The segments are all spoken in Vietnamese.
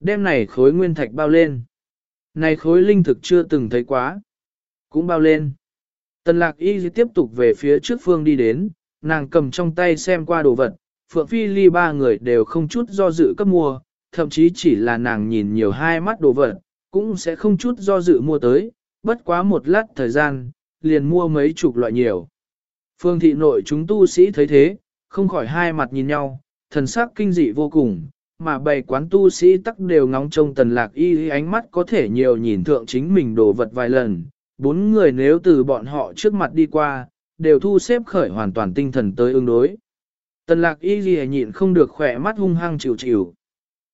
Đêm này khối nguyên thạch bao lên. Này khối linh thực chưa từng thấy quá. Cũng bao lên. Tần lạc y tiếp tục về phía trước phương đi đến, nàng cầm trong tay xem qua đồ vật. Phượng Phi Ly ba người đều không chút do dự cấp mua, thậm chí chỉ là nàng nhìn nhiều hai mắt đồ vật, cũng sẽ không chút do dự mua tới, bất quá một lát thời gian, liền mua mấy chục loại nhiều. Phương thị nội chúng tu sĩ thấy thế, không khỏi hai mặt nhìn nhau, thần sắc kinh dị vô cùng, mà bày quán tu sĩ tắc đều ngóng trông tần lạc y ánh mắt có thể nhiều nhìn thượng chính mình đồ vật vài lần. Bốn người nếu từ bọn họ trước mặt đi qua, đều thu xếp khởi hoàn toàn tinh thần tới ứng đối. Tần lạc y ghi nhịn không được khỏe mắt hung hăng chịu chịu.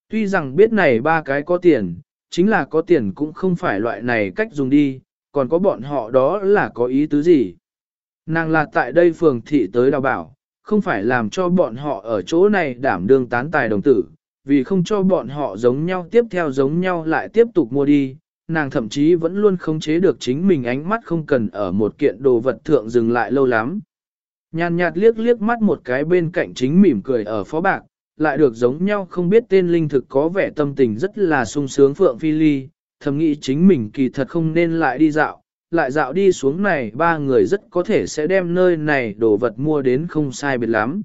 Tuy rằng biết này ba cái có tiền, chính là có tiền cũng không phải loại này cách dùng đi, còn có bọn họ đó là có ý tứ gì. Nàng là tại đây phường thị tới đào bảo, không phải làm cho bọn họ ở chỗ này đảm đương tán tài đồng tử, vì không cho bọn họ giống nhau tiếp theo giống nhau lại tiếp tục mua đi, nàng thậm chí vẫn luôn không chế được chính mình ánh mắt không cần ở một kiện đồ vật thượng dừng lại lâu lắm. Nhàn nhạt liếc liếc mắt một cái bên cạnh chính mỉm cười ở phó bạc, lại được giống nhau không biết tên linh thực có vẻ tâm tình rất là sung sướng Phượng Phi Ly, thầm nghĩ chính mình kỳ thật không nên lại đi dạo, lại dạo đi xuống này ba người rất có thể sẽ đem nơi này đồ vật mua đến không sai biệt lắm.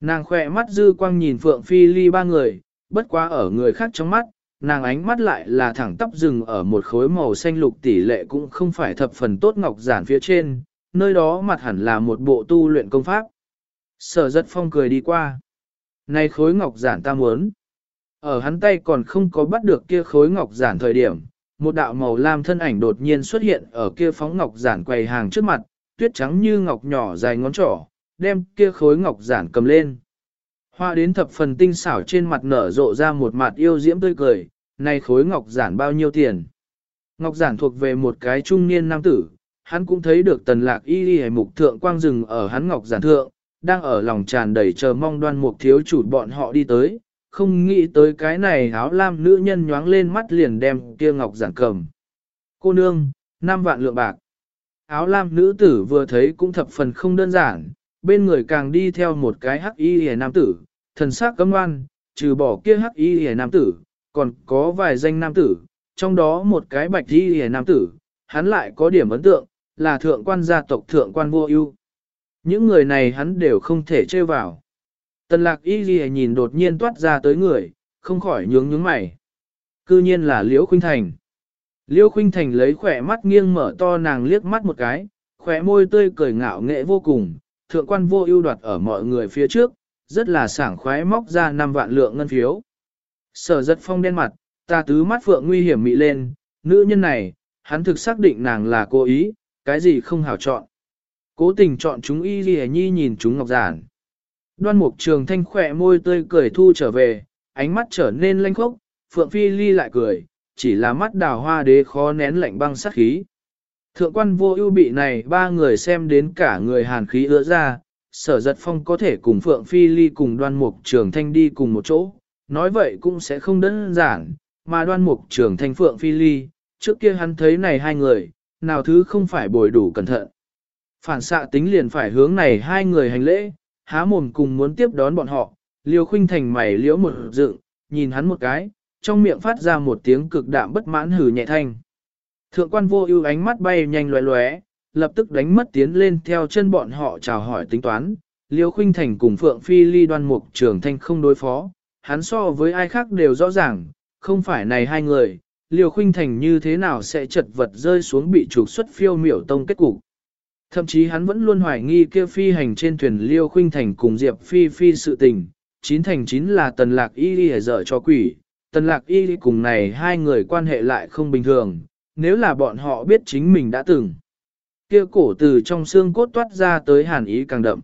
Nàng khỏe mắt dư quang nhìn Phượng Phi Ly ba người, bất quá ở người khác trong mắt, nàng ánh mắt lại là thẳng tắp rừng ở một khối màu xanh lục tỷ lệ cũng không phải thập phần tốt ngọc giản phía trên, nơi đó mặt hẳn là một bộ tu luyện công pháp. Sở giật phong cười đi qua. Này khối ngọc giản ta muốn. Ở hắn tay còn không có bắt được kia khối ngọc giản thời điểm, một đạo màu lam thân ảnh đột nhiên xuất hiện ở kia phóng ngọc giản quầy hàng trước mặt, tuyết trắng như ngọc nhỏ dài ngón trỏ, đem kia khối ngọc giản cầm lên. Hoa đến thập phần tinh xảo trên mặt nở rộ ra một mặt yêu diễm tươi cười, này khối ngọc giản bao nhiêu tiền. Ngọc giản thuộc về một cái trung niên nam tử, hắn cũng thấy được tần lạc y đi mục thượng quang rừng ở hắn ngọc giản thượng, đang ở lòng tràn đầy chờ mong đoan mục thiếu chủ bọn họ đi tới, không nghĩ tới cái này áo lam nữ nhân nhoáng lên mắt liền đem kia ngọc giản cầm. Cô nương, 5 vạn lượng bạc. Áo lam nữ tử vừa thấy cũng thập phần không đơn giản, bên người càng đi theo một cái hắc y hề nam tử, thần sắc cấm ngoan, trừ bỏ kia hắc y hề nam tử, còn có vài danh nam tử, trong đó một cái bạch y hề nam tử, hắn lại có điểm ấn tượng, là thượng quan gia tộc thượng quan vô ưu. Những người này hắn đều không thể chơi vào. Tần lạc y ghi nhìn đột nhiên toát ra tới người, không khỏi nhướng nhướng mày. Cư nhiên là Liễu Khuynh Thành. Liễu Khuynh Thành lấy khỏe mắt nghiêng mở to nàng liếc mắt một cái, khỏe môi tươi cười ngạo nghệ vô cùng, thượng quan vô ưu đoạt ở mọi người phía trước, rất là sảng khoái móc ra 5 vạn lượng ngân phiếu. Sở giật phong đen mặt, ta tứ mắt phượng nguy hiểm mị lên, nữ nhân này, hắn thực xác định nàng là cô ý, cái gì không hảo chọn. Cố tình chọn chúng y ghi nhi nhìn chúng ngọc giản. Đoan mục trường thanh khỏe môi tươi cười thu trở về, ánh mắt trở nên lanh khốc, phượng phi ly lại cười, chỉ là mắt đào hoa đế khó nén lạnh băng sát khí. Thượng quan vô ưu bị này ba người xem đến cả người hàn khí ứa ra, sở giật phong có thể cùng Phượng Phi Ly cùng đoan mục trường thanh đi cùng một chỗ, nói vậy cũng sẽ không đơn giản, mà đoan mục trường thanh Phượng Phi Ly, trước kia hắn thấy này hai người, nào thứ không phải bồi đủ cẩn thận. Phản xạ tính liền phải hướng này hai người hành lễ, há mồm cùng muốn tiếp đón bọn họ, liêu khuynh thành mày liễu một dựng, nhìn hắn một cái, trong miệng phát ra một tiếng cực đạm bất mãn hừ nhẹ thanh. Thượng quan vô ưu ánh mắt bay nhanh lóe lóe, lập tức đánh mất tiến lên theo chân bọn họ chào hỏi tính toán. Liêu Khuynh Thành cùng Phượng Phi Ly đoan mục trường thanh không đối phó, hắn so với ai khác đều rõ ràng, không phải này hai người, Liêu Khuynh Thành như thế nào sẽ chật vật rơi xuống bị trục xuất phiêu miểu tông kết cục. Thậm chí hắn vẫn luôn hoài nghi kia phi hành trên thuyền Liêu Khuynh Thành cùng Diệp Phi Phi sự tình, chín thành chín là tần lạc y đi dở cho quỷ, tần lạc y cùng này hai người quan hệ lại không bình thường, nếu là bọn họ biết chính mình đã từng. Kia cổ từ trong xương cốt toát ra tới hàn ý càng đậm.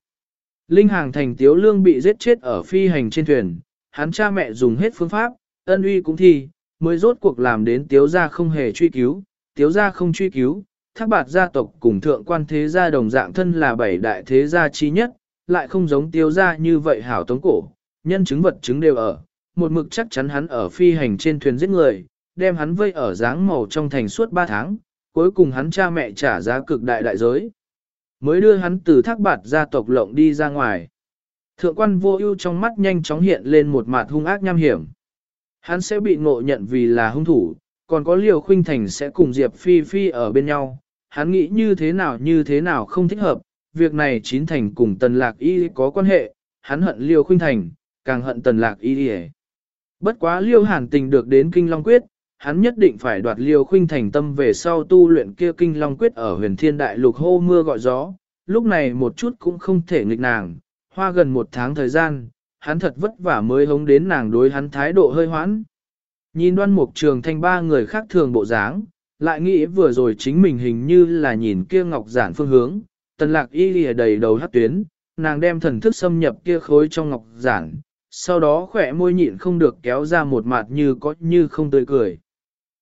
Linh hàng thành tiếu lương bị giết chết ở phi hành trên thuyền, hắn cha mẹ dùng hết phương pháp, ân uy cũng thi, mới rốt cuộc làm đến tiếu gia không hề truy cứu, tiếu gia không truy cứu, thác bạt gia tộc cùng thượng quan thế gia đồng dạng thân là bảy đại thế gia chi nhất, lại không giống tiếu gia như vậy hảo tống cổ, nhân chứng vật chứng đều ở, một mực chắc chắn hắn ở phi hành trên thuyền giết người, đem hắn vây ở dáng màu trong thành suốt 3 tháng, cuối cùng hắn cha mẹ trả giá cực đại đại giới. Mới đưa hắn từ thác bạt gia tộc lộng đi ra ngoài. Thượng quan vô ưu trong mắt nhanh chóng hiện lên một mặt hung ác nham hiểm. Hắn sẽ bị ngộ nhận vì là hung thủ, còn có Liều Khuynh Thành sẽ cùng Diệp Phi Phi ở bên nhau. Hắn nghĩ như thế nào như thế nào không thích hợp, việc này chín thành cùng Tần Lạc Y có quan hệ, hắn hận Liêu Khuynh Thành, càng hận Tần Lạc Y Bất quá Liêu Hàn tình được đến Kinh Long Quyết, hắn nhất định phải đoạt Liêu Khuynh Thành tâm về sau tu luyện kia Kinh Long Quyết ở huyền thiên đại lục hô mưa gọi gió, lúc này một chút cũng không thể nghịch nàng, hoa gần một tháng thời gian, hắn thật vất vả mới hống đến nàng đối hắn thái độ hơi hoãn. Nhìn đoan mục trường thanh ba người khác thường bộ dáng, lại nghĩ vừa rồi chính mình hình như là nhìn kia ngọc giản phương hướng, tần lạc y lìa đầy đầu hát tuyến, nàng đem thần thức xâm nhập kia khối trong ngọc giản, sau đó khỏe môi nhịn không được kéo ra một mặt như có như không tươi cười.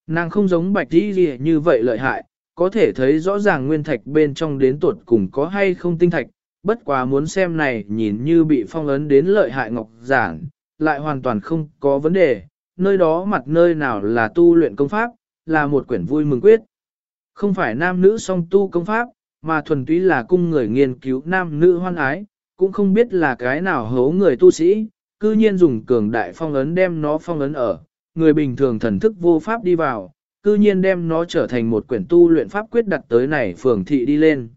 Nàng không giống bạch đi lìa như vậy lợi hại, có thể thấy rõ ràng nguyên thạch bên trong đến tuột cùng có hay không tinh thạch, bất quá muốn xem này nhìn như bị phong ấn đến lợi hại ngọc giản, lại hoàn toàn không có vấn đề, nơi đó mặt nơi nào là tu luyện công pháp, là một quyển vui mừng quyết. Không phải nam nữ song tu công pháp, mà thuần túy là cung người nghiên cứu nam nữ hoan ái, cũng không biết là cái nào hấu người tu sĩ, cư nhiên dùng cường đại phong ấn đem nó phong ấn ở, người bình thường thần thức vô pháp đi vào, cư nhiên đem nó trở thành một quyển tu luyện pháp quyết đặt tới này phường thị đi lên.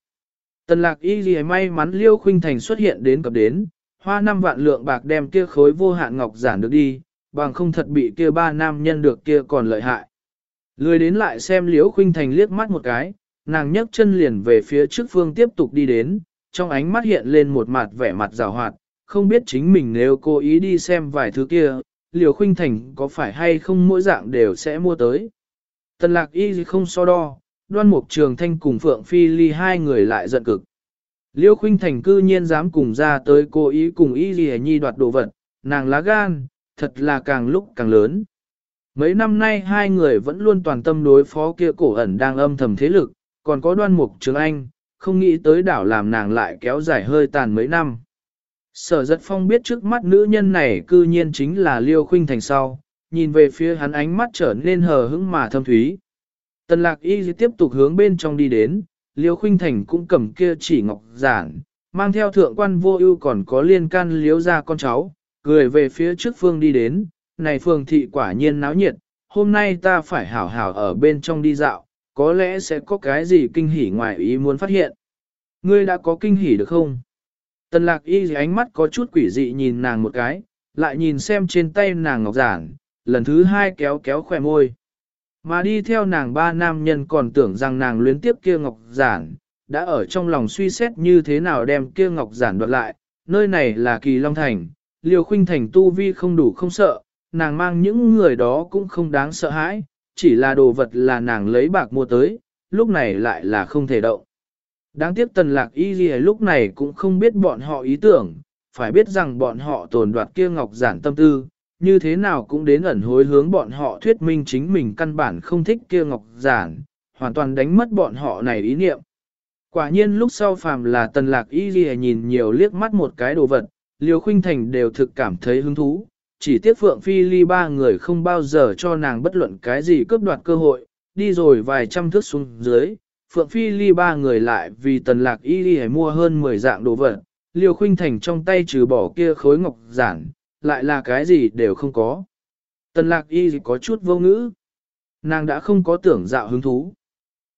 Tần lạc y gì may mắn liêu khuynh thành xuất hiện đến cập đến, hoa năm vạn lượng bạc đem kia khối vô hạn ngọc giản được đi, bằng không thật bị kia ba nam nhân được kia còn lợi hại. Lười đến lại xem liêu khuynh thành liếc mắt một cái, nàng nhấc chân liền về phía trước phương tiếp tục đi đến, trong ánh mắt hiện lên một mặt vẻ mặt rào hoạt, không biết chính mình nếu cố ý đi xem vài thứ kia, liều khuynh thành có phải hay không mỗi dạng đều sẽ mua tới. Tần lạc y không so đo, đoan mục trường thanh cùng Phượng Phi ly hai người lại giận cực. Liêu khuynh thành cư nhiên dám cùng ra tới cố ý cùng y gì nhi đoạt đồ vật, nàng lá gan, thật là càng lúc càng lớn. Mấy năm nay hai người vẫn luôn toàn tâm đối phó kia cổ ẩn đang âm thầm thế lực, còn có đoan mục trường anh, không nghĩ tới đảo làm nàng lại kéo dài hơi tàn mấy năm. Sở giật phong biết trước mắt nữ nhân này cư nhiên chính là Liêu Khuynh Thành sau, nhìn về phía hắn ánh mắt trở nên hờ hững mà thâm thúy. Tần lạc y tiếp tục hướng bên trong đi đến, Liêu Khuynh Thành cũng cầm kia chỉ ngọc giản, mang theo thượng quan vô ưu còn có liên can liếu ra con cháu, cười về phía trước phương đi đến, này phương thị quả nhiên náo nhiệt, hôm nay ta phải hảo hảo ở bên trong đi dạo, có lẽ sẽ có cái gì kinh hỉ ngoài ý muốn phát hiện. Ngươi đã có kinh hỉ được không? Tần lạc y ánh mắt có chút quỷ dị nhìn nàng một cái, lại nhìn xem trên tay nàng ngọc giản, lần thứ hai kéo kéo khỏe môi. Mà đi theo nàng ba nam nhân còn tưởng rằng nàng luyến tiếp kia ngọc giản, đã ở trong lòng suy xét như thế nào đem kia ngọc giản đoạt lại, nơi này là kỳ long thành, liều khuynh thành tu vi không đủ không sợ, nàng mang những người đó cũng không đáng sợ hãi, chỉ là đồ vật là nàng lấy bạc mua tới, lúc này lại là không thể động. Đáng tiếc tần lạc y gì lúc này cũng không biết bọn họ ý tưởng, phải biết rằng bọn họ tồn đoạt kia ngọc giản tâm tư, như thế nào cũng đến ẩn hối hướng bọn họ thuyết minh chính mình căn bản không thích kia ngọc giản, hoàn toàn đánh mất bọn họ này ý niệm. Quả nhiên lúc sau phàm là tần lạc y gì nhìn nhiều liếc mắt một cái đồ vật, liều khuynh thành đều thực cảm thấy hứng thú, chỉ tiếc Phượng Phi Ly ba người không bao giờ cho nàng bất luận cái gì cướp đoạt cơ hội, đi rồi vài trăm thước xuống dưới, Phượng Phi Ly ba người lại vì tần lạc y ly mua hơn 10 dạng đồ vật, liều khuynh thành trong tay trừ bỏ kia khối ngọc giản, lại là cái gì đều không có. Tần lạc y có chút vô ngữ, nàng đã không có tưởng dạo hứng thú.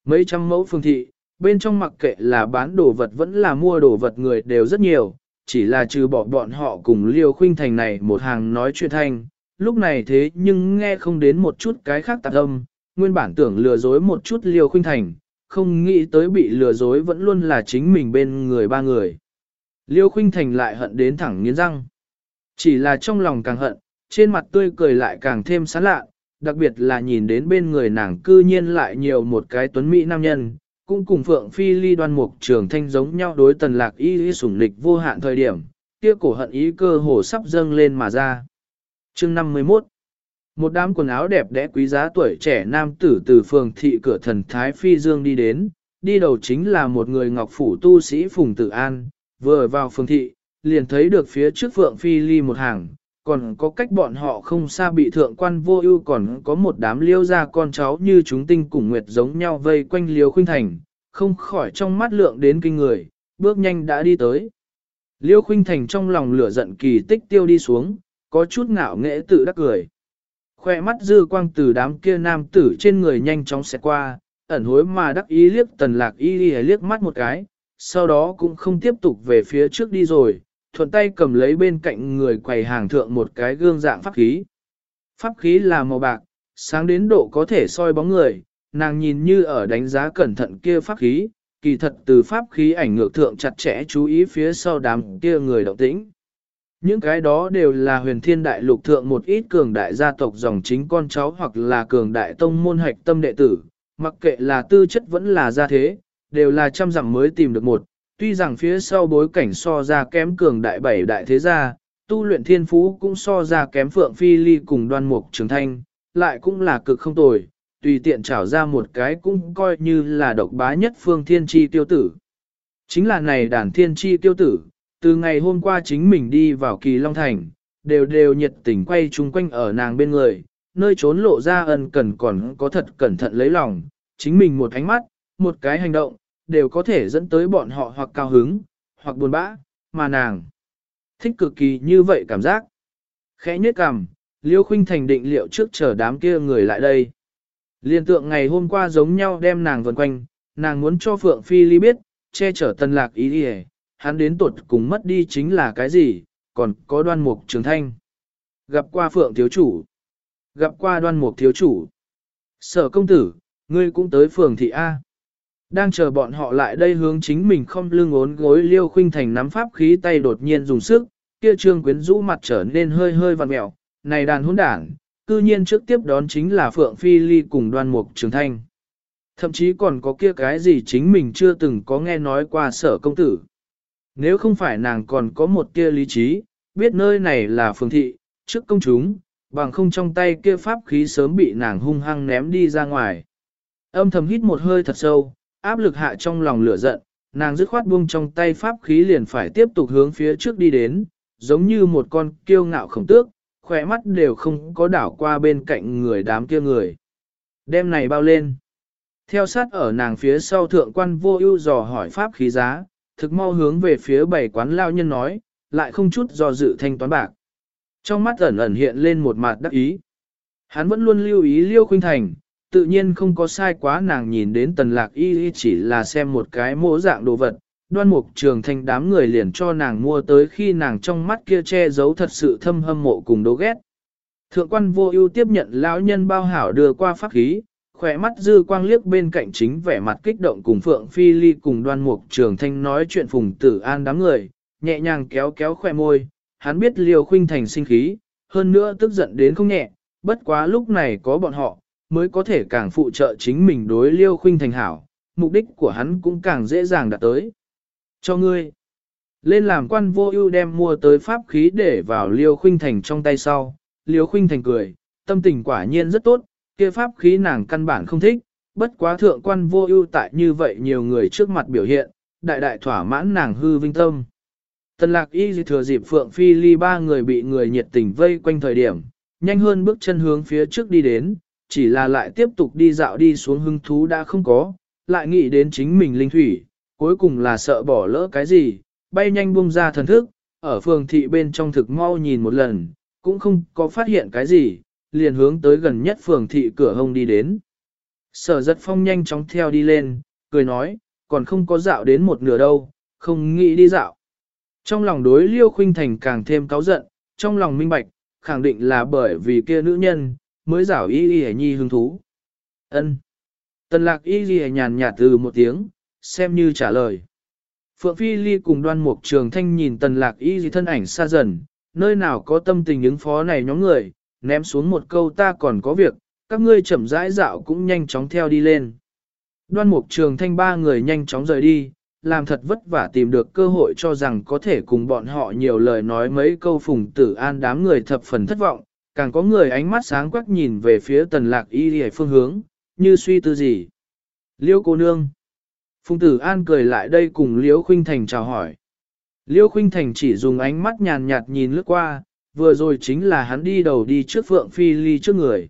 Mấy trăm mẫu phương thị, bên trong mặc kệ là bán đồ vật vẫn là mua đồ vật người đều rất nhiều, chỉ là trừ bỏ bọn họ cùng liêu khuynh thành này một hàng nói chuyện thanh, lúc này thế nhưng nghe không đến một chút cái khác tạp âm, nguyên bản tưởng lừa dối một chút liêu khuynh thành, không nghĩ tới bị lừa dối vẫn luôn là chính mình bên người ba người. Liêu khuynh thành lại hận đến thẳng nghiến răng. Chỉ là trong lòng càng hận, trên mặt tươi cười lại càng thêm sán lạ, đặc biệt là nhìn đến bên người nàng cư nhiên lại nhiều một cái tuấn mỹ nam nhân, cũng cùng Phượng Phi Ly đoan mục trường thanh giống nhau đối tần lạc y y sủng lịch vô hạn thời điểm, kia cổ hận ý cơ hồ sắp dâng lên mà ra. Chương 51 một đám quần áo đẹp đẽ quý giá tuổi trẻ nam tử từ phường thị cửa thần Thái Phi Dương đi đến, đi đầu chính là một người ngọc phủ tu sĩ Phùng Tử An, vừa vào phường thị, liền thấy được phía trước Phượng Phi Ly một hàng, còn có cách bọn họ không xa bị thượng quan vô ưu còn có một đám liêu ra con cháu như chúng tinh cùng nguyệt giống nhau vây quanh liêu khuynh thành, không khỏi trong mắt lượng đến kinh người, bước nhanh đã đi tới. Liêu khuynh thành trong lòng lửa giận kỳ tích tiêu đi xuống, có chút ngạo nghễ tự đắc cười. Khoe mắt dư quang từ đám kia nam tử trên người nhanh chóng xẹt qua, ẩn hối mà đắc ý liếc tần lạc y liếc mắt một cái, sau đó cũng không tiếp tục về phía trước đi rồi, thuận tay cầm lấy bên cạnh người quầy hàng thượng một cái gương dạng pháp khí. Pháp khí là màu bạc, sáng đến độ có thể soi bóng người, nàng nhìn như ở đánh giá cẩn thận kia pháp khí, kỳ thật từ pháp khí ảnh ngược thượng chặt chẽ chú ý phía sau đám kia người động tĩnh. Những cái đó đều là huyền thiên đại lục thượng một ít cường đại gia tộc dòng chính con cháu hoặc là cường đại tông môn hạch tâm đệ tử, mặc kệ là tư chất vẫn là gia thế, đều là trăm dặm mới tìm được một, tuy rằng phía sau bối cảnh so ra kém cường đại bảy đại thế gia, tu luyện thiên phú cũng so ra kém phượng phi ly cùng đoan mục trường thanh, lại cũng là cực không tồi, tùy tiện trảo ra một cái cũng coi như là độc bá nhất phương thiên tri tiêu tử. Chính là này đàn thiên tri tiêu tử, từ ngày hôm qua chính mình đi vào kỳ Long Thành, đều đều nhiệt tình quay chung quanh ở nàng bên người, nơi trốn lộ ra ân cần còn có thật cẩn thận lấy lòng, chính mình một ánh mắt, một cái hành động, đều có thể dẫn tới bọn họ hoặc cao hứng, hoặc buồn bã, mà nàng thích cực kỳ như vậy cảm giác. Khẽ nhếch cằm, Liêu Khuynh Thành định liệu trước chờ đám kia người lại đây. Liên tượng ngày hôm qua giống nhau đem nàng vần quanh, nàng muốn cho Phượng Phi Ly biết, che chở tân lạc ý đi hắn đến tuột cùng mất đi chính là cái gì, còn có đoan mục trường thanh. Gặp qua Phượng Thiếu Chủ. Gặp qua đoan mục Thiếu Chủ. Sở công tử, ngươi cũng tới phường thị A. Đang chờ bọn họ lại đây hướng chính mình không lưng ốn gối liêu khuynh thành nắm pháp khí tay đột nhiên dùng sức, kia trương quyến rũ mặt trở nên hơi hơi vằn mẹo, này đàn hỗn đảng, cư nhiên trước tiếp đón chính là Phượng Phi Ly cùng đoan mục trường thanh. Thậm chí còn có kia cái gì chính mình chưa từng có nghe nói qua sở công tử. Nếu không phải nàng còn có một kia lý trí, biết nơi này là phường thị, trước công chúng, bằng không trong tay kia pháp khí sớm bị nàng hung hăng ném đi ra ngoài. Âm thầm hít một hơi thật sâu, áp lực hạ trong lòng lửa giận, nàng dứt khoát buông trong tay pháp khí liền phải tiếp tục hướng phía trước đi đến, giống như một con kiêu ngạo khổng tước, khỏe mắt đều không có đảo qua bên cạnh người đám kia người. Đêm này bao lên. Theo sát ở nàng phía sau thượng quan vô ưu dò hỏi pháp khí giá, thực mau hướng về phía bảy quán lao nhân nói, lại không chút do dự thanh toán bạc. Trong mắt ẩn ẩn hiện lên một mặt đắc ý. Hắn vẫn luôn lưu ý Liêu Khuynh Thành, tự nhiên không có sai quá nàng nhìn đến tần lạc y chỉ là xem một cái mỗ dạng đồ vật. Đoan mục trường thanh đám người liền cho nàng mua tới khi nàng trong mắt kia che giấu thật sự thâm hâm mộ cùng đố ghét. Thượng quan vô ưu tiếp nhận lão nhân bao hảo đưa qua pháp khí, khỏe mắt dư quang liếc bên cạnh chính vẻ mặt kích động cùng Phượng Phi Ly cùng đoan mục trường thanh nói chuyện phùng tử an đám người, nhẹ nhàng kéo kéo khỏe môi, hắn biết liều khuynh thành sinh khí, hơn nữa tức giận đến không nhẹ, bất quá lúc này có bọn họ, mới có thể càng phụ trợ chính mình đối liêu khuynh thành hảo, mục đích của hắn cũng càng dễ dàng đạt tới. Cho ngươi, lên làm quan vô ưu đem mua tới pháp khí để vào liêu khuynh thành trong tay sau, liêu khuynh thành cười, tâm tình quả nhiên rất tốt, kia pháp khí nàng căn bản không thích, bất quá thượng quan vô ưu tại như vậy nhiều người trước mặt biểu hiện, đại đại thỏa mãn nàng hư vinh tâm. Tần lạc y thừa dịp Phượng Phi Ly ba người bị người nhiệt tình vây quanh thời điểm, nhanh hơn bước chân hướng phía trước đi đến, chỉ là lại tiếp tục đi dạo đi xuống hưng thú đã không có, lại nghĩ đến chính mình linh thủy, cuối cùng là sợ bỏ lỡ cái gì, bay nhanh buông ra thần thức, ở phường thị bên trong thực mau nhìn một lần, cũng không có phát hiện cái gì, liền hướng tới gần nhất phường thị cửa hông đi đến. Sở giật phong nhanh chóng theo đi lên, cười nói, còn không có dạo đến một nửa đâu, không nghĩ đi dạo. Trong lòng đối liêu khuynh thành càng thêm cáu giận, trong lòng minh bạch, khẳng định là bởi vì kia nữ nhân, mới rảo y y nhi hứng thú. ân Tần lạc y y nhàn nhạt từ một tiếng, xem như trả lời. Phượng Phi Ly cùng đoan mục trường thanh nhìn tần lạc y y thân ảnh xa dần, nơi nào có tâm tình ứng phó này nhóm người, ném xuống một câu ta còn có việc, các ngươi chậm rãi dạo cũng nhanh chóng theo đi lên. Đoan mục trường thanh ba người nhanh chóng rời đi, làm thật vất vả tìm được cơ hội cho rằng có thể cùng bọn họ nhiều lời nói mấy câu phùng tử an đám người thập phần thất vọng, càng có người ánh mắt sáng quắc nhìn về phía tần lạc y hề phương hướng, như suy tư gì. Liêu cô nương. Phùng tử an cười lại đây cùng Liêu khuynh thành chào hỏi. Liêu khuynh thành chỉ dùng ánh mắt nhàn nhạt nhìn lướt qua, vừa rồi chính là hắn đi đầu đi trước Phượng Phi Ly trước người.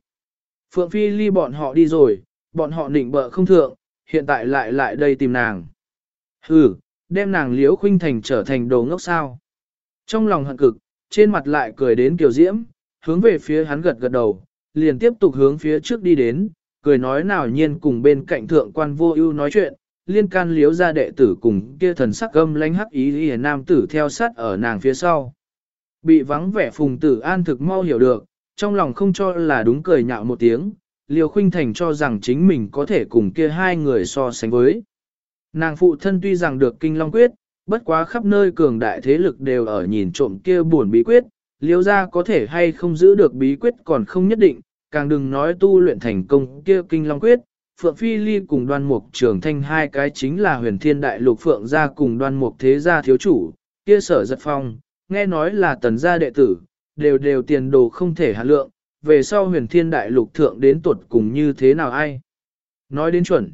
Phượng Phi Ly bọn họ đi rồi, bọn họ định bợ không thượng, hiện tại lại lại đây tìm nàng. Hừ, đem nàng liễu khuynh thành trở thành đồ ngốc sao. Trong lòng hận cực, trên mặt lại cười đến kiều diễm, hướng về phía hắn gật gật đầu, liền tiếp tục hướng phía trước đi đến, cười nói nào nhiên cùng bên cạnh thượng quan vô ưu nói chuyện, liên can liếu ra đệ tử cùng kia thần sắc gâm lánh hắc ý ý nam tử theo sát ở nàng phía sau. Bị vắng vẻ phùng tử an thực mau hiểu được, trong lòng không cho là đúng cười nhạo một tiếng, liều khuynh thành cho rằng chính mình có thể cùng kia hai người so sánh với. Nàng phụ thân tuy rằng được kinh long quyết, bất quá khắp nơi cường đại thế lực đều ở nhìn trộm kia buồn bí quyết, liêu ra có thể hay không giữ được bí quyết còn không nhất định, càng đừng nói tu luyện thành công kia kinh long quyết. Phượng Phi Ly cùng đoan mục trường thanh hai cái chính là huyền thiên đại lục Phượng gia cùng đoan mục thế gia thiếu chủ, kia sở giật phong, nghe nói là tần gia đệ tử, đều đều tiền đồ không thể hạ lượng, về sau huyền thiên đại lục thượng đến tuột cùng như thế nào ai. Nói đến chuẩn,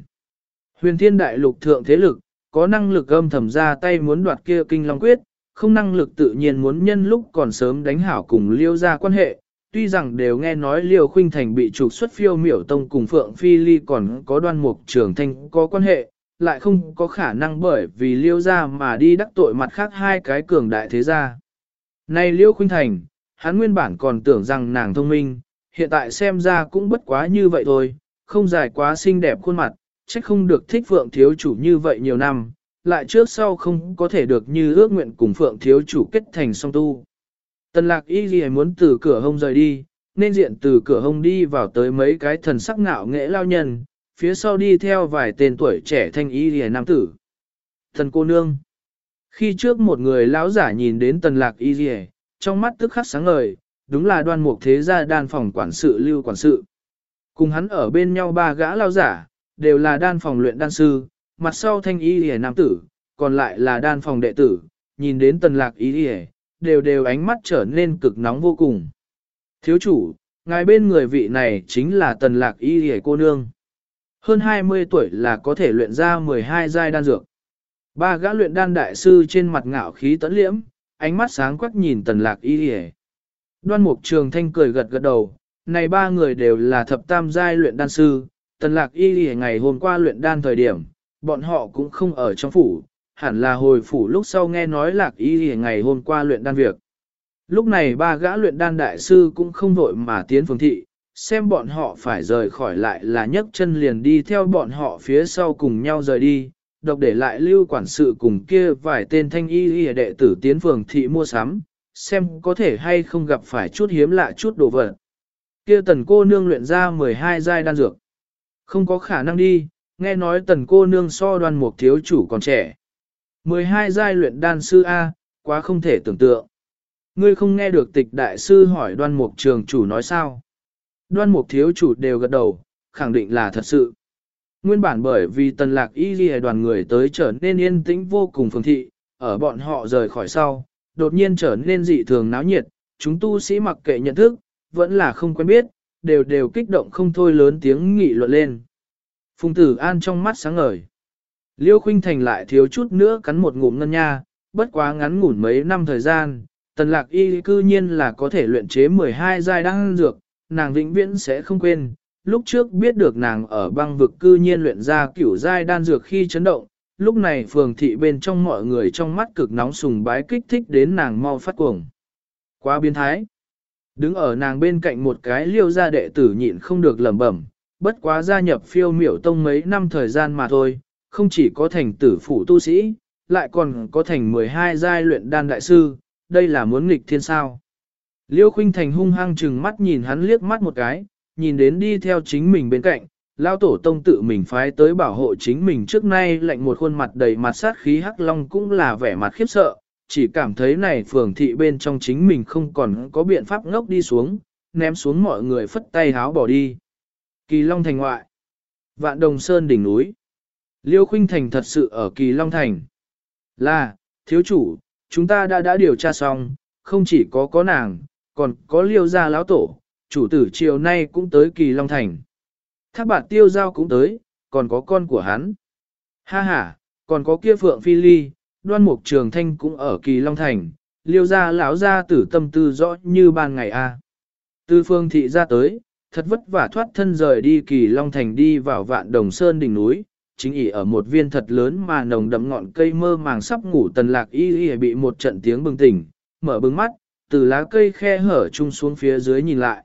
huyền thiên đại lục thượng thế lực, có năng lực âm thầm ra tay muốn đoạt kia kinh long quyết, không năng lực tự nhiên muốn nhân lúc còn sớm đánh hảo cùng liêu ra quan hệ. Tuy rằng đều nghe nói liêu khuynh thành bị trục xuất phiêu miểu tông cùng phượng phi ly còn có đoan mục trường thanh có quan hệ, lại không có khả năng bởi vì liêu ra mà đi đắc tội mặt khác hai cái cường đại thế gia. Này liêu khuynh thành, hắn nguyên bản còn tưởng rằng nàng thông minh, hiện tại xem ra cũng bất quá như vậy thôi, không dài quá xinh đẹp khuôn mặt, trách không được thích Phượng Thiếu Chủ như vậy nhiều năm, lại trước sau không có thể được như ước nguyện cùng Phượng Thiếu Chủ kết thành song tu. Tần lạc y ghi muốn từ cửa hông rời đi, nên diện từ cửa hông đi vào tới mấy cái thần sắc ngạo nghệ lao nhân, phía sau đi theo vài tên tuổi trẻ thanh y ghi nam tử. Thần cô nương. Khi trước một người lão giả nhìn đến tần lạc y dì trong mắt tức khắc sáng ngời, đúng là đoan mục thế gia đan phòng quản sự lưu quản sự. Cùng hắn ở bên nhau ba gã lão giả, đều là đan phòng luyện đan sư, mặt sau thanh y dì nam tử, còn lại là đan phòng đệ tử, nhìn đến tần lạc y dì đều đều ánh mắt trở nên cực nóng vô cùng. Thiếu chủ, ngài bên người vị này chính là tần lạc y dì cô nương. Hơn 20 tuổi là có thể luyện ra 12 giai đan dược. Ba gã luyện đan đại sư trên mặt ngạo khí tấn liễm, ánh mắt sáng quắc nhìn tần lạc y hề. Đoan mục trường thanh cười gật gật đầu, này ba người đều là thập tam giai luyện đan sư, tần lạc y ngày hôm qua luyện đan thời điểm, bọn họ cũng không ở trong phủ, hẳn là hồi phủ lúc sau nghe nói lạc y ngày hôm qua luyện đan việc. Lúc này ba gã luyện đan đại sư cũng không vội mà tiến phường thị, xem bọn họ phải rời khỏi lại là nhấc chân liền đi theo bọn họ phía sau cùng nhau rời đi, độc để lại lưu quản sự cùng kia vài tên thanh y y đệ tử tiến phường thị mua sắm, xem có thể hay không gặp phải chút hiếm lạ chút đồ vật. Kia tần cô nương luyện ra 12 giai đan dược. Không có khả năng đi, nghe nói tần cô nương so đoan mục thiếu chủ còn trẻ. 12 giai luyện đan sư A, quá không thể tưởng tượng. Ngươi không nghe được tịch đại sư hỏi đoan mục trường chủ nói sao. Đoan mục thiếu chủ đều gật đầu, khẳng định là thật sự. Nguyên bản bởi vì tần lạc y ghi đoàn người tới trở nên yên tĩnh vô cùng phường thị, ở bọn họ rời khỏi sau, đột nhiên trở nên dị thường náo nhiệt, chúng tu sĩ mặc kệ nhận thức, vẫn là không quen biết, đều đều kích động không thôi lớn tiếng nghị luận lên. Phùng tử an trong mắt sáng ngời. Liêu khuynh thành lại thiếu chút nữa cắn một ngụm ngân nha, bất quá ngắn ngủn mấy năm thời gian, tần lạc y cư nhiên là có thể luyện chế 12 giai đăng dược, nàng vĩnh viễn sẽ không quên. Lúc trước biết được nàng ở băng vực cư nhiên luyện ra kiểu giai đan dược khi chấn động, lúc này phường thị bên trong mọi người trong mắt cực nóng sùng bái kích thích đến nàng mau phát cuồng. Quá biến thái. Đứng ở nàng bên cạnh một cái liêu gia đệ tử nhịn không được lẩm bẩm, bất quá gia nhập phiêu miểu tông mấy năm thời gian mà thôi, không chỉ có thành tử phủ tu sĩ, lại còn có thành 12 giai luyện đan đại sư, đây là muốn nghịch thiên sao. Liêu khuynh thành hung hăng chừng mắt nhìn hắn liếc mắt một cái, nhìn đến đi theo chính mình bên cạnh, lao tổ tông tự mình phái tới bảo hộ chính mình trước nay lạnh một khuôn mặt đầy mặt sát khí hắc long cũng là vẻ mặt khiếp sợ, chỉ cảm thấy này phường thị bên trong chính mình không còn có biện pháp ngốc đi xuống, ném xuống mọi người phất tay háo bỏ đi. Kỳ Long Thành ngoại, Vạn Đồng Sơn đỉnh núi, Liêu Khuynh Thành thật sự ở Kỳ Long Thành. Là, thiếu chủ, chúng ta đã đã điều tra xong, không chỉ có có nàng, còn có Liêu gia lão tổ, chủ tử chiều nay cũng tới Kỳ Long Thành. Thác bạt tiêu giao cũng tới, còn có con của hắn. Ha ha, còn có kia Phượng Phi Ly, đoan mục trường thanh cũng ở kỳ Long Thành, liêu ra lão ra tử tâm tư rõ như ban ngày a. Từ phương thị ra tới, thật vất vả thoát thân rời đi kỳ Long Thành đi vào vạn đồng sơn đỉnh núi, chính ỉ ở một viên thật lớn mà nồng đậm ngọn cây mơ màng sắp ngủ tần lạc y y bị một trận tiếng bừng tỉnh, mở bừng mắt, từ lá cây khe hở chung xuống phía dưới nhìn lại.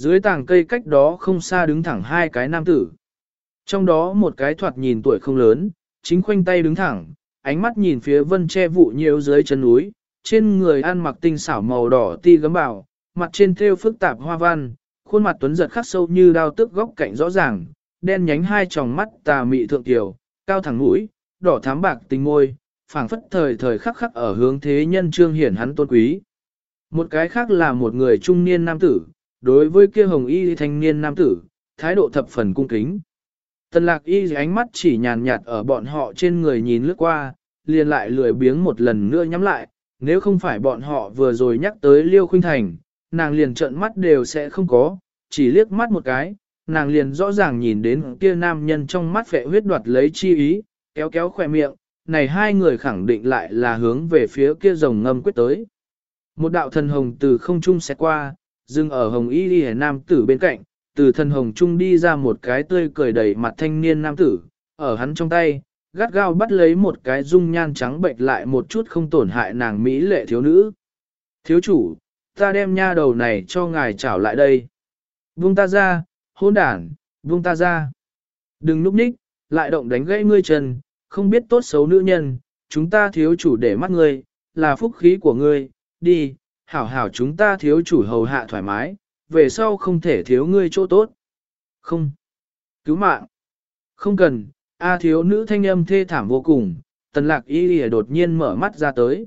Dưới tảng cây cách đó không xa đứng thẳng hai cái nam tử. Trong đó một cái thoạt nhìn tuổi không lớn, chính khoanh tay đứng thẳng, ánh mắt nhìn phía vân che vụ nhiều dưới chân núi, trên người ăn mặc tinh xảo màu đỏ ti gấm bảo, mặt trên thêu phức tạp hoa văn, khuôn mặt tuấn giật khắc sâu như đao tức góc cạnh rõ ràng, đen nhánh hai tròng mắt tà mị thượng tiểu, cao thẳng mũi, đỏ thám bạc tình môi, phảng phất thời thời khắc khắc ở hướng thế nhân trương hiển hắn tôn quý. Một cái khác là một người trung niên nam tử, đối với kia hồng y thanh niên nam tử, thái độ thập phần cung kính. Tần lạc y ánh mắt chỉ nhàn nhạt ở bọn họ trên người nhìn lướt qua, liền lại lười biếng một lần nữa nhắm lại, nếu không phải bọn họ vừa rồi nhắc tới Liêu Khuynh Thành, nàng liền trợn mắt đều sẽ không có, chỉ liếc mắt một cái, nàng liền rõ ràng nhìn đến kia nam nhân trong mắt phệ huyết đoạt lấy chi ý, kéo kéo khỏe miệng, này hai người khẳng định lại là hướng về phía kia rồng ngâm quyết tới. Một đạo thần hồng từ không trung sẽ qua, dừng ở hồng y đi nam tử bên cạnh, từ thần hồng trung đi ra một cái tươi cười đầy mặt thanh niên nam tử, ở hắn trong tay, gắt gao bắt lấy một cái dung nhan trắng bệnh lại một chút không tổn hại nàng mỹ lệ thiếu nữ. Thiếu chủ, ta đem nha đầu này cho ngài trảo lại đây. Vung ta ra, hôn đản, vung ta ra. Đừng núp ních, lại động đánh gãy ngươi chân, không biết tốt xấu nữ nhân, chúng ta thiếu chủ để mắt ngươi, là phúc khí của ngươi, đi, hảo hảo chúng ta thiếu chủ hầu hạ thoải mái, về sau không thể thiếu ngươi chỗ tốt. Không. Cứu mạng. Không cần, A thiếu nữ thanh âm thê thảm vô cùng, tần lạc y lìa đột nhiên mở mắt ra tới.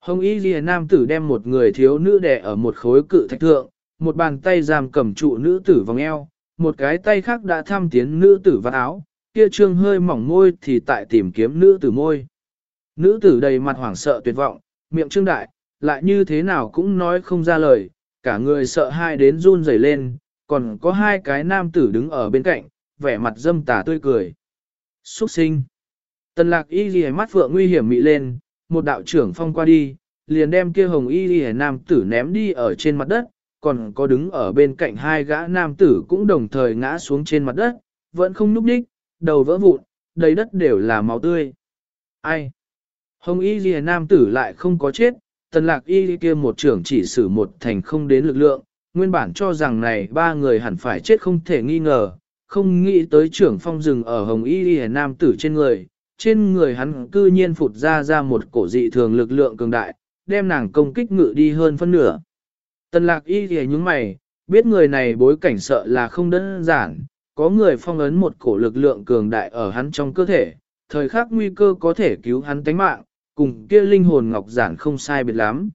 Hồng y lìa nam tử đem một người thiếu nữ đè ở một khối cự thạch thượng, một bàn tay giam cầm trụ nữ tử vòng eo, một cái tay khác đã thăm tiến nữ tử vào áo, kia trương hơi mỏng môi thì tại tìm kiếm nữ tử môi. Nữ tử đầy mặt hoảng sợ tuyệt vọng, miệng trương đại, lại như thế nào cũng nói không ra lời, cả người sợ hai đến run rẩy lên, còn có hai cái nam tử đứng ở bên cạnh, vẻ mặt dâm tà tươi cười. Xuất sinh. Tần lạc y ghi mắt phượng nguy hiểm mị lên, một đạo trưởng phong qua đi, liền đem kia hồng y ghi nam tử ném đi ở trên mặt đất, còn có đứng ở bên cạnh hai gã nam tử cũng đồng thời ngã xuống trên mặt đất, vẫn không núp đích, đầu vỡ vụn, đầy đất đều là máu tươi. Ai? Hồng y ghi nam tử lại không có chết, tần lạc y kia một trưởng chỉ sử một thành không đến lực lượng, nguyên bản cho rằng này ba người hẳn phải chết không thể nghi ngờ, không nghĩ tới trưởng phong rừng ở hồng y ghi nam tử trên người, trên người hắn cư nhiên phụt ra ra một cổ dị thường lực lượng cường đại, đem nàng công kích ngự đi hơn phân nửa. Tần lạc y kia những mày, biết người này bối cảnh sợ là không đơn giản, có người phong ấn một cổ lực lượng cường đại ở hắn trong cơ thể, thời khắc nguy cơ có thể cứu hắn tánh mạng, cùng kia linh hồn ngọc giản không sai biệt lắm.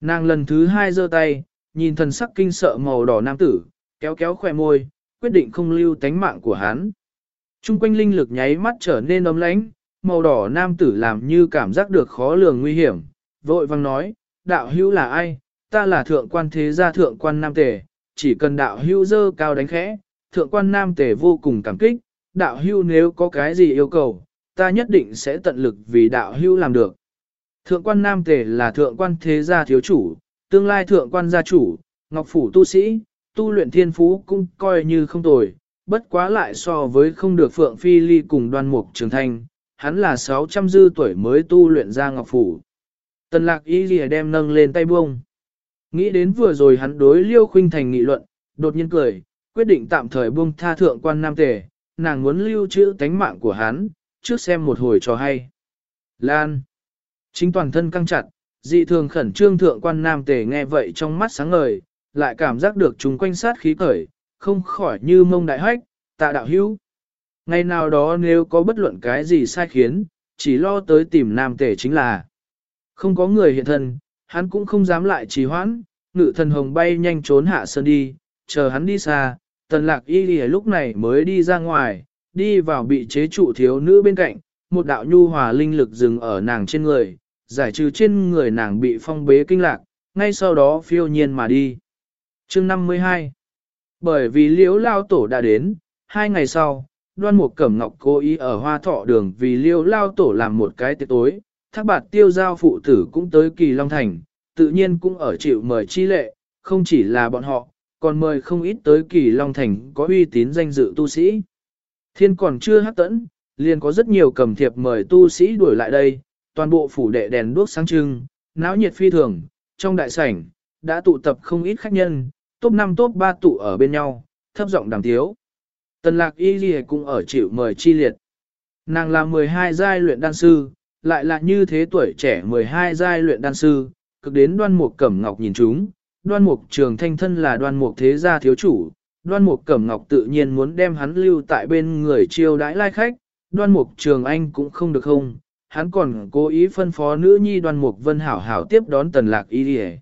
Nàng lần thứ hai giơ tay, nhìn thần sắc kinh sợ màu đỏ nam tử, kéo kéo khỏe môi, quyết định không lưu tánh mạng của hắn. Trung quanh linh lực nháy mắt trở nên ấm lánh, màu đỏ nam tử làm như cảm giác được khó lường nguy hiểm, vội vang nói, đạo hữu là ai, ta là thượng quan thế gia thượng quan nam tề, chỉ cần đạo hữu dơ cao đánh khẽ, thượng quan nam tề vô cùng cảm kích, đạo hữu nếu có cái gì yêu cầu, ta nhất định sẽ tận lực vì đạo hữu làm được. Thượng quan nam tề là thượng quan thế gia thiếu chủ, tương lai thượng quan gia chủ, ngọc phủ tu sĩ, tu luyện thiên phú cũng coi như không tồi, bất quá lại so với không được phượng phi ly cùng đoan mục trường thanh, hắn là 600 dư tuổi mới tu luyện ra ngọc phủ. Tần lạc y lìa đem nâng lên tay buông. Nghĩ đến vừa rồi hắn đối liêu khuynh thành nghị luận, đột nhiên cười, quyết định tạm thời buông tha thượng quan nam tề, nàng muốn lưu trữ tánh mạng của hắn, trước xem một hồi cho hay. Lan. Chính toàn thân căng chặt, dị thường khẩn trương thượng quan nam tề nghe vậy trong mắt sáng ngời, lại cảm giác được chúng quanh sát khí cởi, không khỏi như mông đại hách, tạ đạo hữu. Ngày nào đó nếu có bất luận cái gì sai khiến, chỉ lo tới tìm nam tề chính là không có người hiện thân, hắn cũng không dám lại trì hoãn, ngự thần hồng bay nhanh trốn hạ sơn đi, chờ hắn đi xa, tần lạc y đi lúc này mới đi ra ngoài, đi vào bị chế trụ thiếu nữ bên cạnh, một đạo nhu hòa linh lực dừng ở nàng trên người, giải trừ trên người nàng bị phong bế kinh lạc, ngay sau đó phiêu nhiên mà đi. chương 52 Bởi vì liễu lao tổ đã đến, hai ngày sau, đoan một cẩm ngọc cố ý ở hoa thọ đường vì liễu lao tổ làm một cái tiệc tối, thác bạt tiêu giao phụ tử cũng tới kỳ Long Thành, tự nhiên cũng ở chịu mời chi lệ, không chỉ là bọn họ, còn mời không ít tới kỳ Long Thành có uy tín danh dự tu sĩ. Thiên còn chưa hấp tẫn, liền có rất nhiều cầm thiệp mời tu sĩ đuổi lại đây, toàn bộ phủ đệ đèn đuốc sáng trưng, náo nhiệt phi thường, trong đại sảnh, đã tụ tập không ít khách nhân, top 5 top 3 tụ ở bên nhau, thấp giọng đàm thiếu. Tần lạc y ghi cũng ở chịu mời chi liệt. Nàng là 12 giai luyện đan sư, lại là như thế tuổi trẻ 12 giai luyện đan sư, cực đến đoan mục cẩm ngọc nhìn chúng, đoan mục trường thanh thân là đoan mục thế gia thiếu chủ, đoan mục cẩm ngọc tự nhiên muốn đem hắn lưu tại bên người chiêu đãi lai khách, đoan mục trường anh cũng không được không, hắn còn cố ý phân phó nữ nhi đoan mục vân hảo hảo tiếp đón tần lạc y đi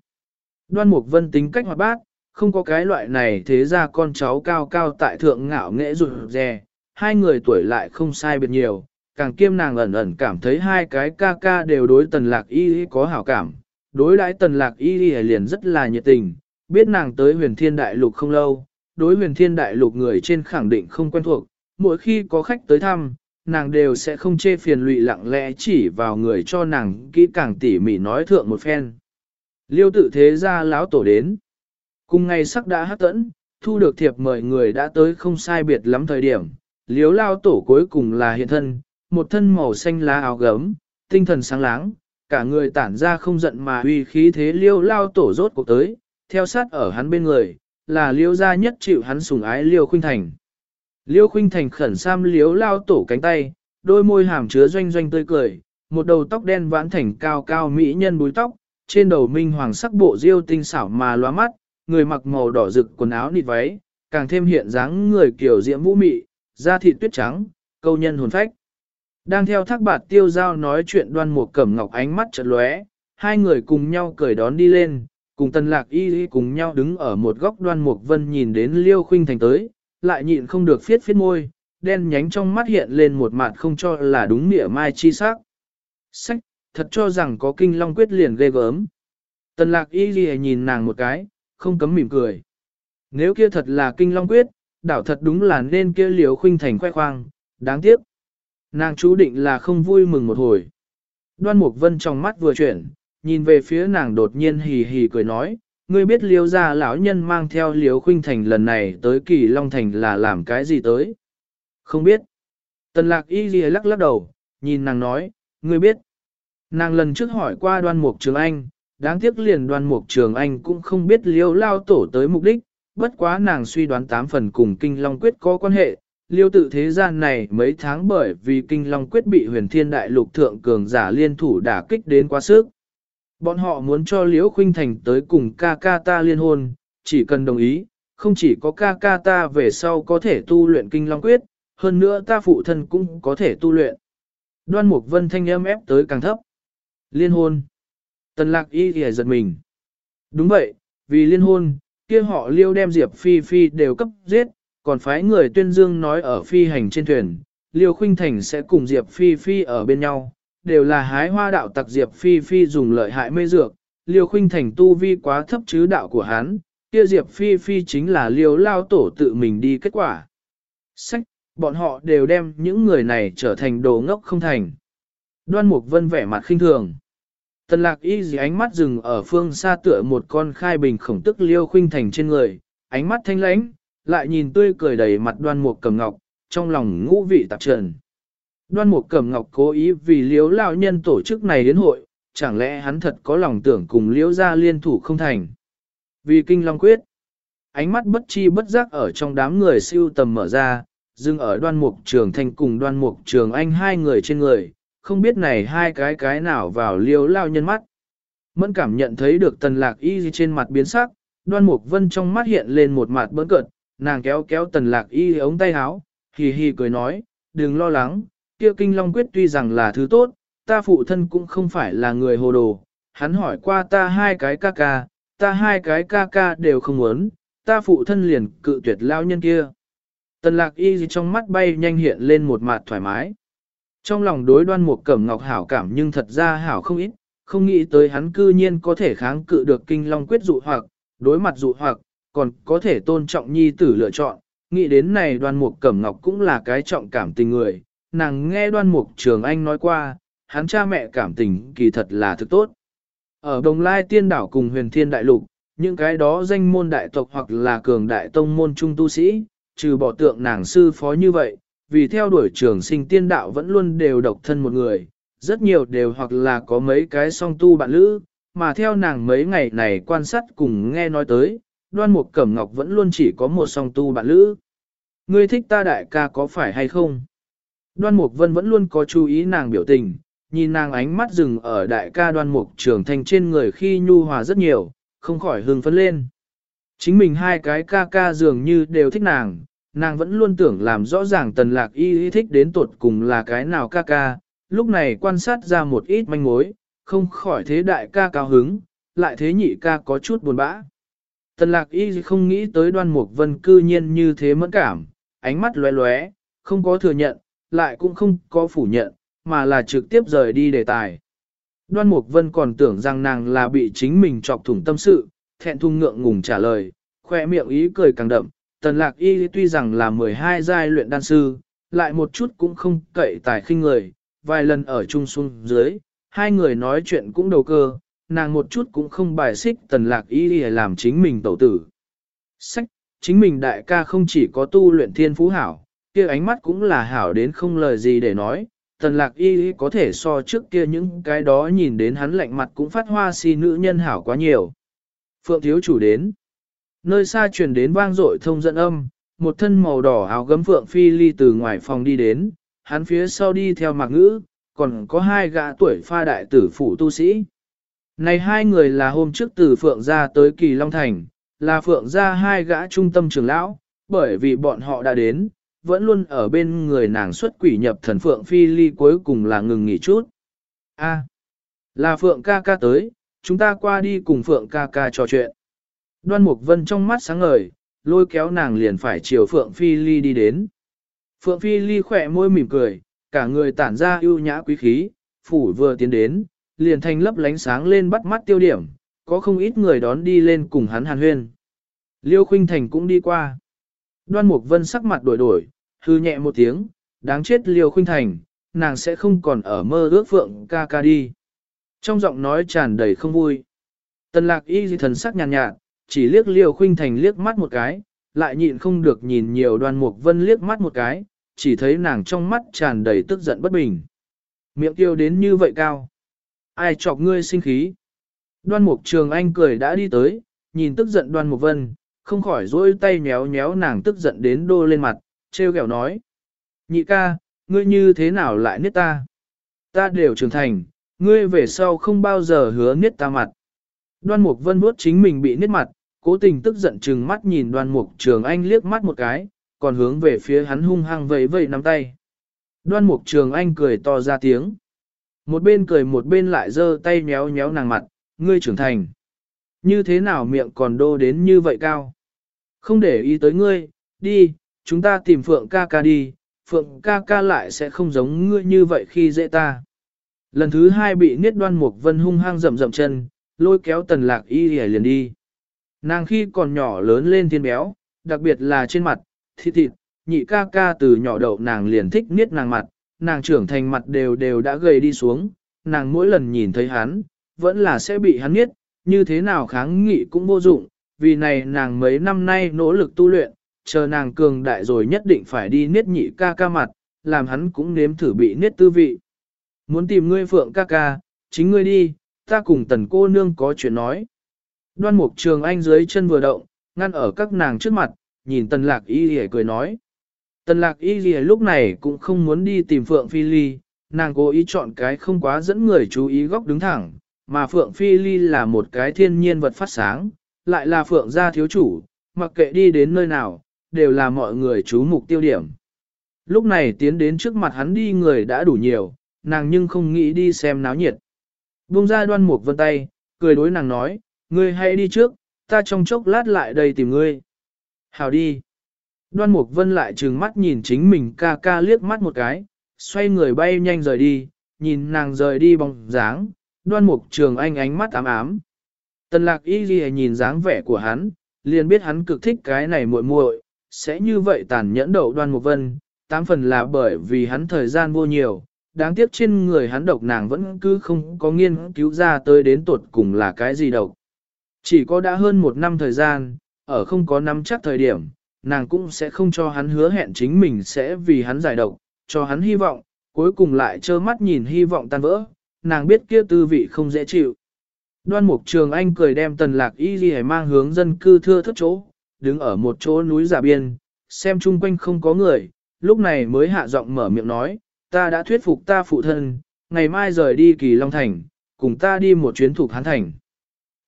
Đoan mục vân tính cách hoạt bát, không có cái loại này thế ra con cháu cao cao tại thượng ngạo nghệ rụt rè, hai người tuổi lại không sai biệt nhiều, càng kiêm nàng ẩn ẩn cảm thấy hai cái ca ca đều đối tần lạc y có hảo cảm, đối đãi tần lạc y liền rất là nhiệt tình, biết nàng tới huyền thiên đại lục không lâu, đối huyền thiên đại lục người trên khẳng định không quen thuộc, mỗi khi có khách tới thăm, nàng đều sẽ không chê phiền lụy lặng lẽ chỉ vào người cho nàng kỹ càng tỉ mỉ nói thượng một phen. Liêu tự thế ra lão tổ đến. Cùng ngày sắc đã hát tẫn, thu được thiệp mời người đã tới không sai biệt lắm thời điểm. Liếu lao tổ cuối cùng là hiện thân, một thân màu xanh lá áo gấm, tinh thần sáng láng, cả người tản ra không giận mà uy khí thế liêu lao tổ rốt cuộc tới, theo sát ở hắn bên người, là liêu gia nhất chịu hắn sủng ái liêu khuynh thành. Liêu khuynh thành khẩn sam liếu lao tổ cánh tay, đôi môi hàm chứa doanh doanh tươi cười, một đầu tóc đen vãn thành cao cao mỹ nhân búi tóc, trên đầu minh hoàng sắc bộ diêu tinh xảo mà loa mắt, người mặc màu đỏ rực quần áo nịt váy, càng thêm hiện dáng người kiểu diễm vũ mị, da thịt tuyết trắng, câu nhân hồn phách. Đang theo thác bạt tiêu giao nói chuyện đoan một cẩm ngọc ánh mắt chợt lóe, hai người cùng nhau cười đón đi lên, cùng tần lạc y y cùng nhau đứng ở một góc đoan mục vân nhìn đến liêu khuynh thành tới, lại nhịn không được phiết phiết môi, đen nhánh trong mắt hiện lên một mặt không cho là đúng nghĩa mai chi sắc. Sách, thật cho rằng có kinh long quyết liền ghê gớm. Tần lạc y y nhìn nàng một cái, không cấm mỉm cười. Nếu kia thật là kinh long quyết, đảo thật đúng là nên kia liều khuynh thành khoe khoang, đáng tiếc. Nàng chú định là không vui mừng một hồi. Đoan Mục Vân trong mắt vừa chuyển, nhìn về phía nàng đột nhiên hì hì cười nói, ngươi biết liêu gia lão nhân mang theo liêu khuynh thành lần này tới kỳ Long Thành là làm cái gì tới? Không biết. Tần lạc y ghi lắc lắc đầu, nhìn nàng nói, ngươi biết. Nàng lần trước hỏi qua đoan mục trường anh, đáng tiếc liền đoan mục trường anh cũng không biết liêu lao tổ tới mục đích, bất quá nàng suy đoán tám phần cùng kinh long quyết có quan hệ. Liêu tự thế gian này mấy tháng bởi vì kinh long quyết bị huyền thiên đại lục thượng cường giả liên thủ đả kích đến quá sức. Bọn họ muốn cho Liễu Khuynh Thành tới cùng ca ca ta liên hôn, chỉ cần đồng ý, không chỉ có ca ca ta về sau có thể tu luyện kinh long quyết, hơn nữa ta phụ thân cũng có thể tu luyện. Đoan Mục Vân thanh âm ép tới càng thấp. Liên hôn. Tần lạc y thì giật mình. Đúng vậy, vì liên hôn, kia họ liêu đem Diệp Phi Phi đều cấp giết, còn phái người tuyên dương nói ở phi hành trên thuyền, liêu khuynh thành sẽ cùng Diệp Phi Phi ở bên nhau, đều là hái hoa đạo tặc Diệp Phi Phi dùng lợi hại mê dược, liêu khuynh thành tu vi quá thấp chứ đạo của hắn, kia Diệp Phi Phi chính là liêu lao tổ tự mình đi kết quả. Sách, bọn họ đều đem những người này trở thành đồ ngốc không thành. Đoan Mục Vân vẻ mặt khinh thường. Tần lạc y dì ánh mắt dừng ở phương xa tựa một con khai bình khổng tức liêu khuynh thành trên người, ánh mắt thanh lãnh, lại nhìn tươi cười đầy mặt đoan mục cầm ngọc, trong lòng ngũ vị tạp trần. Đoan mục Cẩm ngọc cố ý vì liếu lão nhân tổ chức này đến hội, chẳng lẽ hắn thật có lòng tưởng cùng liếu gia liên thủ không thành. Vì kinh long quyết, ánh mắt bất chi bất giác ở trong đám người siêu tầm mở ra, dừng ở đoan mục trường thanh cùng đoan mục trường anh hai người trên người, không biết này hai cái cái nào vào liếu lao nhân mắt. Mẫn cảm nhận thấy được tần lạc y trên mặt biến sắc, đoan mục vân trong mắt hiện lên một mặt bỡn cợt, nàng kéo kéo tần lạc y ống tay áo, hì hì cười nói, đừng lo lắng, kia kinh long quyết tuy rằng là thứ tốt, ta phụ thân cũng không phải là người hồ đồ, hắn hỏi qua ta hai cái ca ca, ta hai cái ca ca đều không muốn, ta phụ thân liền cự tuyệt lao nhân kia. Tần lạc y gì trong mắt bay nhanh hiện lên một mặt thoải mái. Trong lòng đối đoan một cẩm ngọc hảo cảm nhưng thật ra hảo không ít, không nghĩ tới hắn cư nhiên có thể kháng cự được kinh long quyết dụ hoặc, đối mặt dụ hoặc, còn có thể tôn trọng nhi tử lựa chọn. Nghĩ đến này đoan mục cẩm ngọc cũng là cái trọng cảm tình người, nàng nghe đoan mục trường anh nói qua, hắn cha mẹ cảm tình kỳ thật là thực tốt. Ở Đồng Lai Tiên Đảo cùng huyền thiên đại lục, những cái đó danh môn đại tộc hoặc là cường đại tông môn trung tu sĩ, trừ bỏ tượng nàng sư phó như vậy, vì theo đuổi trường sinh tiên đạo vẫn luôn đều độc thân một người, rất nhiều đều hoặc là có mấy cái song tu bạn lữ, mà theo nàng mấy ngày này quan sát cùng nghe nói tới, đoan mục cẩm ngọc vẫn luôn chỉ có một song tu bạn lữ. Ngươi thích ta đại ca có phải hay không? Đoan mục vân vẫn luôn có chú ý nàng biểu tình, nhìn nàng ánh mắt dừng ở đại ca đoan mục trưởng thành trên người khi nhu hòa rất nhiều, không khỏi hưng phấn lên. Chính mình hai cái ca ca dường như đều thích nàng, nàng vẫn luôn tưởng làm rõ ràng tần lạc y thích đến tuột cùng là cái nào ca ca, lúc này quan sát ra một ít manh mối, không khỏi thế đại ca cao hứng, lại thế nhị ca có chút buồn bã. Tần lạc y không nghĩ tới đoan mục vân cư nhiên như thế mẫn cảm, ánh mắt lóe lóe, không có thừa nhận, lại cũng không có phủ nhận, mà là trực tiếp rời đi đề tài. Đoan Mục Vân còn tưởng rằng nàng là bị chính mình chọc thủng tâm sự, thẹn thùng ngượng ngùng trả lời, khoe miệng ý cười càng đậm. Tần Lạc Y tuy rằng là 12 giai luyện đan sư, lại một chút cũng không cậy tài khinh người, vài lần ở chung xuống dưới, hai người nói chuyện cũng đầu cơ, nàng một chút cũng không bài xích Tần Lạc Y làm chính mình tẩu tử. Sách, chính mình đại ca không chỉ có tu luyện thiên phú hảo, kia ánh mắt cũng là hảo đến không lời gì để nói, tần lạc y có thể so trước kia những cái đó nhìn đến hắn lạnh mặt cũng phát hoa si nữ nhân hảo quá nhiều. Phượng thiếu chủ đến. Nơi xa truyền đến vang dội thông dẫn âm, một thân màu đỏ áo gấm Phượng Phi Ly từ ngoài phòng đi đến, hắn phía sau đi theo mạc ngữ, còn có hai gã tuổi pha đại tử phủ tu sĩ. Này hai người là hôm trước từ Phượng ra tới Kỳ Long Thành, là Phượng ra hai gã trung tâm trưởng lão, bởi vì bọn họ đã đến, vẫn luôn ở bên người nàng xuất quỷ nhập thần Phượng Phi Ly cuối cùng là ngừng nghỉ chút. A, là Phượng ca ca tới, chúng ta qua đi cùng Phượng ca ca trò chuyện. Đoan Mục Vân trong mắt sáng ngời, lôi kéo nàng liền phải chiều Phượng Phi Ly đi đến. Phượng Phi Ly khỏe môi mỉm cười, cả người tản ra ưu nhã quý khí, phủ vừa tiến đến, liền thanh lấp lánh sáng lên bắt mắt tiêu điểm, có không ít người đón đi lên cùng hắn hàn huyên. Liêu Khuynh Thành cũng đi qua. Đoan Mục Vân sắc mặt đổi đổi, hư nhẹ một tiếng, đáng chết Liêu Khuynh Thành, nàng sẽ không còn ở mơ ước phượng ca ca đi. Trong giọng nói tràn đầy không vui. Tần lạc y di thần sắc nhàn nhạt, nhạt, chỉ liếc Liêu Khuynh Thành liếc mắt một cái, lại nhịn không được nhìn nhiều đoan mục vân liếc mắt một cái, chỉ thấy nàng trong mắt tràn đầy tức giận bất bình. Miệng tiêu đến như vậy cao. Ai chọc ngươi sinh khí? Đoan mục trường anh cười đã đi tới, nhìn tức giận đoan mục vân, không khỏi dỗi tay nhéo nhéo nàng tức giận đến đô lên mặt, treo kẹo nói. Nhị ca, ngươi như thế nào lại niết ta? Ta đều trưởng thành, ngươi về sau không bao giờ hứa niết ta mặt. Đoan mục vân vuốt chính mình bị niết mặt, cố tình tức giận chừng mắt nhìn đoan mục trường anh liếc mắt một cái, còn hướng về phía hắn hung hăng vẫy vẫy nắm tay. Đoan mục trường anh cười to ra tiếng. Một bên cười một bên lại giơ tay nhéo nhéo nàng mặt, ngươi trưởng thành. Như thế nào miệng còn đô đến như vậy cao? Không để ý tới ngươi, đi, chúng ta tìm Phượng ca ca đi, Phượng ca ca lại sẽ không giống ngươi như vậy khi dễ ta. Lần thứ hai bị niết đoan mục vân hung hăng rậm rậm chân, lôi kéo tần lạc y hề liền đi. Nàng khi còn nhỏ lớn lên thiên béo, đặc biệt là trên mặt, thịt thịt, nhị ca ca từ nhỏ đậu nàng liền thích niết nàng mặt, nàng trưởng thành mặt đều đều đã gầy đi xuống, nàng mỗi lần nhìn thấy hắn, vẫn là sẽ bị hắn niết, như thế nào kháng nghị cũng vô dụng, vì này nàng mấy năm nay nỗ lực tu luyện, chờ nàng cường đại rồi nhất định phải đi niết nhị ca ca mặt, làm hắn cũng nếm thử bị niết tư vị. Muốn tìm ngươi phượng ca ca, chính ngươi đi, ta cùng tần cô nương có chuyện nói. Đoan mục trường anh dưới chân vừa động, ngăn ở các nàng trước mặt, nhìn tần lạc y lìa cười nói. Tần lạc y lìa lúc này cũng không muốn đi tìm phượng phi ly, nàng cố ý chọn cái không quá dẫn người chú ý góc đứng thẳng, mà phượng phi ly là một cái thiên nhiên vật phát sáng, lại là phượng gia thiếu chủ, mặc kệ đi đến nơi nào, đều là mọi người chú mục tiêu điểm. Lúc này tiến đến trước mặt hắn đi người đã đủ nhiều, nàng nhưng không nghĩ đi xem náo nhiệt. Bung ra đoan mục vân tay, cười đối nàng nói, ngươi hãy đi trước, ta trong chốc lát lại đây tìm ngươi. Hào đi. Đoan mục vân lại trừng mắt nhìn chính mình ca ca liếc mắt một cái, xoay người bay nhanh rời đi, nhìn nàng rời đi bóng dáng, đoan mục trường anh ánh mắt ám ám. Tần lạc y ghi nhìn dáng vẻ của hắn, liền biết hắn cực thích cái này muội muội, sẽ như vậy tàn nhẫn đậu đoan một vân, tám phần là bởi vì hắn thời gian vô nhiều, đáng tiếc trên người hắn độc nàng vẫn cứ không có nghiên cứu ra tới đến tuột cùng là cái gì độc. Chỉ có đã hơn một năm thời gian, ở không có nắm chắc thời điểm, nàng cũng sẽ không cho hắn hứa hẹn chính mình sẽ vì hắn giải độc, cho hắn hy vọng, cuối cùng lại trơ mắt nhìn hy vọng tan vỡ, nàng biết kia tư vị không dễ chịu. Đoan mục trường anh cười đem tần lạc y ghi mang hướng dân cư thưa thất chỗ, đứng ở một chỗ núi giả biên, xem chung quanh không có người, lúc này mới hạ giọng mở miệng nói, ta đã thuyết phục ta phụ thân, ngày mai rời đi kỳ Long Thành, cùng ta đi một chuyến thuộc Hán Thành.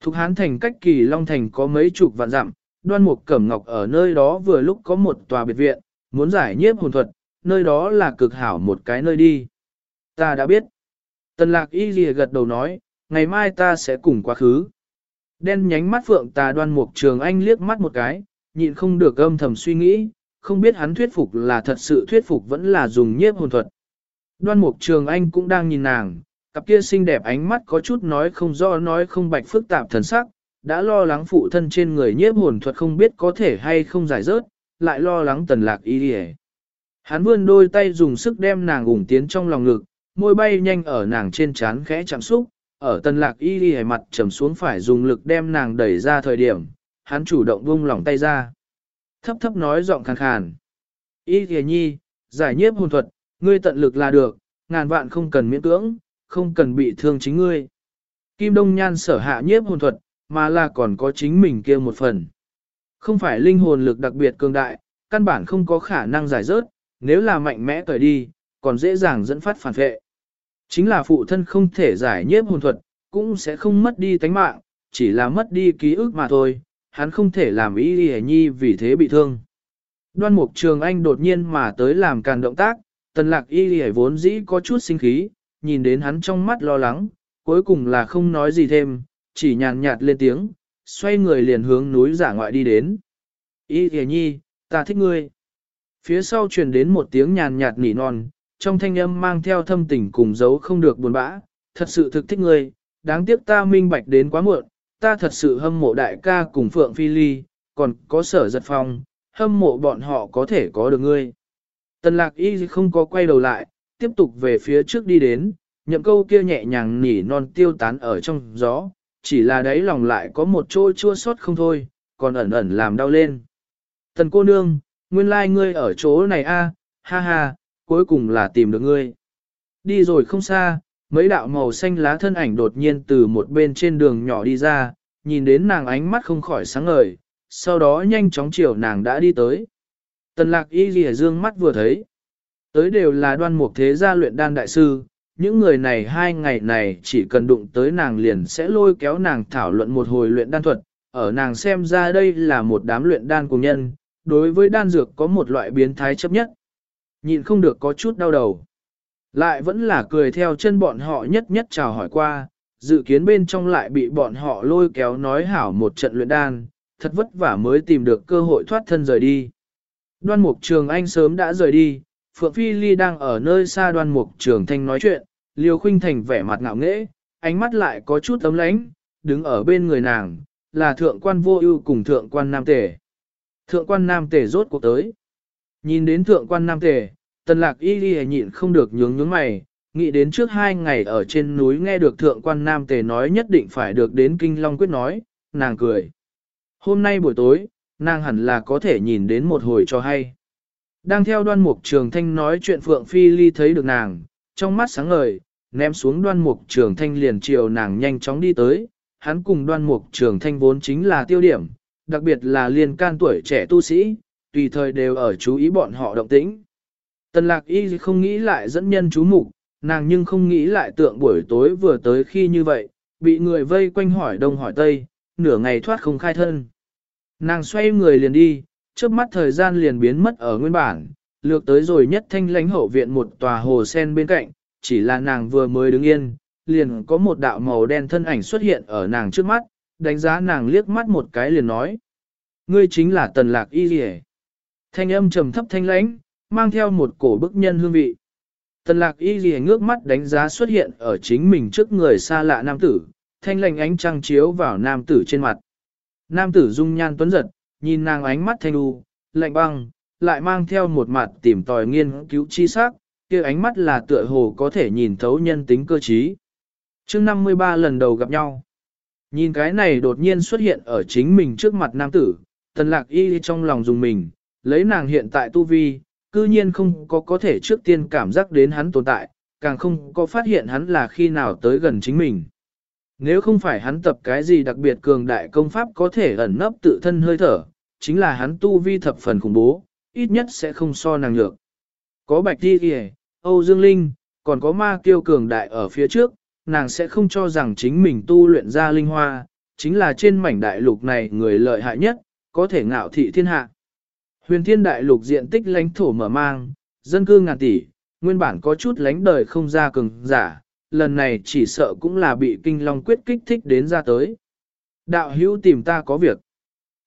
Thuộc Hán Thành cách kỳ Long Thành có mấy chục vạn dặm, đoan mục cẩm ngọc ở nơi đó vừa lúc có một tòa biệt viện, muốn giải nhiếp hồn thuật, nơi đó là cực hảo một cái nơi đi. Ta đã biết. Tần lạc y ghi gật đầu nói, ngày mai ta sẽ cùng quá khứ. Đen nhánh mắt phượng tà đoan mục trường anh liếc mắt một cái, nhịn không được âm thầm suy nghĩ, không biết hắn thuyết phục là thật sự thuyết phục vẫn là dùng nhiếp hồn thuật. Đoan mục trường anh cũng đang nhìn nàng, cặp kia xinh đẹp ánh mắt có chút nói không rõ nói không bạch phức tạp thần sắc, đã lo lắng phụ thân trên người nhiếp hồn thuật không biết có thể hay không giải rớt, lại lo lắng tần lạc y đi Hắn vươn đôi tay dùng sức đem nàng ủng tiến trong lòng ngực, môi bay nhanh ở nàng trên trán khẽ chạm xúc, ở tần lạc y đi mặt trầm xuống phải dùng lực đem nàng đẩy ra thời điểm, hắn chủ động vung lỏng tay ra. Thấp thấp nói giọng khàn khàn. Y thề nhi, giải nhiếp hồn thuật, ngươi tận lực là được, ngàn vạn không cần miễn cưỡng, không cần bị thương chính ngươi. Kim Đông Nhan sở hạ nhiếp hồn thuật, mà là còn có chính mình kia một phần. Không phải linh hồn lực đặc biệt cường đại, căn bản không có khả năng giải rớt, nếu là mạnh mẽ cởi đi, còn dễ dàng dẫn phát phản vệ. Chính là phụ thân không thể giải nhiếp hồn thuật, cũng sẽ không mất đi tánh mạng, chỉ là mất đi ký ức mà thôi, hắn không thể làm ý đi nhi vì thế bị thương. Đoan mục trường anh đột nhiên mà tới làm càn động tác, tần lạc y đi vốn dĩ có chút sinh khí, nhìn đến hắn trong mắt lo lắng, cuối cùng là không nói gì thêm, chỉ nhàn nhạt lên tiếng, xoay người liền hướng núi giả ngoại đi đến. Y đi nhi, ta thích ngươi. Phía sau truyền đến một tiếng nhàn nhạt nỉ non, trong thanh âm mang theo thâm tình cùng giấu không được buồn bã, thật sự thực thích ngươi, đáng tiếc ta minh bạch đến quá muộn, ta thật sự hâm mộ đại ca cùng Phượng Phi Ly, còn có sở giật phong, hâm mộ bọn họ có thể có được ngươi. Tần lạc y không có quay đầu lại, tiếp tục về phía trước đi đến, nhậm câu kia nhẹ nhàng nỉ non tiêu tán ở trong gió, chỉ là đấy lòng lại có một chỗ chua sót không thôi, còn ẩn ẩn làm đau lên. Tần cô nương, nguyên lai like ngươi ở chỗ này a, ha ha, cuối cùng là tìm được ngươi. Đi rồi không xa, mấy đạo màu xanh lá thân ảnh đột nhiên từ một bên trên đường nhỏ đi ra, nhìn đến nàng ánh mắt không khỏi sáng ngời, sau đó nhanh chóng chiều nàng đã đi tới. Tần lạc y ghi dương mắt vừa thấy. Tới đều là đoan mục thế gia luyện đan đại sư, những người này hai ngày này chỉ cần đụng tới nàng liền sẽ lôi kéo nàng thảo luận một hồi luyện đan thuật, ở nàng xem ra đây là một đám luyện đan cùng nhân, đối với đan dược có một loại biến thái chấp nhất. Nhìn không được có chút đau đầu. Lại vẫn là cười theo chân bọn họ nhất nhất chào hỏi qua, dự kiến bên trong lại bị bọn họ lôi kéo nói hảo một trận luyện đan, thật vất vả mới tìm được cơ hội thoát thân rời đi. Đoan mục trường anh sớm đã rời đi, Phượng Phi Ly đang ở nơi xa đoan mục trường thanh nói chuyện, Liêu Khuynh Thành vẻ mặt ngạo nghễ, ánh mắt lại có chút ấm lãnh, đứng ở bên người nàng, là thượng quan vô ưu cùng thượng quan nam tể. Thượng quan nam tể rốt cuộc tới. Nhìn đến thượng quan nam tề tần lạc y đi nhịn không được nhướng nhướng mày, nghĩ đến trước hai ngày ở trên núi nghe được thượng quan nam tề nói nhất định phải được đến kinh long quyết nói, nàng cười. Hôm nay buổi tối, nàng hẳn là có thể nhìn đến một hồi cho hay. Đang theo đoan mục trường thanh nói chuyện Phượng Phi Ly thấy được nàng, trong mắt sáng ngời, ném xuống đoan mục trường thanh liền chiều nàng nhanh chóng đi tới, hắn cùng đoan mục trường thanh vốn chính là tiêu điểm, đặc biệt là liên can tuổi trẻ tu sĩ, tùy thời đều ở chú ý bọn họ động tĩnh. Tần lạc y không nghĩ lại dẫn nhân chú mục, nàng nhưng không nghĩ lại tượng buổi tối vừa tới khi như vậy, bị người vây quanh hỏi đông hỏi tây, nửa ngày thoát không khai thân. Nàng xoay người liền đi, trước mắt thời gian liền biến mất ở nguyên bản, lược tới rồi nhất thanh lãnh hậu viện một tòa hồ sen bên cạnh, chỉ là nàng vừa mới đứng yên, liền có một đạo màu đen thân ảnh xuất hiện ở nàng trước mắt, đánh giá nàng liếc mắt một cái liền nói. Ngươi chính là tần lạc y rỉ. Thanh âm trầm thấp thanh lãnh, mang theo một cổ bức nhân hương vị. Tần lạc y ghi ngước mắt đánh giá xuất hiện ở chính mình trước người xa lạ nam tử, thanh lãnh ánh trăng chiếu vào nam tử trên mặt. Nam tử dung nhan tuấn giật, nhìn nàng ánh mắt thanh đu, lạnh băng, lại mang theo một mặt tìm tòi nghiên cứu chi sắc, kia ánh mắt là tựa hồ có thể nhìn thấu nhân tính cơ trí. Chương 53 lần đầu gặp nhau. Nhìn cái này đột nhiên xuất hiện ở chính mình trước mặt nam tử, tần lạc y trong lòng dùng mình, lấy nàng hiện tại tu vi, cư nhiên không có có thể trước tiên cảm giác đến hắn tồn tại, càng không có phát hiện hắn là khi nào tới gần chính mình. Nếu không phải hắn tập cái gì đặc biệt cường đại công pháp có thể ẩn nấp tự thân hơi thở, chính là hắn tu vi thập phần khủng bố, ít nhất sẽ không so nàng nhược. Có bạch đi kìa, Âu Dương Linh, còn có ma kiêu cường đại ở phía trước, nàng sẽ không cho rằng chính mình tu luyện ra linh hoa, chính là trên mảnh đại lục này người lợi hại nhất, có thể ngạo thị thiên hạ. Huyền thiên đại lục diện tích lãnh thổ mở mang, dân cư ngàn tỷ, nguyên bản có chút lánh đời không ra cường giả, lần này chỉ sợ cũng là bị kinh long quyết kích thích đến ra tới. Đạo hữu tìm ta có việc.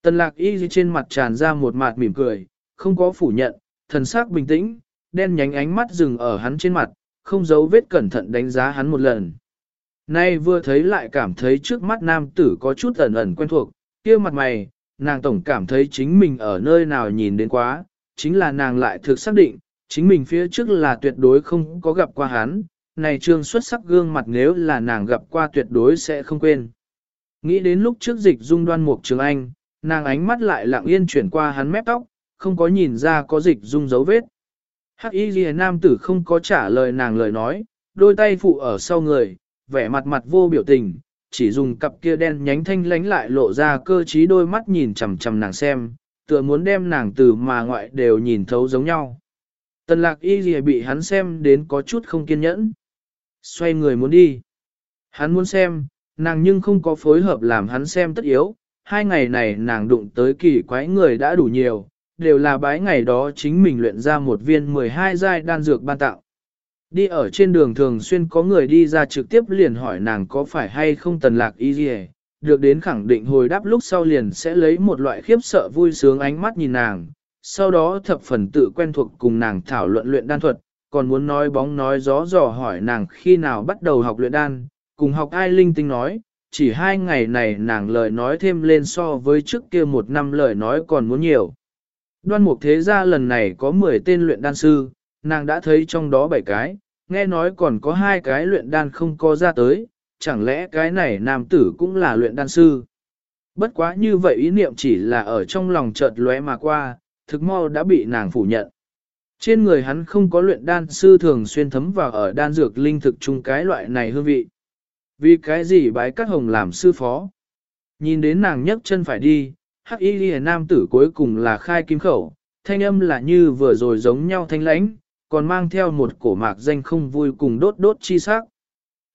Tần lạc y trên mặt tràn ra một mặt mỉm cười, không có phủ nhận, thần sắc bình tĩnh, đen nhánh ánh mắt dừng ở hắn trên mặt, không giấu vết cẩn thận đánh giá hắn một lần. Nay vừa thấy lại cảm thấy trước mắt nam tử có chút ẩn ẩn quen thuộc, kia mặt mày, nàng tổng cảm thấy chính mình ở nơi nào nhìn đến quá, chính là nàng lại thực xác định, chính mình phía trước là tuyệt đối không có gặp qua hắn, này trương xuất sắc gương mặt nếu là nàng gặp qua tuyệt đối sẽ không quên. Nghĩ đến lúc trước dịch dung đoan mục trường anh, nàng ánh mắt lại lặng yên chuyển qua hắn mép tóc, không có nhìn ra có dịch dung dấu vết. Hắc y ghi nam tử không có trả lời nàng lời nói, đôi tay phụ ở sau người, vẻ mặt mặt vô biểu tình, chỉ dùng cặp kia đen nhánh thanh lánh lại lộ ra cơ trí đôi mắt nhìn chằm chằm nàng xem, tựa muốn đem nàng từ mà ngoại đều nhìn thấu giống nhau. Tần lạc y gì bị hắn xem đến có chút không kiên nhẫn. Xoay người muốn đi. Hắn muốn xem, nàng nhưng không có phối hợp làm hắn xem tất yếu. Hai ngày này nàng đụng tới kỳ quái người đã đủ nhiều, đều là bái ngày đó chính mình luyện ra một viên 12 giai đan dược ban tạo. Đi ở trên đường thường xuyên có người đi ra trực tiếp liền hỏi nàng có phải hay không tần lạc y gì. Được đến khẳng định hồi đáp lúc sau liền sẽ lấy một loại khiếp sợ vui sướng ánh mắt nhìn nàng, sau đó thập phần tự quen thuộc cùng nàng thảo luận luyện đan thuật, còn muốn nói bóng nói gió dò hỏi nàng khi nào bắt đầu học luyện đan, cùng học ai linh tinh nói, chỉ hai ngày này nàng lời nói thêm lên so với trước kia một năm lời nói còn muốn nhiều. Đoan mục thế gia lần này có 10 tên luyện đan sư, nàng đã thấy trong đó 7 cái, nghe nói còn có hai cái luyện đan không có ra tới, chẳng lẽ cái này nam tử cũng là luyện đan sư. Bất quá như vậy ý niệm chỉ là ở trong lòng chợt lóe mà qua, thực mau đã bị nàng phủ nhận. Trên người hắn không có luyện đan sư thường xuyên thấm vào ở đan dược linh thực chung cái loại này hương vị. Vì cái gì bái các hồng làm sư phó? Nhìn đến nàng nhấc chân phải đi, hắc y ghi nam tử cuối cùng là khai kim khẩu, thanh âm là như vừa rồi giống nhau thanh lãnh, còn mang theo một cổ mạc danh không vui cùng đốt đốt chi sắc.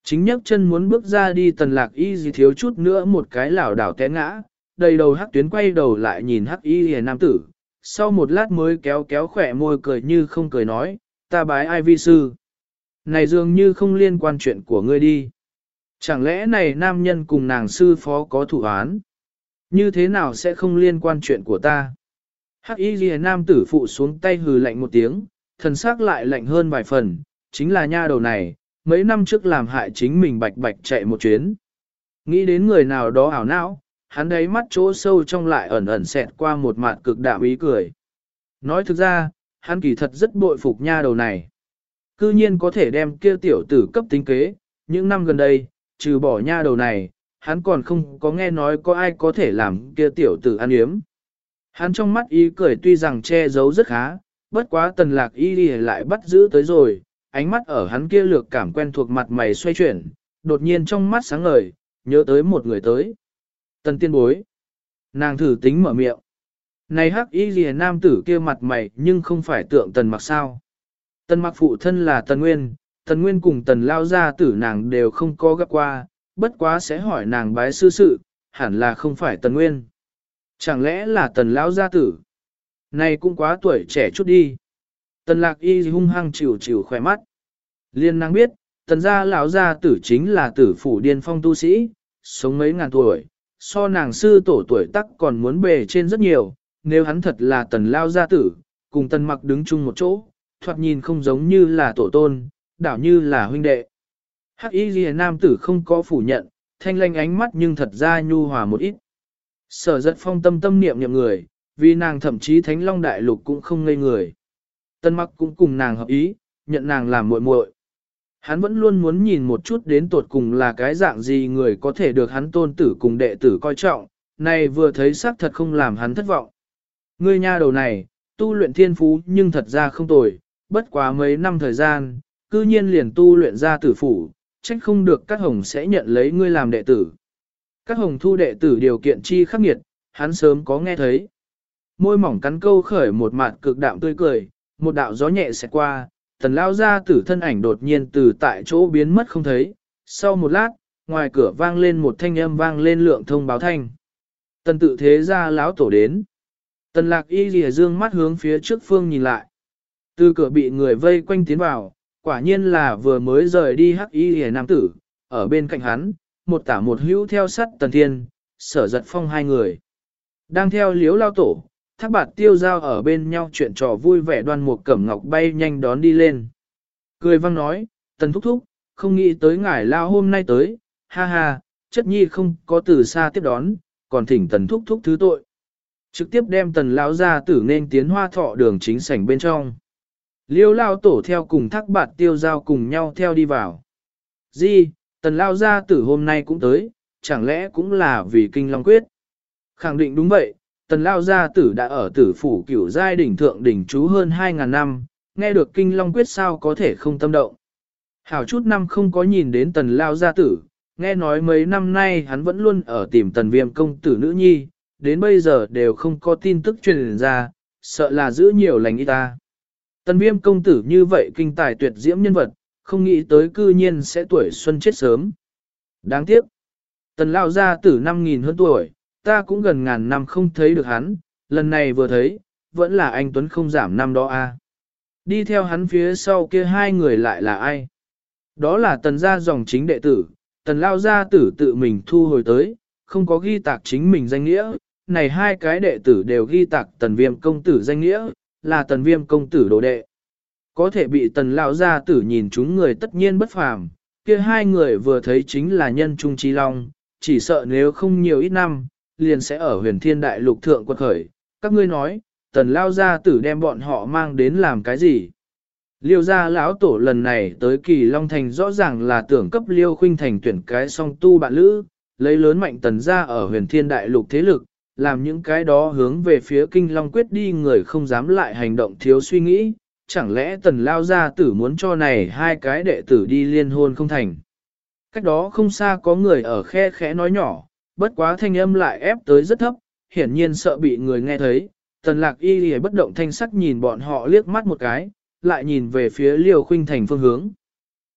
Chính nhấc chân muốn bước ra đi tần lạc y gì thiếu chút nữa một cái lảo đảo té ngã, đầy đầu hắc tuyến quay đầu lại nhìn hắc y hề nam tử, sau một lát mới kéo kéo khỏe môi cười như không cười nói, ta bái ai vi sư. Này dường như không liên quan chuyện của ngươi đi. Chẳng lẽ này nam nhân cùng nàng sư phó có thủ án? Như thế nào sẽ không liên quan chuyện của ta? Hắc y ghi nam tử phụ xuống tay hừ lạnh một tiếng, thần sắc lại lạnh hơn vài phần, chính là nha đầu này, mấy năm trước làm hại chính mình bạch bạch chạy một chuyến. Nghĩ đến người nào đó ảo não, hắn đấy mắt chỗ sâu trong lại ẩn ẩn xẹt qua một mặt cực đạm ý cười. Nói thực ra, hắn kỳ thật rất bội phục nha đầu này. Cư nhiên có thể đem kia tiểu tử cấp tính kế, những năm gần đây, trừ bỏ nha đầu này, hắn còn không có nghe nói có ai có thể làm kia tiểu tử ăn yếm. Hắn trong mắt ý cười tuy rằng che giấu rất khá, bất quá tần lạc y đi lại bắt giữ tới rồi, ánh mắt ở hắn kia lược cảm quen thuộc mặt mày xoay chuyển, đột nhiên trong mắt sáng ngời, nhớ tới một người tới. Tần tiên bối. Nàng thử tính mở miệng. Này hắc y lìa nam tử kia mặt mày nhưng không phải tượng tần mặc sao. Tần mặc phụ thân là tần nguyên, tần nguyên cùng tần lao gia tử nàng đều không có gặp qua, bất quá sẽ hỏi nàng bái sư sự, hẳn là không phải tần nguyên. Chẳng lẽ là tần lao gia tử? Này cũng quá tuổi trẻ chút đi. Tần lạc y hung hăng chịu chịu khỏe mắt. Liên năng biết, tần gia lão gia tử chính là tử phủ điên phong tu sĩ, sống mấy ngàn tuổi, so nàng sư tổ tuổi tắc còn muốn bề trên rất nhiều, nếu hắn thật là tần lao gia tử, cùng tần mặc đứng chung một chỗ, thoạt nhìn không giống như là tổ tôn, đảo như là huynh đệ. Hắc y ghi nam tử không có phủ nhận, thanh lanh ánh mắt nhưng thật ra nhu hòa một ít. Sở giật phong tâm tâm niệm niệm người, vì nàng thậm chí thánh long đại lục cũng không ngây người. Tân mặc cũng cùng nàng hợp ý, nhận nàng làm muội muội. Hắn vẫn luôn muốn nhìn một chút đến tột cùng là cái dạng gì người có thể được hắn tôn tử cùng đệ tử coi trọng, này vừa thấy xác thật không làm hắn thất vọng. Ngươi nha đầu này, tu luyện thiên phú nhưng thật ra không tồi, bất quá mấy năm thời gian, cư nhiên liền tu luyện ra tử phủ, trách không được các hồng sẽ nhận lấy ngươi làm đệ tử. Các hồng thu đệ tử điều kiện chi khắc nghiệt, hắn sớm có nghe thấy. Môi mỏng cắn câu khởi một mặt cực đạm tươi cười, một đạo gió nhẹ sẽ qua, tần lao ra tử thân ảnh đột nhiên từ tại chỗ biến mất không thấy. Sau một lát, ngoài cửa vang lên một thanh âm vang lên lượng thông báo thanh. Tần tự thế ra lão tổ đến. Tần lạc y lìa dương mắt hướng phía trước phương nhìn lại. Từ cửa bị người vây quanh tiến vào, quả nhiên là vừa mới rời đi hắc y lìa nam tử, ở bên cạnh hắn, một tả một hữu theo sắt tần thiên, sở giật phong hai người. Đang theo liếu lao tổ, thác bạt tiêu giao ở bên nhau chuyện trò vui vẻ đoan một cẩm ngọc bay nhanh đón đi lên. Cười văng nói, tần thúc thúc, không nghĩ tới ngài lao hôm nay tới, ha ha, chất nhi không có từ xa tiếp đón, còn thỉnh tần thúc thúc thứ tội. Trực tiếp đem tần lão ra tử nên tiến hoa thọ đường chính sảnh bên trong. Liêu lao tổ theo cùng thác bạt tiêu giao cùng nhau theo đi vào. Di, tần lao gia tử hôm nay cũng tới, chẳng lẽ cũng là vì kinh long quyết? Khẳng định đúng vậy, tần lao gia tử đã ở tử phủ cửu giai đỉnh thượng đỉnh trú hơn 2.000 năm, nghe được kinh long quyết sao có thể không tâm động. Hảo chút năm không có nhìn đến tần lao gia tử, nghe nói mấy năm nay hắn vẫn luôn ở tìm tần viêm công tử nữ nhi, đến bây giờ đều không có tin tức truyền ra, sợ là giữ nhiều lành y ta. Tần viêm công tử như vậy kinh tài tuyệt diễm nhân vật, không nghĩ tới cư nhiên sẽ tuổi xuân chết sớm. Đáng tiếc, tần lao gia tử 5.000 hơn tuổi, ta cũng gần ngàn năm không thấy được hắn, lần này vừa thấy, vẫn là anh Tuấn không giảm năm đó a. Đi theo hắn phía sau kia hai người lại là ai? Đó là tần gia dòng chính đệ tử, tần lao gia tử tự mình thu hồi tới, không có ghi tạc chính mình danh nghĩa, này hai cái đệ tử đều ghi tạc tần viêm công tử danh nghĩa, là tần viêm công tử đồ đệ. Có thể bị tần lao gia tử nhìn chúng người tất nhiên bất phàm, kia hai người vừa thấy chính là nhân trung chi long, chỉ sợ nếu không nhiều ít năm, liền sẽ ở huyền thiên đại lục thượng quật khởi. Các ngươi nói, tần lao gia tử đem bọn họ mang đến làm cái gì? Liêu gia lão tổ lần này tới kỳ Long Thành rõ ràng là tưởng cấp Liêu Khuynh Thành tuyển cái song tu bạn lữ, lấy lớn mạnh tần gia ở huyền thiên đại lục thế lực, làm những cái đó hướng về phía kinh Long quyết đi người không dám lại hành động thiếu suy nghĩ, chẳng lẽ tần lao gia tử muốn cho này hai cái đệ tử đi liên hôn không thành. Cách đó không xa có người ở khe khẽ nói nhỏ, bất quá thanh âm lại ép tới rất thấp, hiển nhiên sợ bị người nghe thấy. Tần lạc y lìa bất động thanh sắc nhìn bọn họ liếc mắt một cái, lại nhìn về phía Liêu Khuynh Thành phương hướng.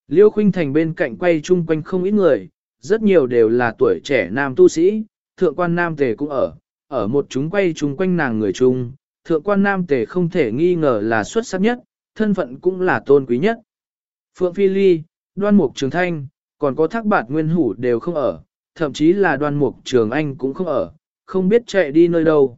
Liêu Khuynh Thành bên cạnh quay chung quanh không ít người, rất nhiều đều là tuổi trẻ nam tu sĩ, thượng quan nam tề cũng ở, ở một chúng quay chung quanh nàng người chung, thượng quan nam tề không thể nghi ngờ là xuất sắc nhất, thân phận cũng là tôn quý nhất. Phượng Phi Ly, đoan mục trường thanh, còn có thác bạt nguyên hủ đều không ở, thậm chí là đoan mục trường anh cũng không ở, không biết chạy đi nơi đâu.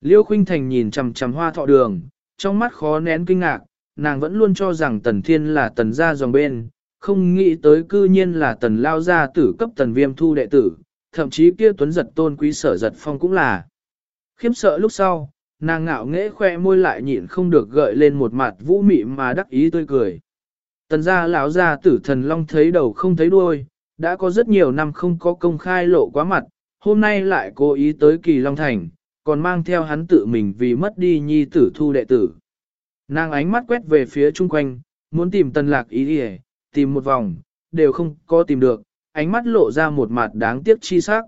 Liêu Khuynh Thành nhìn chằm chằm hoa thọ đường, trong mắt khó nén kinh ngạc, nàng vẫn luôn cho rằng tần thiên là tần gia dòng bên, không nghĩ tới cư nhiên là tần lao gia tử cấp tần viêm thu đệ tử, thậm chí kia tuấn giật tôn quý sở giật phong cũng là. Khiếm sợ lúc sau, nàng ngạo nghễ khoe môi lại nhịn không được gợi lên một mặt vũ mị mà đắc ý tươi cười. Tần gia lão gia tử thần long thấy đầu không thấy đuôi, đã có rất nhiều năm không có công khai lộ quá mặt, hôm nay lại cố ý tới kỳ long thành, còn mang theo hắn tự mình vì mất đi nhi tử thu đệ tử. Nàng ánh mắt quét về phía chung quanh, muốn tìm tần lạc ý đi tìm một vòng, đều không có tìm được, ánh mắt lộ ra một mặt đáng tiếc chi sắc.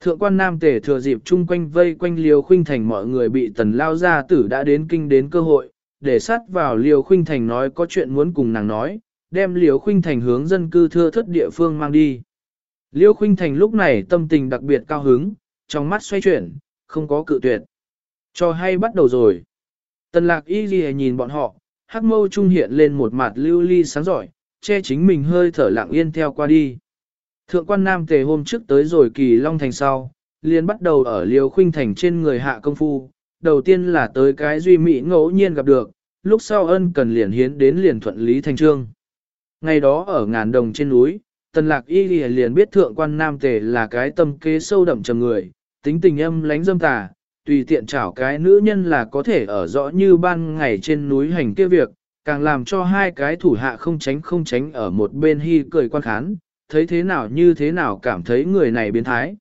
Thượng quan nam tể thừa dịp chung quanh vây quanh liều khuynh thành mọi người bị tần lao gia tử đã đến kinh đến cơ hội, để sát vào liều khuynh thành nói có chuyện muốn cùng nàng nói, đem Liễu khuynh thành hướng dân cư thưa thất địa phương mang đi. Liêu khuynh thành lúc này tâm tình đặc biệt cao hứng, trong mắt xoay chuyển, không có cự tuyệt. Cho hay bắt đầu rồi. Tần lạc y ghi nhìn bọn họ, hắc mâu trung hiện lên một mặt lưu ly sáng giỏi, che chính mình hơi thở lặng yên theo qua đi. Thượng quan nam tề hôm trước tới rồi kỳ long thành sau, liền bắt đầu ở liều khuynh thành trên người hạ công phu, đầu tiên là tới cái duy mỹ ngẫu nhiên gặp được, lúc sau ân cần liền hiến đến liền thuận lý thành trương. Ngày đó ở ngàn đồng trên núi, tần lạc y liền biết thượng quan nam tề là cái tâm kế sâu đậm trầm người, tính tình âm lánh dâm tà, tùy tiện chảo cái nữ nhân là có thể ở rõ như ban ngày trên núi hành kia việc, càng làm cho hai cái thủ hạ không tránh không tránh ở một bên hy cười quan khán, thấy thế nào như thế nào cảm thấy người này biến thái.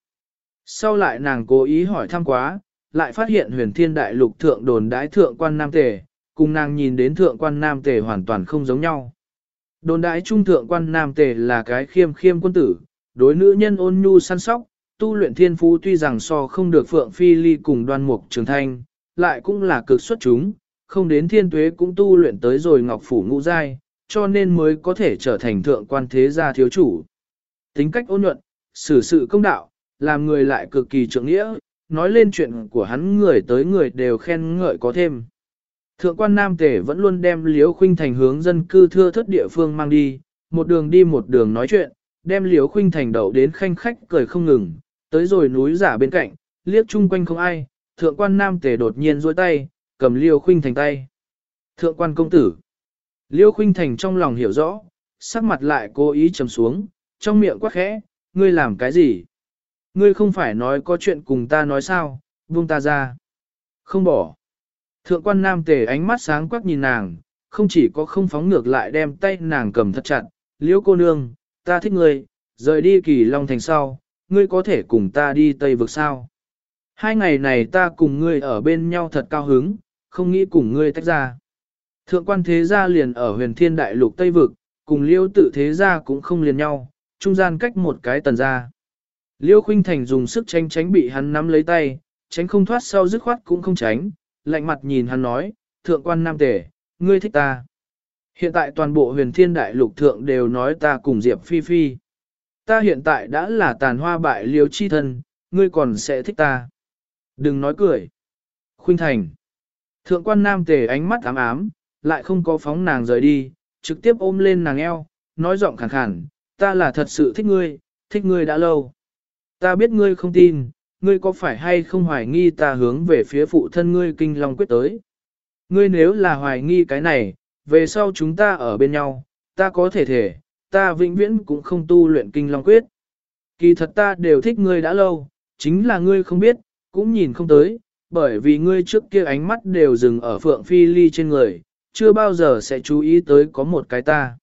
Sau lại nàng cố ý hỏi thăm quá, lại phát hiện huyền thiên đại lục thượng đồn đái thượng quan nam tề, cùng nàng nhìn đến thượng quan nam tề hoàn toàn không giống nhau. Đồn đại trung thượng quan nam tề là cái khiêm khiêm quân tử, đối nữ nhân ôn nhu săn sóc, tu luyện thiên phú tuy rằng so không được Phượng Phi Ly cùng đoan mục trường thanh, lại cũng là cực xuất chúng, không đến thiên tuế cũng tu luyện tới rồi ngọc phủ ngũ giai, cho nên mới có thể trở thành thượng quan thế gia thiếu chủ. Tính cách ôn nhuận, xử sự công đạo, làm người lại cực kỳ trượng nghĩa, nói lên chuyện của hắn người tới người đều khen ngợi có thêm. Thượng quan Nam Tể vẫn luôn đem Liễu Khuynh Thành hướng dân cư thưa thất địa phương mang đi, một đường đi một đường nói chuyện, đem Liễu Khuynh Thành đậu đến khanh khách cười không ngừng, tới rồi núi giả bên cạnh, liếc chung quanh không ai, thượng quan Nam Tể đột nhiên duỗi tay, cầm Liễu Khuynh Thành tay. Thượng quan công tử. Liễu Khuynh Thành trong lòng hiểu rõ, sắc mặt lại cố ý trầm xuống, trong miệng quát khẽ, ngươi làm cái gì? Ngươi không phải nói có chuyện cùng ta nói sao, buông ta ra. Không bỏ. Thượng quan nam tề ánh mắt sáng quắc nhìn nàng, không chỉ có không phóng ngược lại đem tay nàng cầm thật chặt, liễu cô nương, ta thích ngươi, rời đi kỳ long thành sau, ngươi có thể cùng ta đi Tây vực sao. Hai ngày này ta cùng ngươi ở bên nhau thật cao hứng, không nghĩ cùng ngươi tách ra. Thượng quan thế gia liền ở huyền thiên đại lục Tây vực, cùng liễu tự thế gia cũng không liền nhau, trung gian cách một cái tần gia. Liêu Khuynh Thành dùng sức tránh tránh bị hắn nắm lấy tay, tránh không thoát sau dứt khoát cũng không tránh, lạnh mặt nhìn hắn nói, thượng quan nam tể, ngươi thích ta. Hiện tại toàn bộ huyền thiên đại lục thượng đều nói ta cùng Diệp Phi Phi. Ta hiện tại đã là tàn hoa bại liêu chi thân, ngươi còn sẽ thích ta. Đừng nói cười. Khuynh Thành. Thượng quan nam tề ánh mắt ám ám, lại không có phóng nàng rời đi, trực tiếp ôm lên nàng eo, nói giọng khàn khàn, ta là thật sự thích ngươi, thích ngươi đã lâu. Ta biết ngươi không tin, ngươi có phải hay không hoài nghi ta hướng về phía phụ thân ngươi kinh long quyết tới. Ngươi nếu là hoài nghi cái này, về sau chúng ta ở bên nhau, ta có thể thể, ta vĩnh viễn cũng không tu luyện kinh long quyết. Kỳ thật ta đều thích ngươi đã lâu, chính là ngươi không biết, cũng nhìn không tới, bởi vì ngươi trước kia ánh mắt đều dừng ở phượng phi ly trên người, chưa bao giờ sẽ chú ý tới có một cái ta.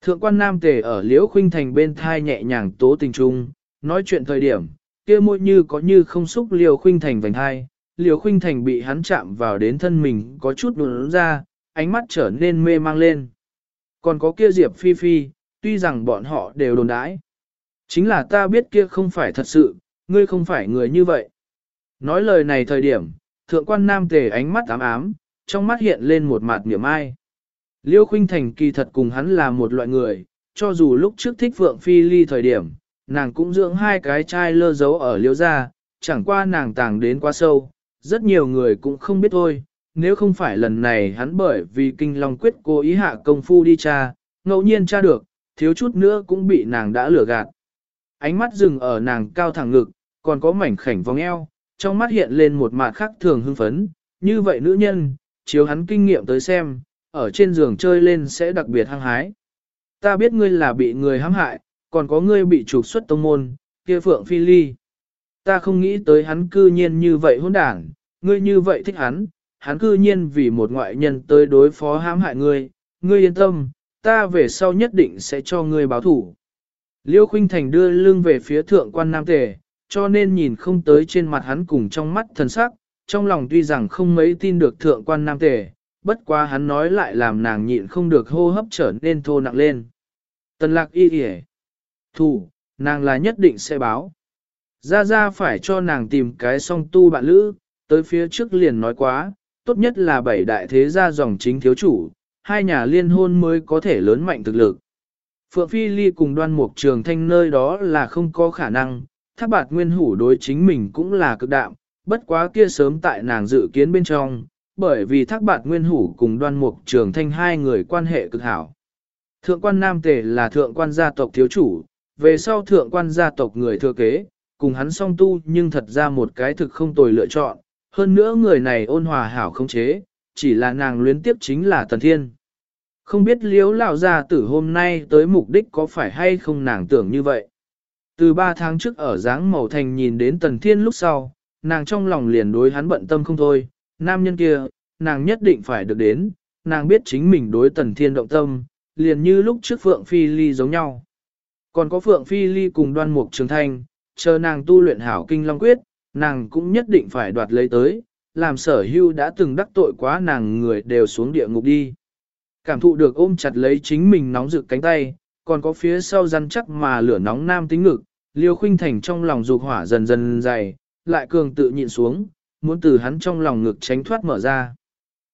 Thượng quan nam tề ở liễu khuynh thành bên thai nhẹ nhàng tố tình trung, nói chuyện thời điểm, kia môi như có như không xúc liều khuynh thành vành hai, liều khuynh thành bị hắn chạm vào đến thân mình có chút nụn ra, ánh mắt trở nên mê mang lên. Còn có kia Diệp Phi Phi, tuy rằng bọn họ đều đồn đãi. Chính là ta biết kia không phải thật sự, ngươi không phải người như vậy. Nói lời này thời điểm, thượng quan nam tề ánh mắt ám ám, trong mắt hiện lên một mặt niềm ai. Liêu Khuynh Thành kỳ thật cùng hắn là một loại người, cho dù lúc trước thích Phượng Phi Ly thời điểm, nàng cũng dưỡng hai cái trai lơ giấu ở liễu gia, chẳng qua nàng tàng đến quá sâu, rất nhiều người cũng không biết thôi. Nếu không phải lần này hắn bởi vì kinh long quyết cố ý hạ công phu đi tra, ngẫu nhiên tra được, thiếu chút nữa cũng bị nàng đã lừa gạt. Ánh mắt dừng ở nàng cao thẳng ngực, còn có mảnh khảnh vòng eo, trong mắt hiện lên một mặt khác thường hưng phấn, như vậy nữ nhân, chiếu hắn kinh nghiệm tới xem, ở trên giường chơi lên sẽ đặc biệt hăng hái. Ta biết ngươi là bị người hãm hại, còn có ngươi bị trục xuất tông môn, kia phượng phi ly. Ta không nghĩ tới hắn cư nhiên như vậy hôn đảng, ngươi như vậy thích hắn, hắn cư nhiên vì một ngoại nhân tới đối phó hãm hại ngươi, ngươi yên tâm, ta về sau nhất định sẽ cho ngươi báo thủ. Liêu Khuynh Thành đưa lưng về phía thượng quan nam tề, cho nên nhìn không tới trên mặt hắn cùng trong mắt thần sắc, trong lòng tuy rằng không mấy tin được thượng quan nam tề, bất quá hắn nói lại làm nàng nhịn không được hô hấp trở nên thô nặng lên. Tần lạc y kìa. Thủ, nàng là nhất định sẽ báo. Ra ra phải cho nàng tìm cái song tu bạn lữ, tới phía trước liền nói quá, tốt nhất là bảy đại thế gia dòng chính thiếu chủ, hai nhà liên hôn mới có thể lớn mạnh thực lực. Phượng Phi Ly cùng đoan mục trường thanh nơi đó là không có khả năng, thác bạt nguyên hủ đối chính mình cũng là cực đạm, bất quá kia sớm tại nàng dự kiến bên trong, bởi vì thác bạt nguyên hủ cùng đoan mục trường thanh hai người quan hệ cực hảo. Thượng quan Nam Tề là thượng quan gia tộc thiếu chủ, về sau thượng quan gia tộc người thừa kế, cùng hắn song tu nhưng thật ra một cái thực không tồi lựa chọn, hơn nữa người này ôn hòa hảo không chế, chỉ là nàng luyến tiếp chính là Tần Thiên. Không biết liếu lão gia tử hôm nay tới mục đích có phải hay không nàng tưởng như vậy. Từ ba tháng trước ở dáng màu thành nhìn đến Tần Thiên lúc sau, nàng trong lòng liền đối hắn bận tâm không thôi, nam nhân kia, nàng nhất định phải được đến, nàng biết chính mình đối Tần Thiên động tâm, liền như lúc trước Phượng Phi Ly giống nhau. Còn có Phượng Phi Ly cùng đoan mục trường thanh, chờ nàng tu luyện hảo kinh long quyết, nàng cũng nhất định phải đoạt lấy tới, làm sở hưu đã từng đắc tội quá nàng người đều xuống địa ngục đi. Cảm thụ được ôm chặt lấy chính mình nóng rực cánh tay, còn có phía sau răn chắc mà lửa nóng nam tính ngực, liêu khuynh thành trong lòng dục hỏa dần dần dày, lại cường tự nhịn xuống, muốn từ hắn trong lòng ngực tránh thoát mở ra.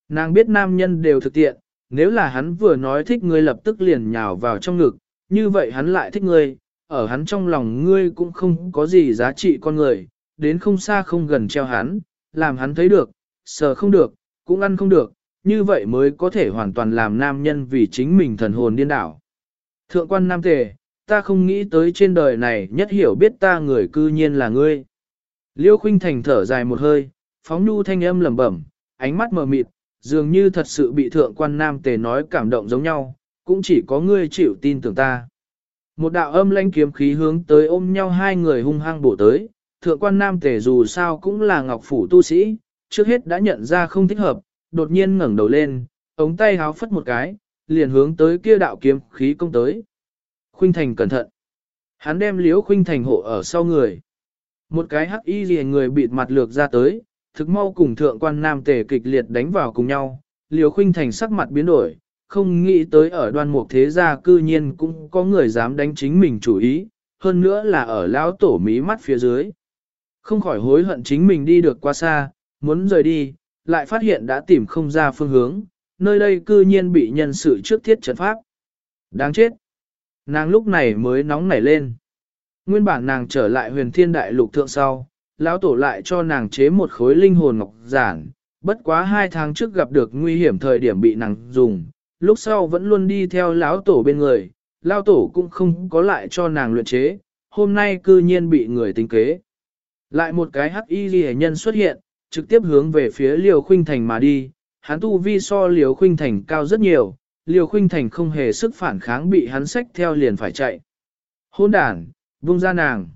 Nàng biết nam nhân đều thực tiện, nếu là hắn vừa nói thích ngươi lập tức liền nhào vào trong ngực, như vậy hắn lại thích ngươi, ở hắn trong lòng ngươi cũng không có gì giá trị con người, đến không xa không gần treo hắn, làm hắn thấy được, sờ không được, cũng ăn không được, như vậy mới có thể hoàn toàn làm nam nhân vì chính mình thần hồn điên đảo. Thượng quan nam tề, ta không nghĩ tới trên đời này nhất hiểu biết ta người cư nhiên là ngươi. Liêu khuynh thành thở dài một hơi, phóng nhu thanh âm lẩm bẩm, ánh mắt mờ mịt, dường như thật sự bị thượng quan nam tề nói cảm động giống nhau, cũng chỉ có ngươi chịu tin tưởng ta. Một đạo âm lãnh kiếm khí hướng tới ôm nhau hai người hung hăng bổ tới, thượng quan nam tề dù sao cũng là ngọc phủ tu sĩ, trước hết đã nhận ra không thích hợp, đột nhiên ngẩng đầu lên, ống tay háo phất một cái, liền hướng tới kia đạo kiếm khí công tới. Khuynh Thành cẩn thận. Hắn đem liếu Khuynh Thành hộ ở sau người. Một cái hắc y liền người bịt mặt lược ra tới, thực mau cùng thượng quan nam tề kịch liệt đánh vào cùng nhau. Liều Khuynh Thành sắc mặt biến đổi, không nghĩ tới ở đoan mục thế gia cư nhiên cũng có người dám đánh chính mình chủ ý, hơn nữa là ở lão tổ mí mắt phía dưới. Không khỏi hối hận chính mình đi được quá xa, muốn rời đi, lại phát hiện đã tìm không ra phương hướng, nơi đây cư nhiên bị nhân sự trước thiết trận pháp. Đáng chết! Nàng lúc này mới nóng nảy lên. Nguyên bản nàng trở lại huyền thiên đại lục thượng sau, lão tổ lại cho nàng chế một khối linh hồn ngọc giản, bất quá hai tháng trước gặp được nguy hiểm thời điểm bị nàng dùng, lúc sau vẫn luôn đi theo lão tổ bên người, lão tổ cũng không có lại cho nàng luyện chế, hôm nay cư nhiên bị người tính kế. Lại một cái hắc y ghi nhân xuất hiện, trực tiếp hướng về phía Liều Khuynh Thành mà đi, hắn tu vi so Liều Khuynh Thành cao rất nhiều, Liều Khuynh Thành không hề sức phản kháng bị hắn xách theo liền phải chạy. Hôn đàn, vung ra nàng.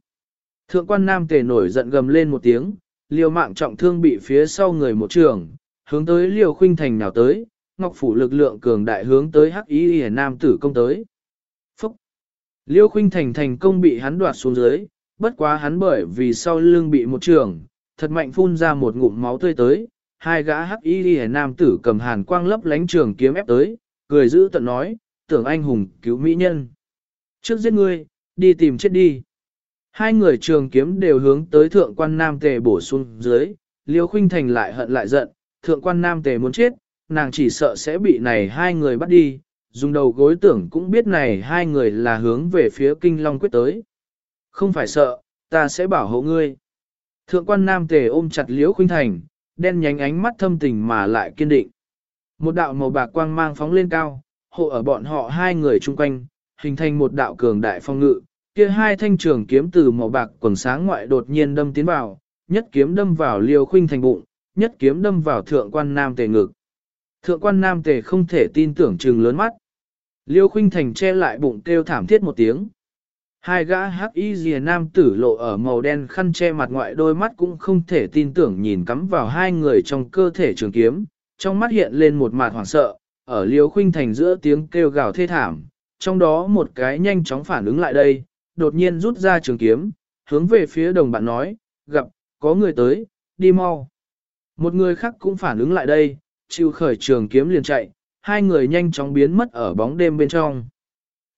Thượng quan nam tề nổi giận gầm lên một tiếng, Liều mạng trọng thương bị phía sau người một trường, hướng tới Liều Khuynh Thành nào tới, Ngọc Phủ lực lượng cường đại hướng tới hắc y hề nam tử công tới. Phúc! Liêu Khuynh Thành thành công bị hắn đoạt xuống dưới, bất quá hắn bởi vì sau lưng bị một trường, thật mạnh phun ra một ngụm máu tươi tới, hai gã hắc y hề nam tử cầm hàn quang lấp lánh trường kiếm ép tới, cười giữ tận nói, tưởng anh hùng cứu mỹ nhân. Trước giết ngươi, đi tìm chết đi. Hai người trường kiếm đều hướng tới thượng quan nam tề bổ sung dưới, liêu khuynh thành lại hận lại giận, thượng quan nam tề muốn chết, nàng chỉ sợ sẽ bị này hai người bắt đi, dùng đầu gối tưởng cũng biết này hai người là hướng về phía kinh long quyết tới. Không phải sợ, ta sẽ bảo hộ ngươi. Thượng quan nam tề ôm chặt liễu khuynh thành, đen nhánh ánh mắt thâm tình mà lại kiên định. Một đạo màu bạc quang mang phóng lên cao, hộ ở bọn họ hai người chung quanh, hình thành một đạo cường đại phong ngự. Kia hai thanh trường kiếm từ màu bạc quần sáng ngoại đột nhiên đâm tiến vào, nhất kiếm đâm vào liêu khuynh thành bụng, nhất kiếm đâm vào thượng quan nam tề ngực. Thượng quan nam tề không thể tin tưởng trừng lớn mắt. Liêu khuynh thành che lại bụng kêu thảm thiết một tiếng. Hai gã hắc y rìa nam tử lộ ở màu đen khăn che mặt ngoại đôi mắt cũng không thể tin tưởng nhìn cắm vào hai người trong cơ thể trường kiếm, trong mắt hiện lên một mặt hoảng sợ, ở liêu khuynh thành giữa tiếng kêu gào thê thảm, trong đó một cái nhanh chóng phản ứng lại đây, đột nhiên rút ra trường kiếm, hướng về phía đồng bạn nói, gặp, có người tới, đi mau. Một người khác cũng phản ứng lại đây, chịu khởi trường kiếm liền chạy, hai người nhanh chóng biến mất ở bóng đêm bên trong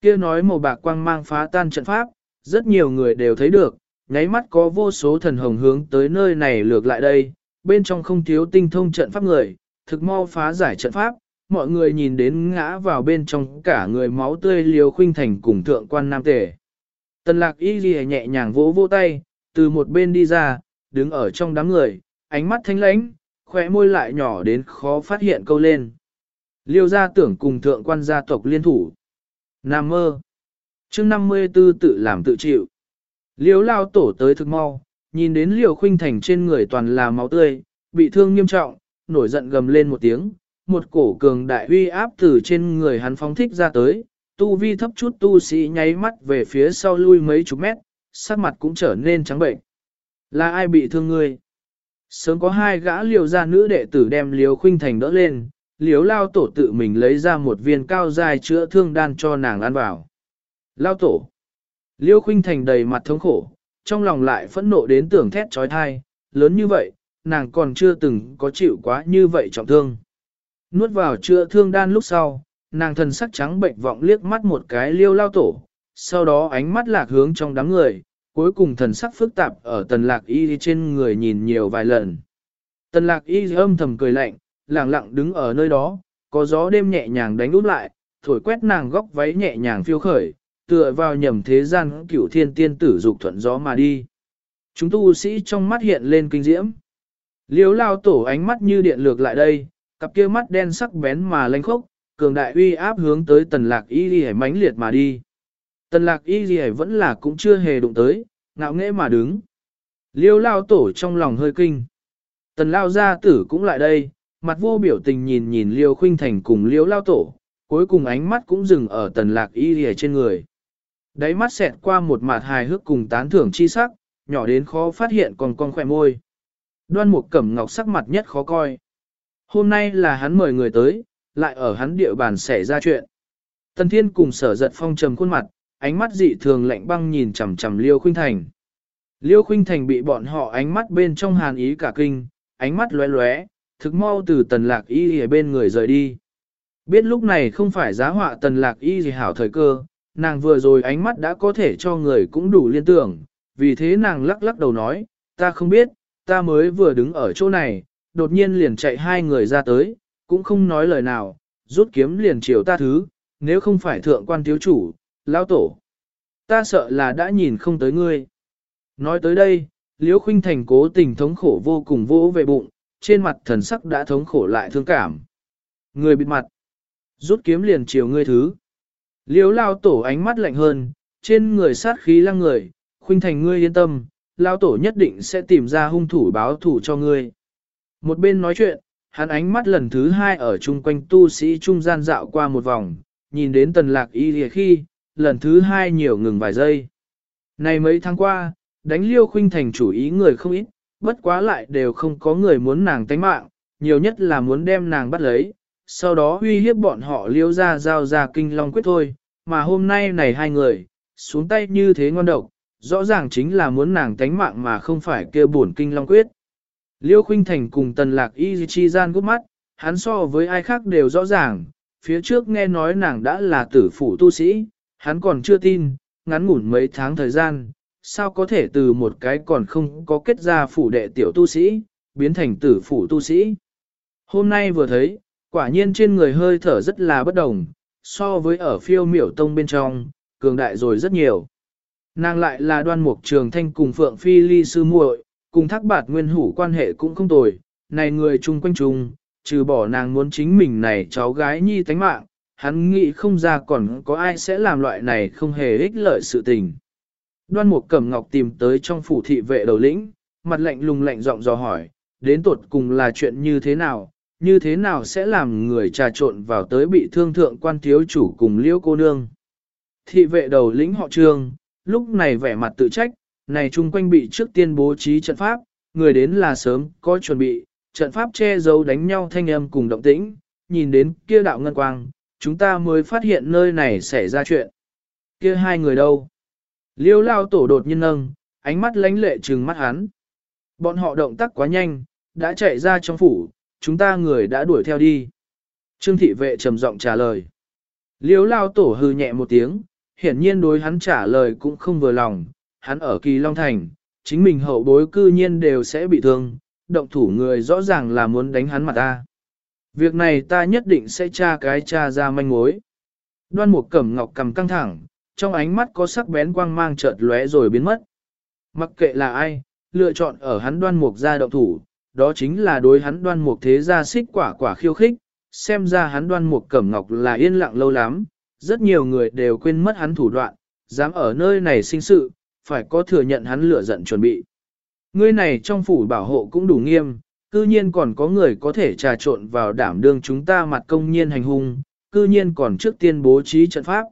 kia nói màu bạc quang mang phá tan trận pháp, rất nhiều người đều thấy được, nháy mắt có vô số thần hồng hướng tới nơi này lược lại đây, bên trong không thiếu tinh thông trận pháp người, thực mau phá giải trận pháp, mọi người nhìn đến ngã vào bên trong cả người máu tươi liều khuynh thành cùng thượng quan nam tể. Tần lạc y ghi nhẹ nhàng vỗ vỗ tay, từ một bên đi ra, đứng ở trong đám người, ánh mắt thanh lãnh, khóe môi lại nhỏ đến khó phát hiện câu lên. Liêu gia tưởng cùng thượng quan gia tộc liên thủ. Nam mơ. chương 54 tự làm tự chịu. Liêu lao tổ tới thực mau, nhìn đến liều khuynh thành trên người toàn là máu tươi, bị thương nghiêm trọng, nổi giận gầm lên một tiếng, một cổ cường đại uy áp từ trên người hắn phóng thích ra tới, tu vi thấp chút tu sĩ nháy mắt về phía sau lui mấy chục mét, sắc mặt cũng trở nên trắng bệnh. Là ai bị thương ngươi? Sớm có hai gã liều gia nữ đệ tử đem liều khuynh thành đỡ lên, liếu lao tổ tự mình lấy ra một viên cao dài chữa thương đan cho nàng ăn vào. Lao tổ. Liêu khuynh thành đầy mặt thống khổ, trong lòng lại phẫn nộ đến tưởng thét trói thai, lớn như vậy, nàng còn chưa từng có chịu quá như vậy trọng thương. Nuốt vào chữa thương đan lúc sau, nàng thần sắc trắng bệnh vọng liếc mắt một cái liêu lao tổ, sau đó ánh mắt lạc hướng trong đám người, cuối cùng thần sắc phức tạp ở tần lạc y trên người nhìn nhiều vài lần. Tần lạc y âm thầm cười lạnh, lặng lặng đứng ở nơi đó, có gió đêm nhẹ nhàng đánh út lại, thổi quét nàng góc váy nhẹ nhàng phiêu khởi, tựa vào nhầm thế gian cửu thiên tiên tử dục thuận gió mà đi. Chúng tu sĩ trong mắt hiện lên kinh diễm. Liếu lao tổ ánh mắt như điện lược lại đây, cặp kia mắt đen sắc bén mà lanh khốc, cường đại uy áp hướng tới tần lạc y ghi mãnh liệt mà đi. Tần lạc y ghi vẫn là cũng chưa hề đụng tới, ngạo nghễ mà đứng. Liêu lao tổ trong lòng hơi kinh. Tần lao gia tử cũng lại đây, mặt vô biểu tình nhìn nhìn liêu khuynh thành cùng liêu lao tổ, cuối cùng ánh mắt cũng dừng ở tần lạc y ghi trên người. Đáy mắt xẹt qua một mặt hài hước cùng tán thưởng chi sắc, nhỏ đến khó phát hiện còn con khỏe môi. Đoan một cẩm ngọc sắc mặt nhất khó coi. Hôm nay là hắn mời người tới, lại ở hắn địa bàn xảy ra chuyện. Tần Thiên cùng sở giật phong trầm khuôn mặt, ánh mắt dị thường lạnh băng nhìn chằm chằm Liêu Khuynh Thành. Liêu Khuynh Thành bị bọn họ ánh mắt bên trong hàn ý cả kinh, ánh mắt lóe lóe, thực mau từ tần lạc y ở bên người rời đi. Biết lúc này không phải giá họa tần lạc y gì hảo thời cơ, nàng vừa rồi ánh mắt đã có thể cho người cũng đủ liên tưởng, vì thế nàng lắc lắc đầu nói, ta không biết, ta mới vừa đứng ở chỗ này, đột nhiên liền chạy hai người ra tới, cũng không nói lời nào, rút kiếm liền chiều ta thứ, nếu không phải thượng quan thiếu chủ, Lão tổ. Ta sợ là đã nhìn không tới ngươi. Nói tới đây, Liễu Khuynh Thành cố tình thống khổ vô cùng vỗ về bụng, trên mặt thần sắc đã thống khổ lại thương cảm. Người bịt mặt, rút kiếm liền chiều ngươi thứ. Liễu lao tổ ánh mắt lạnh hơn, trên người sát khí lăng người, Khuynh Thành ngươi yên tâm, lao tổ nhất định sẽ tìm ra hung thủ báo thủ cho ngươi. Một bên nói chuyện, hắn ánh mắt lần thứ hai ở chung quanh tu sĩ trung gian dạo qua một vòng, nhìn đến tần lạc y lìa khi, lần thứ hai nhiều ngừng vài giây. Này mấy tháng qua, đánh liêu khuynh thành chủ ý người không ít, bất quá lại đều không có người muốn nàng tánh mạng, nhiều nhất là muốn đem nàng bắt lấy, sau đó uy hiếp bọn họ liêu ra giao ra kinh long quyết thôi, mà hôm nay này hai người, xuống tay như thế ngon độc, rõ ràng chính là muốn nàng tánh mạng mà không phải kia buồn kinh long quyết. Liêu Khuynh Thành cùng Tần Lạc Y chi gian gút mắt, hắn so với ai khác đều rõ ràng, phía trước nghe nói nàng đã là tử phủ tu sĩ, hắn còn chưa tin, ngắn ngủn mấy tháng thời gian, sao có thể từ một cái còn không có kết ra phủ đệ tiểu tu sĩ, biến thành tử phủ tu sĩ. Hôm nay vừa thấy, quả nhiên trên người hơi thở rất là bất đồng, so với ở phiêu miểu tông bên trong, cường đại rồi rất nhiều. Nàng lại là đoan mục trường thanh cùng Phượng Phi Ly Sư muội cùng thác bạt nguyên hủ quan hệ cũng không tồi, này người chung quanh chung, trừ bỏ nàng muốn chính mình này cháu gái nhi tánh mạng, hắn nghĩ không ra còn có ai sẽ làm loại này không hề ích lợi sự tình. Đoan Mục Cẩm Ngọc tìm tới trong phủ thị vệ đầu lĩnh, mặt lạnh lùng lạnh giọng dò hỏi, đến tuột cùng là chuyện như thế nào, như thế nào sẽ làm người trà trộn vào tới bị thương thượng quan thiếu chủ cùng liễu cô nương. Thị vệ đầu lĩnh họ trương, lúc này vẻ mặt tự trách, này chung quanh bị trước tiên bố trí trận pháp, người đến là sớm có chuẩn bị, trận pháp che giấu đánh nhau thanh âm cùng động tĩnh, nhìn đến kia đạo ngân quang, chúng ta mới phát hiện nơi này xảy ra chuyện. Kia hai người đâu? Liêu lao tổ đột nhiên nâng, ánh mắt lánh lệ trừng mắt hắn. Bọn họ động tác quá nhanh, đã chạy ra trong phủ, chúng ta người đã đuổi theo đi. Trương thị vệ trầm giọng trả lời. Liêu lao tổ hư nhẹ một tiếng, hiển nhiên đối hắn trả lời cũng không vừa lòng, hắn ở kỳ Long Thành, chính mình hậu bối cư nhiên đều sẽ bị thương, động thủ người rõ ràng là muốn đánh hắn mặt ta. Việc này ta nhất định sẽ tra cái tra ra manh mối. Đoan một cẩm ngọc cầm căng thẳng, trong ánh mắt có sắc bén quang mang chợt lóe rồi biến mất. Mặc kệ là ai, lựa chọn ở hắn đoan mục gia động thủ, đó chính là đối hắn đoan mục thế gia xích quả quả khiêu khích, xem ra hắn đoan mục cẩm ngọc là yên lặng lâu lắm, rất nhiều người đều quên mất hắn thủ đoạn, dám ở nơi này sinh sự, phải có thừa nhận hắn lửa giận chuẩn bị. Ngươi này trong phủ bảo hộ cũng đủ nghiêm, cư nhiên còn có người có thể trà trộn vào đảm đương chúng ta mặt công nhiên hành hung, cư nhiên còn trước tiên bố trí trận pháp.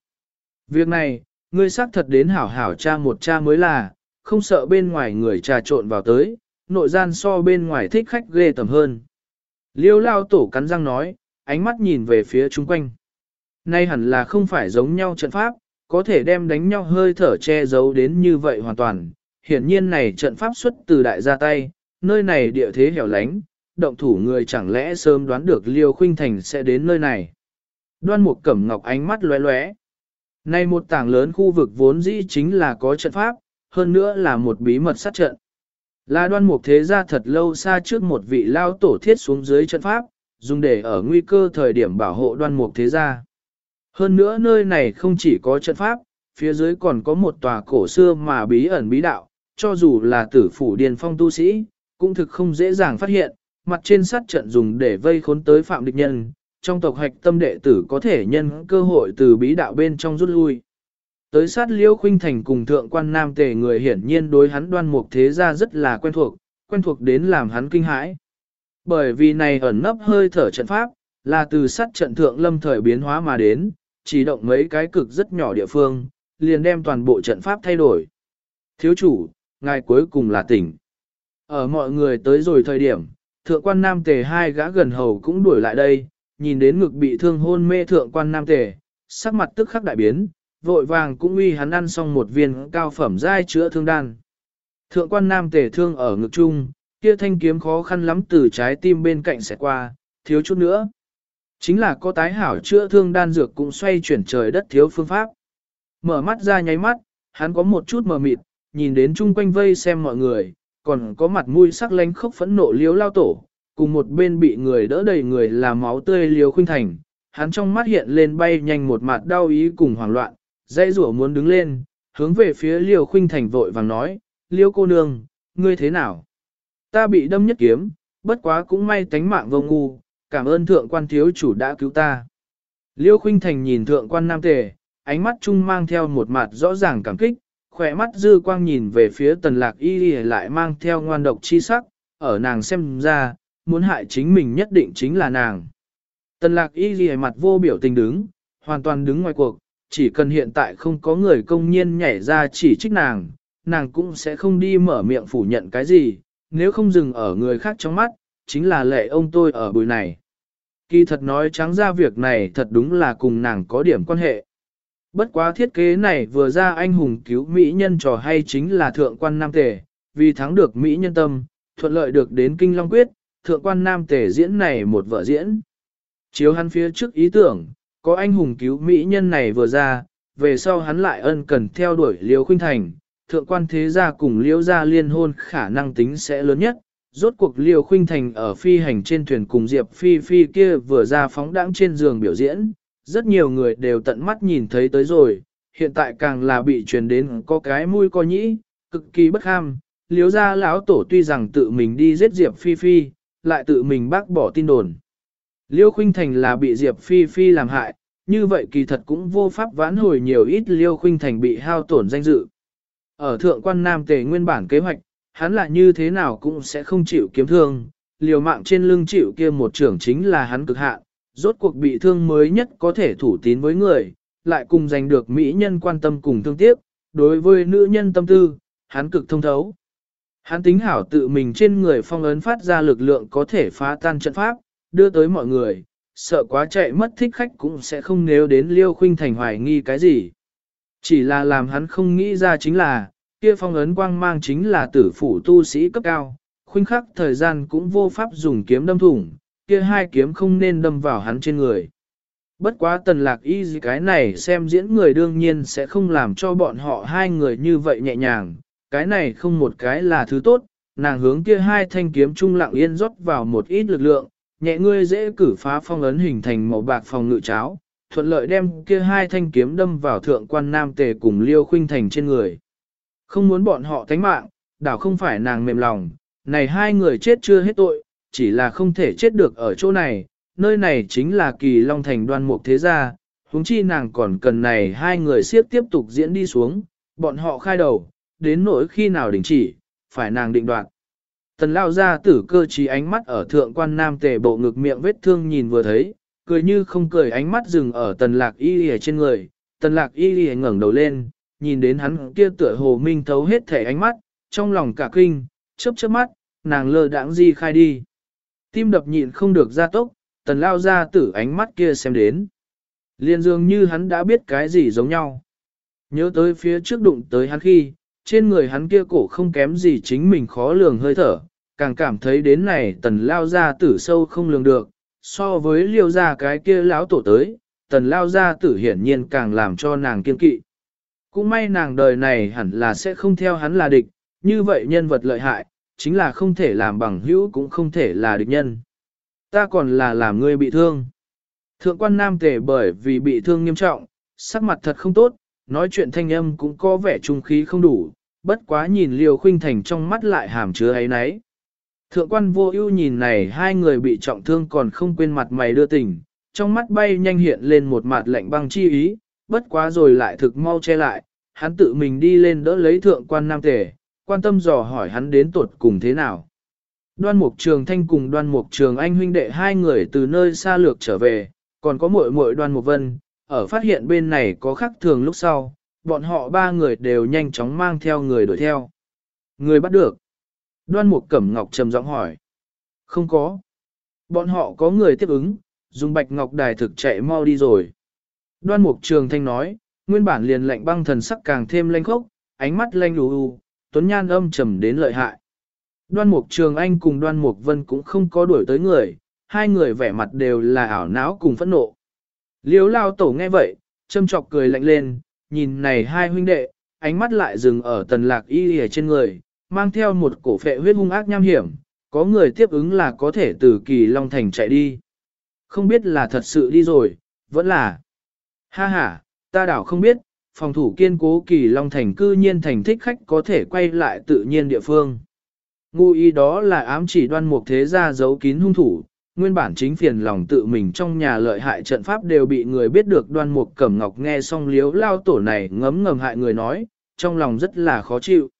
Việc này, ngươi xác thật đến hảo hảo cha một cha mới là, không sợ bên ngoài người trà trộn vào tới, nội gian so bên ngoài thích khách ghê tầm hơn. Liêu lao tổ cắn răng nói, ánh mắt nhìn về phía chung quanh. Nay hẳn là không phải giống nhau trận pháp, có thể đem đánh nhau hơi thở che giấu đến như vậy hoàn toàn. Hiển nhiên này trận pháp xuất từ đại gia tay, nơi này địa thế hẻo lánh, động thủ người chẳng lẽ sớm đoán được Liêu Khuynh Thành sẽ đến nơi này. Đoan mục cẩm ngọc ánh mắt lóe lóe. Nay một tảng lớn khu vực vốn dĩ chính là có trận pháp, hơn nữa là một bí mật sát trận. Là đoan mục thế gia thật lâu xa trước một vị lao tổ thiết xuống dưới trận pháp, dùng để ở nguy cơ thời điểm bảo hộ đoan mục thế gia. Hơn nữa nơi này không chỉ có trận pháp, phía dưới còn có một tòa cổ xưa mà bí ẩn bí đạo, cho dù là tử phủ điền phong tu sĩ, cũng thực không dễ dàng phát hiện, mặt trên sát trận dùng để vây khốn tới phạm địch nhân, trong tộc hạch tâm đệ tử có thể nhân cơ hội từ bí đạo bên trong rút lui. Tới sát liễu khuynh thành cùng thượng quan nam tề người hiển nhiên đối hắn đoan mục thế gia rất là quen thuộc, quen thuộc đến làm hắn kinh hãi. Bởi vì này ẩn nấp hơi thở trận pháp, là từ sát trận thượng lâm thời biến hóa mà đến, chỉ động mấy cái cực rất nhỏ địa phương, liền đem toàn bộ trận pháp thay đổi. Thiếu chủ, ngài cuối cùng là tỉnh. Ở mọi người tới rồi thời điểm, thượng quan nam tề hai gã gần hầu cũng đuổi lại đây, nhìn đến ngực bị thương hôn mê thượng quan nam tề, sắc mặt tức khắc đại biến, vội vàng cũng uy hắn ăn xong một viên cao phẩm giai chữa thương đan. Thượng quan nam tề thương ở ngực chung, kia thanh kiếm khó khăn lắm từ trái tim bên cạnh sẽ qua, thiếu chút nữa. Chính là có tái hảo chữa thương đan dược cũng xoay chuyển trời đất thiếu phương pháp. Mở mắt ra nháy mắt, hắn có một chút mờ mịt, nhìn đến chung quanh vây xem mọi người, còn có mặt mũi sắc lánh khốc phẫn nộ liếu lao tổ, cùng một bên bị người đỡ đầy người là máu tươi liếu khuynh thành. Hắn trong mắt hiện lên bay nhanh một mặt đau ý cùng hoảng loạn, dây rủa muốn đứng lên, hướng về phía liều khuynh thành vội vàng nói, liêu cô nương, ngươi thế nào? Ta bị đâm nhất kiếm, bất quá cũng may tánh mạng vô ngu, cảm ơn thượng quan thiếu chủ đã cứu ta. Liêu khuynh thành nhìn thượng quan nam tề, ánh mắt chung mang theo một mặt rõ ràng cảm kích, khỏe mắt dư quang nhìn về phía tần lạc y y lại mang theo ngoan độc chi sắc, ở nàng xem ra, muốn hại chính mình nhất định chính là nàng. Tần lạc y y mặt vô biểu tình đứng, hoàn toàn đứng ngoài cuộc, chỉ cần hiện tại không có người công nhiên nhảy ra chỉ trích nàng, nàng cũng sẽ không đi mở miệng phủ nhận cái gì, nếu không dừng ở người khác trong mắt, chính là lệ ông tôi ở buổi này. Kỳ thật nói trắng ra việc này thật đúng là cùng nàng có điểm quan hệ. Bất quá thiết kế này vừa ra anh hùng cứu Mỹ nhân trò hay chính là thượng quan nam tề, vì thắng được Mỹ nhân tâm, thuận lợi được đến kinh long quyết, thượng quan nam tề diễn này một vợ diễn. Chiếu hắn phía trước ý tưởng, có anh hùng cứu Mỹ nhân này vừa ra, về sau hắn lại ân cần theo đuổi liêu khuynh thành, thượng quan thế gia cùng liêu gia liên hôn khả năng tính sẽ lớn nhất. Rốt cuộc liêu khuynh thành ở phi hành trên thuyền cùng Diệp Phi Phi kia vừa ra phóng đãng trên giường biểu diễn, rất nhiều người đều tận mắt nhìn thấy tới rồi, hiện tại càng là bị truyền đến có cái mũi có nhĩ, cực kỳ bất ham. Liếu ra lão tổ tuy rằng tự mình đi giết Diệp Phi Phi, lại tự mình bác bỏ tin đồn. Liêu Khuynh Thành là bị Diệp Phi Phi làm hại, như vậy kỳ thật cũng vô pháp vãn hồi nhiều ít Liêu Khuynh Thành bị hao tổn danh dự. Ở thượng quan Nam Tề nguyên bản kế hoạch, hắn là như thế nào cũng sẽ không chịu kiếm thương, liều mạng trên lưng chịu kia một trưởng chính là hắn cực hạn, rốt cuộc bị thương mới nhất có thể thủ tín với người, lại cùng giành được mỹ nhân quan tâm cùng thương tiếc, đối với nữ nhân tâm tư, hắn cực thông thấu. Hắn tính hảo tự mình trên người phong ấn phát ra lực lượng có thể phá tan trận pháp, đưa tới mọi người, sợ quá chạy mất thích khách cũng sẽ không nếu đến liêu khuynh thành hoài nghi cái gì. Chỉ là làm hắn không nghĩ ra chính là, kia phong ấn quang mang chính là tử phủ tu sĩ cấp cao, khuynh khắc thời gian cũng vô pháp dùng kiếm đâm thủng, kia hai kiếm không nên đâm vào hắn trên người. Bất quá tần lạc y gì cái này xem diễn người đương nhiên sẽ không làm cho bọn họ hai người như vậy nhẹ nhàng, cái này không một cái là thứ tốt, nàng hướng kia hai thanh kiếm trung lặng yên rót vào một ít lực lượng, nhẹ ngươi dễ cử phá phong ấn hình thành màu bạc phòng ngự cháo, thuận lợi đem kia hai thanh kiếm đâm vào thượng quan nam tề cùng liêu khuynh thành trên người. Không muốn bọn họ thánh mạng, đảo không phải nàng mềm lòng, này hai người chết chưa hết tội, chỉ là không thể chết được ở chỗ này, nơi này chính là kỳ long thành đoan mục thế gia, huống chi nàng còn cần này hai người siếp tiếp tục diễn đi xuống, bọn họ khai đầu, đến nỗi khi nào đình chỉ, phải nàng định đoạt. Tần lao ra tử cơ trí ánh mắt ở thượng quan nam tề bộ ngực miệng vết thương nhìn vừa thấy, cười như không cười ánh mắt dừng ở tần lạc y lìa trên người, tần lạc y lìa ngẩng đầu lên, nhìn đến hắn kia tựa hồ minh thấu hết thể ánh mắt, trong lòng cả kinh, chớp chớp mắt, nàng lơ đãng di khai đi. Tim đập nhịn không được ra tốc, tần lao ra tử ánh mắt kia xem đến. Liên dường như hắn đã biết cái gì giống nhau. Nhớ tới phía trước đụng tới hắn khi, trên người hắn kia cổ không kém gì chính mình khó lường hơi thở, càng cảm thấy đến này tần lao ra tử sâu không lường được, so với liêu ra cái kia lão tổ tới, tần lao gia tử hiển nhiên càng làm cho nàng kiên kỵ. Cũng may nàng đời này hẳn là sẽ không theo hắn là địch, như vậy nhân vật lợi hại, chính là không thể làm bằng hữu cũng không thể là địch nhân. Ta còn là làm ngươi bị thương. Thượng quan nam tề bởi vì bị thương nghiêm trọng, sắc mặt thật không tốt, nói chuyện thanh âm cũng có vẻ trung khí không đủ, bất quá nhìn liều khuynh thành trong mắt lại hàm chứa ấy nấy. Thượng quan vô ưu nhìn này hai người bị trọng thương còn không quên mặt mày đưa tình, trong mắt bay nhanh hiện lên một mặt lạnh băng chi ý, bất quá rồi lại thực mau che lại, hắn tự mình đi lên đỡ lấy thượng quan nam tề, quan tâm dò hỏi hắn đến tuột cùng thế nào. Đoan mục trường thanh cùng đoan mục trường anh huynh đệ hai người từ nơi xa lược trở về, còn có muội muội đoan mục vân, ở phát hiện bên này có khắc thường lúc sau, bọn họ ba người đều nhanh chóng mang theo người đuổi theo. Người bắt được. Đoan mục cẩm ngọc trầm giọng hỏi. Không có. Bọn họ có người tiếp ứng, dùng bạch ngọc đài thực chạy mau đi rồi. Đoan mục trường thanh nói, nguyên bản liền lạnh băng thần sắc càng thêm lanh khốc, ánh mắt lanh lù u, tuấn nhan âm trầm đến lợi hại. Đoan mục trường anh cùng đoan mục vân cũng không có đuổi tới người, hai người vẻ mặt đều là ảo não cùng phẫn nộ. Liếu lao tổ nghe vậy, châm chọc cười lạnh lên, nhìn này hai huynh đệ, ánh mắt lại dừng ở tần lạc y ở trên người, mang theo một cổ phệ huyết hung ác nham hiểm, có người tiếp ứng là có thể từ kỳ Long Thành chạy đi. Không biết là thật sự đi rồi, vẫn là. Ha ha, ta đảo không biết, phòng thủ kiên cố kỳ Long Thành cư nhiên thành thích khách có thể quay lại tự nhiên địa phương. Ngu ý đó là ám chỉ đoan mục thế gia giấu kín hung thủ, nguyên bản chính phiền lòng tự mình trong nhà lợi hại trận pháp đều bị người biết được đoan mục cẩm ngọc nghe xong liếu lao tổ này ngấm ngầm hại người nói, trong lòng rất là khó chịu.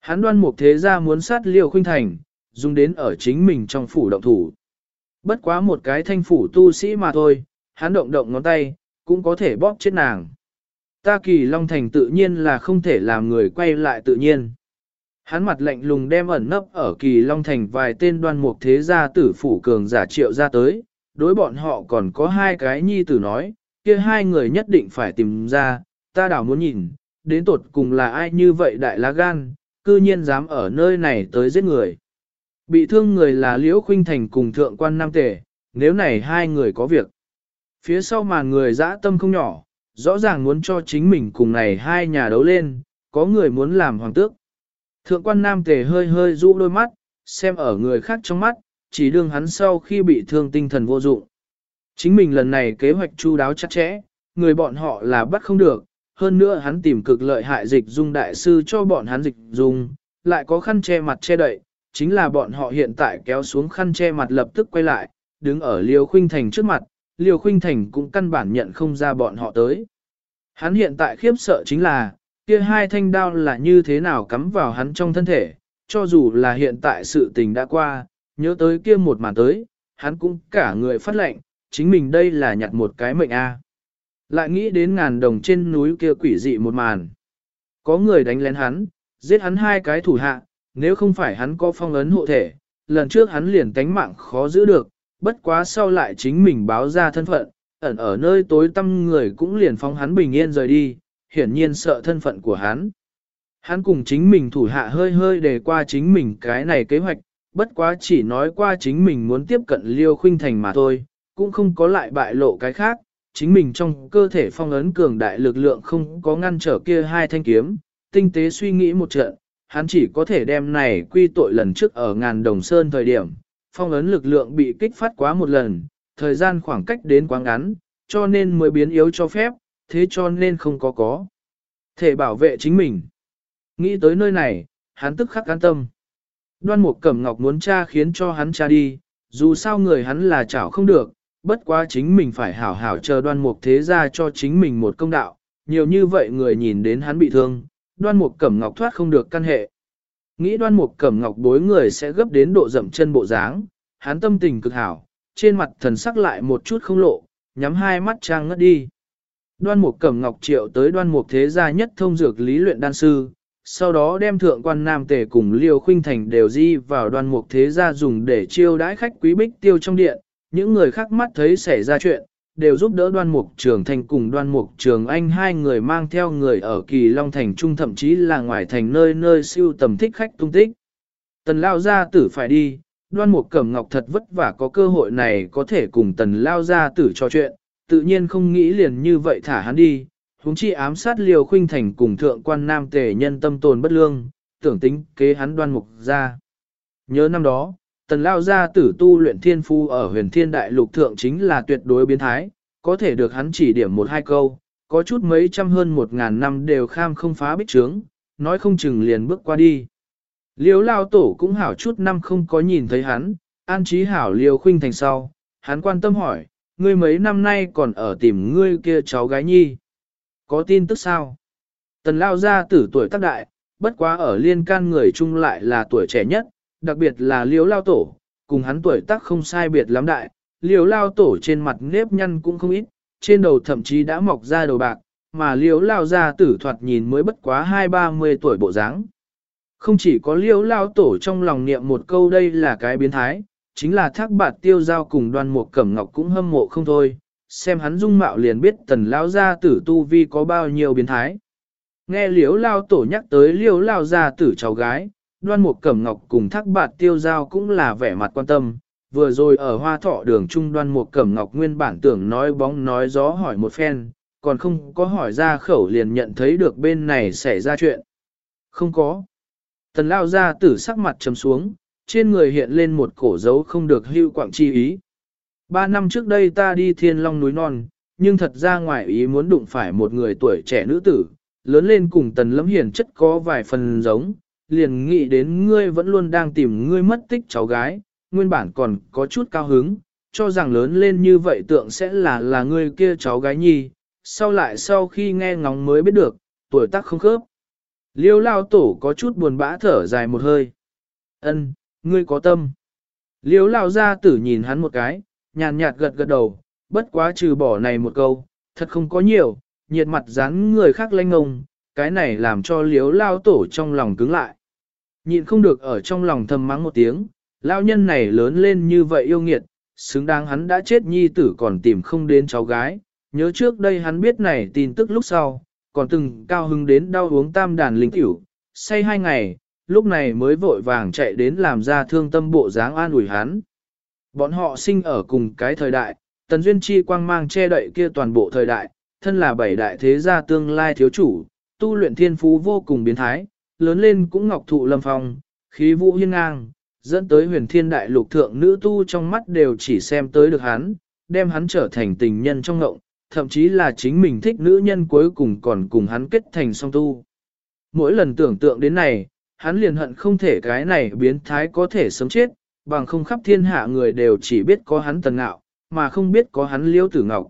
Hắn đoan mục thế gia muốn sát liều khuynh thành, dùng đến ở chính mình trong phủ động thủ. Bất quá một cái thanh phủ tu sĩ mà thôi, hắn động động ngón tay, cũng có thể bóp chết nàng. Ta kỳ long thành tự nhiên là không thể làm người quay lại tự nhiên. Hắn mặt lạnh lùng đem ẩn nấp ở kỳ long thành vài tên đoan mục thế gia tử phủ cường giả triệu ra tới, đối bọn họ còn có hai cái nhi tử nói, kia hai người nhất định phải tìm ra, ta đảo muốn nhìn, đến tột cùng là ai như vậy đại lá gan, cư nhiên dám ở nơi này tới giết người. Bị thương người là Liễu Khuynh Thành cùng thượng quan Nam Tề, nếu này hai người có việc. Phía sau màn người dã tâm không nhỏ, rõ ràng muốn cho chính mình cùng này hai nhà đấu lên, có người muốn làm hoàng tước. Thượng quan nam tề hơi hơi rũ đôi mắt, xem ở người khác trong mắt, chỉ đương hắn sau khi bị thương tinh thần vô dụng. Chính mình lần này kế hoạch chu đáo chắc chẽ, người bọn họ là bắt không được, hơn nữa hắn tìm cực lợi hại dịch dung đại sư cho bọn hắn dịch dung, lại có khăn che mặt che đậy, chính là bọn họ hiện tại kéo xuống khăn che mặt lập tức quay lại, đứng ở Liêu Khuynh Thành trước mặt, Liêu Khuynh Thành cũng căn bản nhận không ra bọn họ tới. Hắn hiện tại khiếp sợ chính là, Kia hai thanh đao là như thế nào cắm vào hắn trong thân thể, cho dù là hiện tại sự tình đã qua, nhớ tới kia một màn tới, hắn cũng cả người phát lệnh, chính mình đây là nhặt một cái mệnh A. Lại nghĩ đến ngàn đồng trên núi kia quỷ dị một màn. Có người đánh lén hắn, giết hắn hai cái thủ hạ, nếu không phải hắn có phong ấn hộ thể, lần trước hắn liền tánh mạng khó giữ được, bất quá sau lại chính mình báo ra thân phận, ẩn ở nơi tối tăm người cũng liền phóng hắn bình yên rời đi, hiển nhiên sợ thân phận của hắn. Hắn cùng chính mình thủ hạ hơi hơi đề qua chính mình cái này kế hoạch, bất quá chỉ nói qua chính mình muốn tiếp cận liêu khuynh thành mà thôi, cũng không có lại bại lộ cái khác, chính mình trong cơ thể phong ấn cường đại lực lượng không có ngăn trở kia hai thanh kiếm, tinh tế suy nghĩ một trận, hắn chỉ có thể đem này quy tội lần trước ở ngàn đồng sơn thời điểm, phong ấn lực lượng bị kích phát quá một lần, thời gian khoảng cách đến quá ngắn, cho nên mới biến yếu cho phép, thế cho nên không có có. Thể bảo vệ chính mình. Nghĩ tới nơi này, hắn tức khắc an tâm. Đoan Mục Cẩm Ngọc muốn cha khiến cho hắn cha đi, dù sao người hắn là chảo không được, bất quá chính mình phải hảo hảo chờ đoan mục thế ra cho chính mình một công đạo, nhiều như vậy người nhìn đến hắn bị thương, đoan mục cẩm ngọc thoát không được căn hệ. Nghĩ đoan mục cẩm ngọc đối người sẽ gấp đến độ dậm chân bộ dáng, hắn tâm tình cực hảo, trên mặt thần sắc lại một chút không lộ, nhắm hai mắt trang ngất đi. Đoan mục cẩm ngọc triệu tới đoan mục thế gia nhất thông dược lý luyện đan sư, sau đó đem thượng quan nam tề cùng liêu khuynh thành đều di vào đoan mục thế gia dùng để chiêu đãi khách quý bích tiêu trong điện, những người khác mắt thấy xảy ra chuyện, đều giúp đỡ đoan mục trường thành cùng đoan mục trường anh hai người mang theo người ở kỳ long thành trung thậm chí là ngoài thành nơi nơi siêu tầm thích khách tung tích. Tần lao gia tử phải đi, đoan mục cẩm ngọc thật vất vả có cơ hội này có thể cùng tần lao gia tử trò chuyện, tự nhiên không nghĩ liền như vậy thả hắn đi, huống chi ám sát liều khuynh thành cùng thượng quan nam tề nhân tâm tồn bất lương, tưởng tính kế hắn đoan mục ra. Nhớ năm đó, tần lao gia tử tu luyện thiên phu ở huyền thiên đại lục thượng chính là tuyệt đối biến thái, có thể được hắn chỉ điểm một hai câu, có chút mấy trăm hơn một ngàn năm đều kham không phá bích trướng, nói không chừng liền bước qua đi. Liêu lao tổ cũng hảo chút năm không có nhìn thấy hắn, an trí hảo liêu khuynh thành sau, hắn quan tâm hỏi, ngươi mấy năm nay còn ở tìm ngươi kia cháu gái nhi. Có tin tức sao? Tần lao gia tử tuổi tác đại, bất quá ở liên can người chung lại là tuổi trẻ nhất, đặc biệt là liếu lao tổ, cùng hắn tuổi tác không sai biệt lắm đại, liếu lao tổ trên mặt nếp nhăn cũng không ít, trên đầu thậm chí đã mọc ra đầu bạc, mà liếu lao gia tử thoạt nhìn mới bất quá hai ba mươi tuổi bộ dáng. Không chỉ có liếu lao tổ trong lòng niệm một câu đây là cái biến thái, chính là thác bạt tiêu giao cùng đoan một cẩm ngọc cũng hâm mộ không thôi, xem hắn dung mạo liền biết tần lao gia tử tu vi có bao nhiêu biến thái. Nghe liếu lao tổ nhắc tới liếu lao gia tử cháu gái, đoan mục cẩm ngọc cùng thác bạt tiêu giao cũng là vẻ mặt quan tâm, vừa rồi ở hoa thọ đường trung đoan mục cẩm ngọc nguyên bản tưởng nói bóng nói gió hỏi một phen, còn không có hỏi ra khẩu liền nhận thấy được bên này xảy ra chuyện. Không có. Tần lao ra tử sắc mặt trầm xuống, trên người hiện lên một cổ dấu không được hưu quạng chi ý. Ba năm trước đây ta đi thiên long núi non, nhưng thật ra ngoài ý muốn đụng phải một người tuổi trẻ nữ tử, lớn lên cùng tần lâm hiền chất có vài phần giống, liền nghĩ đến ngươi vẫn luôn đang tìm ngươi mất tích cháu gái, nguyên bản còn có chút cao hứng, cho rằng lớn lên như vậy tượng sẽ là là ngươi kia cháu gái nhi, sau lại sau khi nghe ngóng mới biết được, tuổi tác không khớp. Liêu lao tổ có chút buồn bã thở dài một hơi. Ân, ngươi có tâm. Liêu lao ra tử nhìn hắn một cái, nhàn nhạt gật gật đầu, bất quá trừ bỏ này một câu, thật không có nhiều, nhiệt mặt dán người khác lanh ngông, cái này làm cho liếu lao tổ trong lòng cứng lại. Nhịn không được ở trong lòng thầm mắng một tiếng, lao nhân này lớn lên như vậy yêu nghiệt, xứng đáng hắn đã chết nhi tử còn tìm không đến cháu gái, nhớ trước đây hắn biết này tin tức lúc sau, còn từng cao hứng đến đau uống tam đàn linh tiểu, say hai ngày, lúc này mới vội vàng chạy đến làm ra thương tâm bộ dáng an ủi hắn. Bọn họ sinh ở cùng cái thời đại, Tần Duyên Chi quang mang che đậy kia toàn bộ thời đại, thân là bảy đại thế gia tương lai thiếu chủ, tu luyện thiên phú vô cùng biến thái, lớn lên cũng ngọc thụ lâm phong, khí vũ hiên ngang, dẫn tới huyền thiên đại lục thượng nữ tu trong mắt đều chỉ xem tới được hắn, đem hắn trở thành tình nhân trong ngộng, thậm chí là chính mình thích nữ nhân cuối cùng còn cùng hắn kết thành song tu. Mỗi lần tưởng tượng đến này, hắn liền hận không thể cái này biến thái có thể sống chết, bằng không khắp thiên hạ người đều chỉ biết có hắn tần ngạo, mà không biết có hắn liêu tử ngọc.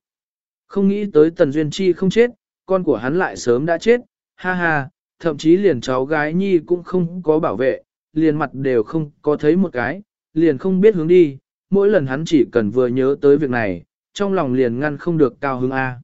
Không nghĩ tới tần duyên chi không chết, con của hắn lại sớm đã chết, ha ha, thậm chí liền cháu gái nhi cũng không có bảo vệ, liền mặt đều không có thấy một cái, liền không biết hướng đi, mỗi lần hắn chỉ cần vừa nhớ tới việc này, trong lòng liền ngăn không được cao hứng A.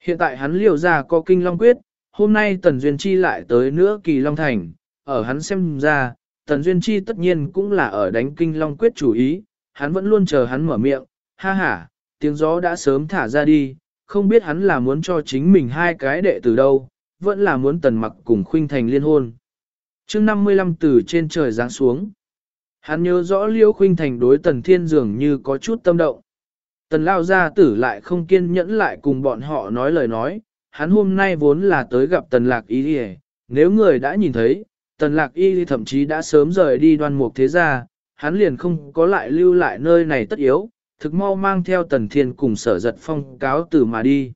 Hiện tại hắn liều ra có kinh long quyết, hôm nay tần duyên chi lại tới nữa kỳ long thành, ở hắn xem ra, Tần Duyên Chi tất nhiên cũng là ở đánh kinh long quyết chủ ý, hắn vẫn luôn chờ hắn mở miệng, ha ha, tiếng gió đã sớm thả ra đi, không biết hắn là muốn cho chính mình hai cái đệ từ đâu, vẫn là muốn tần mặc cùng khuynh thành liên hôn. chương 55 từ trên trời giáng xuống, hắn nhớ rõ liễu khuynh thành đối tần thiên dường như có chút tâm động. Tần lao gia tử lại không kiên nhẫn lại cùng bọn họ nói lời nói, hắn hôm nay vốn là tới gặp tần lạc y đi nếu người đã nhìn thấy, tần lạc y thậm chí đã sớm rời đi đoan mục thế gia, hắn liền không có lại lưu lại nơi này tất yếu, thực mau mang theo tần thiên cùng sở giật phong cáo từ mà đi.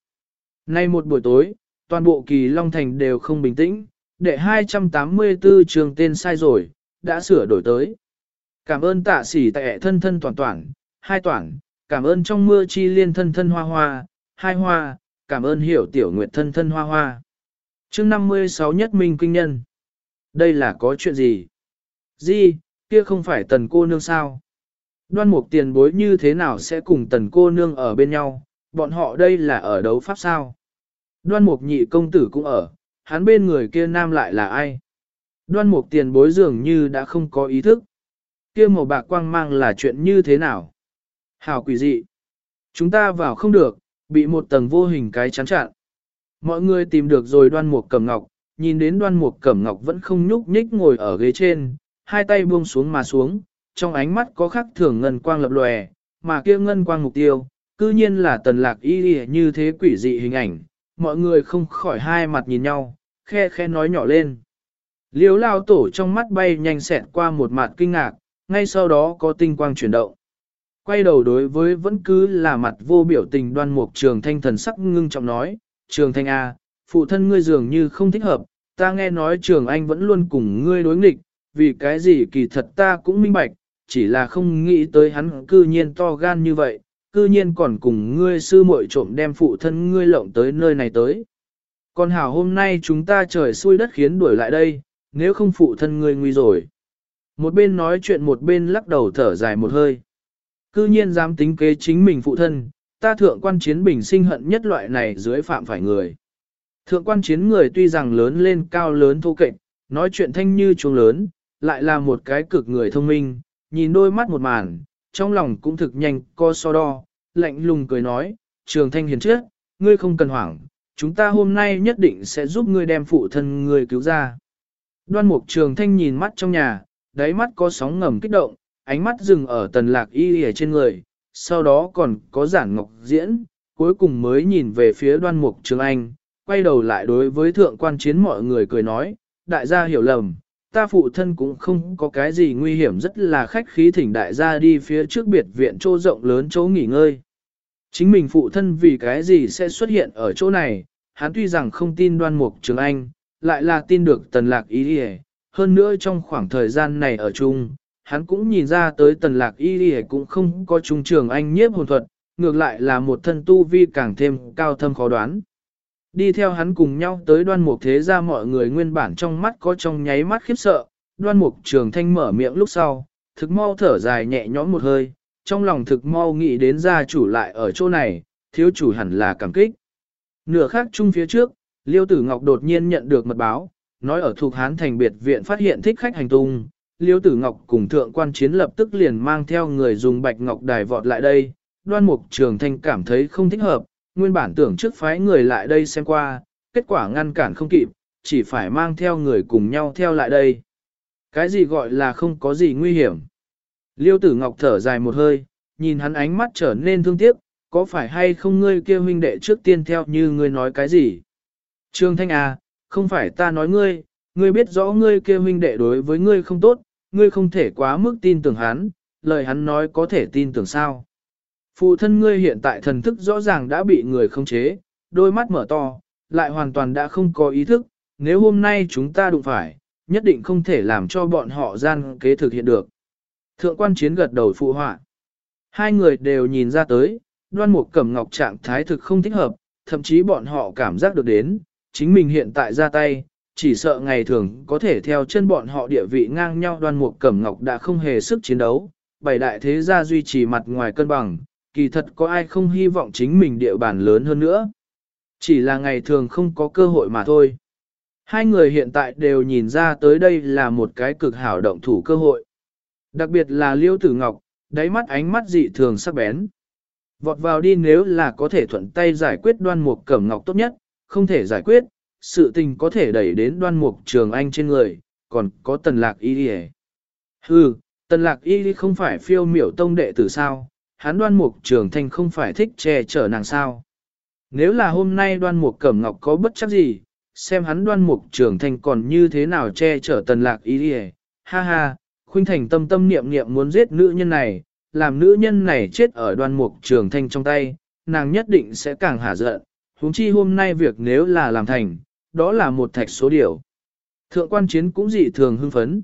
Nay một buổi tối, toàn bộ kỳ Long Thành đều không bình tĩnh, để 284 trường tên sai rồi, đã sửa đổi tới. Cảm ơn tạ sỉ tệ thân thân toàn toàn, hai toàn, cảm ơn trong mưa chi liên thân thân hoa hoa, hai hoa, cảm ơn hiểu tiểu nguyệt thân thân hoa hoa. chương 56 nhất minh kinh nhân. Đây là có chuyện gì? Di, kia không phải tần cô nương sao? Đoan mục tiền bối như thế nào sẽ cùng tần cô nương ở bên nhau? Bọn họ đây là ở đấu pháp sao? Đoan mục nhị công tử cũng ở, hắn bên người kia nam lại là ai? Đoan mục tiền bối dường như đã không có ý thức. Kia màu bạc quang mang là chuyện như thế nào? Hảo quỷ dị. Chúng ta vào không được, bị một tầng vô hình cái chắn chặn. Mọi người tìm được rồi đoan mục cầm ngọc, nhìn đến đoan mục cẩm ngọc vẫn không nhúc nhích ngồi ở ghế trên, hai tay buông xuống mà xuống, trong ánh mắt có khắc thường ngân quang lập lòe, mà kia ngân quang mục tiêu, cư nhiên là tần lạc y như thế quỷ dị hình ảnh, mọi người không khỏi hai mặt nhìn nhau, khe khe nói nhỏ lên. Liếu lao tổ trong mắt bay nhanh xẹt qua một mặt kinh ngạc, ngay sau đó có tinh quang chuyển động. Quay đầu đối với vẫn cứ là mặt vô biểu tình đoan mục trường thanh thần sắc ngưng trọng nói, trường thanh A, phụ thân ngươi dường như không thích hợp, ta nghe nói trường anh vẫn luôn cùng ngươi đối nghịch, vì cái gì kỳ thật ta cũng minh bạch, chỉ là không nghĩ tới hắn cư nhiên to gan như vậy, cư nhiên còn cùng ngươi sư muội trộm đem phụ thân ngươi lộng tới nơi này tới. Còn hảo hôm nay chúng ta trời xui đất khiến đuổi lại đây, nếu không phụ thân ngươi nguy rồi. Một bên nói chuyện một bên lắc đầu thở dài một hơi. Cư nhiên dám tính kế chính mình phụ thân, ta thượng quan chiến bình sinh hận nhất loại này dưới phạm phải người. Thượng quan chiến người tuy rằng lớn lên cao lớn thô kệch, nói chuyện thanh như chuông lớn, lại là một cái cực người thông minh, nhìn đôi mắt một màn, trong lòng cũng thực nhanh co so đo, lạnh lùng cười nói, trường thanh hiền trước, ngươi không cần hoảng, chúng ta hôm nay nhất định sẽ giúp ngươi đem phụ thân ngươi cứu ra. Đoan mục trường thanh nhìn mắt trong nhà, đáy mắt có sóng ngầm kích động, ánh mắt dừng ở tần lạc y ở trên người, sau đó còn có giản ngọc diễn, cuối cùng mới nhìn về phía đoan mục trường anh, quay đầu lại đối với thượng quan chiến mọi người cười nói, đại gia hiểu lầm, ta phụ thân cũng không có cái gì nguy hiểm rất là khách khí thỉnh đại gia đi phía trước biệt viện chỗ rộng lớn chỗ nghỉ ngơi. Chính mình phụ thân vì cái gì sẽ xuất hiện ở chỗ này, hắn tuy rằng không tin đoan mục trường anh, lại là tin được tần lạc ý đi hơn nữa trong khoảng thời gian này ở chung, hắn cũng nhìn ra tới tần lạc y đi cũng không có trung trường anh nhiếp hồn thuật, ngược lại là một thân tu vi càng thêm cao thâm khó đoán. Đi theo hắn cùng nhau tới đoan mục thế ra mọi người nguyên bản trong mắt có trong nháy mắt khiếp sợ, đoan mục trường thanh mở miệng lúc sau, thực mau thở dài nhẹ nhõm một hơi, trong lòng thực mau nghĩ đến gia chủ lại ở chỗ này, thiếu chủ hẳn là cảm kích. Nửa khác chung phía trước, Liêu Tử Ngọc đột nhiên nhận được mật báo, nói ở thuộc Hán thành biệt viện phát hiện thích khách hành tung, Liêu Tử Ngọc cùng thượng quan chiến lập tức liền mang theo người dùng bạch ngọc đài vọt lại đây, đoan mục trường thanh cảm thấy không thích hợp, nguyên bản tưởng trước phái người lại đây xem qua, kết quả ngăn cản không kịp, chỉ phải mang theo người cùng nhau theo lại đây. Cái gì gọi là không có gì nguy hiểm? Liêu tử ngọc thở dài một hơi, nhìn hắn ánh mắt trở nên thương tiếc, có phải hay không ngươi kia huynh đệ trước tiên theo như ngươi nói cái gì? Trương Thanh à, không phải ta nói ngươi, ngươi biết rõ ngươi kia huynh đệ đối với ngươi không tốt, ngươi không thể quá mức tin tưởng hắn, lời hắn nói có thể tin tưởng sao? Phụ thân ngươi hiện tại thần thức rõ ràng đã bị người khống chế, đôi mắt mở to, lại hoàn toàn đã không có ý thức, nếu hôm nay chúng ta đụng phải, nhất định không thể làm cho bọn họ gian kế thực hiện được. Thượng quan chiến gật đầu phụ họa. Hai người đều nhìn ra tới, đoan mục cẩm ngọc trạng thái thực không thích hợp, thậm chí bọn họ cảm giác được đến, chính mình hiện tại ra tay, chỉ sợ ngày thường có thể theo chân bọn họ địa vị ngang nhau đoan mục cẩm ngọc đã không hề sức chiến đấu, bảy đại thế gia duy trì mặt ngoài cân bằng, kỳ thật có ai không hy vọng chính mình địa bàn lớn hơn nữa. Chỉ là ngày thường không có cơ hội mà thôi. Hai người hiện tại đều nhìn ra tới đây là một cái cực hảo động thủ cơ hội. Đặc biệt là Liêu Tử Ngọc, đáy mắt ánh mắt dị thường sắc bén. Vọt vào đi nếu là có thể thuận tay giải quyết đoan mục cẩm ngọc tốt nhất, không thể giải quyết, sự tình có thể đẩy đến đoan mục trường anh trên người, còn có tần lạc y đi Hừ, tần lạc y không phải phiêu miểu tông đệ tử sao, hắn đoan mục trường thanh không phải thích che chở nàng sao. Nếu là hôm nay đoan mục cẩm ngọc có bất chấp gì, xem hắn đoan mục trường thanh còn như thế nào che chở tần lạc ý đi ha ha, khuynh thành tâm tâm niệm niệm muốn giết nữ nhân này, làm nữ nhân này chết ở đoan mục trường thanh trong tay, nàng nhất định sẽ càng hả giận, huống chi hôm nay việc nếu là làm thành, đó là một thạch số điều. Thượng quan chiến cũng dị thường hưng phấn.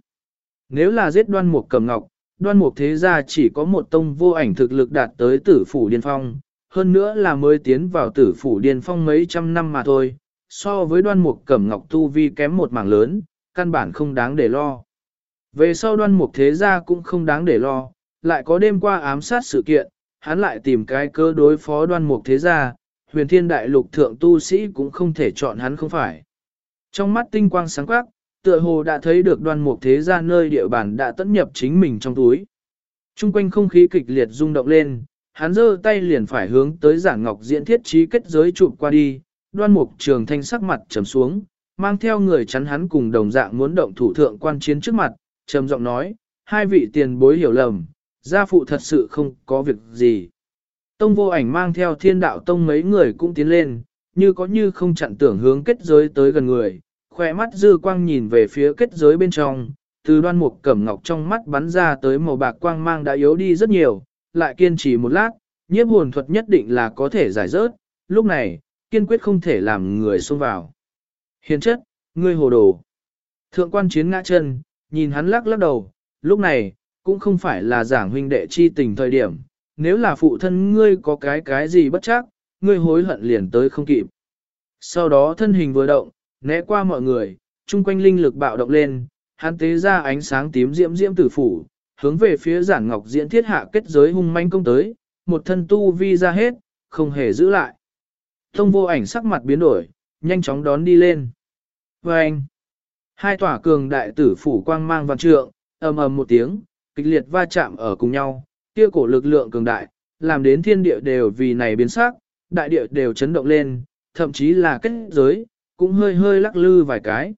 Nếu là giết đoan mục cẩm ngọc, đoan mục thế gia chỉ có một tông vô ảnh thực lực đạt tới tử phủ điên phong, hơn nữa là mới tiến vào tử phủ điên phong mấy trăm năm mà thôi, so với đoan mục cẩm ngọc tu vi kém một mảng lớn, căn bản không đáng để lo. Về sau đoan mục thế gia cũng không đáng để lo, lại có đêm qua ám sát sự kiện, hắn lại tìm cái cơ đối phó đoan mục thế gia, huyền thiên đại lục thượng tu sĩ cũng không thể chọn hắn không phải. Trong mắt tinh quang sáng quắc, tựa hồ đã thấy được đoan mục thế gia nơi địa bàn đã tận nhập chính mình trong túi. Trung quanh không khí kịch liệt rung động lên, hắn giơ tay liền phải hướng tới giản ngọc diễn thiết trí kết giới chụp qua đi, đoan mục trường thanh sắc mặt trầm xuống, mang theo người chắn hắn cùng đồng dạng muốn động thủ thượng quan chiến trước mặt, trầm giọng nói, hai vị tiền bối hiểu lầm, gia phụ thật sự không có việc gì. Tông vô ảnh mang theo thiên đạo tông mấy người cũng tiến lên, như có như không chặn tưởng hướng kết giới tới gần người, khoe mắt dư quang nhìn về phía kết giới bên trong, từ đoan mục cẩm ngọc trong mắt bắn ra tới màu bạc quang mang đã yếu đi rất nhiều, lại kiên trì một lát, nhiếp hồn thuật nhất định là có thể giải rớt, lúc này, kiên quyết không thể làm người xông vào. Hiền chất, ngươi hồ đồ. Thượng quan chiến ngã chân, nhìn hắn lắc lắc đầu, lúc này, cũng không phải là giảng huynh đệ chi tình thời điểm, nếu là phụ thân ngươi có cái cái gì bất chắc, ngươi hối hận liền tới không kịp. Sau đó thân hình vừa động, né qua mọi người, chung quanh linh lực bạo động lên, hắn tế ra ánh sáng tím diễm diễm tử phủ, hướng về phía giản ngọc diễn thiết hạ kết giới hung manh công tới, một thân tu vi ra hết, không hề giữ lại. Thông vô ảnh sắc mặt biến đổi, nhanh chóng đón đi lên. Và anh, hai tỏa cường đại tử phủ quang mang vạn trượng, ầm ầm một tiếng, kịch liệt va chạm ở cùng nhau, kia cổ lực lượng cường đại, làm đến thiên địa đều vì này biến sắc, đại địa đều chấn động lên, thậm chí là kết giới, cũng hơi hơi lắc lư vài cái.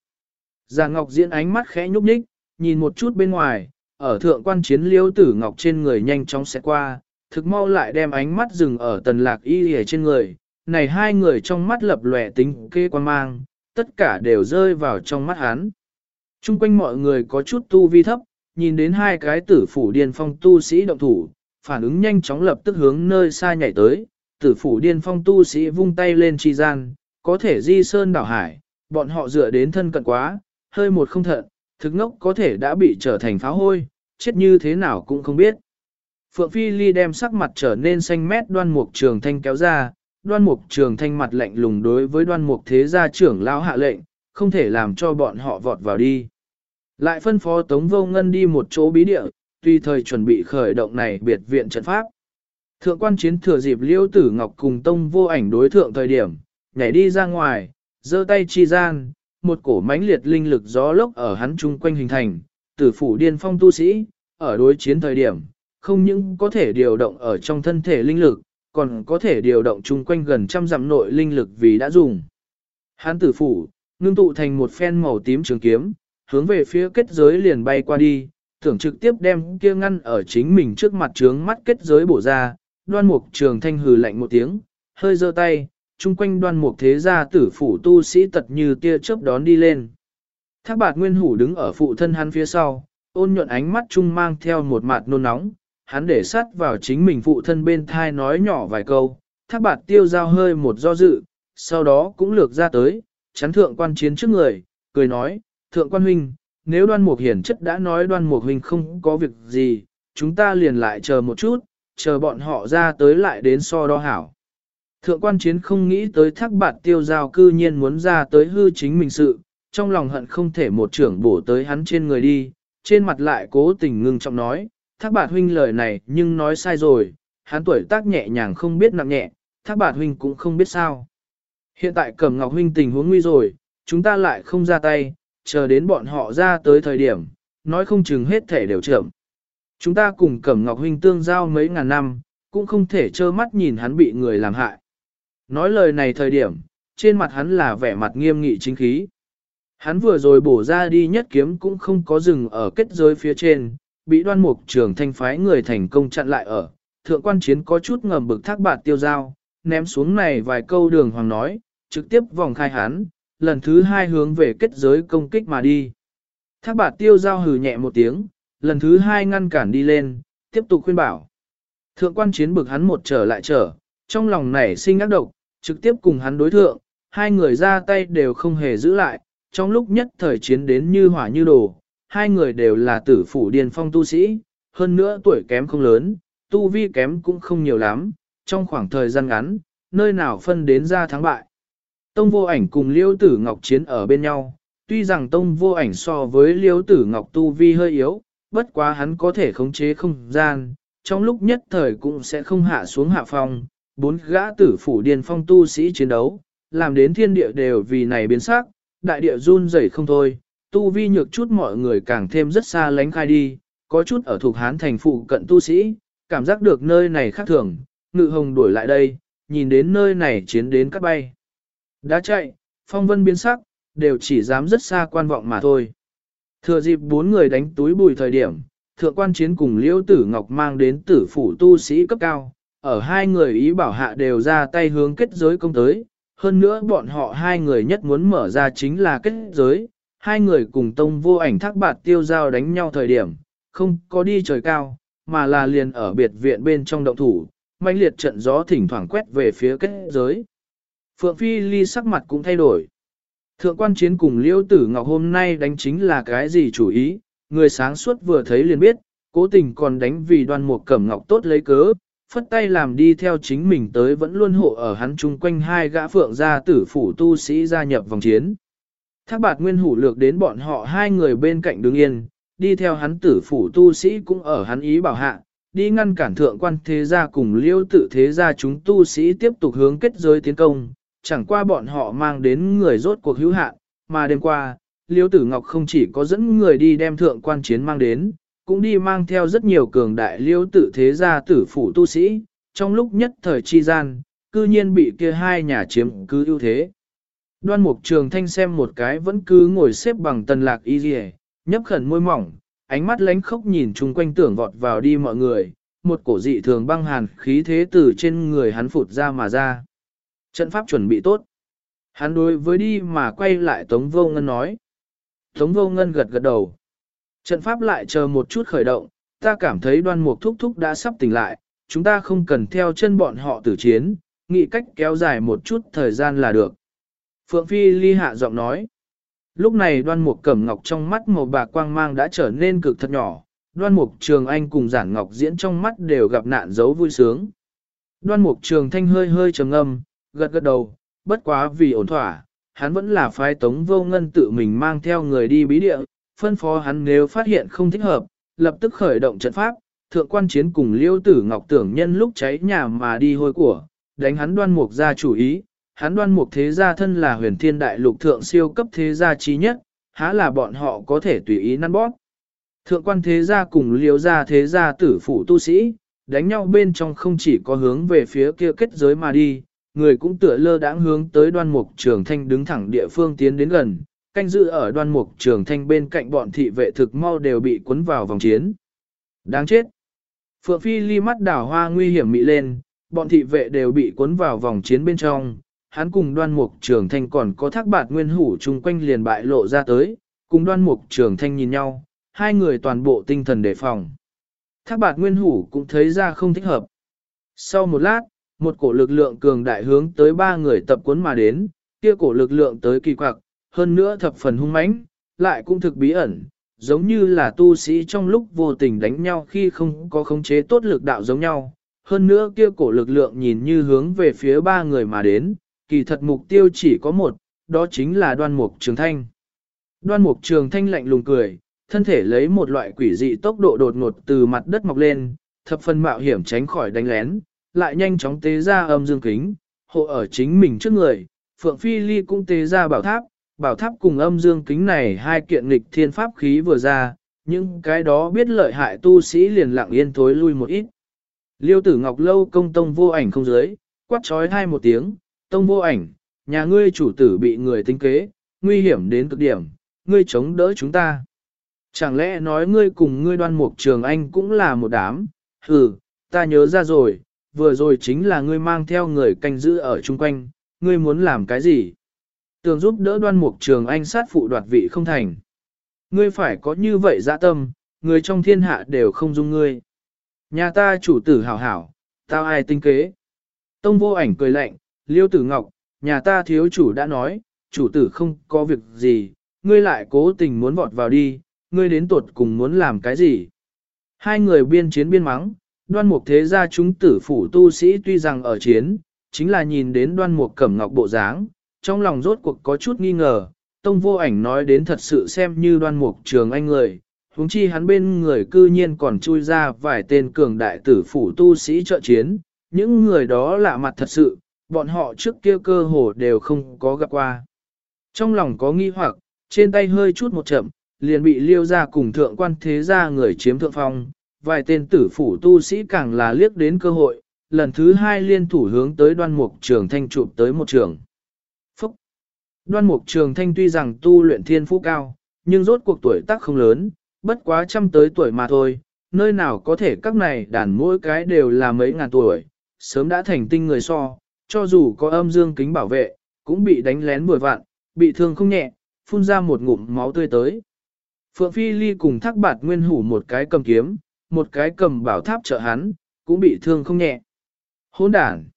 Già Ngọc Diễn ánh mắt khẽ nhúc nhích, nhìn một chút bên ngoài, ở thượng quan chiến liêu tử Ngọc trên người nhanh chóng sẽ qua, thực mau lại đem ánh mắt dừng ở tần lạc y hề trên người, này hai người trong mắt lập lòe tính kê quan mang, tất cả đều rơi vào trong mắt hắn. Trung quanh mọi người có chút tu vi thấp, nhìn đến hai cái tử phủ điên phong tu sĩ động thủ, phản ứng nhanh chóng lập tức hướng nơi xa nhảy tới, tử phủ điên phong tu sĩ vung tay lên chi gian, có thể di sơn đảo hải, bọn họ dựa đến thân cận quá, hơi một không thận, thực ngốc có thể đã bị trở thành pháo hôi, chết như thế nào cũng không biết. Phượng Phi Ly đem sắc mặt trở nên xanh mét đoan mục trường thanh kéo ra, đoan mục trường thanh mặt lạnh lùng đối với đoan mục thế gia trưởng lao hạ lệnh, không thể làm cho bọn họ vọt vào đi. Lại phân phó Tống Vô Ngân đi một chỗ bí địa, tùy thời chuẩn bị khởi động này biệt viện trận pháp. Thượng quan chiến thừa dịp liêu tử ngọc cùng tông vô ảnh đối thượng thời điểm, nhảy đi ra ngoài, giơ tay chi gian, một cổ mãnh liệt linh lực gió lốc ở hắn chung quanh hình thành, tử phủ điên phong tu sĩ, ở đối chiến thời điểm, không những có thể điều động ở trong thân thể linh lực, còn có thể điều động chung quanh gần trăm dặm nội linh lực vì đã dùng. Hắn tử phủ, ngưng tụ thành một phen màu tím trường kiếm, hướng về phía kết giới liền bay qua đi, tưởng trực tiếp đem kia ngăn ở chính mình trước mặt trướng mắt kết giới bổ ra, đoan mục trường thanh hừ lạnh một tiếng, hơi giơ tay, chung quanh đoan mục thế gia tử phủ tu sĩ tật như tia chớp đón đi lên. Thác bạt nguyên hủ đứng ở phụ thân hắn phía sau, ôn nhuận ánh mắt chung mang theo một mặt nôn nóng, hắn để sát vào chính mình phụ thân bên thai nói nhỏ vài câu, thác bạt tiêu giao hơi một do dự, sau đó cũng lược ra tới, chắn thượng quan chiến trước người, cười nói, thượng quan huynh, nếu đoan mục hiển chất đã nói đoan mục huynh không có việc gì, chúng ta liền lại chờ một chút, chờ bọn họ ra tới lại đến so đo hảo. Thượng quan chiến không nghĩ tới thác bạt tiêu giao cư nhiên muốn ra tới hư chính mình sự, trong lòng hận không thể một trưởng bổ tới hắn trên người đi, trên mặt lại cố tình ngưng trọng nói, thác bạt huynh lời này nhưng nói sai rồi, hắn tuổi tác nhẹ nhàng không biết nặng nhẹ, thác bạt huynh cũng không biết sao. Hiện tại cẩm ngọc huynh tình huống nguy rồi, chúng ta lại không ra tay, chờ đến bọn họ ra tới thời điểm, nói không chừng hết thể đều trưởng. Chúng ta cùng Cẩm Ngọc Huynh tương giao mấy ngàn năm, cũng không thể trơ mắt nhìn hắn bị người làm hại. Nói lời này thời điểm, trên mặt hắn là vẻ mặt nghiêm nghị chính khí. Hắn vừa rồi bổ ra đi nhất kiếm cũng không có dừng ở kết giới phía trên, bị đoan mục trường thanh phái người thành công chặn lại ở. Thượng quan chiến có chút ngầm bực thác bạt tiêu giao, ném xuống này vài câu đường hoàng nói, trực tiếp vòng khai hắn, lần thứ hai hướng về kết giới công kích mà đi. Thác bạt tiêu giao hừ nhẹ một tiếng, lần thứ hai ngăn cản đi lên, tiếp tục khuyên bảo. Thượng quan chiến bực hắn một trở lại trở, trong lòng nảy sinh ác độc, trực tiếp cùng hắn đối thượng, hai người ra tay đều không hề giữ lại, trong lúc nhất thời chiến đến như hỏa như đồ, hai người đều là tử phủ điền phong tu sĩ, hơn nữa tuổi kém không lớn, tu vi kém cũng không nhiều lắm, trong khoảng thời gian ngắn, nơi nào phân đến ra thắng bại. Tông vô ảnh cùng liêu tử ngọc chiến ở bên nhau, tuy rằng tông vô ảnh so với liêu tử ngọc tu vi hơi yếu, bất quá hắn có thể khống chế không gian, trong lúc nhất thời cũng sẽ không hạ xuống hạ phong, bốn gã tử phủ điền phong tu sĩ chiến đấu, làm đến thiên địa đều vì này biến sắc, đại địa run rẩy không thôi, tu vi nhược chút mọi người càng thêm rất xa lánh khai đi, có chút ở thuộc hán thành phụ cận tu sĩ, cảm giác được nơi này khác thường, ngự hồng đuổi lại đây, nhìn đến nơi này chiến đến cắt bay. Đã chạy, phong vân biến sắc, đều chỉ dám rất xa quan vọng mà thôi. Thừa dịp bốn người đánh túi bùi thời điểm, thượng quan chiến cùng liễu tử ngọc mang đến tử phủ tu sĩ cấp cao, ở hai người ý bảo hạ đều ra tay hướng kết giới công tới, hơn nữa bọn họ hai người nhất muốn mở ra chính là kết giới, hai người cùng tông vô ảnh thác bạt tiêu giao đánh nhau thời điểm, không có đi trời cao, mà là liền ở biệt viện bên trong động thủ, mãnh liệt trận gió thỉnh thoảng quét về phía kết giới. Phượng Phi Ly sắc mặt cũng thay đổi. Thượng quan chiến cùng liễu Tử Ngọc hôm nay đánh chính là cái gì chủ ý, người sáng suốt vừa thấy liền biết, cố tình còn đánh vì đoan mục cẩm ngọc tốt lấy cớ, phất tay làm đi theo chính mình tới vẫn luôn hộ ở hắn chung quanh hai gã phượng gia tử phủ tu sĩ gia nhập vòng chiến. Thác bạt nguyên hủ lược đến bọn họ hai người bên cạnh đứng yên, đi theo hắn tử phủ tu sĩ cũng ở hắn ý bảo hạ, đi ngăn cản thượng quan thế gia cùng liêu tự thế gia chúng tu sĩ tiếp tục hướng kết giới tiến công, chẳng qua bọn họ mang đến người rốt cuộc hữu hạn, mà đêm qua, liêu tử ngọc không chỉ có dẫn người đi đem thượng quan chiến mang đến, cũng đi mang theo rất nhiều cường đại liêu tự thế gia tử phủ tu sĩ, trong lúc nhất thời chi gian, cư nhiên bị kia hai nhà chiếm cứ ưu thế. Đoan mục trường thanh xem một cái vẫn cứ ngồi xếp bằng tần lạc y dì nhấp khẩn môi mỏng, ánh mắt lánh khóc nhìn chung quanh tưởng vọt vào đi mọi người, một cổ dị thường băng hàn khí thế từ trên người hắn phụt ra mà ra. Trận pháp chuẩn bị tốt. Hắn đối với đi mà quay lại Tống Vô Ngân nói. Tống Vô Ngân gật gật đầu. Trận pháp lại chờ một chút khởi động, ta cảm thấy đoan mục thúc thúc đã sắp tỉnh lại, chúng ta không cần theo chân bọn họ tử chiến, nghĩ cách kéo dài một chút thời gian là được. Phượng Phi ly hạ giọng nói. Lúc này đoan mục cẩm ngọc trong mắt màu bạc quang mang đã trở nên cực thật nhỏ, đoan mục trường anh cùng giản ngọc diễn trong mắt đều gặp nạn dấu vui sướng. Đoan mục trường thanh hơi hơi trầm ngâm, gật gật đầu, bất quá vì ổn thỏa, hắn vẫn là phái tống vô ngân tự mình mang theo người đi bí địa, phân phó hắn nếu phát hiện không thích hợp, lập tức khởi động trận pháp, thượng quan chiến cùng liêu tử ngọc tưởng nhân lúc cháy nhà mà đi hôi của, đánh hắn đoan mục ra chủ ý, hắn đoan mục thế gia thân là huyền thiên đại lục thượng siêu cấp thế gia trí nhất, há là bọn họ có thể tùy ý năn bóp. Thượng quan thế gia cùng liêu gia thế gia tử phụ tu sĩ, đánh nhau bên trong không chỉ có hướng về phía kia kết giới mà đi, người cũng tựa lơ đãng hướng tới đoan mục trường thanh đứng thẳng địa phương tiến đến gần, canh giữ ở đoan mục trường thanh bên cạnh bọn thị vệ thực mau đều bị cuốn vào vòng chiến. Đáng chết! Phượng Phi ly mắt đảo hoa nguy hiểm mị lên, bọn thị vệ đều bị cuốn vào vòng chiến bên trong, hắn cùng đoan mục trường thanh còn có thác bạt nguyên hủ chung quanh liền bại lộ ra tới, cùng đoan mục trường thanh nhìn nhau, hai người toàn bộ tinh thần đề phòng. Thác bạt nguyên hủ cũng thấy ra không thích hợp. Sau một lát, một cổ lực lượng cường đại hướng tới ba người tập cuốn mà đến, kia cổ lực lượng tới kỳ quặc, hơn nữa thập phần hung mãnh, lại cũng thực bí ẩn, giống như là tu sĩ trong lúc vô tình đánh nhau khi không có khống chế tốt lực đạo giống nhau. Hơn nữa kia cổ lực lượng nhìn như hướng về phía ba người mà đến, kỳ thật mục tiêu chỉ có một, đó chính là đoan mục trường thanh. Đoan mục trường thanh lạnh lùng cười, thân thể lấy một loại quỷ dị tốc độ đột ngột từ mặt đất mọc lên, thập phần mạo hiểm tránh khỏi đánh lén, lại nhanh chóng tế ra âm dương kính, hộ ở chính mình trước người. Phượng Phi Ly cũng tế ra bảo tháp, bảo tháp cùng âm dương kính này hai kiện nghịch thiên pháp khí vừa ra, những cái đó biết lợi hại tu sĩ liền lặng yên thối lui một ít. Liêu tử ngọc lâu công tông vô ảnh không dưới, quát trói hai một tiếng, tông vô ảnh, nhà ngươi chủ tử bị người tính kế, nguy hiểm đến cực điểm, ngươi chống đỡ chúng ta. Chẳng lẽ nói ngươi cùng ngươi đoan mục trường anh cũng là một đám, hừ, ta nhớ ra rồi, vừa rồi chính là ngươi mang theo người canh giữ ở chung quanh, ngươi muốn làm cái gì? Tường giúp đỡ đoan mục trường anh sát phụ đoạt vị không thành. Ngươi phải có như vậy dạ tâm, người trong thiên hạ đều không dung ngươi. Nhà ta chủ tử hảo hảo, tao ai tinh kế. Tông vô ảnh cười lạnh, liêu tử ngọc, nhà ta thiếu chủ đã nói, chủ tử không có việc gì, ngươi lại cố tình muốn vọt vào đi, ngươi đến tuột cùng muốn làm cái gì. Hai người biên chiến biên mắng, đoan mục thế gia chúng tử phủ tu sĩ tuy rằng ở chiến, chính là nhìn đến đoan mục cẩm ngọc bộ dáng, trong lòng rốt cuộc có chút nghi ngờ, tông vô ảnh nói đến thật sự xem như đoan mục trường anh người, huống chi hắn bên người cư nhiên còn chui ra vài tên cường đại tử phủ tu sĩ trợ chiến, những người đó lạ mặt thật sự, bọn họ trước kia cơ hồ đều không có gặp qua. Trong lòng có nghi hoặc, trên tay hơi chút một chậm, liền bị liêu ra cùng thượng quan thế gia người chiếm thượng phong, vài tên tử phủ tu sĩ càng là liếc đến cơ hội, lần thứ hai liên thủ hướng tới đoan mục trường thanh trụ tới một trường. Đoan mục trường thanh tuy rằng tu luyện thiên phú cao, nhưng rốt cuộc tuổi tác không lớn, bất quá trăm tới tuổi mà thôi, nơi nào có thể các này đàn mỗi cái đều là mấy ngàn tuổi, sớm đã thành tinh người so, cho dù có âm dương kính bảo vệ, cũng bị đánh lén bừa vạn, bị thương không nhẹ, phun ra một ngụm máu tươi tới. Phượng Phi Ly cùng thác bạt nguyên hủ một cái cầm kiếm, một cái cầm bảo tháp trợ hắn, cũng bị thương không nhẹ. Hỗn đản!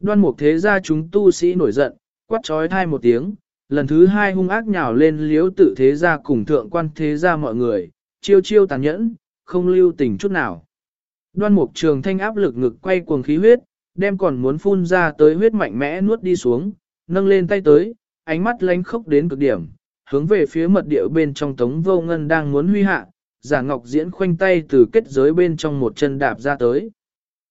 Đoan mục thế gia chúng tu sĩ nổi giận, quát trói thai một tiếng, lần thứ hai hung ác nhào lên liếu tự thế ra cùng thượng quan thế ra mọi người, chiêu chiêu tàn nhẫn, không lưu tình chút nào. Đoan mục trường thanh áp lực ngực quay cuồng khí huyết, đem còn muốn phun ra tới huyết mạnh mẽ nuốt đi xuống, nâng lên tay tới, ánh mắt lánh khốc đến cực điểm, hướng về phía mật địa bên trong tống vô ngân đang muốn huy hạ, giả ngọc diễn khoanh tay từ kết giới bên trong một chân đạp ra tới.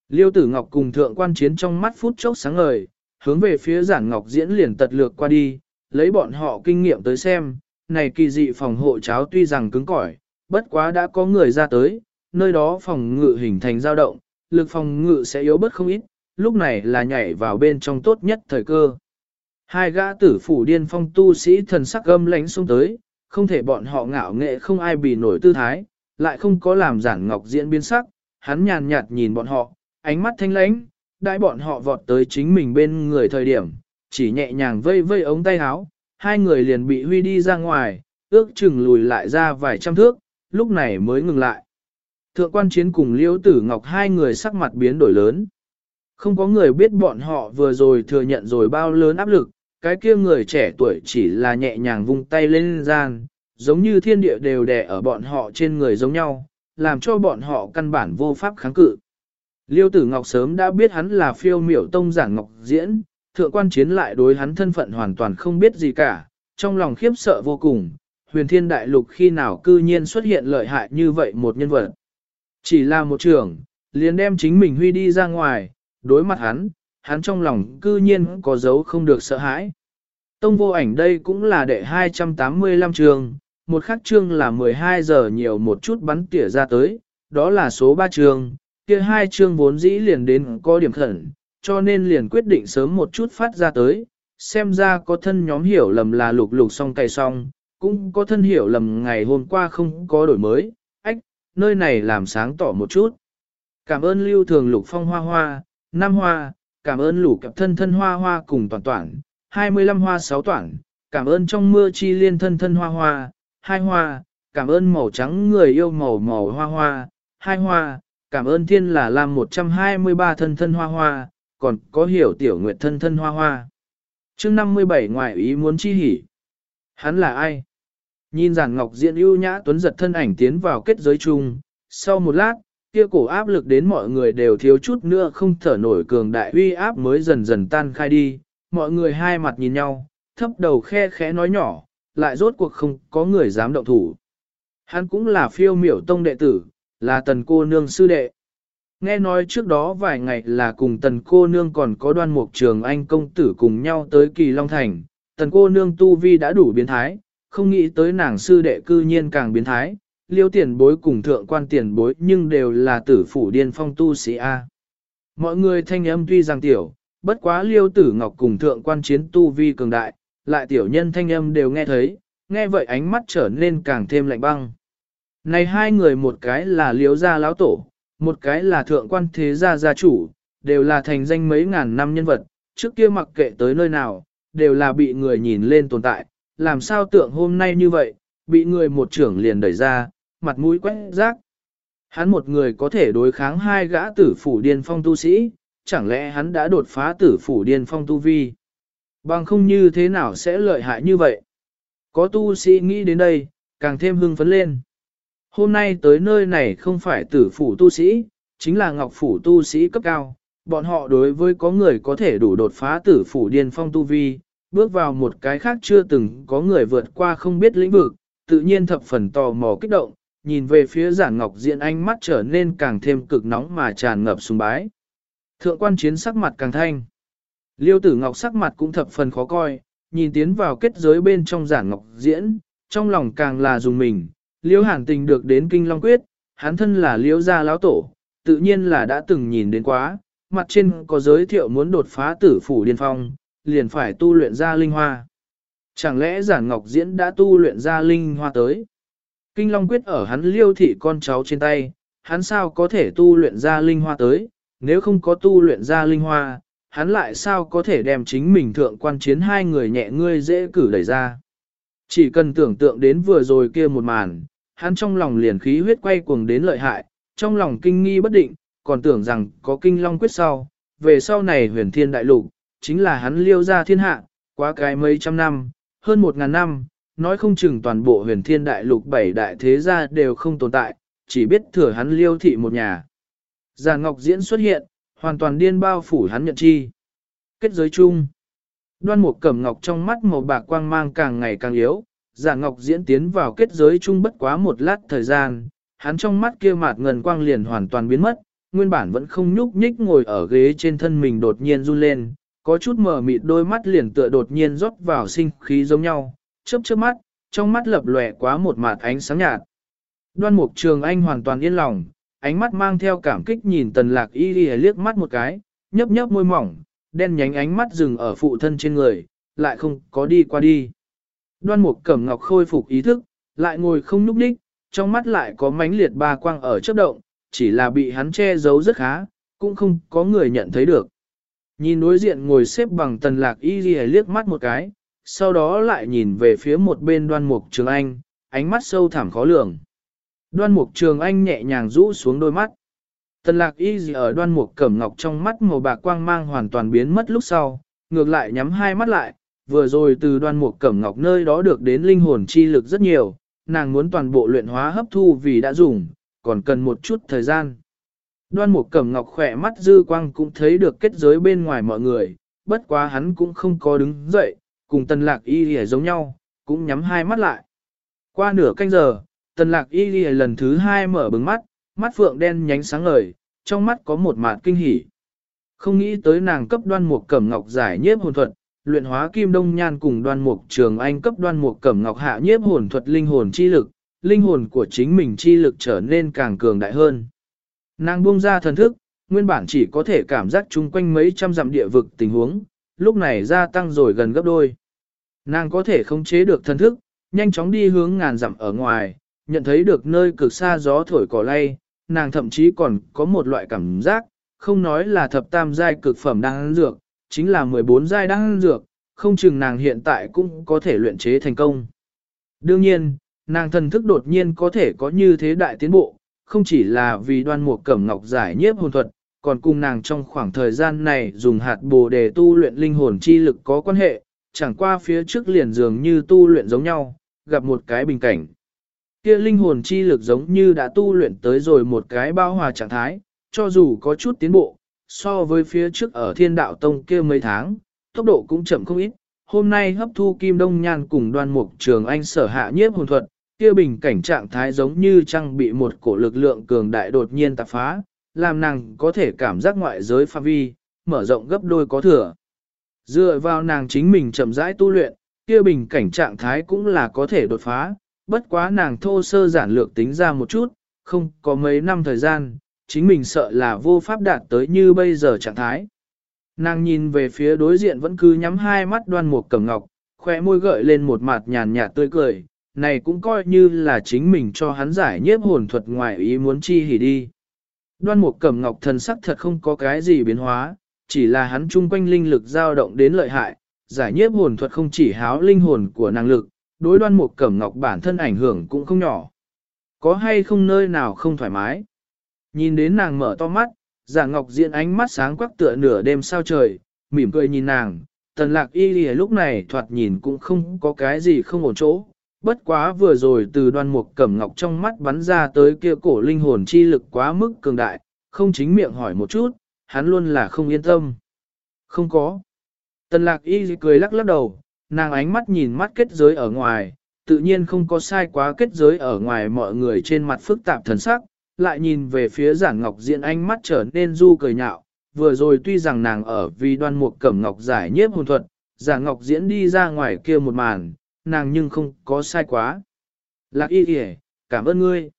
Liêu tử ngọc cùng thượng quan chiến trong mắt phút chốc sáng ngời, hướng về phía giản ngọc diễn liền tật lược qua đi, lấy bọn họ kinh nghiệm tới xem, này kỳ dị phòng hộ cháo tuy rằng cứng cỏi, bất quá đã có người ra tới, nơi đó phòng ngự hình thành dao động, lực phòng ngự sẽ yếu bất không ít, lúc này là nhảy vào bên trong tốt nhất thời cơ. Hai gã tử phủ điên phong tu sĩ thần sắc gâm lánh xuống tới, không thể bọn họ ngạo nghệ không ai bị nổi tư thái, lại không có làm giản ngọc diễn biến sắc, hắn nhàn nhạt nhìn bọn họ, ánh mắt thanh lãnh, đại bọn họ vọt tới chính mình bên người thời điểm, chỉ nhẹ nhàng vây vây ống tay áo, hai người liền bị huy đi ra ngoài, ước chừng lùi lại ra vài trăm thước, lúc này mới ngừng lại. Thượng quan chiến cùng liễu tử ngọc hai người sắc mặt biến đổi lớn. Không có người biết bọn họ vừa rồi thừa nhận rồi bao lớn áp lực, cái kia người trẻ tuổi chỉ là nhẹ nhàng vung tay lên gian, giống như thiên địa đều đè ở bọn họ trên người giống nhau, làm cho bọn họ căn bản vô pháp kháng cự. Liêu tử Ngọc sớm đã biết hắn là phiêu miểu tông giảng Ngọc Diễn, thượng quan chiến lại đối hắn thân phận hoàn toàn không biết gì cả, trong lòng khiếp sợ vô cùng, huyền thiên đại lục khi nào cư nhiên xuất hiện lợi hại như vậy một nhân vật. Chỉ là một trưởng, liền đem chính mình huy đi ra ngoài, đối mặt hắn, hắn trong lòng cư nhiên có dấu không được sợ hãi. Tông vô ảnh đây cũng là đệ 285 trường, một khắc chương là 12 giờ nhiều một chút bắn tỉa ra tới, đó là số 3 trường, kia hai chương vốn dĩ liền đến có điểm khẩn, cho nên liền quyết định sớm một chút phát ra tới, xem ra có thân nhóm hiểu lầm là lục lục xong cày xong, cũng có thân hiểu lầm ngày hôm qua không có đổi mới, ách, nơi này làm sáng tỏ một chút. Cảm ơn lưu thường lục phong hoa hoa, năm hoa, cảm ơn lũ cặp thân thân hoa hoa cùng toàn toàn, 25 hoa 6 toàn, cảm ơn trong mưa chi liên thân thân hoa hoa, hai hoa, cảm ơn màu trắng người yêu màu màu hoa hoa, hai hoa, cảm ơn thiên là làm 123 thân thân hoa hoa, còn có hiểu tiểu nguyệt thân thân hoa hoa. chương 57 ngoại ý muốn chi hỉ. Hắn là ai? Nhìn giản ngọc diện ưu nhã tuấn giật thân ảnh tiến vào kết giới chung, sau một lát, kia cổ áp lực đến mọi người đều thiếu chút nữa không thở nổi cường đại uy áp mới dần dần tan khai đi, mọi người hai mặt nhìn nhau, thấp đầu khe khẽ nói nhỏ, lại rốt cuộc không có người dám động thủ. Hắn cũng là phiêu miểu tông đệ tử, là tần cô nương sư đệ. Nghe nói trước đó vài ngày là cùng tần cô nương còn có đoan mục trường anh công tử cùng nhau tới kỳ Long Thành, tần cô nương tu vi đã đủ biến thái, không nghĩ tới nàng sư đệ cư nhiên càng biến thái, liêu tiền bối cùng thượng quan tiền bối nhưng đều là tử phủ điên phong tu sĩ A. Mọi người thanh âm tuy rằng tiểu, bất quá liêu tử ngọc cùng thượng quan chiến tu vi cường đại, lại tiểu nhân thanh âm đều nghe thấy, nghe vậy ánh mắt trở nên càng thêm lạnh băng. Này hai người một cái là liếu gia lão tổ, một cái là thượng quan thế gia gia chủ, đều là thành danh mấy ngàn năm nhân vật, trước kia mặc kệ tới nơi nào, đều là bị người nhìn lên tồn tại, làm sao tượng hôm nay như vậy, bị người một trưởng liền đẩy ra, mặt mũi quét rác. Hắn một người có thể đối kháng hai gã tử phủ điên phong tu sĩ, chẳng lẽ hắn đã đột phá tử phủ điên phong tu vi? Bằng không như thế nào sẽ lợi hại như vậy? Có tu sĩ nghĩ đến đây, càng thêm hưng phấn lên. Hôm nay tới nơi này không phải tử phủ tu sĩ, chính là ngọc phủ tu sĩ cấp cao. Bọn họ đối với có người có thể đủ đột phá tử phủ điên phong tu vi, bước vào một cái khác chưa từng có người vượt qua không biết lĩnh vực, tự nhiên thập phần tò mò kích động, nhìn về phía giản ngọc diện ánh mắt trở nên càng thêm cực nóng mà tràn ngập sùng bái. Thượng quan chiến sắc mặt càng thanh. Liêu tử ngọc sắc mặt cũng thập phần khó coi, nhìn tiến vào kết giới bên trong giản ngọc diễn, trong lòng càng là dùng mình. Liêu hàn tình được đến kinh long quyết, hắn thân là liêu gia lão tổ, tự nhiên là đã từng nhìn đến quá, mặt trên có giới thiệu muốn đột phá tử phủ điên phong, liền phải tu luyện ra linh hoa. Chẳng lẽ giản ngọc diễn đã tu luyện ra linh hoa tới? Kinh Long quyết ở hắn liêu thị con cháu trên tay, hắn sao có thể tu luyện ra linh hoa tới, nếu không có tu luyện ra linh hoa, hắn lại sao có thể đem chính mình thượng quan chiến hai người nhẹ ngươi dễ cử đẩy ra. Chỉ cần tưởng tượng đến vừa rồi kia một màn, hắn trong lòng liền khí huyết quay cuồng đến lợi hại, trong lòng kinh nghi bất định, còn tưởng rằng có kinh long quyết sau, về sau này huyền thiên đại lục, chính là hắn liêu ra thiên hạ, quá cái mấy trăm năm, hơn một ngàn năm, nói không chừng toàn bộ huyền thiên đại lục bảy đại thế gia đều không tồn tại, chỉ biết thừa hắn liêu thị một nhà. Già Ngọc Diễn xuất hiện, hoàn toàn điên bao phủ hắn nhận chi. Kết giới chung. Đoan một cẩm ngọc trong mắt màu bạc quang mang càng ngày càng yếu, giả ngọc diễn tiến vào kết giới chung bất quá một lát thời gian, hắn trong mắt kia mạt ngần quang liền hoàn toàn biến mất, nguyên bản vẫn không nhúc nhích ngồi ở ghế trên thân mình đột nhiên run lên, có chút mở mịt đôi mắt liền tựa đột nhiên rót vào sinh khí giống nhau, chớp chớp mắt, trong mắt lập lòe quá một mạt ánh sáng nhạt. Đoan mục trường anh hoàn toàn yên lòng, ánh mắt mang theo cảm kích nhìn tần lạc y đi liếc mắt một cái, nhấp nhấp môi mỏng, đen nhánh ánh mắt dừng ở phụ thân trên người, lại không có đi qua đi. Đoan mục cẩm ngọc khôi phục ý thức, lại ngồi không nhúc đích, trong mắt lại có mánh liệt ba quang ở chớp động, chỉ là bị hắn che giấu rất khá, cũng không có người nhận thấy được. Nhìn đối diện ngồi xếp bằng tần lạc y ghi liếc mắt một cái, sau đó lại nhìn về phía một bên đoan mục trường anh, ánh mắt sâu thẳm khó lường. Đoan mục trường anh nhẹ nhàng rũ xuống đôi mắt. Tần lạc y gì ở đoan mục cẩm ngọc trong mắt màu bạc quang mang hoàn toàn biến mất lúc sau, ngược lại nhắm hai mắt lại, vừa rồi từ đoan mục cẩm ngọc nơi đó được đến linh hồn chi lực rất nhiều, nàng muốn toàn bộ luyện hóa hấp thu vì đã dùng, còn cần một chút thời gian. Đoan mục cẩm ngọc khỏe mắt dư quang cũng thấy được kết giới bên ngoài mọi người, bất quá hắn cũng không có đứng dậy, cùng tần lạc y lìa giống nhau, cũng nhắm hai mắt lại. Qua nửa canh giờ, tần lạc y lìa lần thứ hai mở bừng mắt, mắt phượng đen nhánh sáng ngời, trong mắt có một mạt kinh hỉ. Không nghĩ tới nàng cấp đoan mục cẩm ngọc giải nhiếp hồn thuật, luyện hóa kim đông nhan cùng đoan mục trường anh cấp đoan mục cẩm ngọc hạ nhiếp hồn thuật linh hồn chi lực, linh hồn của chính mình chi lực trở nên càng cường đại hơn. Nàng buông ra thần thức, nguyên bản chỉ có thể cảm giác chung quanh mấy trăm dặm địa vực tình huống, lúc này gia tăng rồi gần gấp đôi. Nàng có thể khống chế được thần thức, nhanh chóng đi hướng ngàn dặm ở ngoài, nhận thấy được nơi cực xa gió thổi cỏ lay, nàng thậm chí còn có một loại cảm giác, không nói là thập tam giai cực phẩm đang ăn dược, chính là 14 giai đang ăn dược, không chừng nàng hiện tại cũng có thể luyện chế thành công. Đương nhiên, nàng thần thức đột nhiên có thể có như thế đại tiến bộ, không chỉ là vì đoan mục cẩm ngọc giải nhiếp hồn thuật, còn cùng nàng trong khoảng thời gian này dùng hạt bồ đề tu luyện linh hồn chi lực có quan hệ, chẳng qua phía trước liền dường như tu luyện giống nhau, gặp một cái bình cảnh kia linh hồn chi lực giống như đã tu luyện tới rồi một cái bao hòa trạng thái, cho dù có chút tiến bộ, so với phía trước ở thiên đạo tông kia mấy tháng, tốc độ cũng chậm không ít. Hôm nay hấp thu kim đông nhan cùng đoan mục trường anh sở hạ nhiếp hồn thuật, kia bình cảnh trạng thái giống như trang bị một cổ lực lượng cường đại đột nhiên tạp phá, làm nàng có thể cảm giác ngoại giới pha vi, mở rộng gấp đôi có thừa. Dựa vào nàng chính mình chậm rãi tu luyện, kia bình cảnh trạng thái cũng là có thể đột phá, bất quá nàng thô sơ giản lược tính ra một chút, không có mấy năm thời gian, chính mình sợ là vô pháp đạt tới như bây giờ trạng thái. Nàng nhìn về phía đối diện vẫn cứ nhắm hai mắt đoan một cẩm ngọc, khỏe môi gợi lên một mặt nhàn nhạt tươi cười, này cũng coi như là chính mình cho hắn giải nhiếp hồn thuật ngoài ý muốn chi hỉ đi. Đoan một cẩm ngọc thần sắc thật không có cái gì biến hóa, chỉ là hắn chung quanh linh lực dao động đến lợi hại, giải nhiếp hồn thuật không chỉ háo linh hồn của nàng lực, đối đoan mục cẩm ngọc bản thân ảnh hưởng cũng không nhỏ. Có hay không nơi nào không thoải mái? Nhìn đến nàng mở to mắt, giả ngọc diện ánh mắt sáng quắc tựa nửa đêm sao trời, mỉm cười nhìn nàng, tần lạc y lì lúc này thoạt nhìn cũng không có cái gì không ổn chỗ. Bất quá vừa rồi từ đoan mục cẩm ngọc trong mắt bắn ra tới kia cổ linh hồn chi lực quá mức cường đại, không chính miệng hỏi một chút, hắn luôn là không yên tâm. Không có. Tần lạc y cười lắc lắc đầu, nàng ánh mắt nhìn mắt kết giới ở ngoài, tự nhiên không có sai quá kết giới ở ngoài mọi người trên mặt phức tạp thần sắc, lại nhìn về phía giản ngọc diện ánh mắt trở nên du cười nhạo, vừa rồi tuy rằng nàng ở vì đoan mục cẩm ngọc giải nhiếp hồn thuật, Giả ngọc diễn đi ra ngoài kia một màn, nàng nhưng không có sai quá. Lạc y kìa, cảm ơn ngươi.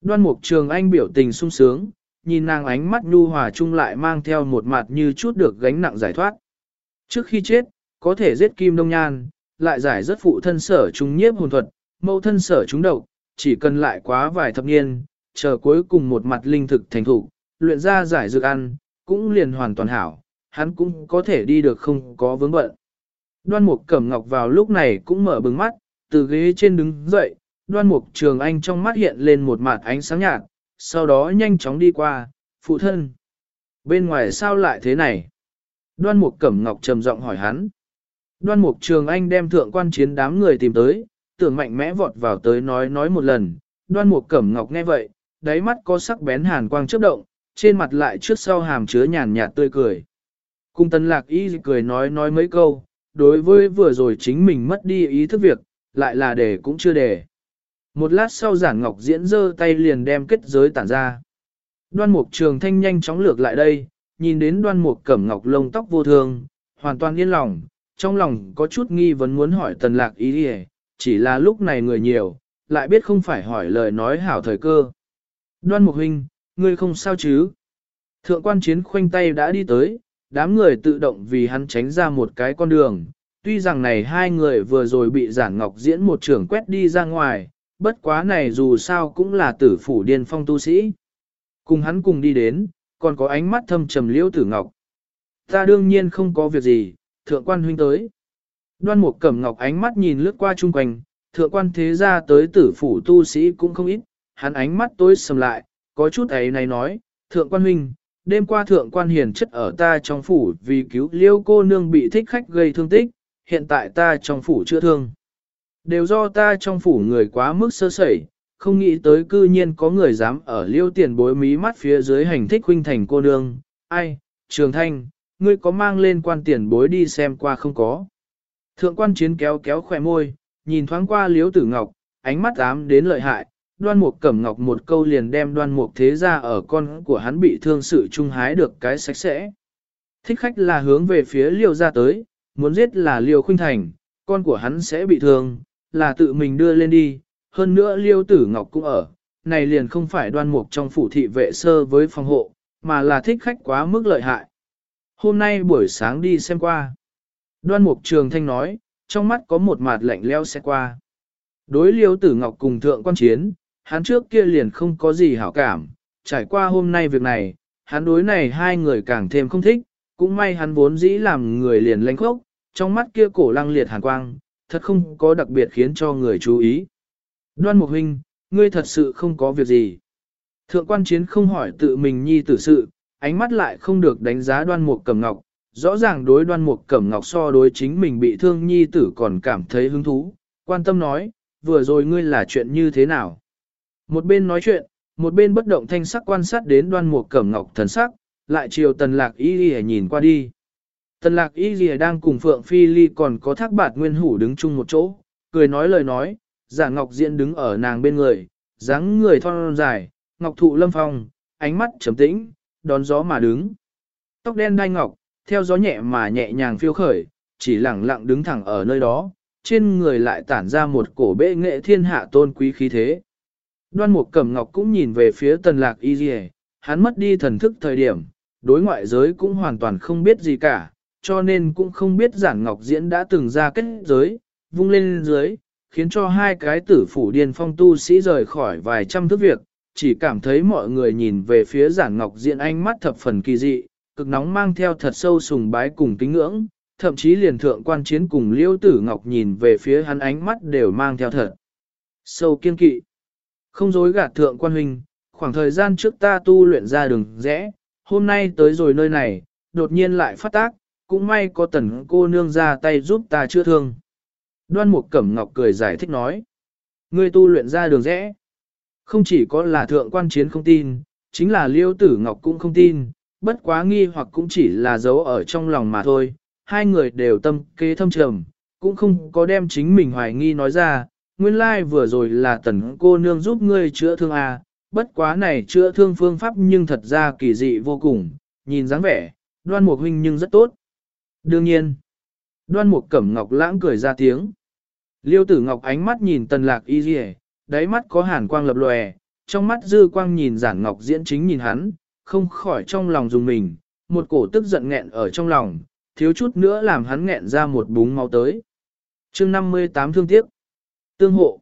Đoan mục trường anh biểu tình sung sướng, nhìn nàng ánh mắt nhu hòa chung lại mang theo một mặt như chút được gánh nặng giải thoát. Trước khi chết, có thể giết kim đông nhan, lại giải rất phụ thân sở chúng nhiếp hồn thuật, mâu thân sở chúng độc, chỉ cần lại quá vài thập niên, chờ cuối cùng một mặt linh thực thành thủ, luyện ra giải dược ăn, cũng liền hoàn toàn hảo, hắn cũng có thể đi được không có vướng bận. Đoan mục cẩm ngọc vào lúc này cũng mở bừng mắt, từ ghế trên đứng dậy, đoan mục trường anh trong mắt hiện lên một mặt ánh sáng nhạt, sau đó nhanh chóng đi qua, phụ thân. Bên ngoài sao lại thế này? Đoan mục cẩm ngọc trầm giọng hỏi hắn. Đoan mục trường anh đem thượng quan chiến đám người tìm tới, tưởng mạnh mẽ vọt vào tới nói nói một lần. Đoan mục cẩm ngọc nghe vậy, đáy mắt có sắc bén hàn quang chớp động, trên mặt lại trước sau hàm chứa nhàn nhạt tươi cười. Cung tân lạc y cười nói nói mấy câu, đối với vừa rồi chính mình mất đi ý thức việc, lại là để cũng chưa để. Một lát sau giản ngọc diễn dơ tay liền đem kết giới tản ra. Đoan mục trường thanh nhanh chóng lược lại đây, nhìn đến đoan mục cẩm ngọc lông tóc vô thương, hoàn toàn yên lòng, trong lòng có chút nghi vấn muốn hỏi tần lạc ý đi chỉ là lúc này người nhiều, lại biết không phải hỏi lời nói hảo thời cơ. Đoan mục huynh, ngươi không sao chứ? Thượng quan chiến khoanh tay đã đi tới, đám người tự động vì hắn tránh ra một cái con đường. Tuy rằng này hai người vừa rồi bị giản ngọc diễn một trường quét đi ra ngoài, bất quá này dù sao cũng là tử phủ điên phong tu sĩ. Cùng hắn cùng đi đến, còn có ánh mắt thâm trầm liễu tử ngọc. Ta đương nhiên không có việc gì, thượng quan huynh tới. Đoan một cẩm ngọc ánh mắt nhìn lướt qua chung quanh, thượng quan thế gia tới tử phủ tu sĩ cũng không ít, hắn ánh mắt tối sầm lại, có chút ấy này nói, thượng quan huynh, đêm qua thượng quan hiền chất ở ta trong phủ vì cứu liêu cô nương bị thích khách gây thương tích, hiện tại ta trong phủ chưa thương. Đều do ta trong phủ người quá mức sơ sẩy, không nghĩ tới cư nhiên có người dám ở liêu tiền bối mí mắt phía dưới hành thích huynh thành cô nương. Ai, trường thanh, ngươi có mang lên quan tiền bối đi xem qua không có. Thượng quan chiến kéo kéo khỏe môi, nhìn thoáng qua liêu tử ngọc, ánh mắt ám đến lợi hại, đoan mục cẩm ngọc một câu liền đem đoan mục thế ra ở con của hắn bị thương sự trung hái được cái sạch sẽ. Thích khách là hướng về phía liêu ra tới, muốn giết là liêu khuynh thành, con của hắn sẽ bị thương, là tự mình đưa lên đi, hơn nữa liêu tử ngọc cũng ở, này liền không phải đoan mục trong phủ thị vệ sơ với phòng hộ, mà là thích khách quá mức lợi hại. Hôm nay buổi sáng đi xem qua. Đoan mục trường thanh nói, trong mắt có một mặt lạnh leo xe qua. Đối liêu tử ngọc cùng thượng quan chiến, hắn trước kia liền không có gì hảo cảm, trải qua hôm nay việc này, hắn đối này hai người càng thêm không thích, cũng may hắn vốn dĩ làm người liền lãnh khốc, trong mắt kia cổ lăng liệt hàn quang, thật không có đặc biệt khiến cho người chú ý. Đoan Mục Huynh, ngươi thật sự không có việc gì. Thượng quan chiến không hỏi tự mình nhi tử sự, ánh mắt lại không được đánh giá đoan mục cẩm ngọc, rõ ràng đối đoan mục cẩm ngọc so đối chính mình bị thương nhi tử còn cảm thấy hứng thú, quan tâm nói, vừa rồi ngươi là chuyện như thế nào. Một bên nói chuyện, một bên bất động thanh sắc quan sát đến đoan mục cẩm ngọc thần sắc, lại chiều tần lạc y ghi nhìn qua đi. Tần lạc y ghi đang cùng Phượng Phi Ly còn có thác bạt nguyên hủ đứng chung một chỗ, cười nói lời nói, giả ngọc diễn đứng ở nàng bên người, dáng người thon dài, ngọc thụ lâm phong, ánh mắt trầm tĩnh, đón gió mà đứng. Tóc đen đai ngọc, theo gió nhẹ mà nhẹ nhàng phiêu khởi, chỉ lẳng lặng đứng thẳng ở nơi đó, trên người lại tản ra một cổ bệ nghệ thiên hạ tôn quý khí thế. Đoan Mục Cẩm Ngọc cũng nhìn về phía Tần Lạc Y Dì hắn mất đi thần thức thời điểm, đối ngoại giới cũng hoàn toàn không biết gì cả, cho nên cũng không biết giản Ngọc Diễn đã từng ra kết giới, vung lên dưới, khiến cho hai cái tử phủ điên phong tu sĩ rời khỏi vài trăm thước việc, chỉ cảm thấy mọi người nhìn về phía giản Ngọc Diễn ánh mắt thập phần kỳ dị, cực nóng mang theo thật sâu sùng bái cùng kính ngưỡng, thậm chí liền thượng quan chiến cùng liêu tử Ngọc nhìn về phía hắn ánh mắt đều mang theo thật. Sâu kiên kỵ. Không dối gạt thượng quan huynh, khoảng thời gian trước ta tu luyện ra đường rẽ, hôm nay tới rồi nơi này, đột nhiên lại phát tác, cũng may có tần cô nương ra tay giúp ta chữa thương. Đoan Mục Cẩm Ngọc cười giải thích nói, ngươi tu luyện ra đường rẽ. Không chỉ có là thượng quan chiến không tin, chính là liêu tử Ngọc cũng không tin, bất quá nghi hoặc cũng chỉ là giấu ở trong lòng mà thôi. Hai người đều tâm kế thâm trầm, cũng không có đem chính mình hoài nghi nói ra, nguyên lai like vừa rồi là tần cô nương giúp ngươi chữa thương à, bất quá này chữa thương phương pháp nhưng thật ra kỳ dị vô cùng, nhìn dáng vẻ, đoan mục huynh nhưng rất tốt. Đương nhiên, đoan mục cẩm ngọc lãng cười ra tiếng. Liêu tử ngọc ánh mắt nhìn tần lạc y dì đáy mắt có hàn quang lập lòe, trong mắt dư quang nhìn giản ngọc diễn chính nhìn hắn, không khỏi trong lòng dùng mình, một cổ tức giận nghẹn ở trong lòng, thiếu chút nữa làm hắn nghẹn ra một búng máu tới. chương 58 thương tiếc. Tương hộ.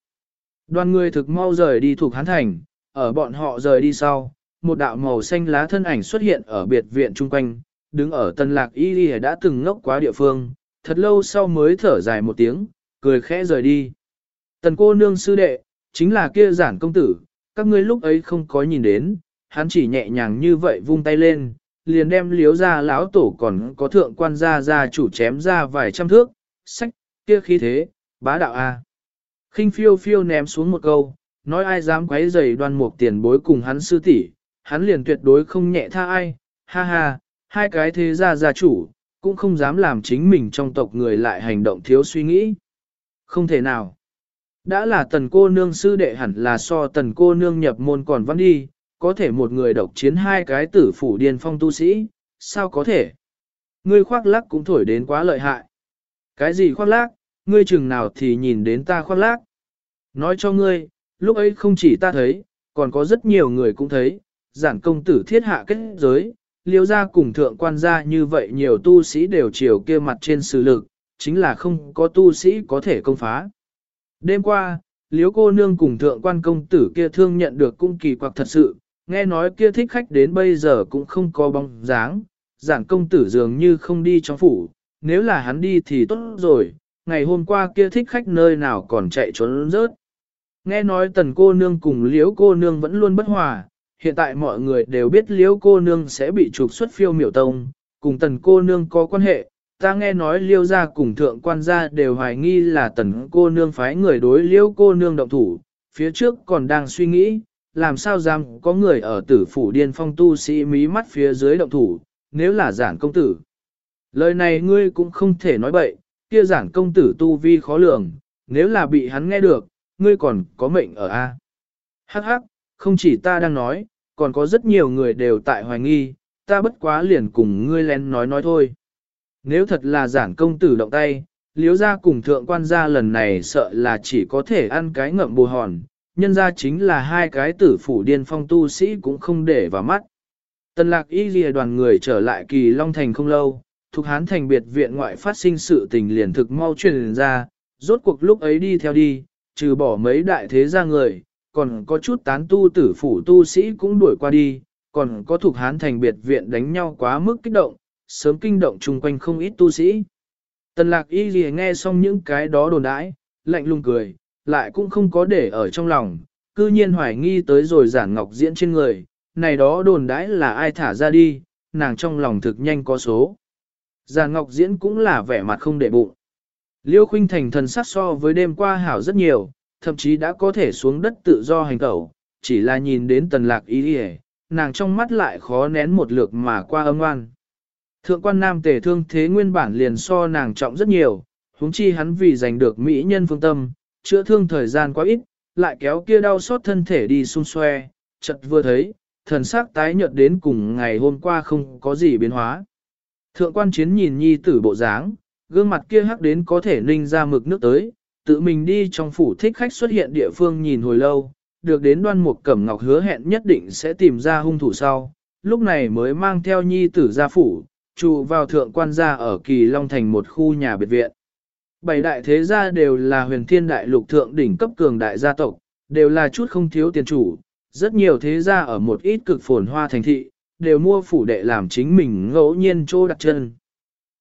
Đoàn người thực mau rời đi thuộc Hán Thành, ở bọn họ rời đi sau, một đạo màu xanh lá thân ảnh xuất hiện ở biệt viện chung quanh, đứng ở tần lạc y y đã từng ngốc quá địa phương, thật lâu sau mới thở dài một tiếng, cười khẽ rời đi. Tần cô nương sư đệ, chính là kia giản công tử, các ngươi lúc ấy không có nhìn đến, hắn chỉ nhẹ nhàng như vậy vung tay lên, liền đem liếu ra lão tổ còn có thượng quan gia gia chủ chém ra vài trăm thước, sách, kia khí thế, bá đạo a khinh phiêu phiêu ném xuống một câu, nói ai dám quấy rầy đoan mục tiền bối cùng hắn sư tỷ, hắn liền tuyệt đối không nhẹ tha ai, ha ha, hai cái thế gia gia chủ, cũng không dám làm chính mình trong tộc người lại hành động thiếu suy nghĩ. Không thể nào. Đã là tần cô nương sư đệ hẳn là so tần cô nương nhập môn còn văn đi, có thể một người độc chiến hai cái tử phủ điên phong tu sĩ, sao có thể? Ngươi khoác lác cũng thổi đến quá lợi hại. Cái gì khoác lác, ngươi chừng nào thì nhìn đến ta khoác lác. Nói cho ngươi, lúc ấy không chỉ ta thấy, còn có rất nhiều người cũng thấy, giản công tử thiết hạ kết giới, liêu ra cùng thượng quan gia như vậy nhiều tu sĩ đều chiều kia mặt trên sự lực, chính là không có tu sĩ có thể công phá. Đêm qua, liếu cô nương cùng thượng quan công tử kia thương nhận được cung kỳ quặc thật sự, nghe nói kia thích khách đến bây giờ cũng không có bóng dáng, giản công tử dường như không đi trong phủ, nếu là hắn đi thì tốt rồi, ngày hôm qua kia thích khách nơi nào còn chạy trốn rớt. Nghe nói tần cô nương cùng liễu cô nương vẫn luôn bất hòa, hiện tại mọi người đều biết liễu cô nương sẽ bị trục xuất phiêu miểu tông, cùng tần cô nương có quan hệ, ta nghe nói liêu gia cùng thượng quan gia đều hoài nghi là tần cô nương phái người đối liêu cô nương động thủ, phía trước còn đang suy nghĩ, làm sao dám có người ở tử phủ điên phong tu sĩ mí mắt phía dưới động thủ, nếu là giản công tử. Lời này ngươi cũng không thể nói bậy, kia giản công tử tu vi khó lường, nếu là bị hắn nghe được, ngươi còn có mệnh ở A. Hắc hắc, không chỉ ta đang nói, còn có rất nhiều người đều tại hoài nghi, ta bất quá liền cùng ngươi lén nói nói thôi. Nếu thật là giản công tử động tay, liếu ra cùng thượng quan gia lần này sợ là chỉ có thể ăn cái ngậm bù hòn, nhân ra chính là hai cái tử phủ điên phong tu sĩ cũng không để vào mắt. Tần lạc y lìa đoàn người trở lại kỳ Long Thành không lâu, thuộc hán thành biệt viện ngoại phát sinh sự tình liền thực mau truyền ra, rốt cuộc lúc ấy đi theo đi, trừ bỏ mấy đại thế gia người, còn có chút tán tu tử phủ tu sĩ cũng đuổi qua đi, còn có thuộc hán thành biệt viện đánh nhau quá mức kích động, sớm kinh động chung quanh không ít tu sĩ. Tần lạc y lìa nghe xong những cái đó đồn đãi, lạnh lùng cười, lại cũng không có để ở trong lòng, cư nhiên hoài nghi tới rồi giản ngọc diễn trên người, này đó đồn đãi là ai thả ra đi, nàng trong lòng thực nhanh có số. Già ngọc diễn cũng là vẻ mặt không để bụng. Liêu khuynh thành thần sắc so với đêm qua hảo rất nhiều, thậm chí đã có thể xuống đất tự do hành tẩu, chỉ là nhìn đến tần lạc ý đi nàng trong mắt lại khó nén một lượt mà qua âm oan. Thượng quan nam tề thương thế nguyên bản liền so nàng trọng rất nhiều, huống chi hắn vì giành được mỹ nhân phương tâm, chữa thương thời gian quá ít, lại kéo kia đau xót thân thể đi xung xoe, chật vừa thấy, thần sắc tái nhợt đến cùng ngày hôm qua không có gì biến hóa. Thượng quan chiến nhìn nhi tử bộ dáng, gương mặt kia hắc đến có thể ninh ra mực nước tới, tự mình đi trong phủ thích khách xuất hiện địa phương nhìn hồi lâu, được đến đoan mục cẩm ngọc hứa hẹn nhất định sẽ tìm ra hung thủ sau, lúc này mới mang theo nhi tử ra phủ, trụ vào thượng quan gia ở kỳ Long Thành một khu nhà biệt viện. Bảy đại thế gia đều là huyền thiên đại lục thượng đỉnh cấp cường đại gia tộc, đều là chút không thiếu tiền chủ, rất nhiều thế gia ở một ít cực phồn hoa thành thị, đều mua phủ đệ làm chính mình ngẫu nhiên chỗ đặt chân.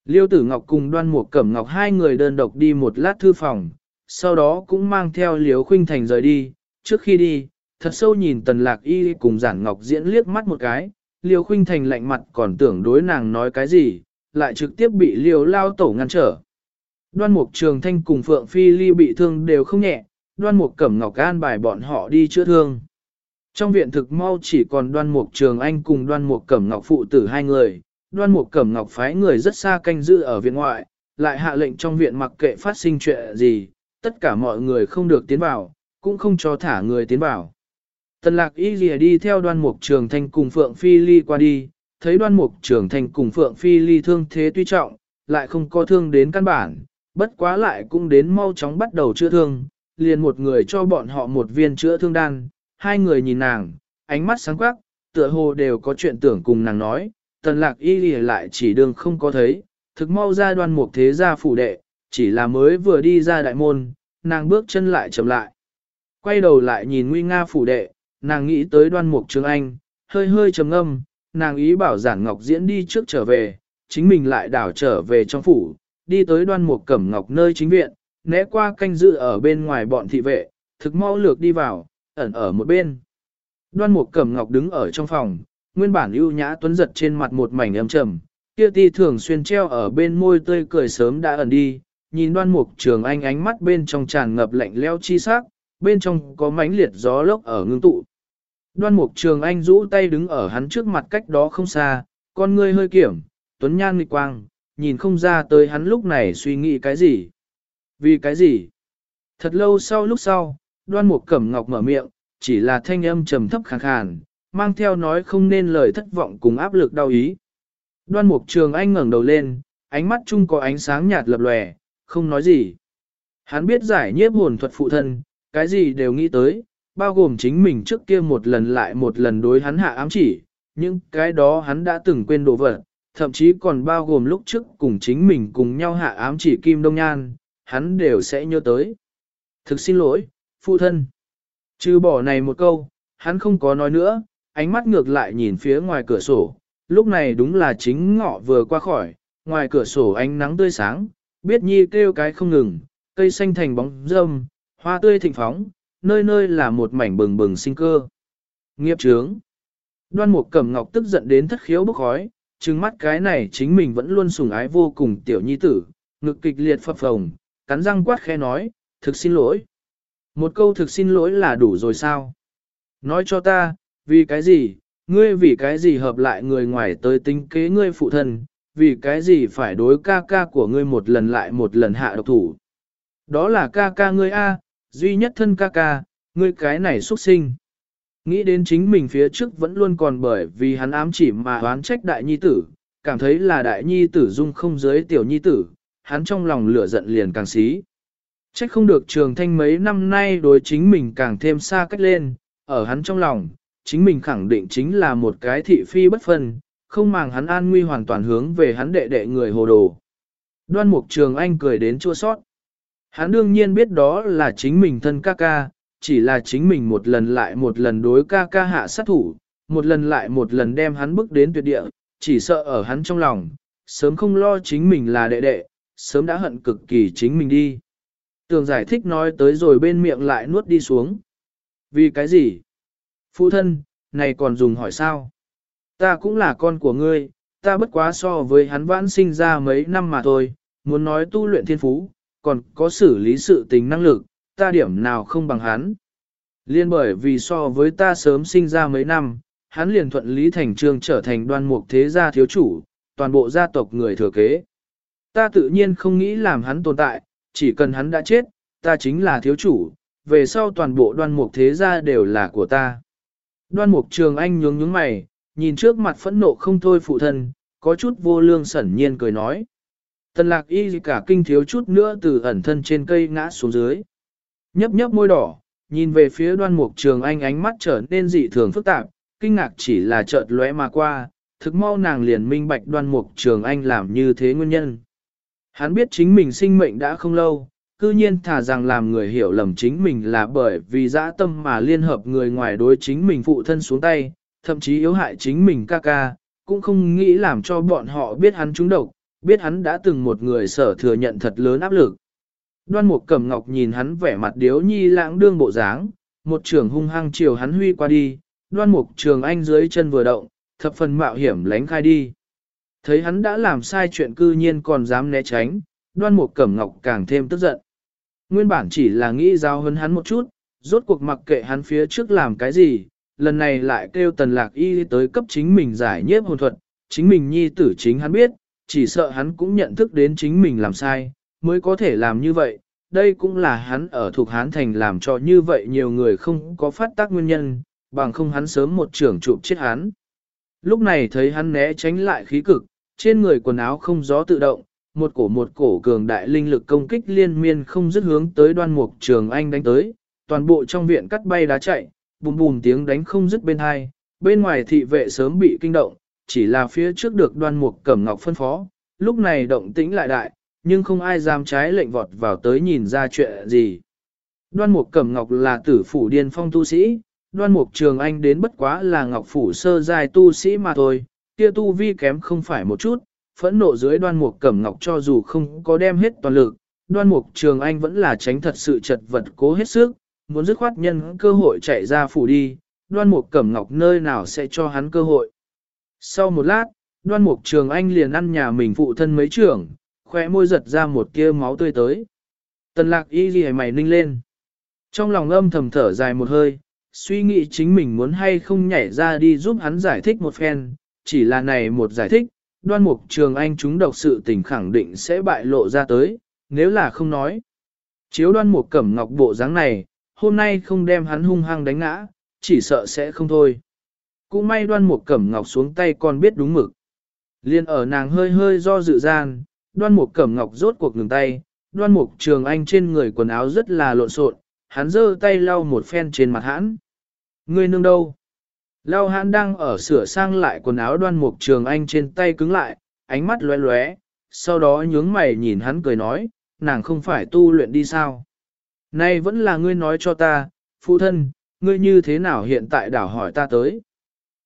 Liêu tử Ngọc cùng đoan mục cẩm Ngọc hai người đơn độc đi một lát thư phòng, sau đó cũng mang theo Liêu Khuynh Thành rời đi, trước khi đi, thật sâu nhìn tần lạc y cùng giản Ngọc diễn liếc mắt một cái, Liêu Khuynh Thành lạnh mặt còn tưởng đối nàng nói cái gì, lại trực tiếp bị Liêu lao tổ ngăn trở. Đoan Mục Trường Thanh cùng Phượng Phi Ly bị thương đều không nhẹ, Đoan Mục Cẩm Ngọc an bài bọn họ đi chữa thương. Trong viện thực mau chỉ còn Đoan Mục Trường Anh cùng Đoan Mục Cẩm Ngọc phụ tử hai người, Đoan Mục Cẩm Ngọc phái người rất xa canh giữ ở viện ngoại, lại hạ lệnh trong viện mặc kệ phát sinh chuyện gì, tất cả mọi người không được tiến vào, cũng không cho thả người tiến vào. Tần lạc y lìa đi theo đoan mục trường thanh cùng Phượng Phi Ly qua đi, thấy đoan mục trường thanh cùng Phượng Phi Ly thương thế tuy trọng, lại không có thương đến căn bản, bất quá lại cũng đến mau chóng bắt đầu chữa thương, liền một người cho bọn họ một viên chữa thương đan, hai người nhìn nàng, ánh mắt sáng quắc, tựa hồ đều có chuyện tưởng cùng nàng nói, tần lạc y lìa lại chỉ đường không có thấy, thực mau ra đoan mục thế gia phủ đệ, chỉ là mới vừa đi ra đại môn, nàng bước chân lại chậm lại. Quay đầu lại nhìn nguy nga phủ đệ, nàng nghĩ tới đoan mục trường anh, hơi hơi trầm ngâm, nàng ý bảo giản ngọc diễn đi trước trở về, chính mình lại đảo trở về trong phủ, đi tới đoan mục cẩm ngọc nơi chính viện, né qua canh dự ở bên ngoài bọn thị vệ, thực mau lược đi vào, ẩn ở một bên. Đoan mục cẩm ngọc đứng ở trong phòng, nguyên bản ưu nhã tuấn giật trên mặt một mảnh âm trầm, kia ti thường xuyên treo ở bên môi tươi cười sớm đã ẩn đi, nhìn đoan mục trường anh ánh mắt bên trong tràn ngập lạnh lẽo chi sắc, bên trong có mãnh liệt gió lốc ở ngưng tụ. Đoan mục trường anh rũ tay đứng ở hắn trước mặt cách đó không xa, con ngươi hơi kiểm, tuấn nhan nghịch quang, nhìn không ra tới hắn lúc này suy nghĩ cái gì. Vì cái gì? Thật lâu sau lúc sau, đoan mục cẩm ngọc mở miệng, chỉ là thanh âm trầm thấp khàn khàn, mang theo nói không nên lời thất vọng cùng áp lực đau ý. Đoan mục trường anh ngẩng đầu lên, ánh mắt chung có ánh sáng nhạt lập lòe, không nói gì. Hắn biết giải nhiếp hồn thuật phụ thân, cái gì đều nghĩ tới, bao gồm chính mình trước kia một lần lại một lần đối hắn hạ ám chỉ, nhưng cái đó hắn đã từng quên đồ vật, thậm chí còn bao gồm lúc trước cùng chính mình cùng nhau hạ ám chỉ Kim Đông Nhan, hắn đều sẽ nhớ tới. Thực xin lỗi, phụ thân. Trừ bỏ này một câu, hắn không có nói nữa, ánh mắt ngược lại nhìn phía ngoài cửa sổ, lúc này đúng là chính ngọ vừa qua khỏi, ngoài cửa sổ ánh nắng tươi sáng, biết nhi kêu cái không ngừng, cây xanh thành bóng râm, hoa tươi thịnh phóng, nơi nơi là một mảnh bừng bừng sinh cơ. Nghiệp trướng. Đoan Mục Cẩm Ngọc tức giận đến thất khiếu bốc khói, trừng mắt cái này chính mình vẫn luôn sủng ái vô cùng tiểu nhi tử, ngực kịch liệt phập phồng, cắn răng quát khe nói, thực xin lỗi. Một câu thực xin lỗi là đủ rồi sao? Nói cho ta, vì cái gì, ngươi vì cái gì hợp lại người ngoài tới tính kế ngươi phụ thân, vì cái gì phải đối ca ca của ngươi một lần lại một lần hạ độc thủ. Đó là ca ca ngươi A, duy nhất thân ca ca, ngươi cái này xuất sinh. Nghĩ đến chính mình phía trước vẫn luôn còn bởi vì hắn ám chỉ mà oán trách đại nhi tử, cảm thấy là đại nhi tử dung không giới tiểu nhi tử, hắn trong lòng lửa giận liền càng xí. Trách không được trường thanh mấy năm nay đối chính mình càng thêm xa cách lên, ở hắn trong lòng, chính mình khẳng định chính là một cái thị phi bất phân, không màng hắn an nguy hoàn toàn hướng về hắn đệ đệ người hồ đồ. Đoan mục trường anh cười đến chua sót. Hắn đương nhiên biết đó là chính mình thân ca ca, chỉ là chính mình một lần lại một lần đối ca ca hạ sát thủ, một lần lại một lần đem hắn bước đến tuyệt địa, chỉ sợ ở hắn trong lòng, sớm không lo chính mình là đệ đệ, sớm đã hận cực kỳ chính mình đi. Tường giải thích nói tới rồi bên miệng lại nuốt đi xuống. Vì cái gì? Phụ thân, này còn dùng hỏi sao? Ta cũng là con của ngươi, ta bất quá so với hắn vãn sinh ra mấy năm mà thôi, muốn nói tu luyện thiên phú, còn có xử lý sự tình năng lực, ta điểm nào không bằng hắn. Liên bởi vì so với ta sớm sinh ra mấy năm, hắn liền thuận lý thành trương trở thành đoan mục thế gia thiếu chủ, toàn bộ gia tộc người thừa kế. Ta tự nhiên không nghĩ làm hắn tồn tại, chỉ cần hắn đã chết, ta chính là thiếu chủ, về sau toàn bộ đoan mục thế gia đều là của ta. Đoan mục trường anh nhướng nhướng mày, nhìn trước mặt phẫn nộ không thôi phụ thân, có chút vô lương sẩn nhiên cười nói. Tần lạc y cả kinh thiếu chút nữa từ ẩn thân trên cây ngã xuống dưới. Nhấp nhấp môi đỏ, nhìn về phía đoan mục trường anh ánh mắt trở nên dị thường phức tạp, kinh ngạc chỉ là chợt lóe mà qua, thực mau nàng liền minh bạch đoan mục trường anh làm như thế nguyên nhân. Hắn biết chính mình sinh mệnh đã không lâu, cư nhiên thả rằng làm người hiểu lầm chính mình là bởi vì dã tâm mà liên hợp người ngoài đối chính mình phụ thân xuống tay, thậm chí yếu hại chính mình ca ca, cũng không nghĩ làm cho bọn họ biết hắn trúng độc, biết hắn đã từng một người sở thừa nhận thật lớn áp lực. Đoan Mục Cẩm Ngọc nhìn hắn vẻ mặt điếu nhi lãng đương bộ dáng, một trường hung hăng chiều hắn huy qua đi, Đoan Mục Trường Anh dưới chân vừa động, thập phần mạo hiểm lánh khai đi. Thấy hắn đã làm sai chuyện cư nhiên còn dám né tránh, Đoan Mục Cẩm Ngọc càng thêm tức giận. Nguyên bản chỉ là nghĩ giao hơn hắn một chút, rốt cuộc mặc kệ hắn phía trước làm cái gì, lần này lại kêu Tần Lạc Y tới cấp chính mình giải nhiếp hồn thuật, chính mình nhi tử chính hắn biết, chỉ sợ hắn cũng nhận thức đến chính mình làm sai, mới có thể làm như vậy. Đây cũng là hắn ở thuộc hán thành làm cho như vậy nhiều người không có phát tác nguyên nhân, bằng không hắn sớm một trưởng trụ chết hắn. Lúc này thấy hắn né tránh lại khí cực, trên người quần áo không gió tự động, một cổ một cổ cường đại linh lực công kích liên miên không dứt hướng tới đoan mục trường anh đánh tới, toàn bộ trong viện cắt bay đá chạy, bùm bùm tiếng đánh không dứt bên hai, bên ngoài thị vệ sớm bị kinh động, chỉ là phía trước được đoan mục cẩm ngọc phân phó, lúc này động tĩnh lại đại, nhưng không ai dám trái lệnh vọt vào tới nhìn ra chuyện gì. Đoan mục cẩm ngọc là tử phủ điên phong tu sĩ, đoan mục trường anh đến bất quá là ngọc phủ sơ giai tu sĩ mà thôi, kia tu vi kém không phải một chút, phẫn nộ dưới đoan mục cẩm ngọc cho dù không có đem hết toàn lực, đoan mục trường anh vẫn là tránh thật sự chật vật cố hết sức, muốn dứt khoát nhân cơ hội chạy ra phủ đi, đoan mục cẩm ngọc nơi nào sẽ cho hắn cơ hội. Sau một lát, đoan mục trường anh liền ăn nhà mình phụ thân mấy trưởng, khỏe môi giật ra một kia máu tươi tới. Tần lạc y ghi mày ninh lên. Trong lòng âm thầm thở dài một hơi, suy nghĩ chính mình muốn hay không nhảy ra đi giúp hắn giải thích một phen, chỉ là này một giải thích, đoan mục trường anh chúng độc sự tình khẳng định sẽ bại lộ ra tới, nếu là không nói. Chiếu đoan mục cẩm ngọc bộ dáng này, hôm nay không đem hắn hung hăng đánh ngã, chỉ sợ sẽ không thôi. Cũng may đoan mục cẩm ngọc xuống tay còn biết đúng mực. Liên ở nàng hơi hơi do dự gian, đoan mục cẩm ngọc rốt cuộc ngừng tay, đoan mục trường anh trên người quần áo rất là lộn xộn, hắn giơ tay lau một phen trên mặt hắn. Ngươi nương đâu? Lau hãn đang ở sửa sang lại quần áo đoan mục trường anh trên tay cứng lại, ánh mắt lóe lóe, sau đó nhướng mày nhìn hắn cười nói, nàng không phải tu luyện đi sao? Nay vẫn là ngươi nói cho ta, phụ thân, ngươi như thế nào hiện tại đảo hỏi ta tới?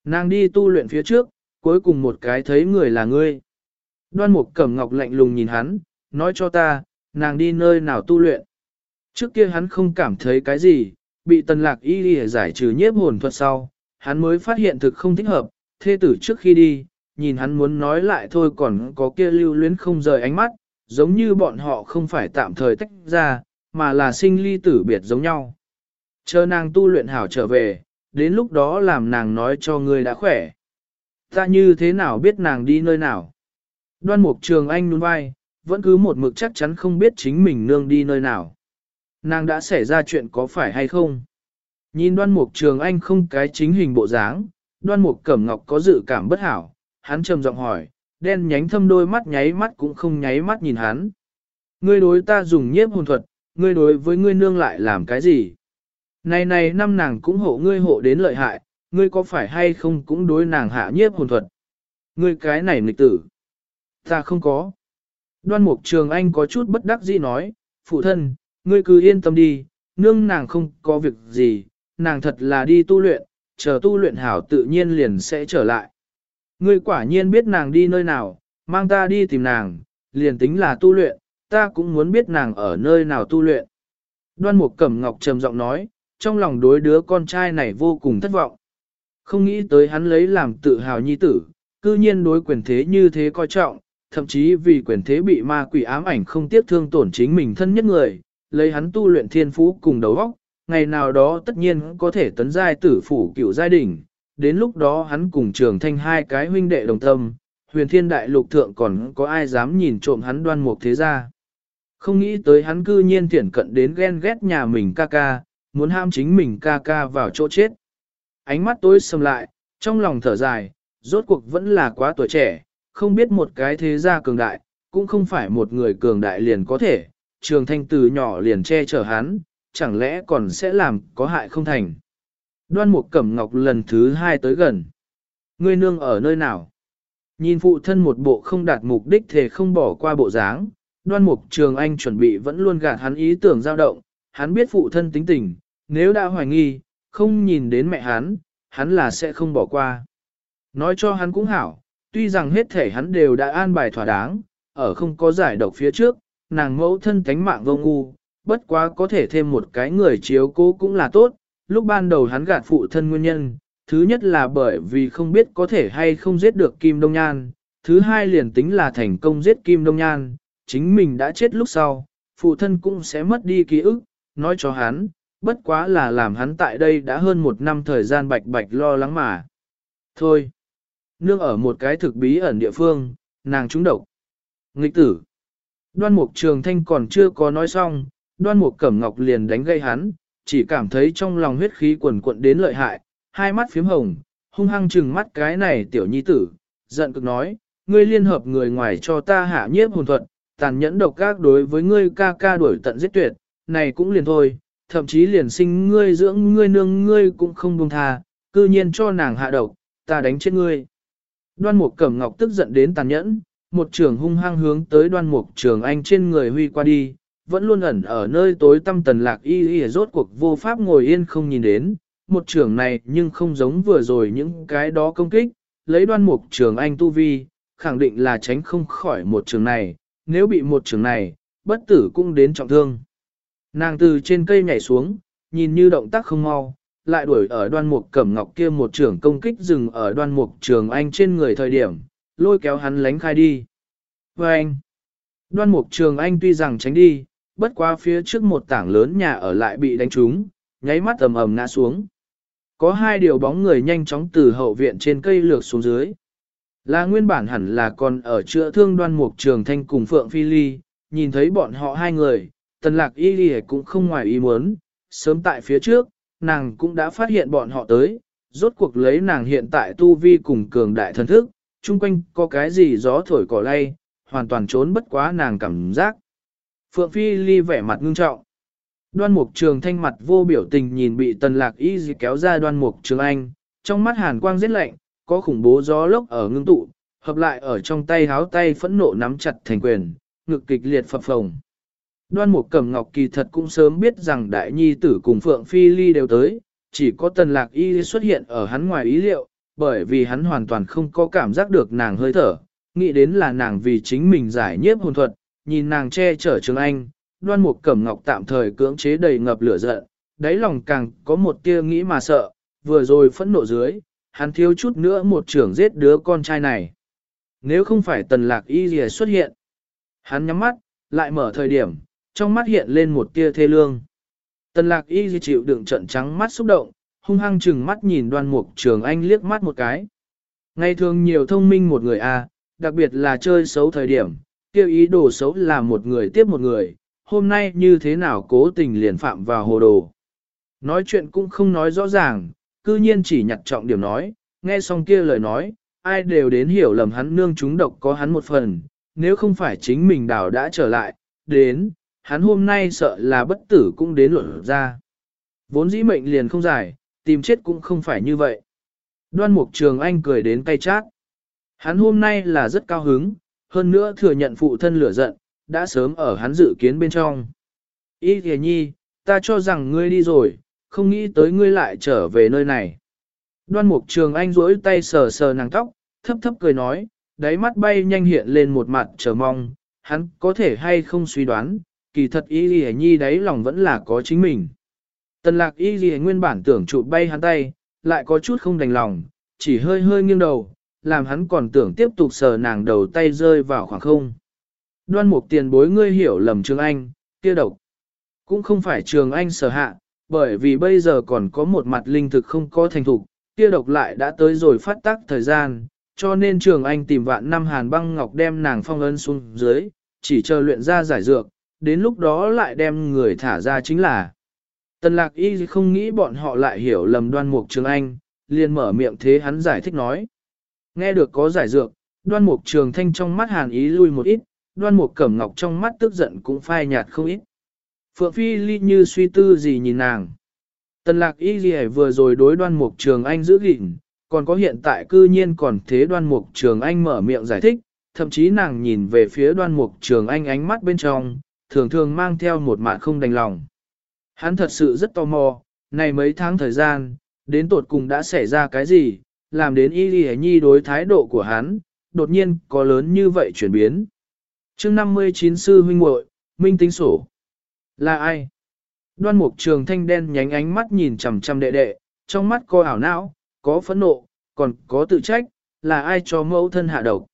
Nàng đi tu luyện phía trước, cuối cùng một cái thấy người là ngươi. Đoan mục cẩm ngọc lạnh lùng nhìn hắn, nói cho ta, nàng đi nơi nào tu luyện. Trước kia hắn không cảm thấy cái gì, bị tần lạc y đi giải trừ nhiếp hồn thuật sau, hắn mới phát hiện thực không thích hợp, thê tử trước khi đi, nhìn hắn muốn nói lại thôi còn có kia lưu luyến không rời ánh mắt, giống như bọn họ không phải tạm thời tách ra, mà là sinh ly tử biệt giống nhau. Chờ nàng tu luyện hảo trở về, đến lúc đó làm nàng nói cho ngươi đã khỏe. Ta như thế nào biết nàng đi nơi nào? Đoan mục trường anh nuôn vai, vẫn cứ một mực chắc chắn không biết chính mình nương đi nơi nào. Nàng đã xảy ra chuyện có phải hay không? Nhìn đoan mục trường anh không cái chính hình bộ dáng, đoan mục cẩm ngọc có dự cảm bất hảo, hắn trầm giọng hỏi, đen nhánh thâm đôi mắt nháy mắt cũng không nháy mắt nhìn hắn. Ngươi đối ta dùng nhiếp hồn thuật, ngươi đối với ngươi nương lại làm cái gì? Này này năm nàng cũng hộ ngươi hộ đến lợi hại, ngươi có phải hay không cũng đối nàng hạ nhiếp hồn thuật? Ngươi cái này nghịch tử. Ta không có. Đoan mục trường anh có chút bất đắc dĩ nói, phụ thân, ngươi cứ yên tâm đi, nương nàng không có việc gì, nàng thật là đi tu luyện, chờ tu luyện hảo tự nhiên liền sẽ trở lại. Ngươi quả nhiên biết nàng đi nơi nào, mang ta đi tìm nàng, liền tính là tu luyện, ta cũng muốn biết nàng ở nơi nào tu luyện. Đoan Mục Cẩm Ngọc trầm giọng nói, trong lòng đối đứa con trai này vô cùng thất vọng. Không nghĩ tới hắn lấy làm tự hào nhi tử, cư nhiên đối quyền thế như thế coi trọng, thậm chí vì quyền thế bị ma quỷ ám ảnh không tiếc thương tổn chính mình thân nhất người, lấy hắn tu luyện thiên phú cùng đầu óc, ngày nào đó tất nhiên có thể tấn giai tử phủ cựu giai đỉnh, đến lúc đó hắn cùng trường thanh hai cái huynh đệ đồng tâm, huyền thiên đại lục thượng còn có ai dám nhìn trộm hắn đoan mục thế gia. Không nghĩ tới hắn cư nhiên thiển cận đến ghen ghét nhà mình ca ca, muốn ham chính mình ca ca vào chỗ chết. Ánh mắt tối sầm lại, trong lòng thở dài, rốt cuộc vẫn là quá tuổi trẻ, không biết một cái thế gia cường đại, cũng không phải một người cường đại liền có thể, trường thanh từ nhỏ liền che chở hắn, chẳng lẽ còn sẽ làm có hại không thành. Đoan Mục Cẩm Ngọc lần thứ hai tới gần. Ngươi nương ở nơi nào? Nhìn phụ thân một bộ không đạt mục đích thề không bỏ qua bộ dáng, đoan mục trường anh chuẩn bị vẫn luôn gạt hắn ý tưởng dao động, hắn biết phụ thân tính tình, nếu đã hoài nghi, không nhìn đến mẹ hắn, hắn là sẽ không bỏ qua. Nói cho hắn cũng hảo, tuy rằng hết thể hắn đều đã an bài thỏa đáng, ở không có giải độc phía trước, nàng mẫu thân cánh mạng vô ngu, bất quá có thể thêm một cái người chiếu cố cũng là tốt, lúc ban đầu hắn gạt phụ thân nguyên nhân, thứ nhất là bởi vì không biết có thể hay không giết được Kim Đông Nhan, thứ hai liền tính là thành công giết Kim Đông Nhan, chính mình đã chết lúc sau, phụ thân cũng sẽ mất đi ký ức, nói cho hắn, bất quá là làm hắn tại đây đã hơn một năm thời gian bạch bạch lo lắng mà. Thôi, nương ở một cái thực bí ẩn địa phương, nàng trúng độc. Nghịch tử, đoan mục trường thanh còn chưa có nói xong, đoan mục cẩm ngọc liền đánh gây hắn, chỉ cảm thấy trong lòng huyết khí quần cuộn đến lợi hại, hai mắt phím hồng, hung hăng trừng mắt cái này tiểu nhi tử, giận cực nói, ngươi liên hợp người ngoài cho ta hạ nhiếp hồn thuật, tàn nhẫn độc các đối với ngươi ca ca đuổi tận giết tuyệt, này cũng liền thôi, thậm chí liền sinh ngươi dưỡng ngươi nương ngươi cũng không buông tha, cư nhiên cho nàng hạ độc, ta đánh chết ngươi. Đoan mục cẩm ngọc tức giận đến tàn nhẫn, một trường hung hăng hướng tới đoan mục trường anh trên người huy qua đi, vẫn luôn ẩn ở nơi tối tăm tần lạc y y rốt cuộc vô pháp ngồi yên không nhìn đến, một trưởng này nhưng không giống vừa rồi những cái đó công kích, lấy đoan mục trường anh tu vi, khẳng định là tránh không khỏi một trường này, nếu bị một trường này, bất tử cũng đến trọng thương. Nàng từ trên cây nhảy xuống, nhìn như động tác không mau, lại đuổi ở đoan mục cẩm ngọc kia một trưởng công kích dừng ở đoan mục trường anh trên người thời điểm, lôi kéo hắn lánh khai đi. Và anh, đoan mục trường anh tuy rằng tránh đi, bất qua phía trước một tảng lớn nhà ở lại bị đánh trúng, nháy mắt ầm ầm ngã xuống. Có hai điều bóng người nhanh chóng từ hậu viện trên cây lược xuống dưới. Là nguyên bản hẳn là còn ở chữa thương đoan mục trường thanh cùng Phượng Phi Ly, nhìn thấy bọn họ hai người, tần lạc y ly cũng không ngoài ý muốn, sớm tại phía trước, nàng cũng đã phát hiện bọn họ tới, rốt cuộc lấy nàng hiện tại tu vi cùng cường đại thần thức, chung quanh có cái gì gió thổi cỏ lay, hoàn toàn trốn bất quá nàng cảm giác. Phượng Phi Ly vẻ mặt ngưng trọng. Đoan mục trường thanh mặt vô biểu tình nhìn bị tần lạc y gì kéo ra đoan mục trường anh, trong mắt hàn quang rất lạnh, có khủng bố gió lốc ở ngưng tụ, hợp lại ở trong tay háo tay phẫn nộ nắm chặt thành quyền, ngực kịch liệt phập phồng. Đoan mục cẩm ngọc kỳ thật cũng sớm biết rằng đại nhi tử cùng Phượng Phi Ly đều tới, chỉ có tần lạc y xuất hiện ở hắn ngoài ý liệu, bởi vì hắn hoàn toàn không có cảm giác được nàng hơi thở, nghĩ đến là nàng vì chính mình giải nhiếp hồn thuật, nhìn nàng che chở Trường Anh, đoan mục cẩm ngọc tạm thời cưỡng chế đầy ngập lửa giận, đáy lòng càng có một tia nghĩ mà sợ, vừa rồi phẫn nộ dưới, hắn thiếu chút nữa một trưởng giết đứa con trai này. Nếu không phải tần lạc y gì xuất hiện, hắn nhắm mắt, lại mở thời điểm, trong mắt hiện lên một tia thê lương. Tần lạc y gì chịu đựng trận trắng mắt xúc động, hung hăng chừng mắt nhìn đoan mục trường anh liếc mắt một cái. Ngày thường nhiều thông minh một người a, à, đặc biệt là chơi xấu thời điểm, kêu ý đồ xấu là một người tiếp một người, hôm nay như thế nào cố tình liền phạm vào hồ đồ. Nói chuyện cũng không nói rõ ràng, cư nhiên chỉ nhặt trọng điểm nói, nghe xong kia lời nói, ai đều đến hiểu lầm hắn nương chúng độc có hắn một phần, nếu không phải chính mình đảo đã trở lại, đến, hắn hôm nay sợ là bất tử cũng đến luận ra. Vốn dĩ mệnh liền không giải tìm chết cũng không phải như vậy. Đoan mục trường anh cười đến cay chát. Hắn hôm nay là rất cao hứng, hơn nữa thừa nhận phụ thân lửa giận, đã sớm ở hắn dự kiến bên trong. Ý thề nhi, ta cho rằng ngươi đi rồi, không nghĩ tới ngươi lại trở về nơi này. Đoan mục trường anh duỗi tay sờ sờ nàng tóc, thấp thấp cười nói, đáy mắt bay nhanh hiện lên một mặt chờ mong, hắn có thể hay không suy đoán, kỳ thật y lì nhi đáy lòng vẫn là có chính mình. Tần lạc y lì nguyên bản tưởng trụ bay hắn tay, lại có chút không đành lòng, chỉ hơi hơi nghiêng đầu, làm hắn còn tưởng tiếp tục sờ nàng đầu tay rơi vào khoảng không. Đoan mục tiền bối ngươi hiểu lầm Trường Anh, kia độc. Cũng không phải Trường Anh sở hạ, bởi vì bây giờ còn có một mặt linh thực không có thành thục, kia độc lại đã tới rồi phát tác thời gian, cho nên Trường Anh tìm vạn năm hàn băng ngọc đem nàng phong ấn xuống dưới, chỉ chờ luyện ra giải dược, đến lúc đó lại đem người thả ra chính là. Tần lạc y không nghĩ bọn họ lại hiểu lầm đoan mục Trường Anh, liền mở miệng thế hắn giải thích nói. Nghe được có giải dược, đoan mục trường thanh trong mắt hàn ý lui một ít, đoan mục cẩm ngọc trong mắt tức giận cũng phai nhạt không ít. Phượng Phi Ly như suy tư gì nhìn nàng. Tần lạc y gì vừa rồi đối đoan mục trường anh giữ gìn, còn có hiện tại cư nhiên còn thế đoan mục trường anh mở miệng giải thích, thậm chí nàng nhìn về phía đoan mục trường anh ánh mắt bên trong, thường thường mang theo một mạn không đành lòng. Hắn thật sự rất tò mò, này mấy tháng thời gian, đến tột cùng đã xảy ra cái gì, làm đến y ghi nhi đối thái độ của hắn, đột nhiên có lớn như vậy chuyển biến chương 59 sư huynh muội minh tính sổ. Là ai? Đoan mục trường thanh đen nhánh ánh mắt nhìn chằm chằm đệ đệ, trong mắt có ảo não, có phẫn nộ, còn có tự trách, là ai cho mẫu thân hạ độc?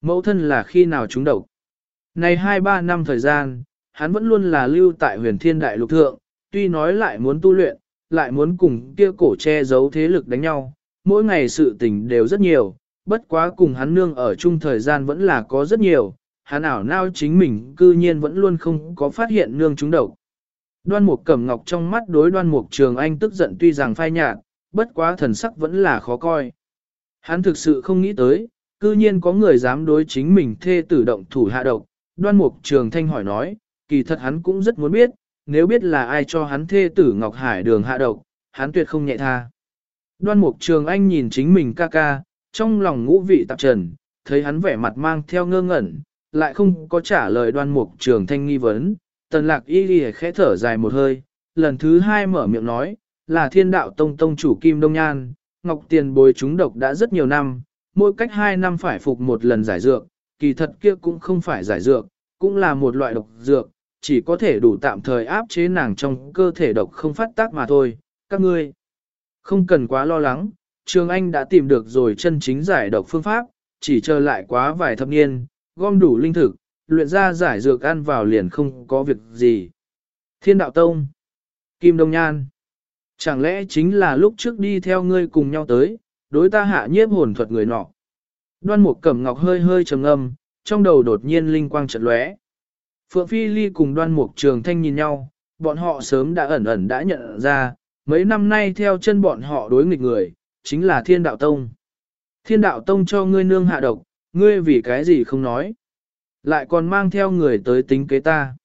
Mẫu thân là khi nào chúng độc? Này 2-3 năm thời gian, hắn vẫn luôn là lưu tại huyền thiên đại lục thượng, tuy nói lại muốn tu luyện, lại muốn cùng kia cổ che giấu thế lực đánh nhau, mỗi ngày sự tình đều rất nhiều, bất quá cùng hắn nương ở chung thời gian vẫn là có rất nhiều, hắn ảo nao chính mình cư nhiên vẫn luôn không có phát hiện nương trúng độc. Đoan mục cẩm ngọc trong mắt đối đoan mục trường anh tức giận tuy rằng phai nhạt, bất quá thần sắc vẫn là khó coi. Hắn thực sự không nghĩ tới, cư nhiên có người dám đối chính mình thê tử động thủ hạ độc. Đoan mục trường thanh hỏi nói, kỳ thật hắn cũng rất muốn biết, nếu biết là ai cho hắn thê tử Ngọc Hải đường hạ độc, hắn tuyệt không nhẹ tha. Đoan mục trường anh nhìn chính mình ca ca, trong lòng ngũ vị tạp trần, thấy hắn vẻ mặt mang theo ngơ ngẩn, lại không có trả lời đoan mục trường thanh nghi vấn. Tần lạc y ghi khẽ thở dài một hơi, lần thứ hai mở miệng nói, là thiên đạo tông tông chủ Kim Đông Nhan, Ngọc Tiền bồi chúng độc đã rất nhiều năm, mỗi cách 2 năm phải phục một lần giải dược, kỳ thật kia cũng không phải giải dược, cũng là một loại độc dược, chỉ có thể đủ tạm thời áp chế nàng trong cơ thể độc không phát tác mà thôi, các ngươi không cần quá lo lắng, Trường Anh đã tìm được rồi chân chính giải độc phương pháp, chỉ chờ lại quá vài thập niên, gom đủ linh thực, luyện ra giải dược ăn vào liền không có việc gì. Thiên Đạo Tông Kim Đông Nhan Chẳng lẽ chính là lúc trước đi theo ngươi cùng nhau tới, đối ta hạ nhiếp hồn thuật người nọ. Đoan Mục Cẩm Ngọc hơi hơi trầm ngâm, trong đầu đột nhiên linh quang chợt lóe. Phượng Phi Ly cùng Đoan Mục Trường Thanh nhìn nhau, bọn họ sớm đã ẩn ẩn đã nhận ra, mấy năm nay theo chân bọn họ đối nghịch người, chính là Thiên Đạo Tông. Thiên Đạo Tông cho ngươi nương hạ độc, ngươi vì cái gì không nói. Lại còn mang theo người tới tính kế ta.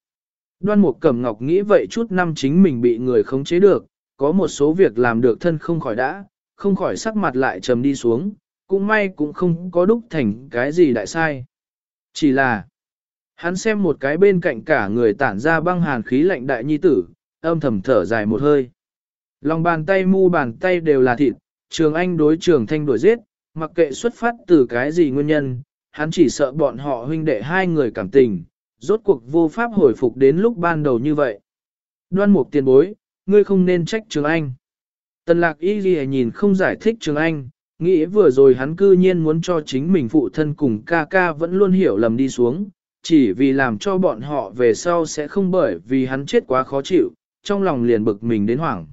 Đoan Mục Cẩm Ngọc nghĩ vậy chút năm chính mình bị người khống chế được, có một số việc làm được thân không khỏi đã, không khỏi sắc mặt lại trầm đi xuống, cũng may cũng không có đúc thành cái gì đại sai. Chỉ là, hắn xem một cái bên cạnh cả người tản ra băng hàn khí lạnh đại nhi tử, âm thầm thở dài một hơi. Lòng bàn tay mu bàn tay đều là thịt, trường anh đối trường thanh đuổi giết, mặc kệ xuất phát từ cái gì nguyên nhân, hắn chỉ sợ bọn họ huynh đệ hai người cảm tình, rốt cuộc vô pháp hồi phục đến lúc ban đầu như vậy. Đoan mục tiền bối, ngươi không nên trách Trường Anh. Tần lạc y ghi nhìn không giải thích Trường Anh, nghĩ vừa rồi hắn cư nhiên muốn cho chính mình phụ thân cùng ca ca vẫn luôn hiểu lầm đi xuống, chỉ vì làm cho bọn họ về sau sẽ không bởi vì hắn chết quá khó chịu, trong lòng liền bực mình đến hoảng.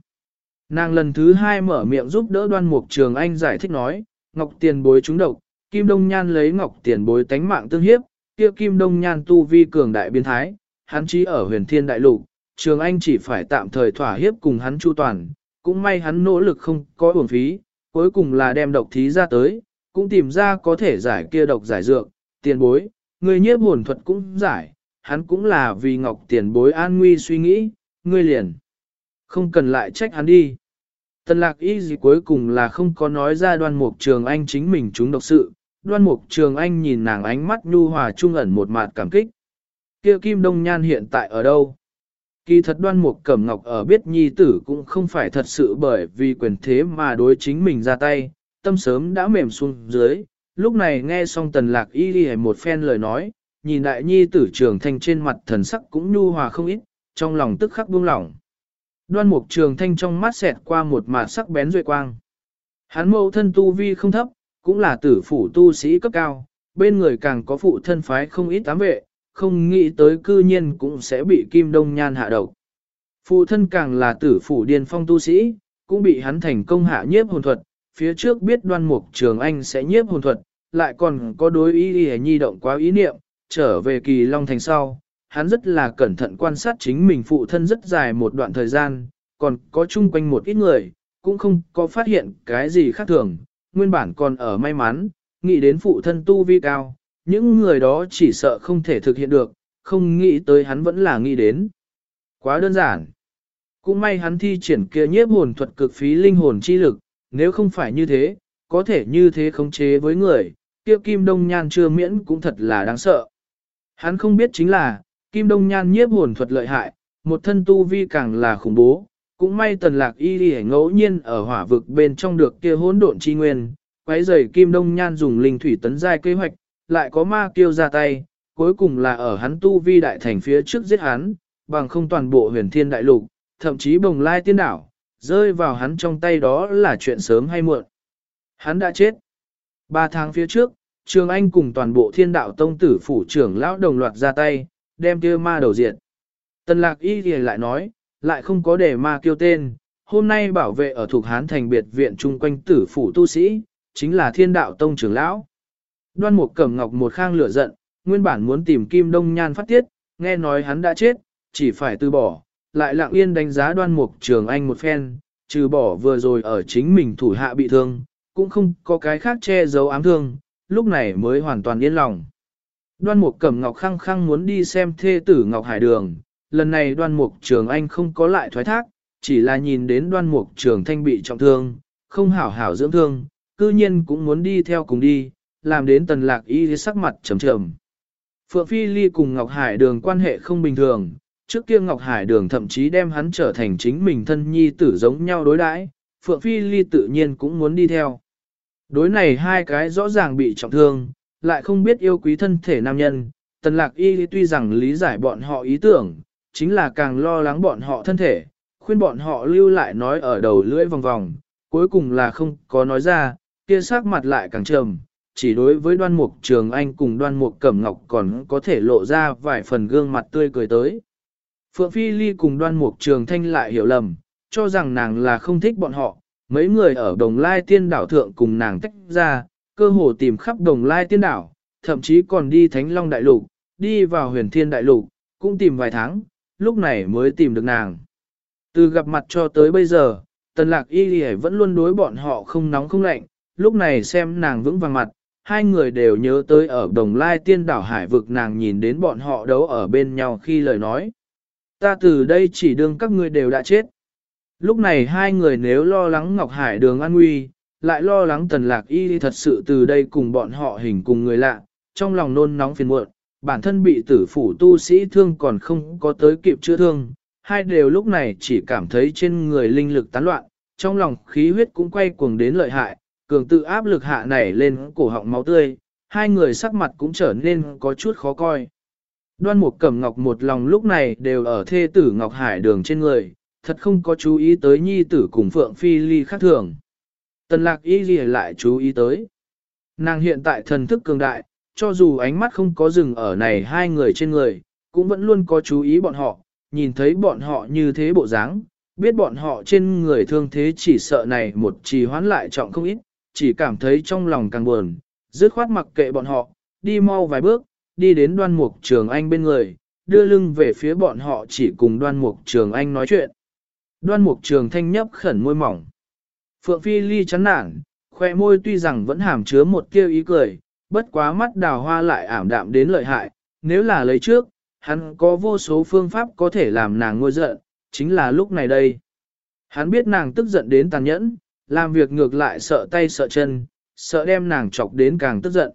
Nàng lần thứ hai mở miệng giúp đỡ đoan mục Trường Anh giải thích nói, Ngọc tiền bối trúng độc, Kim Đông Nhan lấy Ngọc tiền bối tánh mạng tương hiếp, kia Kim Đông Nhan tu vi cường đại biến thái, hắn chí ở huyền thiên đại lục, Trường Anh chỉ phải tạm thời thỏa hiếp cùng hắn chu toàn, cũng may hắn nỗ lực không có uổng phí, cuối cùng là đem độc thí ra tới, cũng tìm ra có thể giải kia độc giải dược, tiền bối, người nhiếp hồn thuật cũng giải, hắn cũng là vì ngọc tiền bối an nguy suy nghĩ, ngươi liền. Không cần lại trách hắn đi. Tần lạc y gì cuối cùng là không có nói ra đoan mục trường anh chính mình chúng độc sự, đoan mục trường anh nhìn nàng ánh mắt nhu hòa trung ẩn một mặt cảm kích. Kia kim đông nhan hiện tại ở đâu? Kỳ thật đoan mục cẩm ngọc ở biết nhi tử cũng không phải thật sự bởi vì quyền thế mà đối chính mình ra tay, tâm sớm đã mềm xuống dưới, lúc này nghe xong tần lạc y đi một phen lời nói, nhìn đại nhi tử trường thanh trên mặt thần sắc cũng nhu hòa không ít, trong lòng tức khắc buông lỏng. Đoan mục trường thanh trong mắt xẹt qua một mạt sắc bén duệ quang. Hắn mẫu thân tu vi không thấp, cũng là tử phủ tu sĩ cấp cao, bên người càng có phụ thân phái không ít tám vệ, không nghĩ tới cư nhiên cũng sẽ bị Kim Đông Nhan hạ độc. Phụ thân càng là tử phủ điên phong tu sĩ, cũng bị hắn thành công hạ nhiếp hồn thuật, phía trước biết đoan mục trường anh sẽ nhiếp hồn thuật, lại còn có đối ý ý nhi động quá ý niệm, trở về kỳ long thành sau. Hắn rất là cẩn thận quan sát chính mình phụ thân rất dài một đoạn thời gian, còn có chung quanh một ít người, cũng không có phát hiện cái gì khác thường, nguyên bản còn ở may mắn, nghĩ đến phụ thân tu vi cao, những người đó chỉ sợ không thể thực hiện được, không nghĩ tới hắn vẫn là nghĩ đến. Quá đơn giản. Cũng may hắn thi triển kia nhiếp hồn thuật cực phí linh hồn chi lực, nếu không phải như thế, có thể như thế khống chế với người, kia Kim Đông Nhan chưa miễn cũng thật là đáng sợ. Hắn không biết chính là, Kim Đông Nhan nhiếp hồn thuật lợi hại, một thân tu vi càng là khủng bố, cũng may tần lạc y đi ngẫu nhiên ở hỏa vực bên trong được kia hỗn độn chi nguyên, quấy rầy Kim Đông Nhan dùng linh thủy tấn giai kế hoạch, lại có ma kiêu ra tay, cuối cùng là ở hắn tu vi đại thành phía trước giết hắn, bằng không toàn bộ huyền thiên đại lục, thậm chí bồng lai tiên đảo, rơi vào hắn trong tay đó là chuyện sớm hay muộn. Hắn đã chết. Ba tháng phía trước, Trường Anh cùng toàn bộ thiên đạo tông tử phủ trưởng lão đồng loạt ra tay, đem kia ma đầu diện. Tần lạc y thì lại nói, lại không có để ma kêu tên, hôm nay bảo vệ ở thuộc hán thành biệt viện chung quanh tử phủ tu sĩ, chính là thiên đạo tông trưởng lão. Đoan Mục Cẩm Ngọc một khang lửa giận, nguyên bản muốn tìm Kim Đông Nhan phát tiết, nghe nói hắn đã chết, chỉ phải từ bỏ, lại lặng yên đánh giá Đoan Mục Trường Anh một phen, trừ bỏ vừa rồi ở chính mình thủ hạ bị thương, cũng không có cái khác che giấu ám thương, lúc này mới hoàn toàn yên lòng. Đoan Mục Cẩm Ngọc khăng khăng muốn đi xem thê tử Ngọc Hải Đường, lần này Đoan Mục Trường Anh không có lại thoái thác, chỉ là nhìn đến Đoan Mục Trường Thanh bị trọng thương, không hảo hảo dưỡng thương, cư nhiên cũng muốn đi theo cùng đi, làm đến tần lạc y sắc mặt trầm trầm. Phượng Phi Ly cùng Ngọc Hải đường quan hệ không bình thường, trước kia Ngọc Hải Đường thậm chí đem hắn trở thành chính mình thân nhi tử giống nhau đối đãi, Phượng Phi Ly tự nhiên cũng muốn đi theo. Đối này hai cái rõ ràng bị trọng thương, lại không biết yêu quý thân thể nam nhân, Tần Lạc Y tuy rằng lý giải bọn họ ý tưởng, chính là càng lo lắng bọn họ thân thể, khuyên bọn họ lưu lại nói ở đầu lưỡi vòng vòng, cuối cùng là không có nói ra, kia sắc mặt lại càng trầm, chỉ đối với đoan mục trường anh cùng đoan mục cẩm ngọc còn có thể lộ ra vài phần gương mặt tươi cười tới. Phượng Phi Ly cùng đoan mục trường thanh lại hiểu lầm, cho rằng nàng là không thích bọn họ, mấy người ở đồng lai tiên đảo thượng cùng nàng tách ra, cơ hồ tìm khắp đồng lai tiên đảo, thậm chí còn đi Thánh Long Đại Lục, đi vào huyền thiên đại lục, cũng tìm vài tháng, lúc này mới tìm được nàng. Từ gặp mặt cho tới bây giờ, tần lạc y lì vẫn luôn đối bọn họ không nóng không lạnh, lúc này xem nàng vững vàng mặt, hai người đều nhớ tới ở đồng lai tiên đảo hải vực nàng nhìn đến bọn họ đấu ở bên nhau khi lời nói. Ta từ đây chỉ đương các ngươi đều đã chết. Lúc này hai người nếu lo lắng Ngọc Hải đường an nguy, lại lo lắng tần lạc y thật sự từ đây cùng bọn họ hình cùng người lạ, trong lòng nôn nóng phiền muộn, bản thân bị tử phủ tu sĩ thương còn không có tới kịp chữa thương, hai đều lúc này chỉ cảm thấy trên người linh lực tán loạn, trong lòng khí huyết cũng quay cuồng đến lợi hại, cường tự áp lực hạ nảy lên cổ họng máu tươi, hai người sắc mặt cũng trở nên có chút khó coi. Đoan Mục Cẩm Ngọc một lòng lúc này đều ở thê tử Ngọc Hải đường trên người, thật không có chú ý tới nhi tử cùng Phượng Phi Ly khác thường. Tần lạc y gì lại chú ý tới. Nàng hiện tại thần thức cường đại, cho dù ánh mắt không có dừng ở này hai người trên người, cũng vẫn luôn có chú ý bọn họ, nhìn thấy bọn họ như thế bộ dáng, biết bọn họ trên người thương thế chỉ sợ này một trì hoán lại trọng không ít, chỉ cảm thấy trong lòng càng buồn, dứt khoát mặc kệ bọn họ, đi mau vài bước, đi đến đoan mục trường anh bên người, đưa lưng về phía bọn họ chỉ cùng đoan mục trường anh nói chuyện. Đoan mục trường thanh nhấp khẩn môi mỏng. Phượng Phi Ly chán nản, khoe môi tuy rằng vẫn hàm chứa một tiêu ý cười, bất quá mắt đào hoa lại ảm đạm đến lợi hại, nếu là lấy trước, hắn có vô số phương pháp có thể làm nàng ngôi giận, chính là lúc này đây. Hắn biết nàng tức giận đến tàn nhẫn, làm việc ngược lại sợ tay sợ chân, sợ đem nàng chọc đến càng tức giận.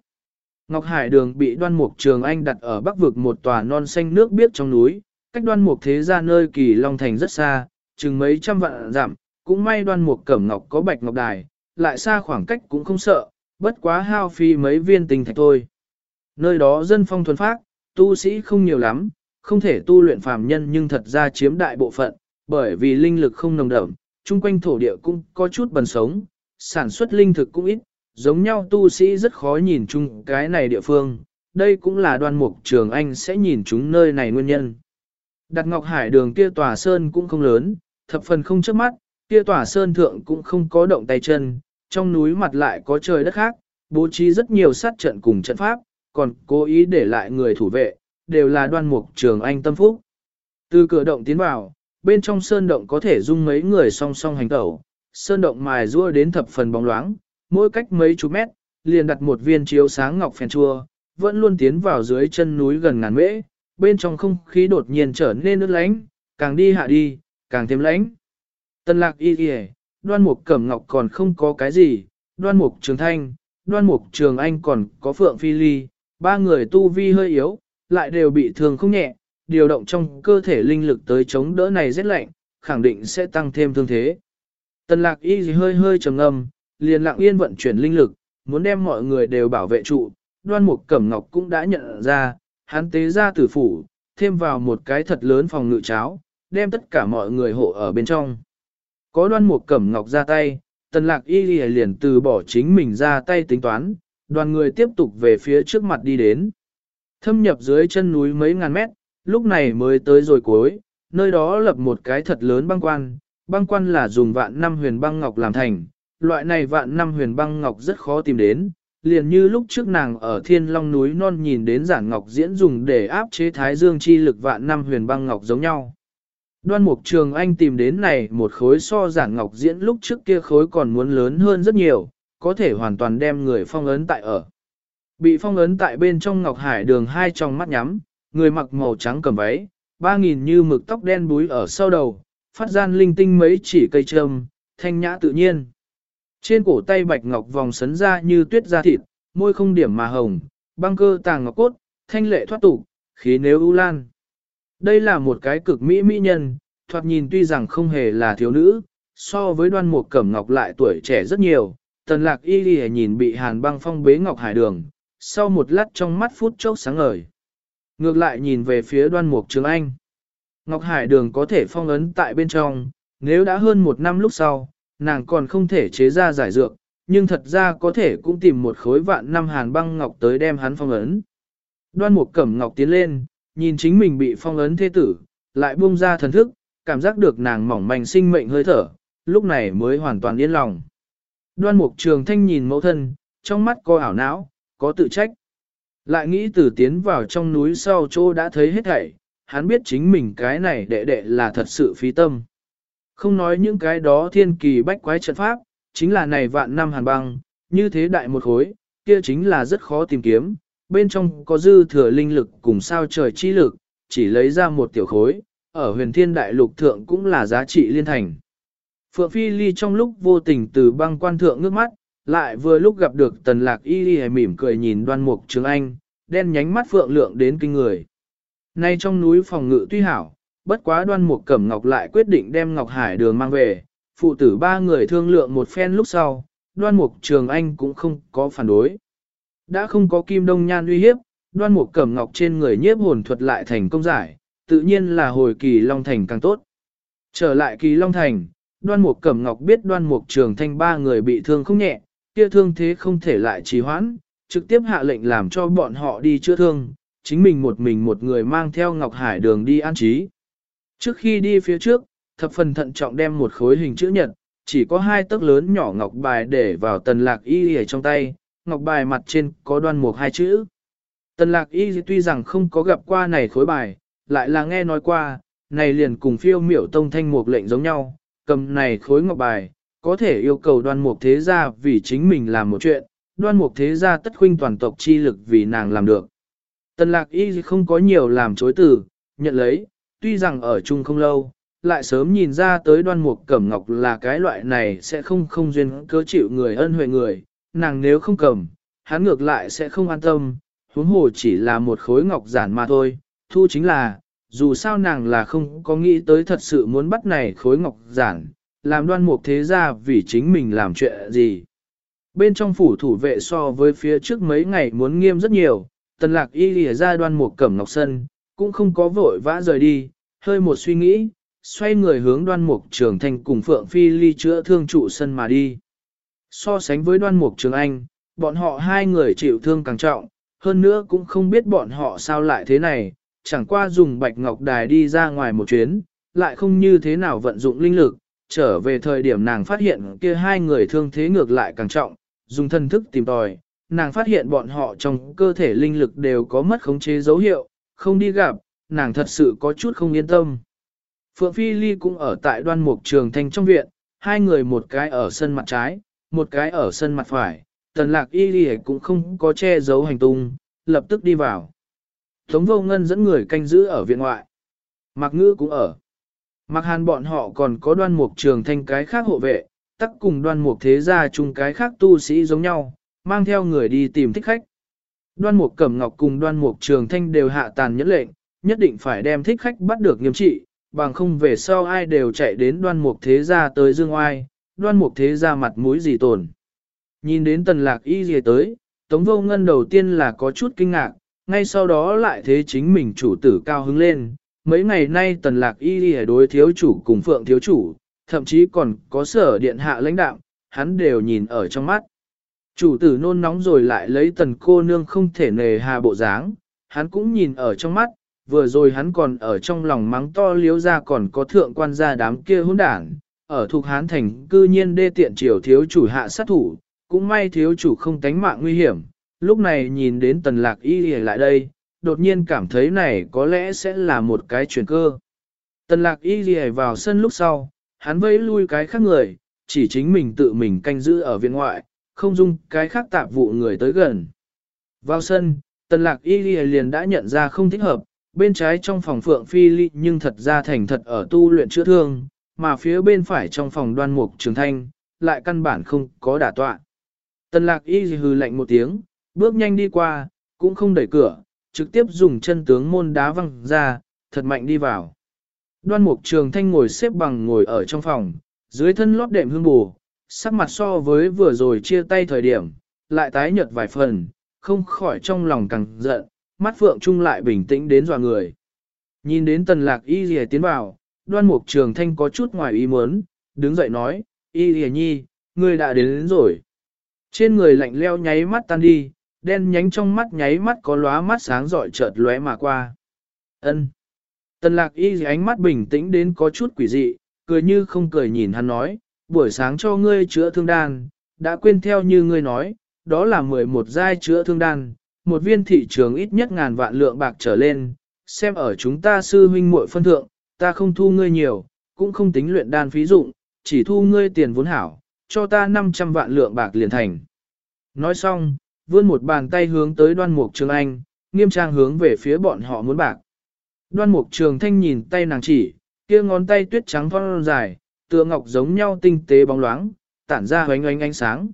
Ngọc Hải đường bị đoan mục trường anh đặt ở bắc vực một tòa non xanh nước biếc trong núi, cách đoan mục thế ra nơi kỳ Long Thành rất xa, chừng mấy trăm vạn dặm cũng may đoan mục cẩm ngọc có bạch ngọc đài, lại xa khoảng cách cũng không sợ, bất quá hao phi mấy viên tình thạch thôi. Nơi đó dân phong thuần phác, tu sĩ không nhiều lắm, không thể tu luyện phàm nhân nhưng thật ra chiếm đại bộ phận, bởi vì linh lực không nồng đậm, chung quanh thổ địa cũng có chút bần sống, sản xuất linh thực cũng ít, giống nhau tu sĩ rất khó nhìn chung cái này địa phương, đây cũng là đoan mục trường anh sẽ nhìn chúng nơi này nguyên nhân. Đặt Ngọc Hải đường kia tòa sơn cũng không lớn, thập phần không trước mắt, kia tòa sơn thượng cũng không có động tay chân, trong núi mặt lại có trời đất khác, bố trí rất nhiều sát trận cùng trận pháp, còn cố ý để lại người thủ vệ, đều là đoan mục trường anh tâm phúc. Từ cửa động tiến vào, bên trong sơn động có thể dung mấy người song song hành tẩu, sơn động mài rua đến thập phần bóng loáng, mỗi cách mấy chục mét, liền đặt một viên chiếu sáng ngọc phèn chua, vẫn luôn tiến vào dưới chân núi gần ngàn mễ, bên trong không khí đột nhiên trở nên nước lánh, càng đi hạ đi, càng thêm lánh. Tân lạc y kìa, đoan mục cẩm ngọc còn không có cái gì, đoan mục trường thanh, đoan mục trường anh còn có phượng phi ly, ba người tu vi hơi yếu, lại đều bị thương không nhẹ, điều động trong cơ thể linh lực tới chống đỡ này rất lạnh, khẳng định sẽ tăng thêm thương thế. Tần lạc y gì hơi hơi trầm ngâm, liền lặng yên vận chuyển linh lực, muốn đem mọi người đều bảo vệ trụ, đoan mục cẩm ngọc cũng đã nhận ra, hắn tế ra tử phủ, thêm vào một cái thật lớn phòng ngự cháo, đem tất cả mọi người hộ ở bên trong. Có đoan mục cẩm ngọc ra tay, tần lạc y liền từ bỏ chính mình ra tay tính toán, đoàn người tiếp tục về phía trước mặt đi đến. Thâm nhập dưới chân núi mấy ngàn mét, lúc này mới tới rồi cuối, nơi đó lập một cái thật lớn băng quan, băng quan là dùng vạn năm huyền băng ngọc làm thành, loại này vạn năm huyền băng ngọc rất khó tìm đến, liền như lúc trước nàng ở thiên long núi non nhìn đến giản ngọc diễn dùng để áp chế thái dương chi lực vạn năm huyền băng ngọc giống nhau. Đoan mục trường anh tìm đến này một khối so giản ngọc diễn lúc trước kia khối còn muốn lớn hơn rất nhiều, có thể hoàn toàn đem người phong ấn tại ở. Bị phong ấn tại bên trong ngọc hải đường hai trong mắt nhắm, người mặc màu trắng cầm váy, ba nghìn như mực tóc đen búi ở sau đầu, phát gian linh tinh mấy chỉ cây trâm, thanh nhã tự nhiên. Trên cổ tay bạch ngọc vòng sấn ra như tuyết da thịt, môi không điểm mà hồng, băng cơ tàng ngọc cốt, thanh lệ thoát tục, khí nếu ưu lan. Đây là một cái cực mỹ mỹ nhân, thoạt nhìn tuy rằng không hề là thiếu nữ, so với đoan mục cẩm ngọc lại tuổi trẻ rất nhiều. Tần lạc y ghi nhìn bị hàn băng phong bế ngọc hải đường, sau một lát trong mắt phút chốc sáng ngời. Ngược lại nhìn về phía đoan mục trường anh. Ngọc hải đường có thể phong ấn tại bên trong, nếu đã hơn một năm lúc sau, nàng còn không thể chế ra giải dược, nhưng thật ra có thể cũng tìm một khối vạn năm hàn băng ngọc tới đem hắn phong ấn. Đoan mục cẩm ngọc tiến lên, nhìn chính mình bị phong ấn thế tử, lại buông ra thần thức, cảm giác được nàng mỏng manh sinh mệnh hơi thở, lúc này mới hoàn toàn yên lòng. Đoan mục trường thanh nhìn mẫu thân, trong mắt có ảo não, có tự trách. Lại nghĩ từ tiến vào trong núi sau chỗ đã thấy hết thảy, hắn biết chính mình cái này đệ đệ là thật sự phí tâm. Không nói những cái đó thiên kỳ bách quái trận pháp, chính là này vạn năm hàn băng, như thế đại một khối, kia chính là rất khó tìm kiếm, bên trong có dư thừa linh lực cùng sao trời chi lực, chỉ lấy ra một tiểu khối, ở huyền thiên đại lục thượng cũng là giá trị liên thành. Phượng Phi Ly trong lúc vô tình từ băng quan thượng ngước mắt, lại vừa lúc gặp được tần lạc y y mỉm cười nhìn đoan mục trường anh, đen nhánh mắt phượng lượng đến kinh người. Nay trong núi phòng ngự tuy hảo, bất quá đoan mục cẩm ngọc lại quyết định đem ngọc hải đường mang về, phụ tử ba người thương lượng một phen lúc sau, đoan mục trường anh cũng không có phản đối. Đã không có kim đông nhan uy hiếp, đoan mục cẩm ngọc trên người nhiếp hồn thuật lại thành công giải, tự nhiên là hồi kỳ Long Thành càng tốt. Trở lại kỳ Long Thành, đoan mục cẩm ngọc biết đoan mục trường thanh ba người bị thương không nhẹ, kia thương thế không thể lại trì hoãn, trực tiếp hạ lệnh làm cho bọn họ đi chữa thương, chính mình một mình một người mang theo Ngọc Hải đường đi an trí. Trước khi đi phía trước, thập phần thận trọng đem một khối hình chữ nhật, chỉ có hai tấc lớn nhỏ ngọc bài để vào tần lạc y ở trong tay, ngọc bài mặt trên có đoan mục hai chữ. Tần lạc y tuy rằng không có gặp qua này khối bài, lại là nghe nói qua, này liền cùng phiêu miểu tông thanh mục lệnh giống nhau, cầm này khối ngọc bài, có thể yêu cầu đoan mục thế gia vì chính mình làm một chuyện, đoan mục thế gia tất khuynh toàn tộc chi lực vì nàng làm được. Tần lạc y không có nhiều làm chối từ, nhận lấy, tuy rằng ở chung không lâu, lại sớm nhìn ra tới đoan mục cẩm ngọc là cái loại này sẽ không không duyên cớ chịu người ân huệ người, nàng nếu không cầm, hắn ngược lại sẽ không an tâm, huống hồ chỉ là một khối ngọc giản mà thôi, thu chính là, dù sao nàng là không có nghĩ tới thật sự muốn bắt này khối ngọc giản, làm đoan mục thế ra vì chính mình làm chuyện gì. Bên trong phủ thủ vệ so với phía trước mấy ngày muốn nghiêm rất nhiều, tần lạc y lìa ra đoan mục cẩm ngọc sân, cũng không có vội vã rời đi, hơi một suy nghĩ, xoay người hướng đoan mục trường thành cùng Phượng Phi ly chữa thương trụ sân mà đi. So sánh với đoan mục trường anh, bọn họ hai người chịu thương càng trọng, hơn nữa cũng không biết bọn họ sao lại thế này, chẳng qua dùng bạch ngọc đài đi ra ngoài một chuyến, lại không như thế nào vận dụng linh lực, trở về thời điểm nàng phát hiện kia hai người thương thế ngược lại càng trọng, dùng thân thức tìm tòi, nàng phát hiện bọn họ trong cơ thể linh lực đều có mất khống chế dấu hiệu, không đi gặp, nàng thật sự có chút không yên tâm. Phượng Phi Ly cũng ở tại đoan mục trường thanh trong viện, hai người một cái ở sân mặt trái, một cái ở sân mặt phải, tần lạc y ly cũng không có che giấu hành tung, lập tức đi vào. Tống vô ngân dẫn người canh giữ ở viện ngoại. Mạc ngữ cũng ở. Mạc hàn bọn họ còn có đoan mục trường thanh cái khác hộ vệ, tắc cùng đoan mục thế gia chung cái khác tu sĩ giống nhau, mang theo người đi tìm thích khách. Đoan mục cẩm ngọc cùng đoan mục trường thanh đều hạ tàn nhẫn lệnh, nhất định phải đem thích khách bắt được nghiêm trị, bằng không về sau ai đều chạy đến đoan mục thế gia tới dương oai, đoan mục thế ra mặt mũi gì tồn. Nhìn đến tần lạc y gì tới, tống vô ngân đầu tiên là có chút kinh ngạc, ngay sau đó lại thế chính mình chủ tử cao hứng lên. Mấy ngày nay tần lạc y đi đối thiếu chủ cùng phượng thiếu chủ, thậm chí còn có sở điện hạ lãnh đạo, hắn đều nhìn ở trong mắt. Chủ tử nôn nóng rồi lại lấy tần cô nương không thể nề hà bộ dáng, hắn cũng nhìn ở trong mắt, vừa rồi hắn còn ở trong lòng mắng to liếu ra còn có thượng quan gia đám kia hỗn đảng, ở thuộc hán thành cư nhiên đê tiện triều thiếu chủ hạ sát thủ, cũng may thiếu chủ không tánh mạng nguy hiểm, lúc này nhìn đến tần lạc y lại đây, đột nhiên cảm thấy này có lẽ sẽ là một cái chuyển cơ. Tần lạc y vào sân lúc sau, hắn vẫy lui cái khác người, chỉ chính mình tự mình canh giữ ở viện ngoại, không dung cái khác tạp vụ người tới gần. Vào sân, tần lạc y liền đã nhận ra không thích hợp, bên trái trong phòng phượng phi ly nhưng thật ra thành thật ở tu luyện chữa thương, mà phía bên phải trong phòng đoan mục trường thanh, lại căn bản không có đả tọa. Tần lạc y hừ lạnh một tiếng, bước nhanh đi qua, cũng không đẩy cửa, trực tiếp dùng chân tướng môn đá văng ra, thật mạnh đi vào. Đoan mục trường thanh ngồi xếp bằng ngồi ở trong phòng, dưới thân lót đệm hương bù, sắc mặt so với vừa rồi chia tay thời điểm, lại tái nhợt vài phần, không khỏi trong lòng càng giận, mắt phượng trung lại bình tĩnh đến dò người. Nhìn đến tần lạc y rìa tiến vào, đoan mục trường thanh có chút ngoài ý muốn, đứng dậy nói, y hề nhi, ngươi đã đến, đến rồi. Trên người lạnh leo nháy mắt tan đi, đen nhánh trong mắt nháy mắt có lóa mắt sáng rọi chợt lóe mà qua. Ân. Tần lạc y ánh mắt bình tĩnh đến có chút quỷ dị, cười như không cười nhìn hắn nói, buổi sáng cho ngươi chữa thương đan, đã quên theo như ngươi nói, đó là 11 giai chữa thương đan, một viên thị trường ít nhất ngàn vạn lượng bạc trở lên, xem ở chúng ta sư huynh muội phân thượng, ta không thu ngươi nhiều, cũng không tính luyện đan phí dụng, chỉ thu ngươi tiền vốn hảo, cho ta 500 vạn lượng bạc liền thành. Nói xong, vươn một bàn tay hướng tới đoan mục trường anh, nghiêm trang hướng về phía bọn họ muốn bạc. Đoan mục trường thanh nhìn tay nàng chỉ, kia ngón tay tuyết trắng thon dài, tựa ngọc giống nhau tinh tế bóng loáng, tản ra hoánh ánh ánh sáng.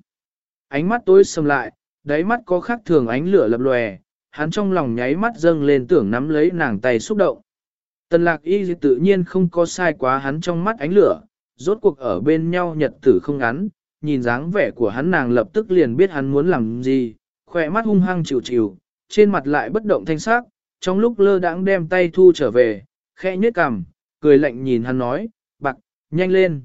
Ánh mắt tối sầm lại, đáy mắt có khác thường ánh lửa lập lòe, hắn trong lòng nháy mắt dâng lên tưởng nắm lấy nàng tay xúc động. Tần lạc y tự nhiên không có sai quá hắn trong mắt ánh lửa, rốt cuộc ở bên nhau nhật tử không ngắn, nhìn dáng vẻ của hắn nàng lập tức liền biết hắn muốn làm gì, khỏe mắt hung hăng chịu chịu, trên mặt lại bất động thanh sắc, trong lúc lơ đãng đem tay thu trở về, khẽ nhếch cằm, cười lạnh nhìn hắn nói, bạc, nhanh lên.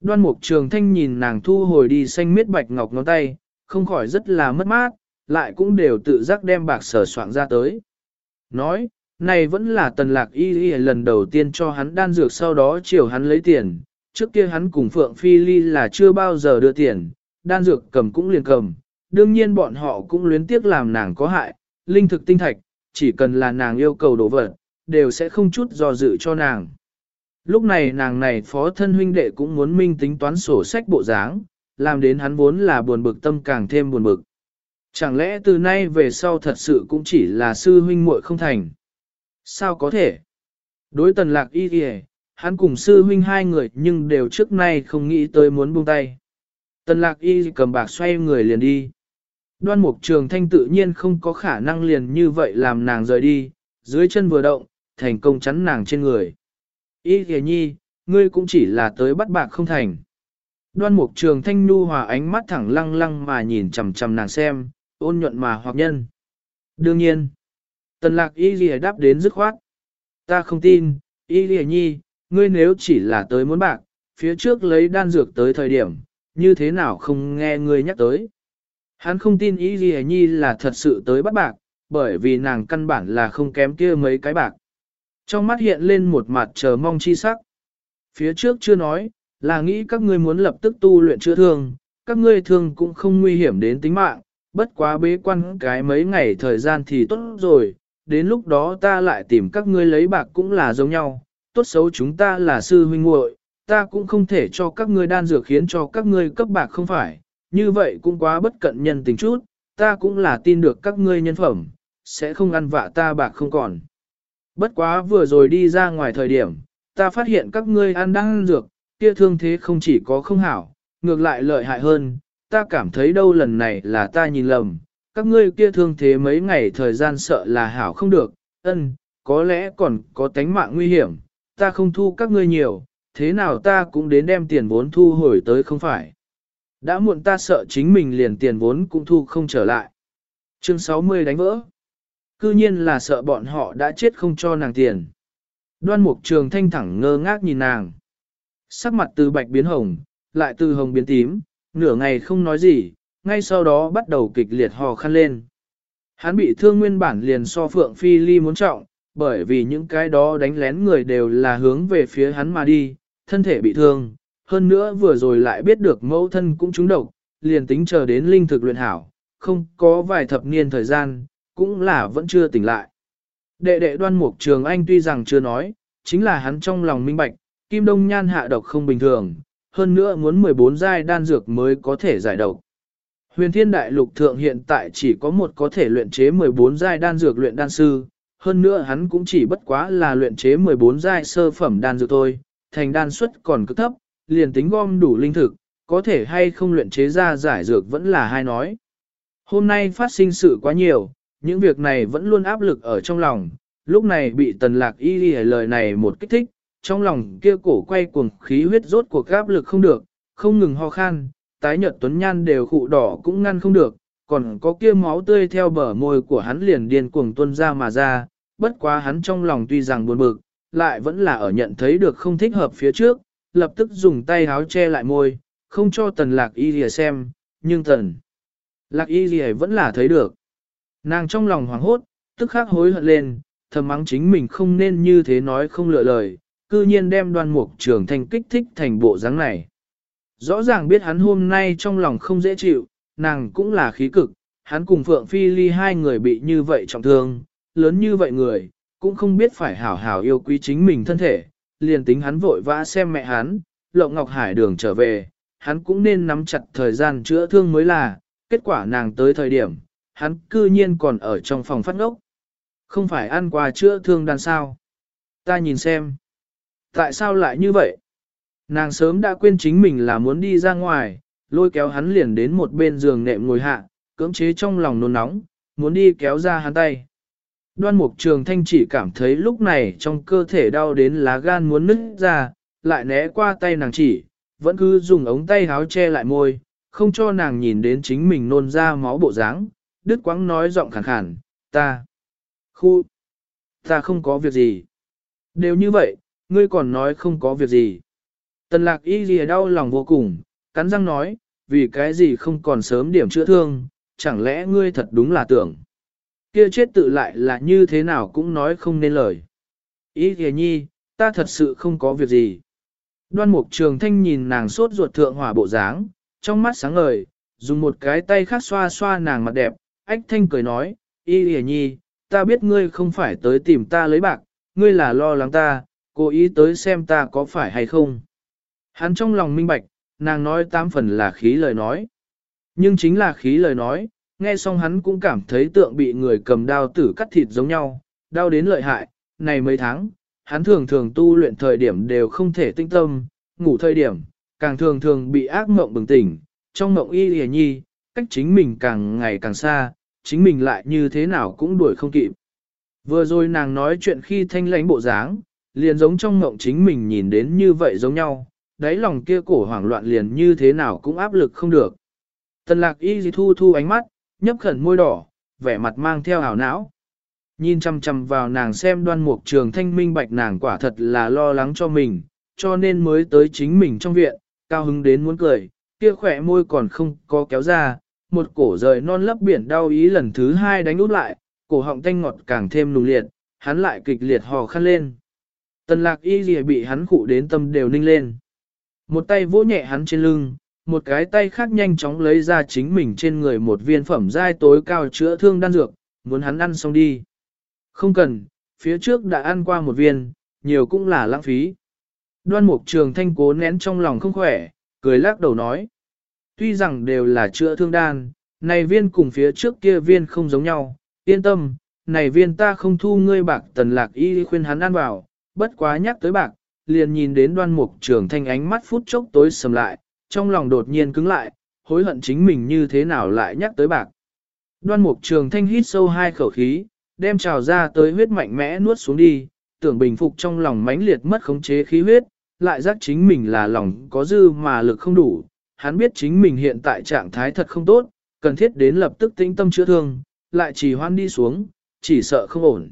Đoan mục trường thanh nhìn nàng thu hồi đi xanh miết bạch ngọc ngón tay, không khỏi rất là mất mát, lại cũng đều tự giác đem bạc sở soạn ra tới. Nói, này vẫn là tần lạc y y lần đầu tiên cho hắn đan dược sau đó chiều hắn lấy tiền, trước kia hắn cùng Phượng Phi Ly là chưa bao giờ đưa tiền, đan dược cầm cũng liền cầm, đương nhiên bọn họ cũng luyến tiếc làm nàng có hại, linh thực tinh thạch, chỉ cần là nàng yêu cầu đổ vật, đều sẽ không chút do dự cho nàng. Lúc này nàng này phó thân huynh đệ cũng muốn minh tính toán sổ sách bộ dáng, làm đến hắn vốn là buồn bực tâm càng thêm buồn bực. Chẳng lẽ từ nay về sau thật sự cũng chỉ là sư huynh muội không thành? Sao có thể? Đối tần lạc y kìa, hắn cùng sư huynh hai người nhưng đều trước nay không nghĩ tới muốn buông tay. Tần lạc y cầm bạc xoay người liền đi. Đoan mục trường thanh tự nhiên không có khả năng liền như vậy làm nàng rời đi, dưới chân vừa động, thành công chắn nàng trên người. Y kìa nhi, ngươi cũng chỉ là tới bắt bạc không thành. Đoan mục trường thanh nu hòa ánh mắt thẳng lăng lăng mà nhìn chầm chầm nàng xem, ôn nhuận mà hoặc nhân. Đương nhiên, tần lạc y ghi đáp đến dứt khoát. Ta không tin, y ghi nhi, ngươi nếu chỉ là tới muốn bạc, phía trước lấy đan dược tới thời điểm, như thế nào không nghe ngươi nhắc tới. Hắn không tin y ghi nhi là thật sự tới bắt bạc, bởi vì nàng căn bản là không kém kia mấy cái bạc. Trong mắt hiện lên một mặt chờ mong chi sắc. Phía trước chưa nói, là nghĩ các ngươi muốn lập tức tu luyện chữa thương, các ngươi thương cũng không nguy hiểm đến tính mạng, bất quá bế quan cái mấy ngày thời gian thì tốt rồi, đến lúc đó ta lại tìm các ngươi lấy bạc cũng là giống nhau, tốt xấu chúng ta là sư huynh muội, ta cũng không thể cho các ngươi đan dược khiến cho các ngươi cấp bạc không phải, như vậy cũng quá bất cận nhân tình chút, ta cũng là tin được các ngươi nhân phẩm, sẽ không ăn vạ ta bạc không còn. Bất quá vừa rồi đi ra ngoài thời điểm, ta phát hiện các ngươi ăn đan dược, kia thương thế không chỉ có không hảo, ngược lại lợi hại hơn, ta cảm thấy đâu lần này là ta nhìn lầm, các ngươi kia thương thế mấy ngày thời gian sợ là hảo không được, ân, có lẽ còn có tánh mạng nguy hiểm, ta không thu các ngươi nhiều, thế nào ta cũng đến đem tiền vốn thu hồi tới không phải. Đã muộn ta sợ chính mình liền tiền vốn cũng thu không trở lại. Chương 60 đánh vỡ. Cư nhiên là sợ bọn họ đã chết không cho nàng tiền. Đoan mục trường thanh thẳng ngơ ngác nhìn nàng. Sắc mặt từ bạch biến hồng, lại từ hồng biến tím, nửa ngày không nói gì, ngay sau đó bắt đầu kịch liệt hò khăn lên. Hắn bị thương nguyên bản liền so phượng phi ly muốn trọng, bởi vì những cái đó đánh lén người đều là hướng về phía hắn mà đi, thân thể bị thương, hơn nữa vừa rồi lại biết được mẫu thân cũng trúng độc, liền tính chờ đến linh thực luyện hảo, không có vài thập niên thời gian, cũng là vẫn chưa tỉnh lại. Đệ đệ đoan mục trường anh tuy rằng chưa nói, chính là hắn trong lòng minh bạch, kim đông nhan hạ độc không bình thường, hơn nữa muốn 14 giai đan dược mới có thể giải độc. Huyền thiên đại lục thượng hiện tại chỉ có một có thể luyện chế 14 giai đan dược luyện đan sư, hơn nữa hắn cũng chỉ bất quá là luyện chế 14 giai sơ phẩm đan dược thôi, thành đan suất còn cực thấp, liền tính gom đủ linh thực, có thể hay không luyện chế ra giải dược vẫn là hai nói. Hôm nay phát sinh sự quá nhiều, những việc này vẫn luôn áp lực ở trong lòng, lúc này bị tần lạc y ghi lời này một kích thích, trong lòng kia cổ quay cuồng khí huyết rốt cuộc áp lực không được, không ngừng ho khan, tái nhợt tuấn nhan đều khụ đỏ cũng ngăn không được, còn có kia máu tươi theo bờ môi của hắn liền điên cuồng tuôn ra mà ra, bất quá hắn trong lòng tuy rằng buồn bực, lại vẫn là ở nhận thấy được không thích hợp phía trước, lập tức dùng tay háo che lại môi, không cho tần lạc y lìa xem, nhưng tần lạc y lìa vẫn là thấy được. Nàng trong lòng hoảng hốt, tức khắc hối hận lên, thầm mắng chính mình không nên như thế nói không lựa lời, cư nhiên đem đoan mục trường thành kích thích thành bộ dáng này. Rõ ràng biết hắn hôm nay trong lòng không dễ chịu, nàng cũng là khí cực, hắn cùng Phượng Phi Ly hai người bị như vậy trọng thương, lớn như vậy người, cũng không biết phải hảo hảo yêu quý chính mình thân thể, liền tính hắn vội vã xem mẹ hắn, Lộng Ngọc Hải đường trở về, hắn cũng nên nắm chặt thời gian chữa thương mới là, kết quả nàng tới thời điểm, hắn cư nhiên còn ở trong phòng phát ngốc. Không phải ăn qua chữa thương đàn sao. Ta nhìn xem. Tại sao lại như vậy? Nàng sớm đã quên chính mình là muốn đi ra ngoài, lôi kéo hắn liền đến một bên giường nệm ngồi hạ, cưỡng chế trong lòng nôn nóng, muốn đi kéo ra hắn tay. Đoan mục trường thanh chỉ cảm thấy lúc này trong cơ thể đau đến lá gan muốn nứt ra, lại né qua tay nàng chỉ, vẫn cứ dùng ống tay háo che lại môi, không cho nàng nhìn đến chính mình nôn ra máu bộ dáng. Đức quãng nói giọng khàn khàn, ta, khu, ta không có việc gì. Đều như vậy, ngươi còn nói không có việc gì. Tần lạc y lìa đau lòng vô cùng, cắn răng nói, vì cái gì không còn sớm điểm chữa thương, chẳng lẽ ngươi thật đúng là tưởng. Kia chết tự lại là như thế nào cũng nói không nên lời. Y lìa nhi, ta thật sự không có việc gì. Đoan mục trường thanh nhìn nàng sốt ruột thượng hỏa bộ dáng, trong mắt sáng ngời, dùng một cái tay khác xoa xoa nàng mặt đẹp, ách thanh cười nói, y lìa nhi, ta biết ngươi không phải tới tìm ta lấy bạc, ngươi là lo lắng ta, cố ý tới xem ta có phải hay không. Hắn trong lòng minh bạch, nàng nói tám phần là khí lời nói. Nhưng chính là khí lời nói, nghe xong hắn cũng cảm thấy tượng bị người cầm đao tử cắt thịt giống nhau, đau đến lợi hại, này mấy tháng, hắn thường thường tu luyện thời điểm đều không thể tinh tâm, ngủ thời điểm, càng thường thường bị ác mộng bừng tỉnh, trong mộng y lìa nhi, cách chính mình càng ngày càng xa, chính mình lại như thế nào cũng đuổi không kịp. Vừa rồi nàng nói chuyện khi thanh lãnh bộ dáng, liền giống trong mộng chính mình nhìn đến như vậy giống nhau, đáy lòng kia cổ hoảng loạn liền như thế nào cũng áp lực không được. Tần lạc y thu thu ánh mắt, nhấp khẩn môi đỏ, vẻ mặt mang theo ảo não. Nhìn chăm chăm vào nàng xem đoan mục trường thanh minh bạch nàng quả thật là lo lắng cho mình, cho nên mới tới chính mình trong viện, cao hứng đến muốn cười, kia khỏe môi còn không có kéo ra, một cổ rời non lấp biển đau ý lần thứ hai đánh út lại, cổ họng thanh ngọt càng thêm nùng liệt, hắn lại kịch liệt hò khăn lên. Tần lạc y dì bị hắn cụ đến tâm đều ninh lên. Một tay vỗ nhẹ hắn trên lưng, một cái tay khác nhanh chóng lấy ra chính mình trên người một viên phẩm giai tối cao chữa thương đan dược, muốn hắn ăn xong đi. Không cần, phía trước đã ăn qua một viên, nhiều cũng là lãng phí. Đoan mục trường thanh cố nén trong lòng không khỏe, cười lắc đầu nói. Tuy rằng đều là chữa thương đan, này viên cùng phía trước kia viên không giống nhau, yên tâm, này viên ta không thu ngươi bạc tần lạc y khuyên hắn ăn vào, bất quá nhắc tới bạc, liền nhìn đến đoan mục trường thanh ánh mắt phút chốc tối sầm lại, trong lòng đột nhiên cứng lại, hối hận chính mình như thế nào lại nhắc tới bạc. Đoan mục trường thanh hít sâu hai khẩu khí, đem trào ra tới huyết mạnh mẽ nuốt xuống đi, tưởng bình phục trong lòng mãnh liệt mất khống chế khí huyết, lại giác chính mình là lòng có dư mà lực không đủ. Hắn biết chính mình hiện tại trạng thái thật không tốt, cần thiết đến lập tức tĩnh tâm chữa thương, lại chỉ hoan đi xuống, chỉ sợ không ổn.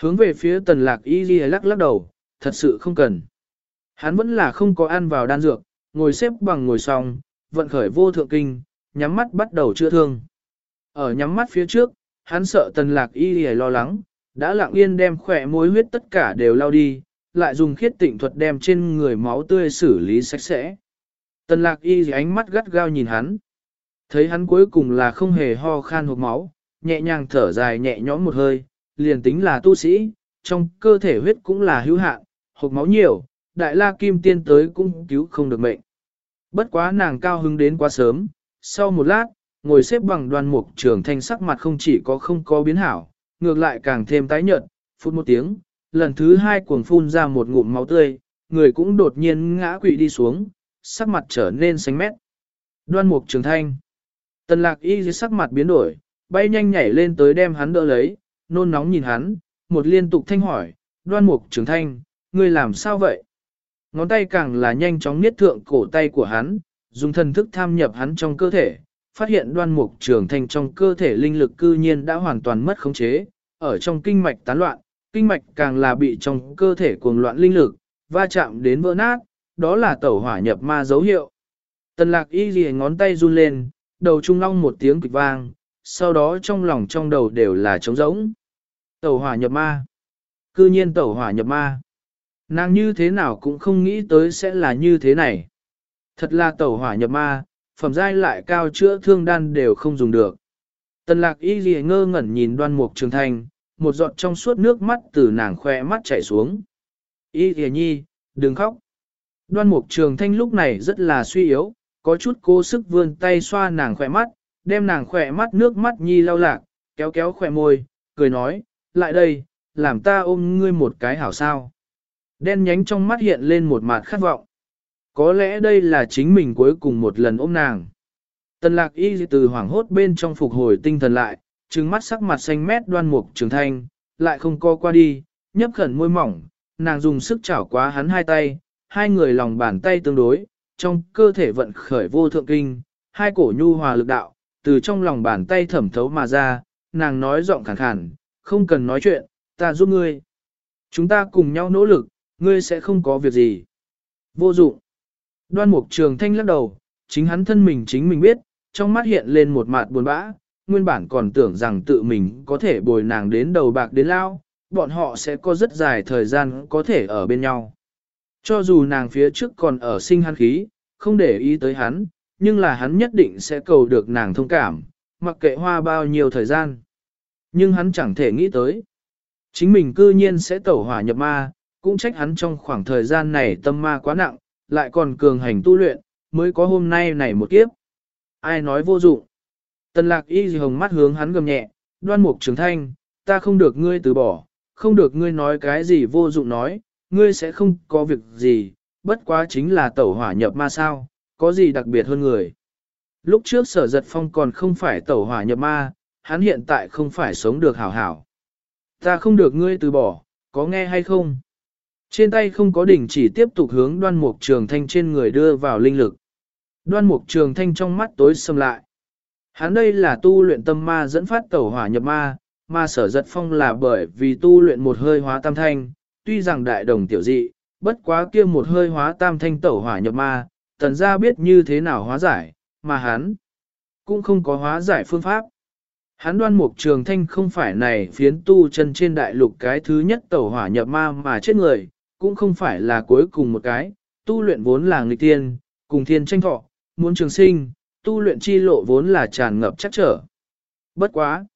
Hướng về phía tần lạc y ghi lắc lắc đầu, thật sự không cần. Hắn vẫn là không có ăn vào đan dược, ngồi xếp bằng ngồi xong, vận khởi vô thượng kinh, nhắm mắt bắt đầu chữa thương. Ở nhắm mắt phía trước, hắn sợ tần lạc y hề lo lắng, đã lặng yên đem khỏe mối huyết tất cả đều lao đi, lại dùng khiết tịnh thuật đem trên người máu tươi xử lý sạch sẽ. Tần lạc y ánh mắt gắt gao nhìn hắn. Thấy hắn cuối cùng là không hề ho khan hộp máu, nhẹ nhàng thở dài nhẹ nhõm một hơi, liền tính là tu sĩ, trong cơ thể huyết cũng là hữu hạn, hộp máu nhiều, đại la kim tiên tới cũng cứu không được mệnh. Bất quá nàng cao hứng đến quá sớm, sau một lát, ngồi xếp bằng đoàn mục trường thanh sắc mặt không chỉ có không có biến hảo, ngược lại càng thêm tái nhợt, phút một tiếng, lần thứ hai cuồng phun ra một ngụm máu tươi, người cũng đột nhiên ngã quỵ đi xuống, sắc mặt trở nên xanh mét. Đoan mục trường thanh. Tần lạc y dưới sắc mặt biến đổi, bay nhanh nhảy lên tới đem hắn đỡ lấy, nôn nóng nhìn hắn, một liên tục thanh hỏi, đoan mục trường thanh, ngươi làm sao vậy? Ngón tay càng là nhanh chóng niết thượng cổ tay của hắn, dùng thần thức tham nhập hắn trong cơ thể, phát hiện đoan mục trường thành trong cơ thể linh lực cư nhiên đã hoàn toàn mất khống chế, ở trong kinh mạch tán loạn, kinh mạch càng là bị trong cơ thể cuồng loạn linh lực, va chạm đến vỡ nát, đó là tẩu hỏa nhập ma dấu hiệu. Tần lạc y ghi ngón tay run lên, đầu trung long một tiếng kịch vang, sau đó trong lòng trong đầu đều là trống rỗng. Tẩu hỏa nhập ma. Cư nhiên tẩu hỏa nhập ma. Nàng như thế nào cũng không nghĩ tới sẽ là như thế này. Thật là tẩu hỏa nhập ma, phẩm giai lại cao chữa thương đan đều không dùng được. Tần lạc y ghi ngơ ngẩn nhìn đoan mục trường Thanh, một giọt trong suốt nước mắt từ nàng khoe mắt chảy xuống. Y ghi nhi, đừng khóc. Đoan mục trường thanh lúc này rất là suy yếu, có chút cố sức vươn tay xoa nàng khỏe mắt, đem nàng khỏe mắt nước mắt nhi lau lạc, kéo kéo khỏe môi, cười nói, lại đây, làm ta ôm ngươi một cái hảo sao. Đen nhánh trong mắt hiện lên một mặt khát vọng. Có lẽ đây là chính mình cuối cùng một lần ôm nàng. Tần lạc y từ hoảng hốt bên trong phục hồi tinh thần lại, trừng mắt sắc mặt xanh mét đoan mục trường thanh, lại không co qua đi, nhấp khẩn môi mỏng, nàng dùng sức chảo quá hắn hai tay, hai người lòng bàn tay tương đối, trong cơ thể vận khởi vô thượng kinh, hai cổ nhu hòa lực đạo, từ trong lòng bàn tay thẩm thấu mà ra, nàng nói giọng khàn khàn, không cần nói chuyện, ta giúp ngươi. Chúng ta cùng nhau nỗ lực, ngươi sẽ không có việc gì. Vô dụng. Đoan mục trường thanh lắc đầu, chính hắn thân mình chính mình biết, trong mắt hiện lên một mặt buồn bã, nguyên bản còn tưởng rằng tự mình có thể bồi nàng đến đầu bạc đến lao, bọn họ sẽ có rất dài thời gian có thể ở bên nhau. Cho dù nàng phía trước còn ở sinh hắn khí, không để ý tới hắn, nhưng là hắn nhất định sẽ cầu được nàng thông cảm, mặc kệ hoa bao nhiêu thời gian. Nhưng hắn chẳng thể nghĩ tới. Chính mình cư nhiên sẽ tẩu hỏa nhập ma, cũng trách hắn trong khoảng thời gian này tâm ma quá nặng, lại còn cường hành tu luyện, mới có hôm nay này một kiếp. Ai nói vô dụng. Tần lạc y gì hồng mắt hướng hắn gầm nhẹ, đoan mục trường thanh, ta không được ngươi từ bỏ, không được ngươi nói cái gì vô dụng nói, ngươi sẽ không có việc gì, bất quá chính là tẩu hỏa nhập ma sao, có gì đặc biệt hơn người. Lúc trước sở giật phong còn không phải tẩu hỏa nhập ma, hắn hiện tại không phải sống được hảo hảo. Ta không được ngươi từ bỏ, có nghe hay không? Trên tay không có đỉnh chỉ tiếp tục hướng đoan mục trường thanh trên người đưa vào linh lực. Đoan mục trường thanh trong mắt tối sầm lại. Hắn đây là tu luyện tâm ma dẫn phát tẩu hỏa nhập ma, mà sở giật phong là bởi vì tu luyện một hơi hóa tam thanh, tuy rằng đại đồng tiểu dị, bất quá kia một hơi hóa tam thanh tẩu hỏa nhập ma, tần gia biết như thế nào hóa giải, mà hắn cũng không có hóa giải phương pháp. Hắn đoan mục trường thanh không phải này phiến tu chân trên đại lục cái thứ nhất tẩu hỏa nhập ma mà chết người, cũng không phải là cuối cùng một cái, tu luyện vốn là nghịch tiên, cùng thiên tranh thọ, muốn trường sinh, tu luyện chi lộ vốn là tràn ngập chắc trở. Bất quá!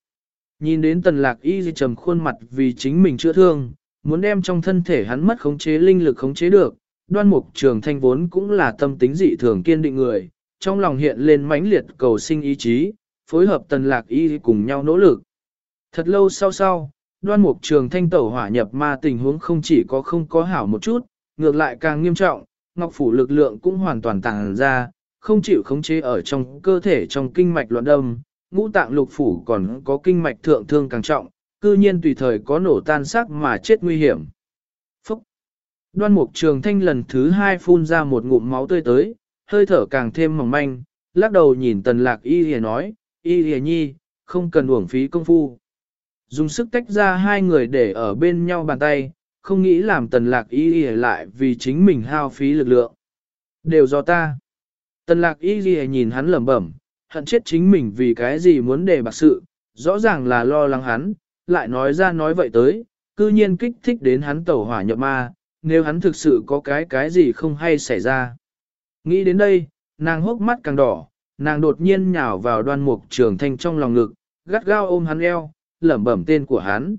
Nhìn đến tần lạc y di trầm khuôn mặt vì chính mình chữa thương, muốn đem trong thân thể hắn mất khống chế linh lực khống chế được, đoan mục trường thanh vốn cũng là tâm tính dị thường kiên định người, trong lòng hiện lên mãnh liệt cầu sinh ý chí, phối hợp tần lạc y cùng nhau nỗ lực. Thật lâu sau sau, đoan mục trường thanh tẩu hỏa nhập ma tình huống không chỉ có không có hảo một chút, ngược lại càng nghiêm trọng, ngọc phủ lực lượng cũng hoàn toàn tàng ra, không chịu khống chế ở trong cơ thể trong kinh mạch loạn đâm, ngũ tạng lục phủ còn có kinh mạch thượng thương càng trọng, cư nhiên tùy thời có nổ tan xác mà chết nguy hiểm. Phúc! Đoan mục trường thanh lần thứ hai phun ra một ngụm máu tươi tới, hơi thở càng thêm mỏng manh, lắc đầu nhìn tần lạc y hề nói, y hề nhi, không cần uổng phí công phu. Dùng sức tách ra hai người để ở bên nhau bàn tay, không nghĩ làm tần lạc y hề lại vì chính mình hao phí lực lượng. Đều do ta. Tần lạc y hề nhìn hắn lẩm bẩm, hận chết chính mình vì cái gì muốn để bạc sự, rõ ràng là lo lắng hắn, lại nói ra nói vậy tới, cư nhiên kích thích đến hắn tẩu hỏa nhập ma, nếu hắn thực sự có cái cái gì không hay xảy ra. Nghĩ đến đây, nàng hốc mắt càng đỏ, nàng đột nhiên nhào vào đoan mục trường thanh trong lòng ngực, gắt gao ôm hắn eo, lẩm bẩm tên của hắn.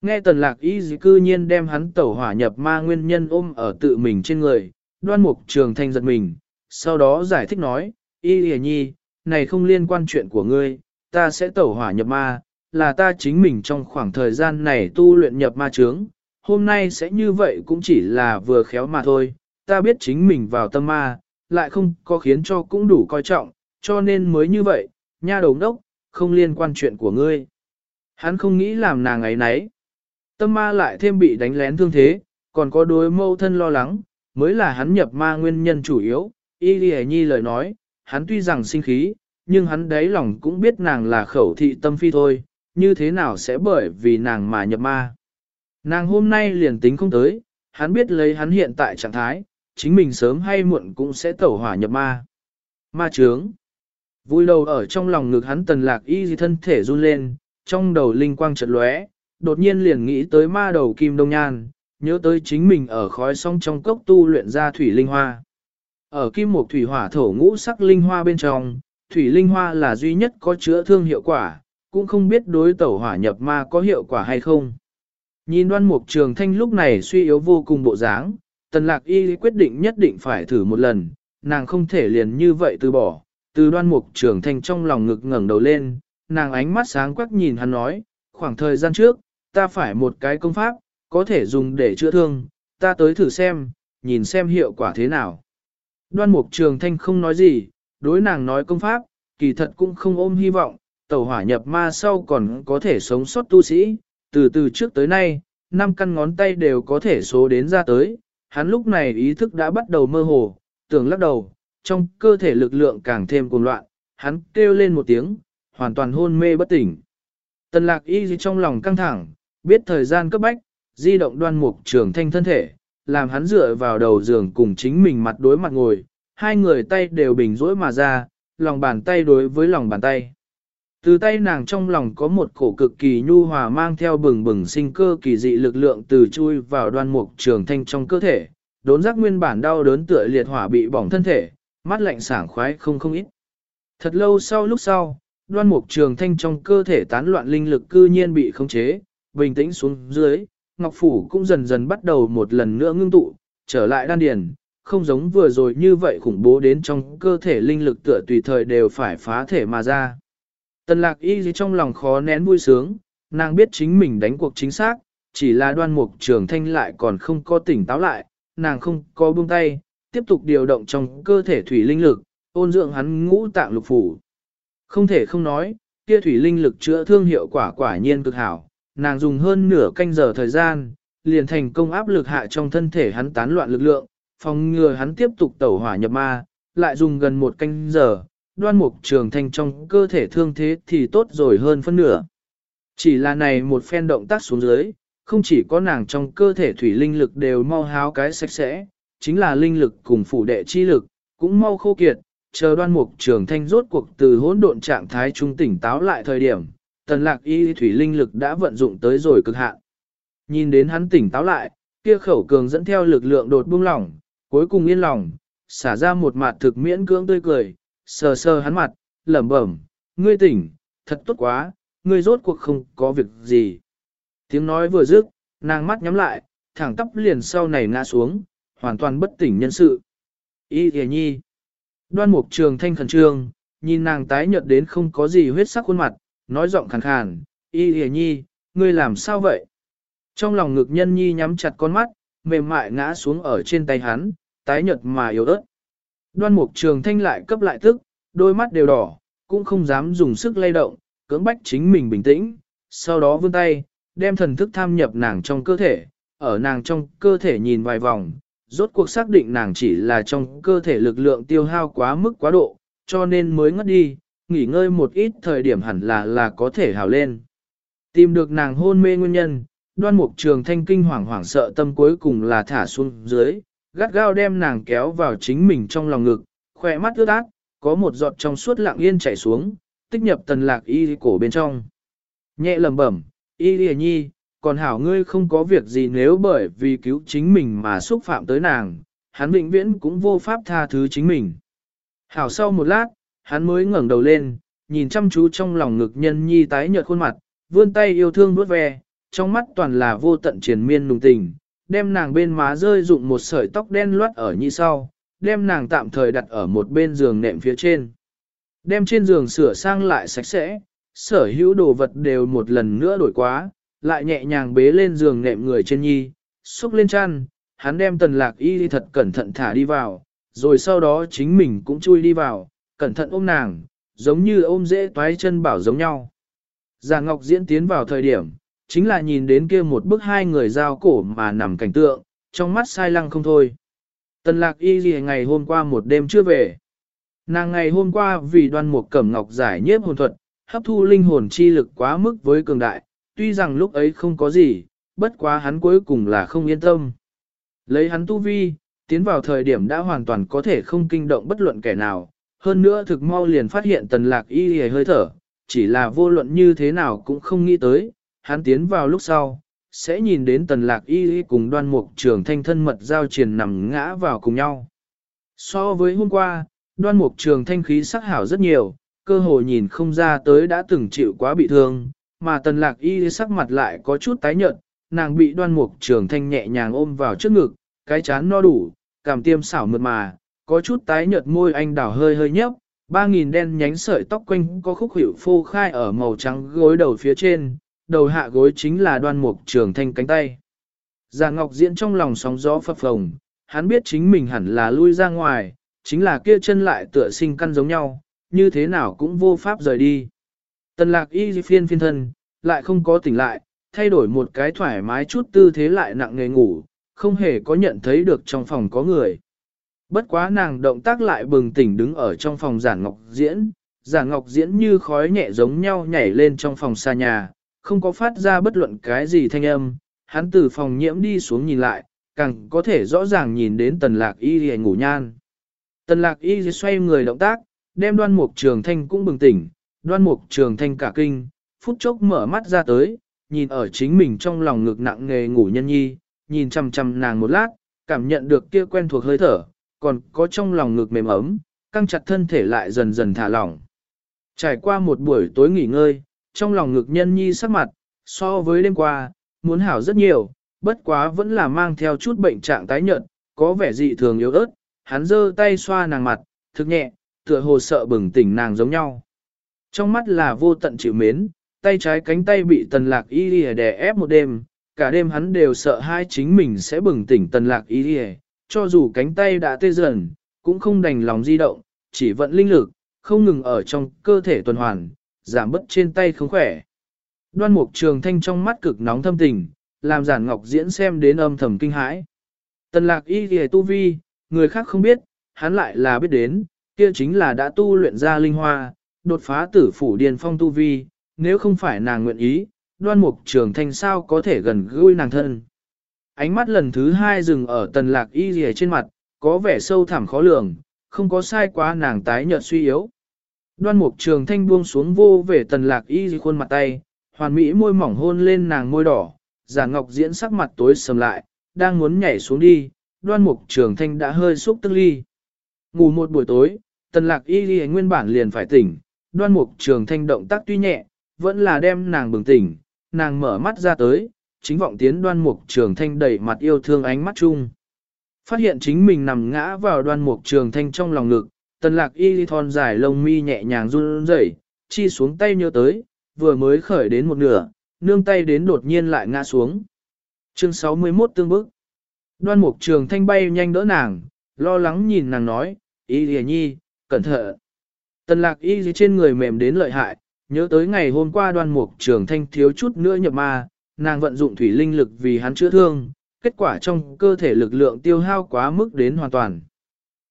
Nghe tần lạc y dì cư nhiên đem hắn tẩu hỏa nhập ma nguyên nhân ôm ở tự mình trên người, đoan mục trường thanh giật mình, sau đó giải thích nói, y dì nhi, này không liên quan chuyện của ngươi, ta sẽ tẩu hỏa nhập ma, là ta chính mình trong khoảng thời gian này tu luyện nhập ma trướng, hôm nay sẽ như vậy cũng chỉ là vừa khéo mà thôi, ta biết chính mình vào tâm ma, lại không có khiến cho cũng đủ coi trọng, cho nên mới như vậy, nha đầu đốc, không liên quan chuyện của ngươi. Hắn không nghĩ làm nàng ấy nấy. Tâm ma lại thêm bị đánh lén thương thế, còn có đối mâu thân lo lắng, mới là hắn nhập ma nguyên nhân chủ yếu. Y Lì Nhi lời nói, hắn tuy rằng sinh khí, nhưng hắn đáy lòng cũng biết nàng là khẩu thị tâm phi thôi, như thế nào sẽ bởi vì nàng mà nhập ma. Nàng hôm nay liền tính không tới, hắn biết lấy hắn hiện tại trạng thái, chính mình sớm hay muộn cũng sẽ tẩu hỏa nhập ma. Ma trướng. Vui đầu ở trong lòng ngực hắn tần lạc y gì thân thể run lên, trong đầu linh quang chợt lóe, đột nhiên liền nghĩ tới ma đầu kim đông nhan, nhớ tới chính mình ở khói song trong cốc tu luyện ra thủy linh hoa. Ở kim mục thủy hỏa thổ ngũ sắc linh hoa bên trong, thủy linh hoa là duy nhất có chữa thương hiệu quả, cũng không biết đối tẩu hỏa nhập ma có hiệu quả hay không. Nhìn đoan mục trường thanh lúc này suy yếu vô cùng bộ dáng, tần lạc y quyết định nhất định phải thử một lần, nàng không thể liền như vậy từ bỏ. Từ đoan mục trường thanh trong lòng ngực ngẩng đầu lên, nàng ánh mắt sáng quắc nhìn hắn nói, khoảng thời gian trước, ta phải một cái công pháp, có thể dùng để chữa thương, ta tới thử xem, nhìn xem hiệu quả thế nào. Đoan mục trường thanh không nói gì, đối nàng nói công pháp, kỳ thật cũng không ôm hy vọng, tẩu hỏa nhập ma sau còn có thể sống sót tu sĩ, từ từ trước tới nay, năm căn ngón tay đều có thể số đến ra tới, hắn lúc này ý thức đã bắt đầu mơ hồ, tưởng lắc đầu, trong cơ thể lực lượng càng thêm cuồng loạn, hắn kêu lên một tiếng, hoàn toàn hôn mê bất tỉnh. Tần lạc y trong lòng căng thẳng, biết thời gian cấp bách, di động đoan mục trường thanh thân thể, làm hắn dựa vào đầu giường cùng chính mình mặt đối mặt ngồi, hai người tay đều bình rỗi mà ra, lòng bàn tay đối với lòng bàn tay. Từ tay nàng trong lòng có một cổ cực kỳ nhu hòa mang theo bừng bừng sinh cơ kỳ dị lực lượng từ chui vào đoan mục trường thanh trong cơ thể, đốn giác nguyên bản đau đớn tựa liệt hỏa bị bỏng thân thể, mắt lạnh sảng khoái không không ít. Thật lâu sau lúc sau, đoan mục trường thanh trong cơ thể tán loạn linh lực cư nhiên bị khống chế, bình tĩnh xuống dưới, Ngọc Phủ cũng dần dần bắt đầu một lần nữa ngưng tụ, trở lại đan điền, không giống vừa rồi như vậy khủng bố đến trong cơ thể linh lực tựa tùy thời đều phải phá thể mà ra. Tần lạc y trong lòng khó nén vui sướng, nàng biết chính mình đánh cuộc chính xác, chỉ là đoan mục trường thanh lại còn không có tỉnh táo lại, nàng không có buông tay, tiếp tục điều động trong cơ thể thủy linh lực, ôn dưỡng hắn ngũ tạng lục phủ. Không thể không nói, kia thủy linh lực chữa thương hiệu quả quả nhiên cực hảo, nàng dùng hơn nửa canh giờ thời gian, liền thành công áp lực hạ trong thân thể hắn tán loạn lực lượng, phòng ngừa hắn tiếp tục tẩu hỏa nhập ma, lại dùng gần một canh giờ, đoan mục trường thanh trong cơ thể thương thế thì tốt rồi hơn phân nửa. Chỉ là này một phen động tác xuống dưới, không chỉ có nàng trong cơ thể thủy linh lực đều mau háo cái sạch sẽ, chính là linh lực cùng phủ đệ chi lực, cũng mau khô kiệt, chờ đoan mục trường thanh rốt cuộc từ hỗn độn trạng thái trung tỉnh táo lại thời điểm, tần lạc y thủy linh lực đã vận dụng tới rồi cực hạn. Nhìn đến hắn tỉnh táo lại, kia khẩu cường dẫn theo lực lượng đột buông lỏng, cuối cùng yên lòng, xả ra một mặt thực miễn cưỡng tươi cười, sờ sờ hắn mặt, lẩm bẩm, ngươi tỉnh, thật tốt quá, ngươi rốt cuộc không có việc gì. Tiếng nói vừa dứt, nàng mắt nhắm lại, thẳng tắp liền sau này ngã xuống, hoàn toàn bất tỉnh nhân sự. Y thề nhi. Đoan mục trường thanh khẩn trương, nhìn nàng tái nhợt đến không có gì huyết sắc khuôn mặt, nói giọng khàn khàn, y hề nhi, ngươi làm sao vậy? Trong lòng ngực nhân nhi nhắm chặt con mắt, mềm mại ngã xuống ở trên tay hắn, tái nhợt mà yếu ớt. Đoan mục trường thanh lại cấp lại tức, đôi mắt đều đỏ, cũng không dám dùng sức lay động, cưỡng bách chính mình bình tĩnh, sau đó vươn tay, đem thần thức tham nhập nàng trong cơ thể, ở nàng trong cơ thể nhìn vài vòng, rốt cuộc xác định nàng chỉ là trong cơ thể lực lượng tiêu hao quá mức quá độ, cho nên mới ngất đi, nghỉ ngơi một ít thời điểm hẳn là là có thể hào lên. Tìm được nàng hôn mê nguyên nhân, đoan mục trường thanh kinh hoảng hoảng sợ tâm cuối cùng là thả xuống dưới, gắt gao đem nàng kéo vào chính mình trong lòng ngực, khỏe mắt ướt át, có một giọt trong suốt lặng yên chảy xuống, tích nhập tần lạc y cổ bên trong. Nhẹ lầm bẩm, y lìa nhi, còn hảo ngươi không có việc gì nếu bởi vì cứu chính mình mà xúc phạm tới nàng, hắn vĩnh viễn cũng vô pháp tha thứ chính mình. Hảo sau một lát, hắn mới ngẩng đầu lên, nhìn chăm chú trong lòng ngực nhân nhi tái nhợt khuôn mặt, vươn tay yêu thương vuốt ve, trong mắt toàn là vô tận triền miên nùng tình, đem nàng bên má rơi dụng một sợi tóc đen loát ở như sau, đem nàng tạm thời đặt ở một bên giường nệm phía trên. Đem trên giường sửa sang lại sạch sẽ, sở hữu đồ vật đều một lần nữa đổi quá, lại nhẹ nhàng bế lên giường nệm người trên nhi, xúc lên chăn, hắn đem tần lạc y đi thật cẩn thận thả đi vào, rồi sau đó chính mình cũng chui đi vào, cẩn thận ôm nàng, giống như ôm dễ toái chân bảo giống nhau. Già Ngọc diễn tiến vào thời điểm, chính là nhìn đến kia một bức hai người giao cổ mà nằm cảnh tượng, trong mắt sai lăng không thôi. Tần lạc y gì ngày hôm qua một đêm chưa về. Nàng ngày hôm qua vì đoan một cẩm ngọc giải nhiếp hồn thuật, hấp thu linh hồn chi lực quá mức với cường đại, tuy rằng lúc ấy không có gì, bất quá hắn cuối cùng là không yên tâm. Lấy hắn tu vi, tiến vào thời điểm đã hoàn toàn có thể không kinh động bất luận kẻ nào, hơn nữa thực mau liền phát hiện tần lạc y hề hơi thở, chỉ là vô luận như thế nào cũng không nghĩ tới, hắn tiến vào lúc sau, sẽ nhìn đến tần lạc y cùng đoan mục trường thanh thân mật giao triền nằm ngã vào cùng nhau. So với hôm qua, đoan mục trường thanh khí sắc hảo rất nhiều, cơ hội nhìn không ra tới đã từng chịu quá bị thương, mà tần lạc y sắc mặt lại có chút tái nhợt, nàng bị đoan mục trường thanh nhẹ nhàng ôm vào trước ngực, cái chán no đủ, cảm tiêm xảo mượt mà, có chút tái nhợt môi anh đảo hơi hơi nhấp, ba nghìn đen nhánh sợi tóc quanh có khúc hiệu phô khai ở màu trắng gối đầu phía trên, đầu hạ gối chính là đoan mục trường thanh cánh tay. Già Ngọc Diễn trong lòng sóng gió phập phồng, hắn biết chính mình hẳn là lui ra ngoài, chính là kia chân lại tựa sinh căn giống nhau, như thế nào cũng vô pháp rời đi. Tần lạc y phiên phiên thân, lại không có tỉnh lại, thay đổi một cái thoải mái chút tư thế lại nặng nghề ngủ, không hề có nhận thấy được trong phòng có người. Bất quá nàng động tác lại bừng tỉnh đứng ở trong phòng giản ngọc diễn, giản ngọc diễn như khói nhẹ giống nhau nhảy lên trong phòng xa nhà, không có phát ra bất luận cái gì thanh âm, hắn từ phòng nhiễm đi xuống nhìn lại, càng có thể rõ ràng nhìn đến tần lạc y hề ngủ nhan. Tần lạc y xoay người động tác, đem đoan mục trường thanh cũng bừng tỉnh, đoan mục trường thanh cả kinh, phút chốc mở mắt ra tới, nhìn ở chính mình trong lòng ngực nặng nghề ngủ nhân nhi, nhìn chăm chăm nàng một lát, cảm nhận được kia quen thuộc hơi thở, còn có trong lòng ngực mềm ấm, căng chặt thân thể lại dần dần thả lỏng. Trải qua một buổi tối nghỉ ngơi, trong lòng ngực nhân nhi sắc mặt, so với đêm qua, muốn hảo rất nhiều, bất quá vẫn là mang theo chút bệnh trạng tái nhợt, có vẻ dị thường yếu ớt, hắn giơ tay xoa nàng mặt, thực nhẹ, tựa hồ sợ bừng tỉnh nàng giống nhau. Trong mắt là vô tận chịu mến, tay trái cánh tay bị tần lạc y lìa đè ép một đêm, cả đêm hắn đều sợ hai chính mình sẽ bừng tỉnh tần lạc y lìa, cho dù cánh tay đã tê dần, cũng không đành lòng di động, chỉ vận linh lực, không ngừng ở trong cơ thể tuần hoàn, giảm bớt trên tay không khỏe. Đoan mục trường thanh trong mắt cực nóng thâm tình, làm giản ngọc diễn xem đến âm thầm kinh hãi. Tần lạc y lìa tu vi, người khác không biết, hắn lại là biết đến, kia chính là đã tu luyện ra linh hoa, đột phá tử phủ điền phong tu vi, nếu không phải nàng nguyện ý, đoan mục trường thanh sao có thể gần gũi nàng thân. Ánh mắt lần thứ hai dừng ở tần lạc y ghề trên mặt, có vẻ sâu thẳm khó lường, không có sai quá nàng tái nhợt suy yếu. Đoan mục trường thanh buông xuống vô về tần lạc y khuôn mặt tay, hoàn mỹ môi mỏng hôn lên nàng môi đỏ, giả ngọc diễn sắc mặt tối sầm lại, đang muốn nhảy xuống đi, đoan mục trường thanh đã hơi xúc tức ly. Ngủ một buổi tối, tần lạc y ghi nguyên bản liền phải tỉnh, đoan mục trường thanh động tác tuy nhẹ, vẫn là đem nàng bừng tỉnh, nàng mở mắt ra tới, chính vọng tiến đoan mục trường thanh đẩy mặt yêu thương ánh mắt chung. Phát hiện chính mình nằm ngã vào đoan mục trường thanh trong lòng ngực, tần lạc y thon dài lông mi nhẹ nhàng run rẩy, chi xuống tay nhớ tới, vừa mới khởi đến một nửa, nương tay đến đột nhiên lại ngã xuống. Chương 61 tương bức. Đoan mục trường thanh bay nhanh đỡ nàng, lo lắng nhìn nàng nói, y lìa nhi, cẩn thận. Tần lạc y trên người mềm đến lợi hại, nhớ tới ngày hôm qua đoan mục trường thanh thiếu chút nữa nhập ma, nàng vận dụng thủy linh lực vì hắn chữa thương, kết quả trong cơ thể lực lượng tiêu hao quá mức đến hoàn toàn.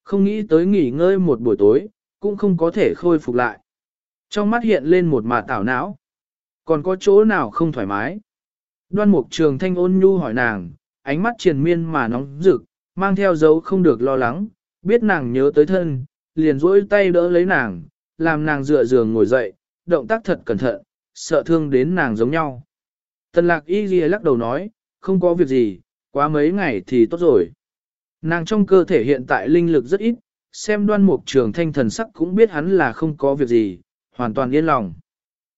Không nghĩ tới nghỉ ngơi một buổi tối, cũng không có thể khôi phục lại. Trong mắt hiện lên một mà tảo não. Còn có chỗ nào không thoải mái? Đoan mục trường thanh ôn nhu hỏi nàng, ánh mắt triền miên mà nóng rực, mang theo dấu không được lo lắng, biết nàng nhớ tới thân, liền duỗi tay đỡ lấy nàng, làm nàng dựa giường ngồi dậy, động tác thật cẩn thận, sợ thương đến nàng giống nhau. Tần lạc y ghi lắc đầu nói, không có việc gì, quá mấy ngày thì tốt rồi. Nàng trong cơ thể hiện tại linh lực rất ít, xem đoan mục trường thanh thần sắc cũng biết hắn là không có việc gì, hoàn toàn yên lòng.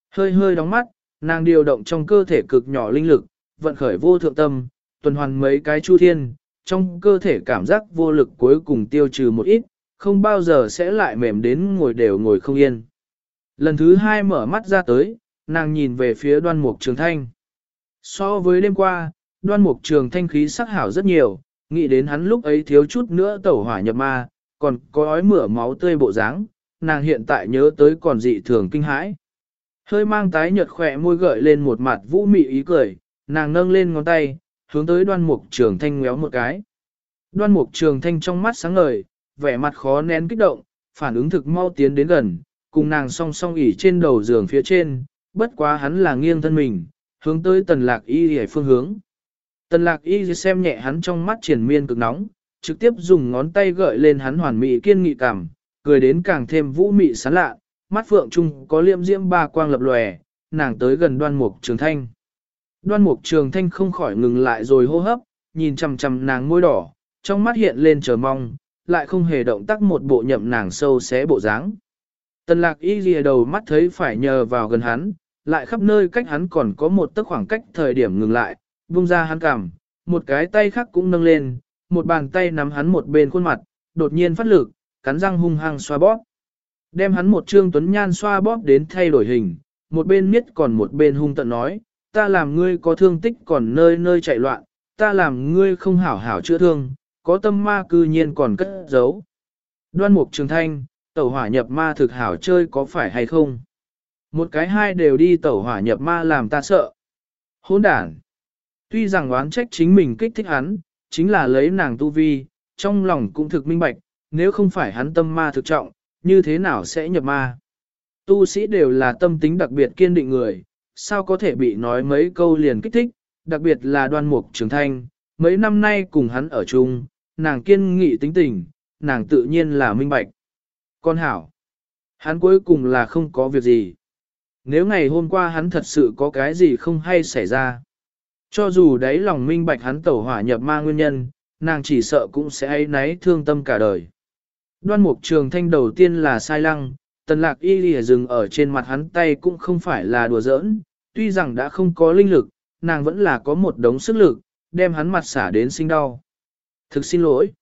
Hơi hơi đóng mắt, nàng điều động trong cơ thể cực nhỏ linh lực, vận khởi vô thượng tâm, tuần hoàn mấy cái chu thiên, trong cơ thể cảm giác vô lực cuối cùng tiêu trừ một ít, không bao giờ sẽ lại mềm đến ngồi đều ngồi không yên. Lần thứ hai mở mắt ra tới, nàng nhìn về phía đoan mục trường thanh. So với đêm qua, đoan mục trường thanh khí sắc hảo rất nhiều, nghĩ đến hắn lúc ấy thiếu chút nữa tẩu hỏa nhập ma, còn có ói mửa máu tươi bộ dáng, nàng hiện tại nhớ tới còn dị thường kinh hãi. Hơi mang tái nhợt khỏe môi gợi lên một mặt vũ mị ý cười, nàng nâng lên ngón tay, hướng tới đoan mục trường thanh ngéo một cái. Đoan mục trường thanh trong mắt sáng ngời, vẻ mặt khó nén kích động, phản ứng thực mau tiến đến gần, cùng nàng song song ỉ trên đầu giường phía trên, bất quá hắn là nghiêng thân mình, hướng tới tần lạc y hề phương hướng. Tần lạc y xem nhẹ hắn trong mắt triển miên cực nóng, trực tiếp dùng ngón tay gợi lên hắn hoàn mỹ kiên nghị cảm, cười đến càng thêm vũ mị sán lạ, mắt phượng trung có liệm diễm ba quang lập lòe, nàng tới gần đoan mục trường thanh. Đoan mục trường thanh không khỏi ngừng lại rồi hô hấp, nhìn chằm chằm nàng môi đỏ, trong mắt hiện lên chờ mong, lại không hề động tác một bộ nhậm nàng sâu xé bộ dáng. Tần lạc y ghi đầu mắt thấy phải nhờ vào gần hắn, lại khắp nơi cách hắn còn có một tấc khoảng cách thời điểm ngừng lại, vung ra hắn cằm, một cái tay khác cũng nâng lên, một bàn tay nắm hắn một bên khuôn mặt, đột nhiên phát lực, cắn răng hung hăng xoa bóp. Đem hắn một trương tuấn nhan xoa bóp đến thay đổi hình, một bên miết còn một bên hung tận nói, ta làm ngươi có thương tích còn nơi nơi chạy loạn, ta làm ngươi không hảo hảo chữa thương, có tâm ma cư nhiên còn cất giấu. Đoan mục trường thanh, tẩu hỏa nhập ma thực hảo chơi có phải hay không? Một cái hai đều đi tẩu hỏa nhập ma làm ta sợ. Hỗn đản. Tuy rằng oán trách chính mình kích thích hắn, chính là lấy nàng tu vi, trong lòng cũng thực minh bạch, nếu không phải hắn tâm ma thực trọng, như thế nào sẽ nhập ma? Tu sĩ đều là tâm tính đặc biệt kiên định người, sao có thể bị nói mấy câu liền kích thích, đặc biệt là đoan mục trường thanh, mấy năm nay cùng hắn ở chung, nàng kiên nghị tính tình, nàng tự nhiên là minh bạch. Con hảo, hắn cuối cùng là không có việc gì. Nếu ngày hôm qua hắn thật sự có cái gì không hay xảy ra, cho dù đấy lòng minh bạch hắn tẩu hỏa nhập ma nguyên nhân, nàng chỉ sợ cũng sẽ ấy náy thương tâm cả đời. Đoan mục trường thanh đầu tiên là sai lăng, tần lạc y lìa dừng ở trên mặt hắn tay cũng không phải là đùa giỡn, tuy rằng đã không có linh lực, nàng vẫn là có một đống sức lực, đem hắn mặt xả đến sinh đau. Thực xin lỗi.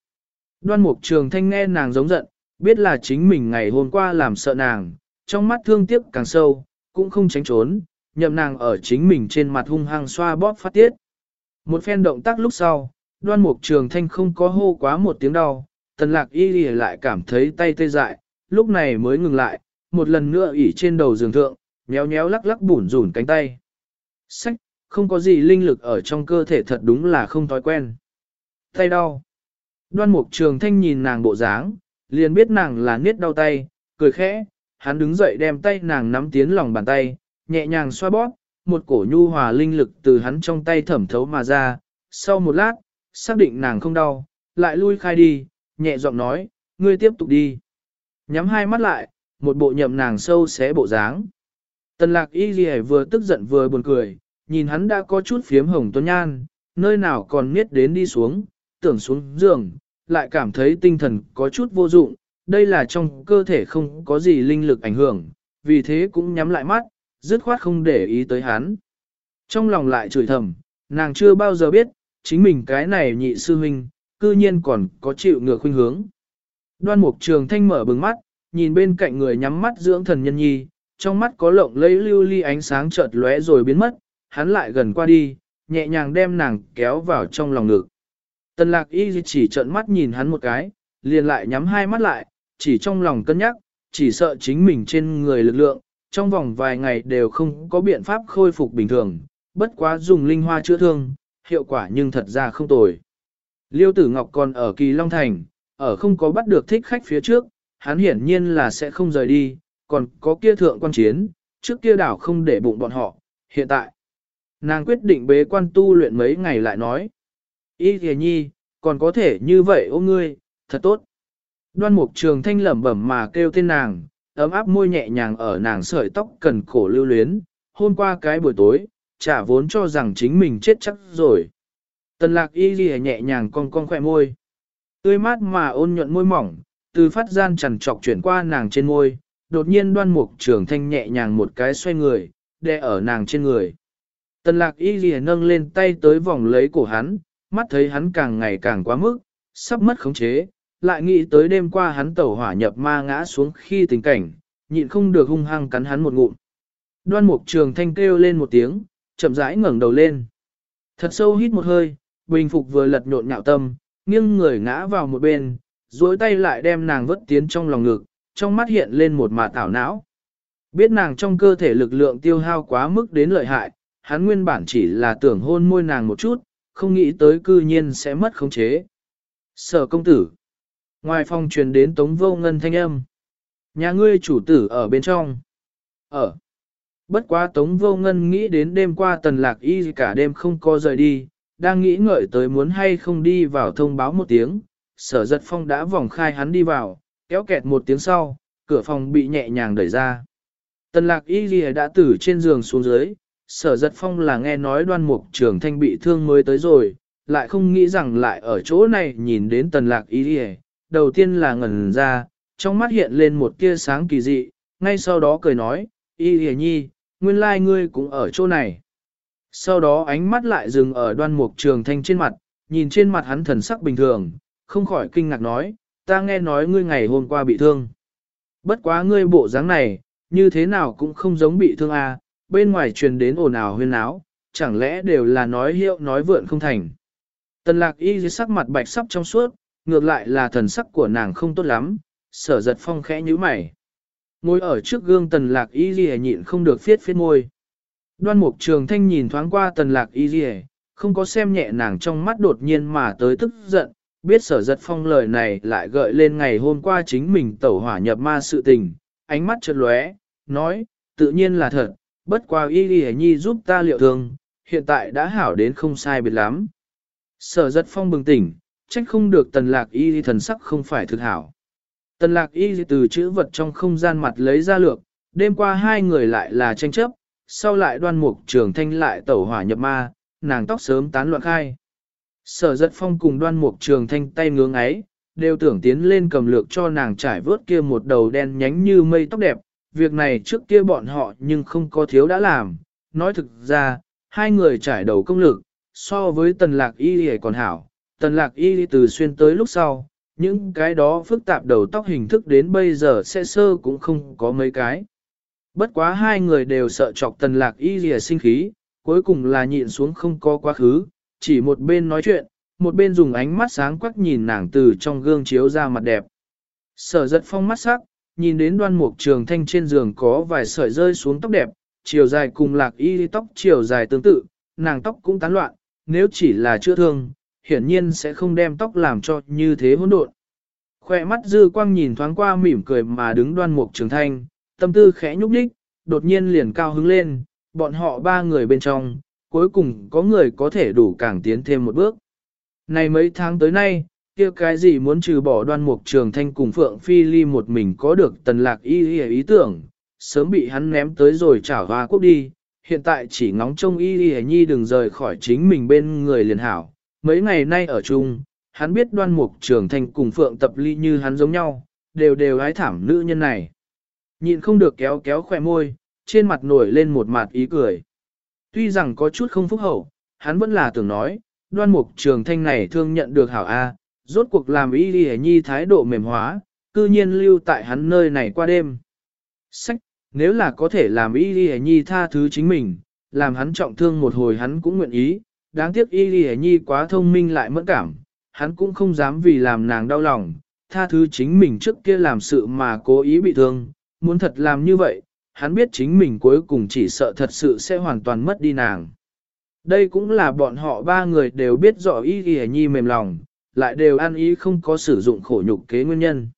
Đoan mục trường thanh nghe nàng giống giận, biết là chính mình ngày hôm qua làm sợ nàng, trong mắt thương tiếc càng sâu, cũng không tránh trốn, nhậm nàng ở chính mình trên mặt hung hăng xoa bóp phát tiết. Một phen động tác lúc sau, đoan mục trường thanh không có hô quá một tiếng đau, tần lạc y lì lại cảm thấy tay tê dại, lúc này mới ngừng lại, một lần nữa ỉ trên đầu giường thượng, nhéo nhéo lắc lắc bủn rủn cánh tay. Sách, không có gì linh lực ở trong cơ thể thật đúng là không thói quen. Tay đau. Đoan mục trường thanh nhìn nàng bộ dáng, liền biết nàng là niết đau tay, cười khẽ, hắn đứng dậy đem tay nàng nắm tiến lòng bàn tay, nhẹ nhàng xoa bóp, một cổ nhu hòa linh lực từ hắn trong tay thẩm thấu mà ra. Sau một lát, xác định nàng không đau, lại lui khai đi, nhẹ giọng nói, ngươi tiếp tục đi. Nhắm hai mắt lại, một bộ nhậm nàng sâu xé bộ dáng. Tần lạc y ghi vừa tức giận vừa buồn cười, nhìn hắn đã có chút phiếm hồng tuấn nhan, nơi nào còn miết đến đi xuống, tưởng xuống giường, lại cảm thấy tinh thần có chút vô dụng, đây là trong cơ thể không có gì linh lực ảnh hưởng, vì thế cũng nhắm lại mắt, dứt khoát không để ý tới hắn. Trong lòng lại chửi thầm, nàng chưa bao giờ biết, chính mình cái này nhị sư huynh, cư nhiên còn có chịu ngược khuynh hướng. Đoan mục trường thanh mở bừng mắt, nhìn bên cạnh người nhắm mắt dưỡng thần nhân nhi, trong mắt có lộng lấy lưu ly ánh sáng chợt lóe rồi biến mất, hắn lại gần qua đi, nhẹ nhàng đem nàng kéo vào trong lòng ngực. Tần lạc y chỉ trợn mắt nhìn hắn một cái, liền lại nhắm hai mắt lại, chỉ trong lòng cân nhắc, chỉ sợ chính mình trên người lực lượng, trong vòng vài ngày đều không có biện pháp khôi phục bình thường, bất quá dùng linh hoa chữa thương, hiệu quả nhưng thật ra không tồi. Liêu tử Ngọc còn ở Kỳ Long Thành, ở không có bắt được thích khách phía trước, hắn hiển nhiên là sẽ không rời đi, còn có kia thượng quan chiến, trước kia đảo không để bụng bọn họ, hiện tại. Nàng quyết định bế quan tu luyện mấy ngày lại nói. Y thề nhi, còn có thể như vậy ô ngươi, thật tốt. Đoan mục trường thanh lẩm bẩm mà kêu tên nàng, ấm áp môi nhẹ nhàng ở nàng sợi tóc cần cổ lưu luyến, hôm qua cái buổi tối, chả vốn cho rằng chính mình chết chắc rồi. Tần lạc y ghi nhẹ nhàng cong cong khỏe môi. Tươi mát mà ôn nhuận môi mỏng, từ phát gian chẳng trọc chuyển qua nàng trên môi, đột nhiên đoan mục trường thanh nhẹ nhàng một cái xoay người, đè ở nàng trên người. Tần lạc y ghi nâng lên tay tới vòng lấy cổ hắn, mắt thấy hắn càng ngày càng quá mức, sắp mất khống chế, lại nghĩ tới đêm qua hắn tẩu hỏa nhập ma ngã xuống khi tình cảnh, nhịn không được hung hăng cắn hắn một ngụm. Đoan mục trường thanh kêu lên một tiếng, chậm rãi ngẩng đầu lên. Thật sâu hít một hơi, bình phục vừa lật nhộn nhạo tâm, nghiêng người ngã vào một bên, duỗi tay lại đem nàng vớt tiến trong lòng ngực, trong mắt hiện lên một mạt tảo não. Biết nàng trong cơ thể lực lượng tiêu hao quá mức đến lợi hại, hắn nguyên bản chỉ là tưởng hôn môi nàng một chút, không nghĩ tới cư nhiên sẽ mất khống chế. Sở công tử. Ngoài phòng truyền đến tống vô ngân thanh âm. Nhà ngươi chủ tử ở bên trong. Ở. Bất quá tống vô ngân nghĩ đến đêm qua tần lạc y cả đêm không có rời đi, đang nghĩ ngợi tới muốn hay không đi vào thông báo một tiếng. Sở giật phong đã vòng khai hắn đi vào, kéo kẹt một tiếng sau, cửa phòng bị nhẹ nhàng đẩy ra. Tần lạc y đã từ trên giường xuống dưới, sở giật phong là nghe nói đoan mục trường thanh bị thương mới tới rồi, lại không nghĩ rằng lại ở chỗ này nhìn đến tần lạc y ghi đầu tiên là ngẩn ra, trong mắt hiện lên một tia sáng kỳ dị, ngay sau đó cười nói, y ghi nhi, nguyên lai ngươi cũng ở chỗ này. Sau đó ánh mắt lại dừng ở đoan mục trường thanh trên mặt, nhìn trên mặt hắn thần sắc bình thường, không khỏi kinh ngạc nói, ta nghe nói ngươi ngày hôm qua bị thương. Bất quá ngươi bộ dáng này, như thế nào cũng không giống bị thương à, bên ngoài truyền đến ồn ào huyên áo, chẳng lẽ đều là nói hiệu nói vượn không thành. Tần lạc y dưới sắc mặt bạch sắp trong suốt, ngược lại là thần sắc của nàng không tốt lắm, sở giật phong khẽ như mày. Ngồi ở trước gương tần lạc y ghi nhịn không được phiết phiết môi. Đoan mục trường thanh nhìn thoáng qua tần lạc y ghi không có xem nhẹ nàng trong mắt đột nhiên mà tới tức giận, biết sở giật phong lời này lại gợi lên ngày hôm qua chính mình tẩu hỏa nhập ma sự tình, ánh mắt chợt lóe, nói, tự nhiên là thật, bất qua y ghi nhi giúp ta liệu thương, hiện tại đã hảo đến không sai biệt lắm. Sở giật phong bừng tỉnh, trách không được tần lạc y thần sắc không phải thực hảo. Tần lạc y từ chữ vật trong không gian mặt lấy ra lược, đêm qua hai người lại là tranh chấp, sau lại đoan mục trường thanh lại tẩu hỏa nhập ma, nàng tóc sớm tán loạn khai. Sở giật phong cùng đoan mục trường thanh tay ngưỡng ấy, đều tưởng tiến lên cầm lược cho nàng trải vớt kia một đầu đen nhánh như mây tóc đẹp, việc này trước kia bọn họ nhưng không có thiếu đã làm, nói thực ra, hai người trải đầu công lực, so với tần lạc y thì còn hảo, tần lạc y từ xuyên tới lúc sau, những cái đó phức tạp đầu tóc hình thức đến bây giờ sẽ sơ cũng không có mấy cái. Bất quá hai người đều sợ chọc tần lạc y lìa sinh khí, cuối cùng là nhịn xuống không có quá khứ, chỉ một bên nói chuyện, một bên dùng ánh mắt sáng quắc nhìn nàng từ trong gương chiếu ra mặt đẹp. Sở giật phong mắt sắc, nhìn đến đoan mục trường thanh trên giường có vài sợi rơi xuống tóc đẹp, chiều dài cùng lạc y tóc chiều dài tương tự, nàng tóc cũng tán loạn, nếu chỉ là chưa thương, hiển nhiên sẽ không đem tóc làm cho như thế hỗn độn. Khoe mắt dư quang nhìn thoáng qua mỉm cười mà đứng đoan mục trường thanh, tâm tư khẽ nhúc nhích, đột nhiên liền cao hứng lên, bọn họ ba người bên trong, cuối cùng có người có thể đủ càng tiến thêm một bước. Này mấy tháng tới nay, kia cái gì muốn trừ bỏ đoan mục trường thanh cùng Phượng Phi Ly một mình có được tần lạc y y ý tưởng, sớm bị hắn ném tới rồi trả hoa quốc đi, hiện tại chỉ ngóng trông y y nhi đừng rời khỏi chính mình bên người liền hảo. Mấy ngày nay ở chung, hắn biết đoan mục trường thanh cùng Phượng tập ly như hắn giống nhau, đều đều ái thảm nữ nhân này. Nhịn không được kéo kéo khỏe môi, trên mặt nổi lên một mặt ý cười. Tuy rằng có chút không phúc hậu, hắn vẫn là tưởng nói, đoan mục trường thanh này thương nhận được hảo A, rốt cuộc làm y đi nhi thái độ mềm hóa, cư nhiên lưu tại hắn nơi này qua đêm. Sách, nếu là có thể làm y đi nhi tha thứ chính mình, làm hắn trọng thương một hồi hắn cũng nguyện ý, đáng tiếc y đi nhi quá thông minh lại mẫn cảm, hắn cũng không dám vì làm nàng đau lòng, tha thứ chính mình trước kia làm sự mà cố ý bị thương, muốn thật làm như vậy, hắn biết chính mình cuối cùng chỉ sợ thật sự sẽ hoàn toàn mất đi nàng. Đây cũng là bọn họ ba người đều biết rõ y ghi nhi mềm lòng, lại đều an ý không có sử dụng khổ nhục kế nguyên nhân.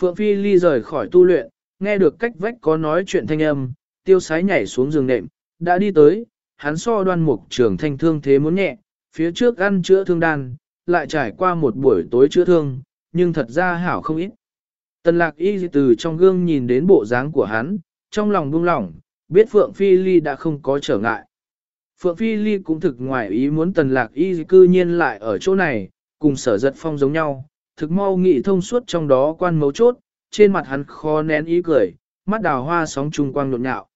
Phượng Phi ly rời khỏi tu luyện, nghe được cách vách có nói chuyện thanh âm, tiêu sái nhảy xuống giường nệm, đã đi tới, hắn so đoan mục trường thanh thương thế muốn nhẹ, phía trước ăn chữa thương đan, lại trải qua một buổi tối chữa thương, nhưng thật ra hảo không ít. Tần lạc y từ trong gương nhìn đến bộ dáng của hắn, trong lòng buông lỏng, biết Phượng Phi Ly đã không có trở ngại. Phượng Phi Ly cũng thực ngoài ý muốn tần lạc y cư nhiên lại ở chỗ này, cùng sở giật phong giống nhau, thực mau nghị thông suốt trong đó quan mấu chốt, trên mặt hắn khó nén ý cười, mắt đào hoa sóng trung quang nhộn nhạo.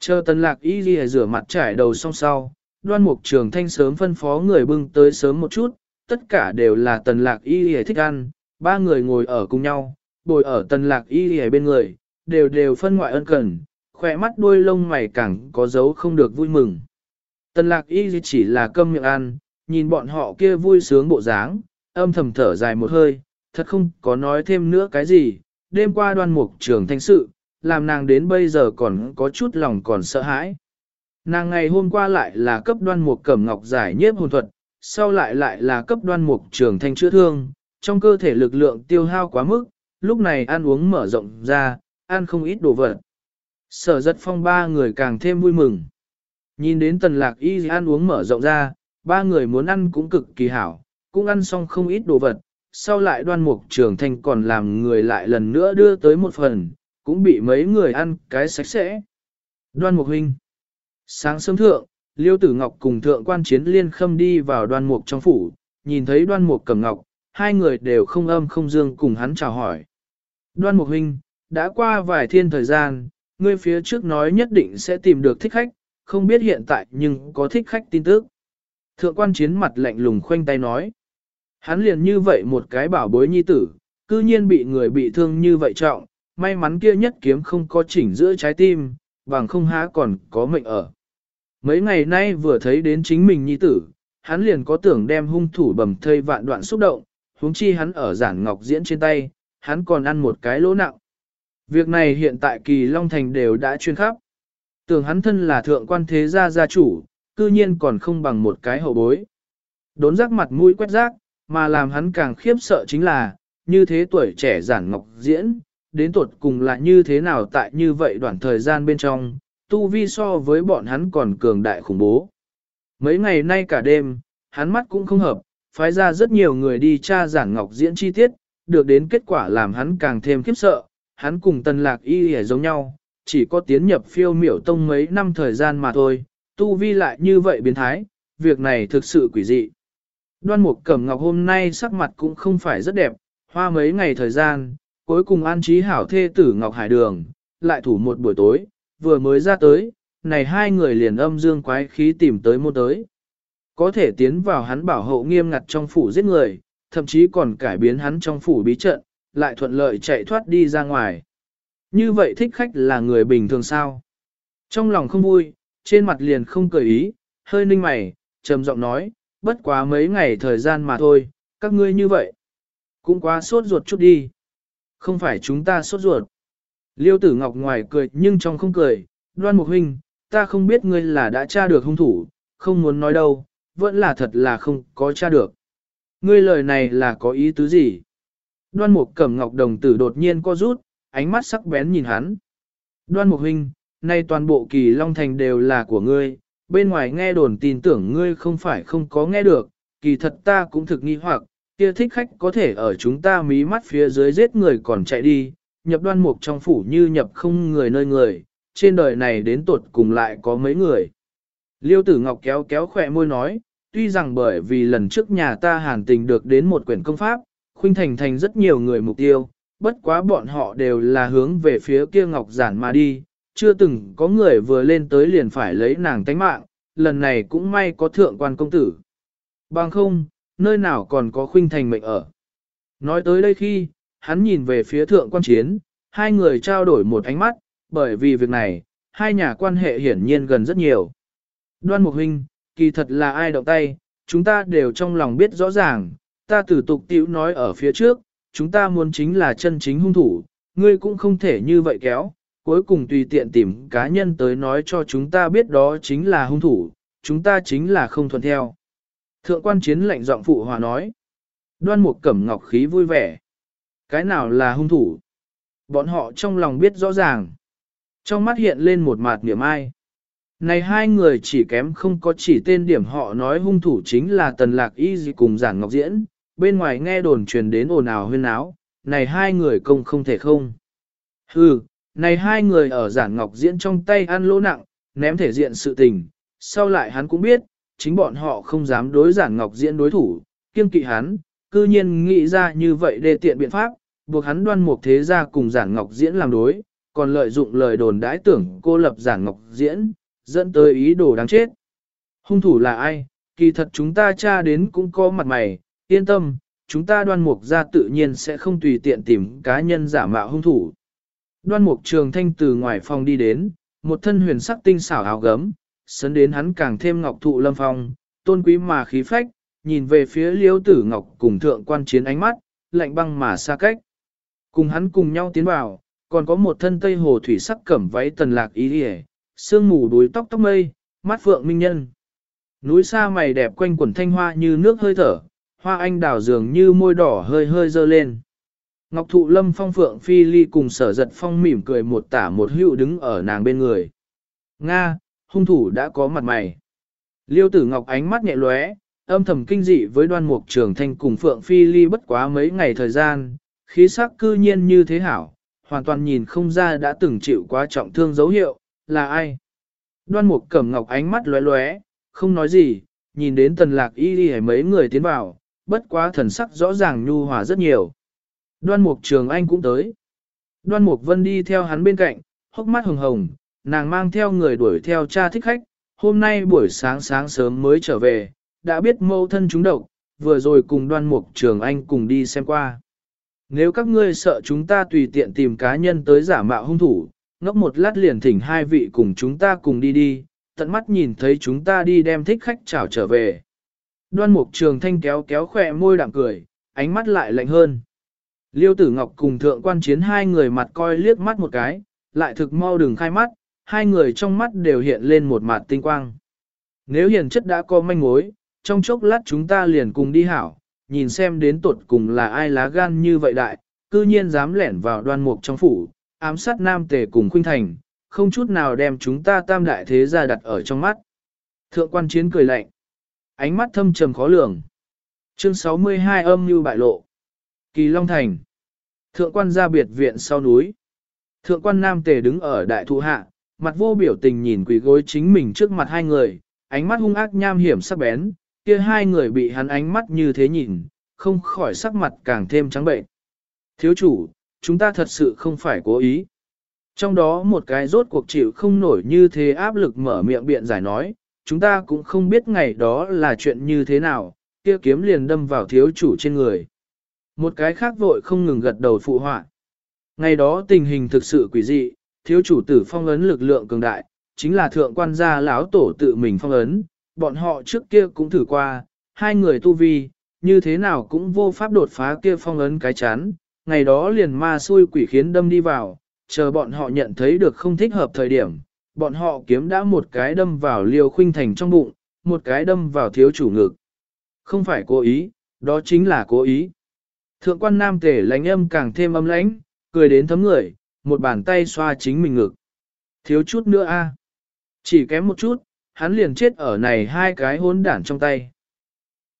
Chờ tần lạc y ghi rửa mặt trải đầu xong sau, đoan mục trường thanh sớm phân phó người bưng tới sớm một chút, tất cả đều là tần lạc y ghi thích ăn, ba người ngồi ở cùng nhau, bồi ở tần lạc y ghi bên người, đều đều phân ngoại ân cần, khỏe mắt đuôi lông mày cẳng có dấu không được vui mừng. Tần lạc y chỉ là câm miệng ăn, nhìn bọn họ kia vui sướng bộ dáng, âm thầm thở dài một hơi, thật không có nói thêm nữa cái gì, đêm qua đoan mục trường thanh sự, làm nàng đến bây giờ còn có chút lòng còn sợ hãi. Nàng ngày hôm qua lại là cấp đoan mục cẩm ngọc giải nhiếp hồn thuật, sau lại lại là cấp đoan mục trường thanh chữa thương, trong cơ thể lực lượng tiêu hao quá mức, lúc này ăn uống mở rộng ra, ăn không ít đồ vật. Sở giật phong ba người càng thêm vui mừng. Nhìn đến tần lạc y ăn uống mở rộng ra, ba người muốn ăn cũng cực kỳ hảo, cũng ăn xong không ít đồ vật, sau lại đoan mục trường thanh còn làm người lại lần nữa đưa tới một phần, cũng bị mấy người ăn cái sạch sẽ. Đoan mục huynh. Sáng sớm thượng, Liêu Tử Ngọc cùng thượng quan chiến liên khâm đi vào đoan mục trong phủ, nhìn thấy đoan mục cầm ngọc, hai người đều không âm không dương cùng hắn chào hỏi. Đoan mục huynh, đã qua vài thiên thời gian, ngươi phía trước nói nhất định sẽ tìm được thích khách, không biết hiện tại nhưng có thích khách tin tức. Thượng quan chiến mặt lạnh lùng khoanh tay nói. Hắn liền như vậy một cái bảo bối nhi tử, cư nhiên bị người bị thương như vậy trọng, may mắn kia nhất kiếm không có chỉnh giữa trái tim, bằng không há còn có mệnh ở. Mấy ngày nay vừa thấy đến chính mình nhi tử, hắn liền có tưởng đem hung thủ bầm thây vạn đoạn xúc động, huống chi hắn ở giản ngọc diễn trên tay, hắn còn ăn một cái lỗ nặng. Việc này hiện tại kỳ Long Thành đều đã chuyên khắp. Tưởng hắn thân là thượng quan thế gia gia chủ, cư nhiên còn không bằng một cái hậu bối. Đốn rác mặt mũi quét rác, mà làm hắn càng khiếp sợ chính là, như thế tuổi trẻ giản ngọc diễn, đến tuột cùng là như thế nào tại như vậy đoạn thời gian bên trong, tu vi so với bọn hắn còn cường đại khủng bố. Mấy ngày nay cả đêm, hắn mắt cũng không hợp, phái ra rất nhiều người đi tra giản ngọc diễn chi tiết, được đến kết quả làm hắn càng thêm khiếp sợ, hắn cùng tần lạc y hề giống nhau, chỉ có tiến nhập phiêu miểu tông mấy năm thời gian mà thôi, tu vi lại như vậy biến thái, việc này thực sự quỷ dị. Đoan mục cẩm ngọc hôm nay sắc mặt cũng không phải rất đẹp, hoa mấy ngày thời gian, cuối cùng an trí hảo thê tử Ngọc Hải Đường, lại thủ một buổi tối, vừa mới ra tới, này hai người liền âm dương quái khí tìm tới môn tới. Có thể tiến vào hắn bảo hộ nghiêm ngặt trong phủ giết người, thậm chí còn cải biến hắn trong phủ bí trận, lại thuận lợi chạy thoát đi ra ngoài. Như vậy thích khách là người bình thường sao? Trong lòng không vui, trên mặt liền không cười ý, hơi ninh mày, trầm giọng nói, bất quá mấy ngày thời gian mà thôi, các ngươi như vậy. Cũng quá sốt ruột chút đi. Không phải chúng ta sốt ruột. Liêu tử ngọc ngoài cười nhưng trong không cười, đoan mục huynh, ta không biết ngươi là đã tra được hung thủ, không muốn nói đâu, vẫn là thật là không có tra được. Ngươi lời này là có ý tứ gì? Đoan mục cẩm ngọc đồng tử đột nhiên co rút, ánh mắt sắc bén nhìn hắn. Đoan mục huynh, nay toàn bộ kỳ long thành đều là của ngươi, bên ngoài nghe đồn tin tưởng ngươi không phải không có nghe được, kỳ thật ta cũng thực nghi hoặc, kia thích khách có thể ở chúng ta mí mắt phía dưới giết người còn chạy đi, nhập đoan mục trong phủ như nhập không người nơi người, trên đời này đến tuột cùng lại có mấy người. Liêu tử ngọc kéo kéo khỏe môi nói, tuy rằng bởi vì lần trước nhà ta hàn tình được đến một quyển công pháp, khuynh thành thành rất nhiều người mục tiêu, bất quá bọn họ đều là hướng về phía kia ngọc giản mà đi, chưa từng có người vừa lên tới liền phải lấy nàng tánh mạng, lần này cũng may có thượng quan công tử. Bằng không, nơi nào còn có khuynh thành mệnh ở. Nói tới đây khi, hắn nhìn về phía thượng quan chiến, hai người trao đổi một ánh mắt, bởi vì việc này, hai nhà quan hệ hiển nhiên gần rất nhiều. Đoan Mục Huynh, kỳ thật là ai động tay, chúng ta đều trong lòng biết rõ ràng, ta tử tục tiểu nói ở phía trước, chúng ta muốn chính là chân chính hung thủ, ngươi cũng không thể như vậy kéo, cuối cùng tùy tiện tìm cá nhân tới nói cho chúng ta biết đó chính là hung thủ, chúng ta chính là không thuận theo. Thượng quan chiến lệnh giọng phụ hòa nói. Đoan một cẩm ngọc khí vui vẻ. Cái nào là hung thủ? Bọn họ trong lòng biết rõ ràng. Trong mắt hiện lên một mạt niệm ai. Này hai người chỉ kém không có chỉ tên điểm họ nói hung thủ chính là tần lạc y gì cùng giản ngọc diễn, bên ngoài nghe đồn truyền đến ồn ào huyên áo, này hai người công không thể không. Hừ, này hai người ở giản ngọc diễn trong tay ăn lỗ nặng, ném thể diện sự tình, sau lại hắn cũng biết, chính bọn họ không dám đối giản ngọc diễn đối thủ, kiêng kỵ hắn, cư nhiên nghĩ ra như vậy để tiện biện pháp, buộc hắn đoan mục thế gia cùng giản ngọc diễn làm đối, còn lợi dụng lời đồn đãi tưởng cô lập giản ngọc diễn, dẫn tới ý đồ đáng chết. Hung thủ là ai? Kỳ thật chúng ta tra đến cũng có mặt mày, yên tâm, chúng ta đoan mục ra tự nhiên sẽ không tùy tiện tìm cá nhân giả mạo hung thủ. Đoan mục trường thanh từ ngoài phòng đi đến, một thân huyền sắc tinh xảo áo gấm, sấn đến hắn càng thêm ngọc thụ lâm phong, tôn quý mà khí phách, nhìn về phía liêu tử ngọc cùng thượng quan chiến ánh mắt, lạnh băng mà xa cách. Cùng hắn cùng nhau tiến vào, còn có một thân tây hồ thủy sắc cẩm váy tần lạc ý đi sương mù đuối tóc tóc mây, mắt phượng minh nhân. Núi xa mày đẹp quanh quần thanh hoa như nước hơi thở, hoa anh đào dường như môi đỏ hơi hơi dơ lên. Ngọc thụ lâm phong phượng phi ly cùng sở giật phong mỉm cười một tả một hữu đứng ở nàng bên người. Nga, hung thủ đã có mặt mày. Liêu tử ngọc ánh mắt nhẹ lóe, âm thầm kinh dị với đoan mục trường thanh cùng phượng phi ly bất quá mấy ngày thời gian, khí sắc cư nhiên như thế hảo, hoàn toàn nhìn không ra đã từng chịu quá trọng thương dấu hiệu, là ai. Đoan mục cẩm ngọc ánh mắt lóe lóe, không nói gì, nhìn đến tần lạc y đi mấy người tiến vào, bất quá thần sắc rõ ràng nhu hòa rất nhiều. Đoan mục trường anh cũng tới. Đoan mục vân đi theo hắn bên cạnh, hốc mắt hồng hồng, nàng mang theo người đuổi theo cha thích khách, hôm nay buổi sáng sáng sớm mới trở về, đã biết mâu thân chúng độc, vừa rồi cùng đoan mục trường anh cùng đi xem qua. Nếu các ngươi sợ chúng ta tùy tiện tìm cá nhân tới giả mạo hung thủ, ngốc một lát liền thỉnh hai vị cùng chúng ta cùng đi đi, tận mắt nhìn thấy chúng ta đi đem thích khách chào trở về. Đoan mục trường thanh kéo kéo khỏe môi đạm cười, ánh mắt lại lạnh hơn. Liêu tử ngọc cùng thượng quan chiến hai người mặt coi liếc mắt một cái, lại thực mau đừng khai mắt, hai người trong mắt đều hiện lên một mặt tinh quang. Nếu hiền chất đã có manh mối, trong chốc lát chúng ta liền cùng đi hảo, nhìn xem đến tuột cùng là ai lá gan như vậy đại, cư nhiên dám lẻn vào đoan mục trong phủ, ám sát nam tề cùng khuynh thành, không chút nào đem chúng ta tam đại thế gia đặt ở trong mắt. Thượng quan chiến cười lạnh, ánh mắt thâm trầm khó lường. Chương 62 âm như bại lộ. Kỳ Long Thành. Thượng quan ra biệt viện sau núi. Thượng quan nam tề đứng ở đại thụ hạ, mặt vô biểu tình nhìn quỷ gối chính mình trước mặt hai người, ánh mắt hung ác nham hiểm sắc bén, kia hai người bị hắn ánh mắt như thế nhìn, không khỏi sắc mặt càng thêm trắng bệnh. Thiếu chủ, chúng ta thật sự không phải cố ý. Trong đó một cái rốt cuộc chịu không nổi như thế áp lực mở miệng biện giải nói, chúng ta cũng không biết ngày đó là chuyện như thế nào, kia kiếm liền đâm vào thiếu chủ trên người. Một cái khác vội không ngừng gật đầu phụ họa. Ngày đó tình hình thực sự quỷ dị, thiếu chủ tử phong ấn lực lượng cường đại, chính là thượng quan gia lão tổ tự mình phong ấn, bọn họ trước kia cũng thử qua, hai người tu vi, như thế nào cũng vô pháp đột phá kia phong ấn cái chán, ngày đó liền ma xui quỷ khiến đâm đi vào, chờ bọn họ nhận thấy được không thích hợp thời điểm, bọn họ kiếm đã một cái đâm vào liều khuynh thành trong bụng, một cái đâm vào thiếu chủ ngực. Không phải cố ý, đó chính là cố ý. Thượng quan nam tể lánh âm càng thêm âm lãnh, cười đến thấm người, một bàn tay xoa chính mình ngực. Thiếu chút nữa a, Chỉ kém một chút, hắn liền chết ở này hai cái hôn đản trong tay.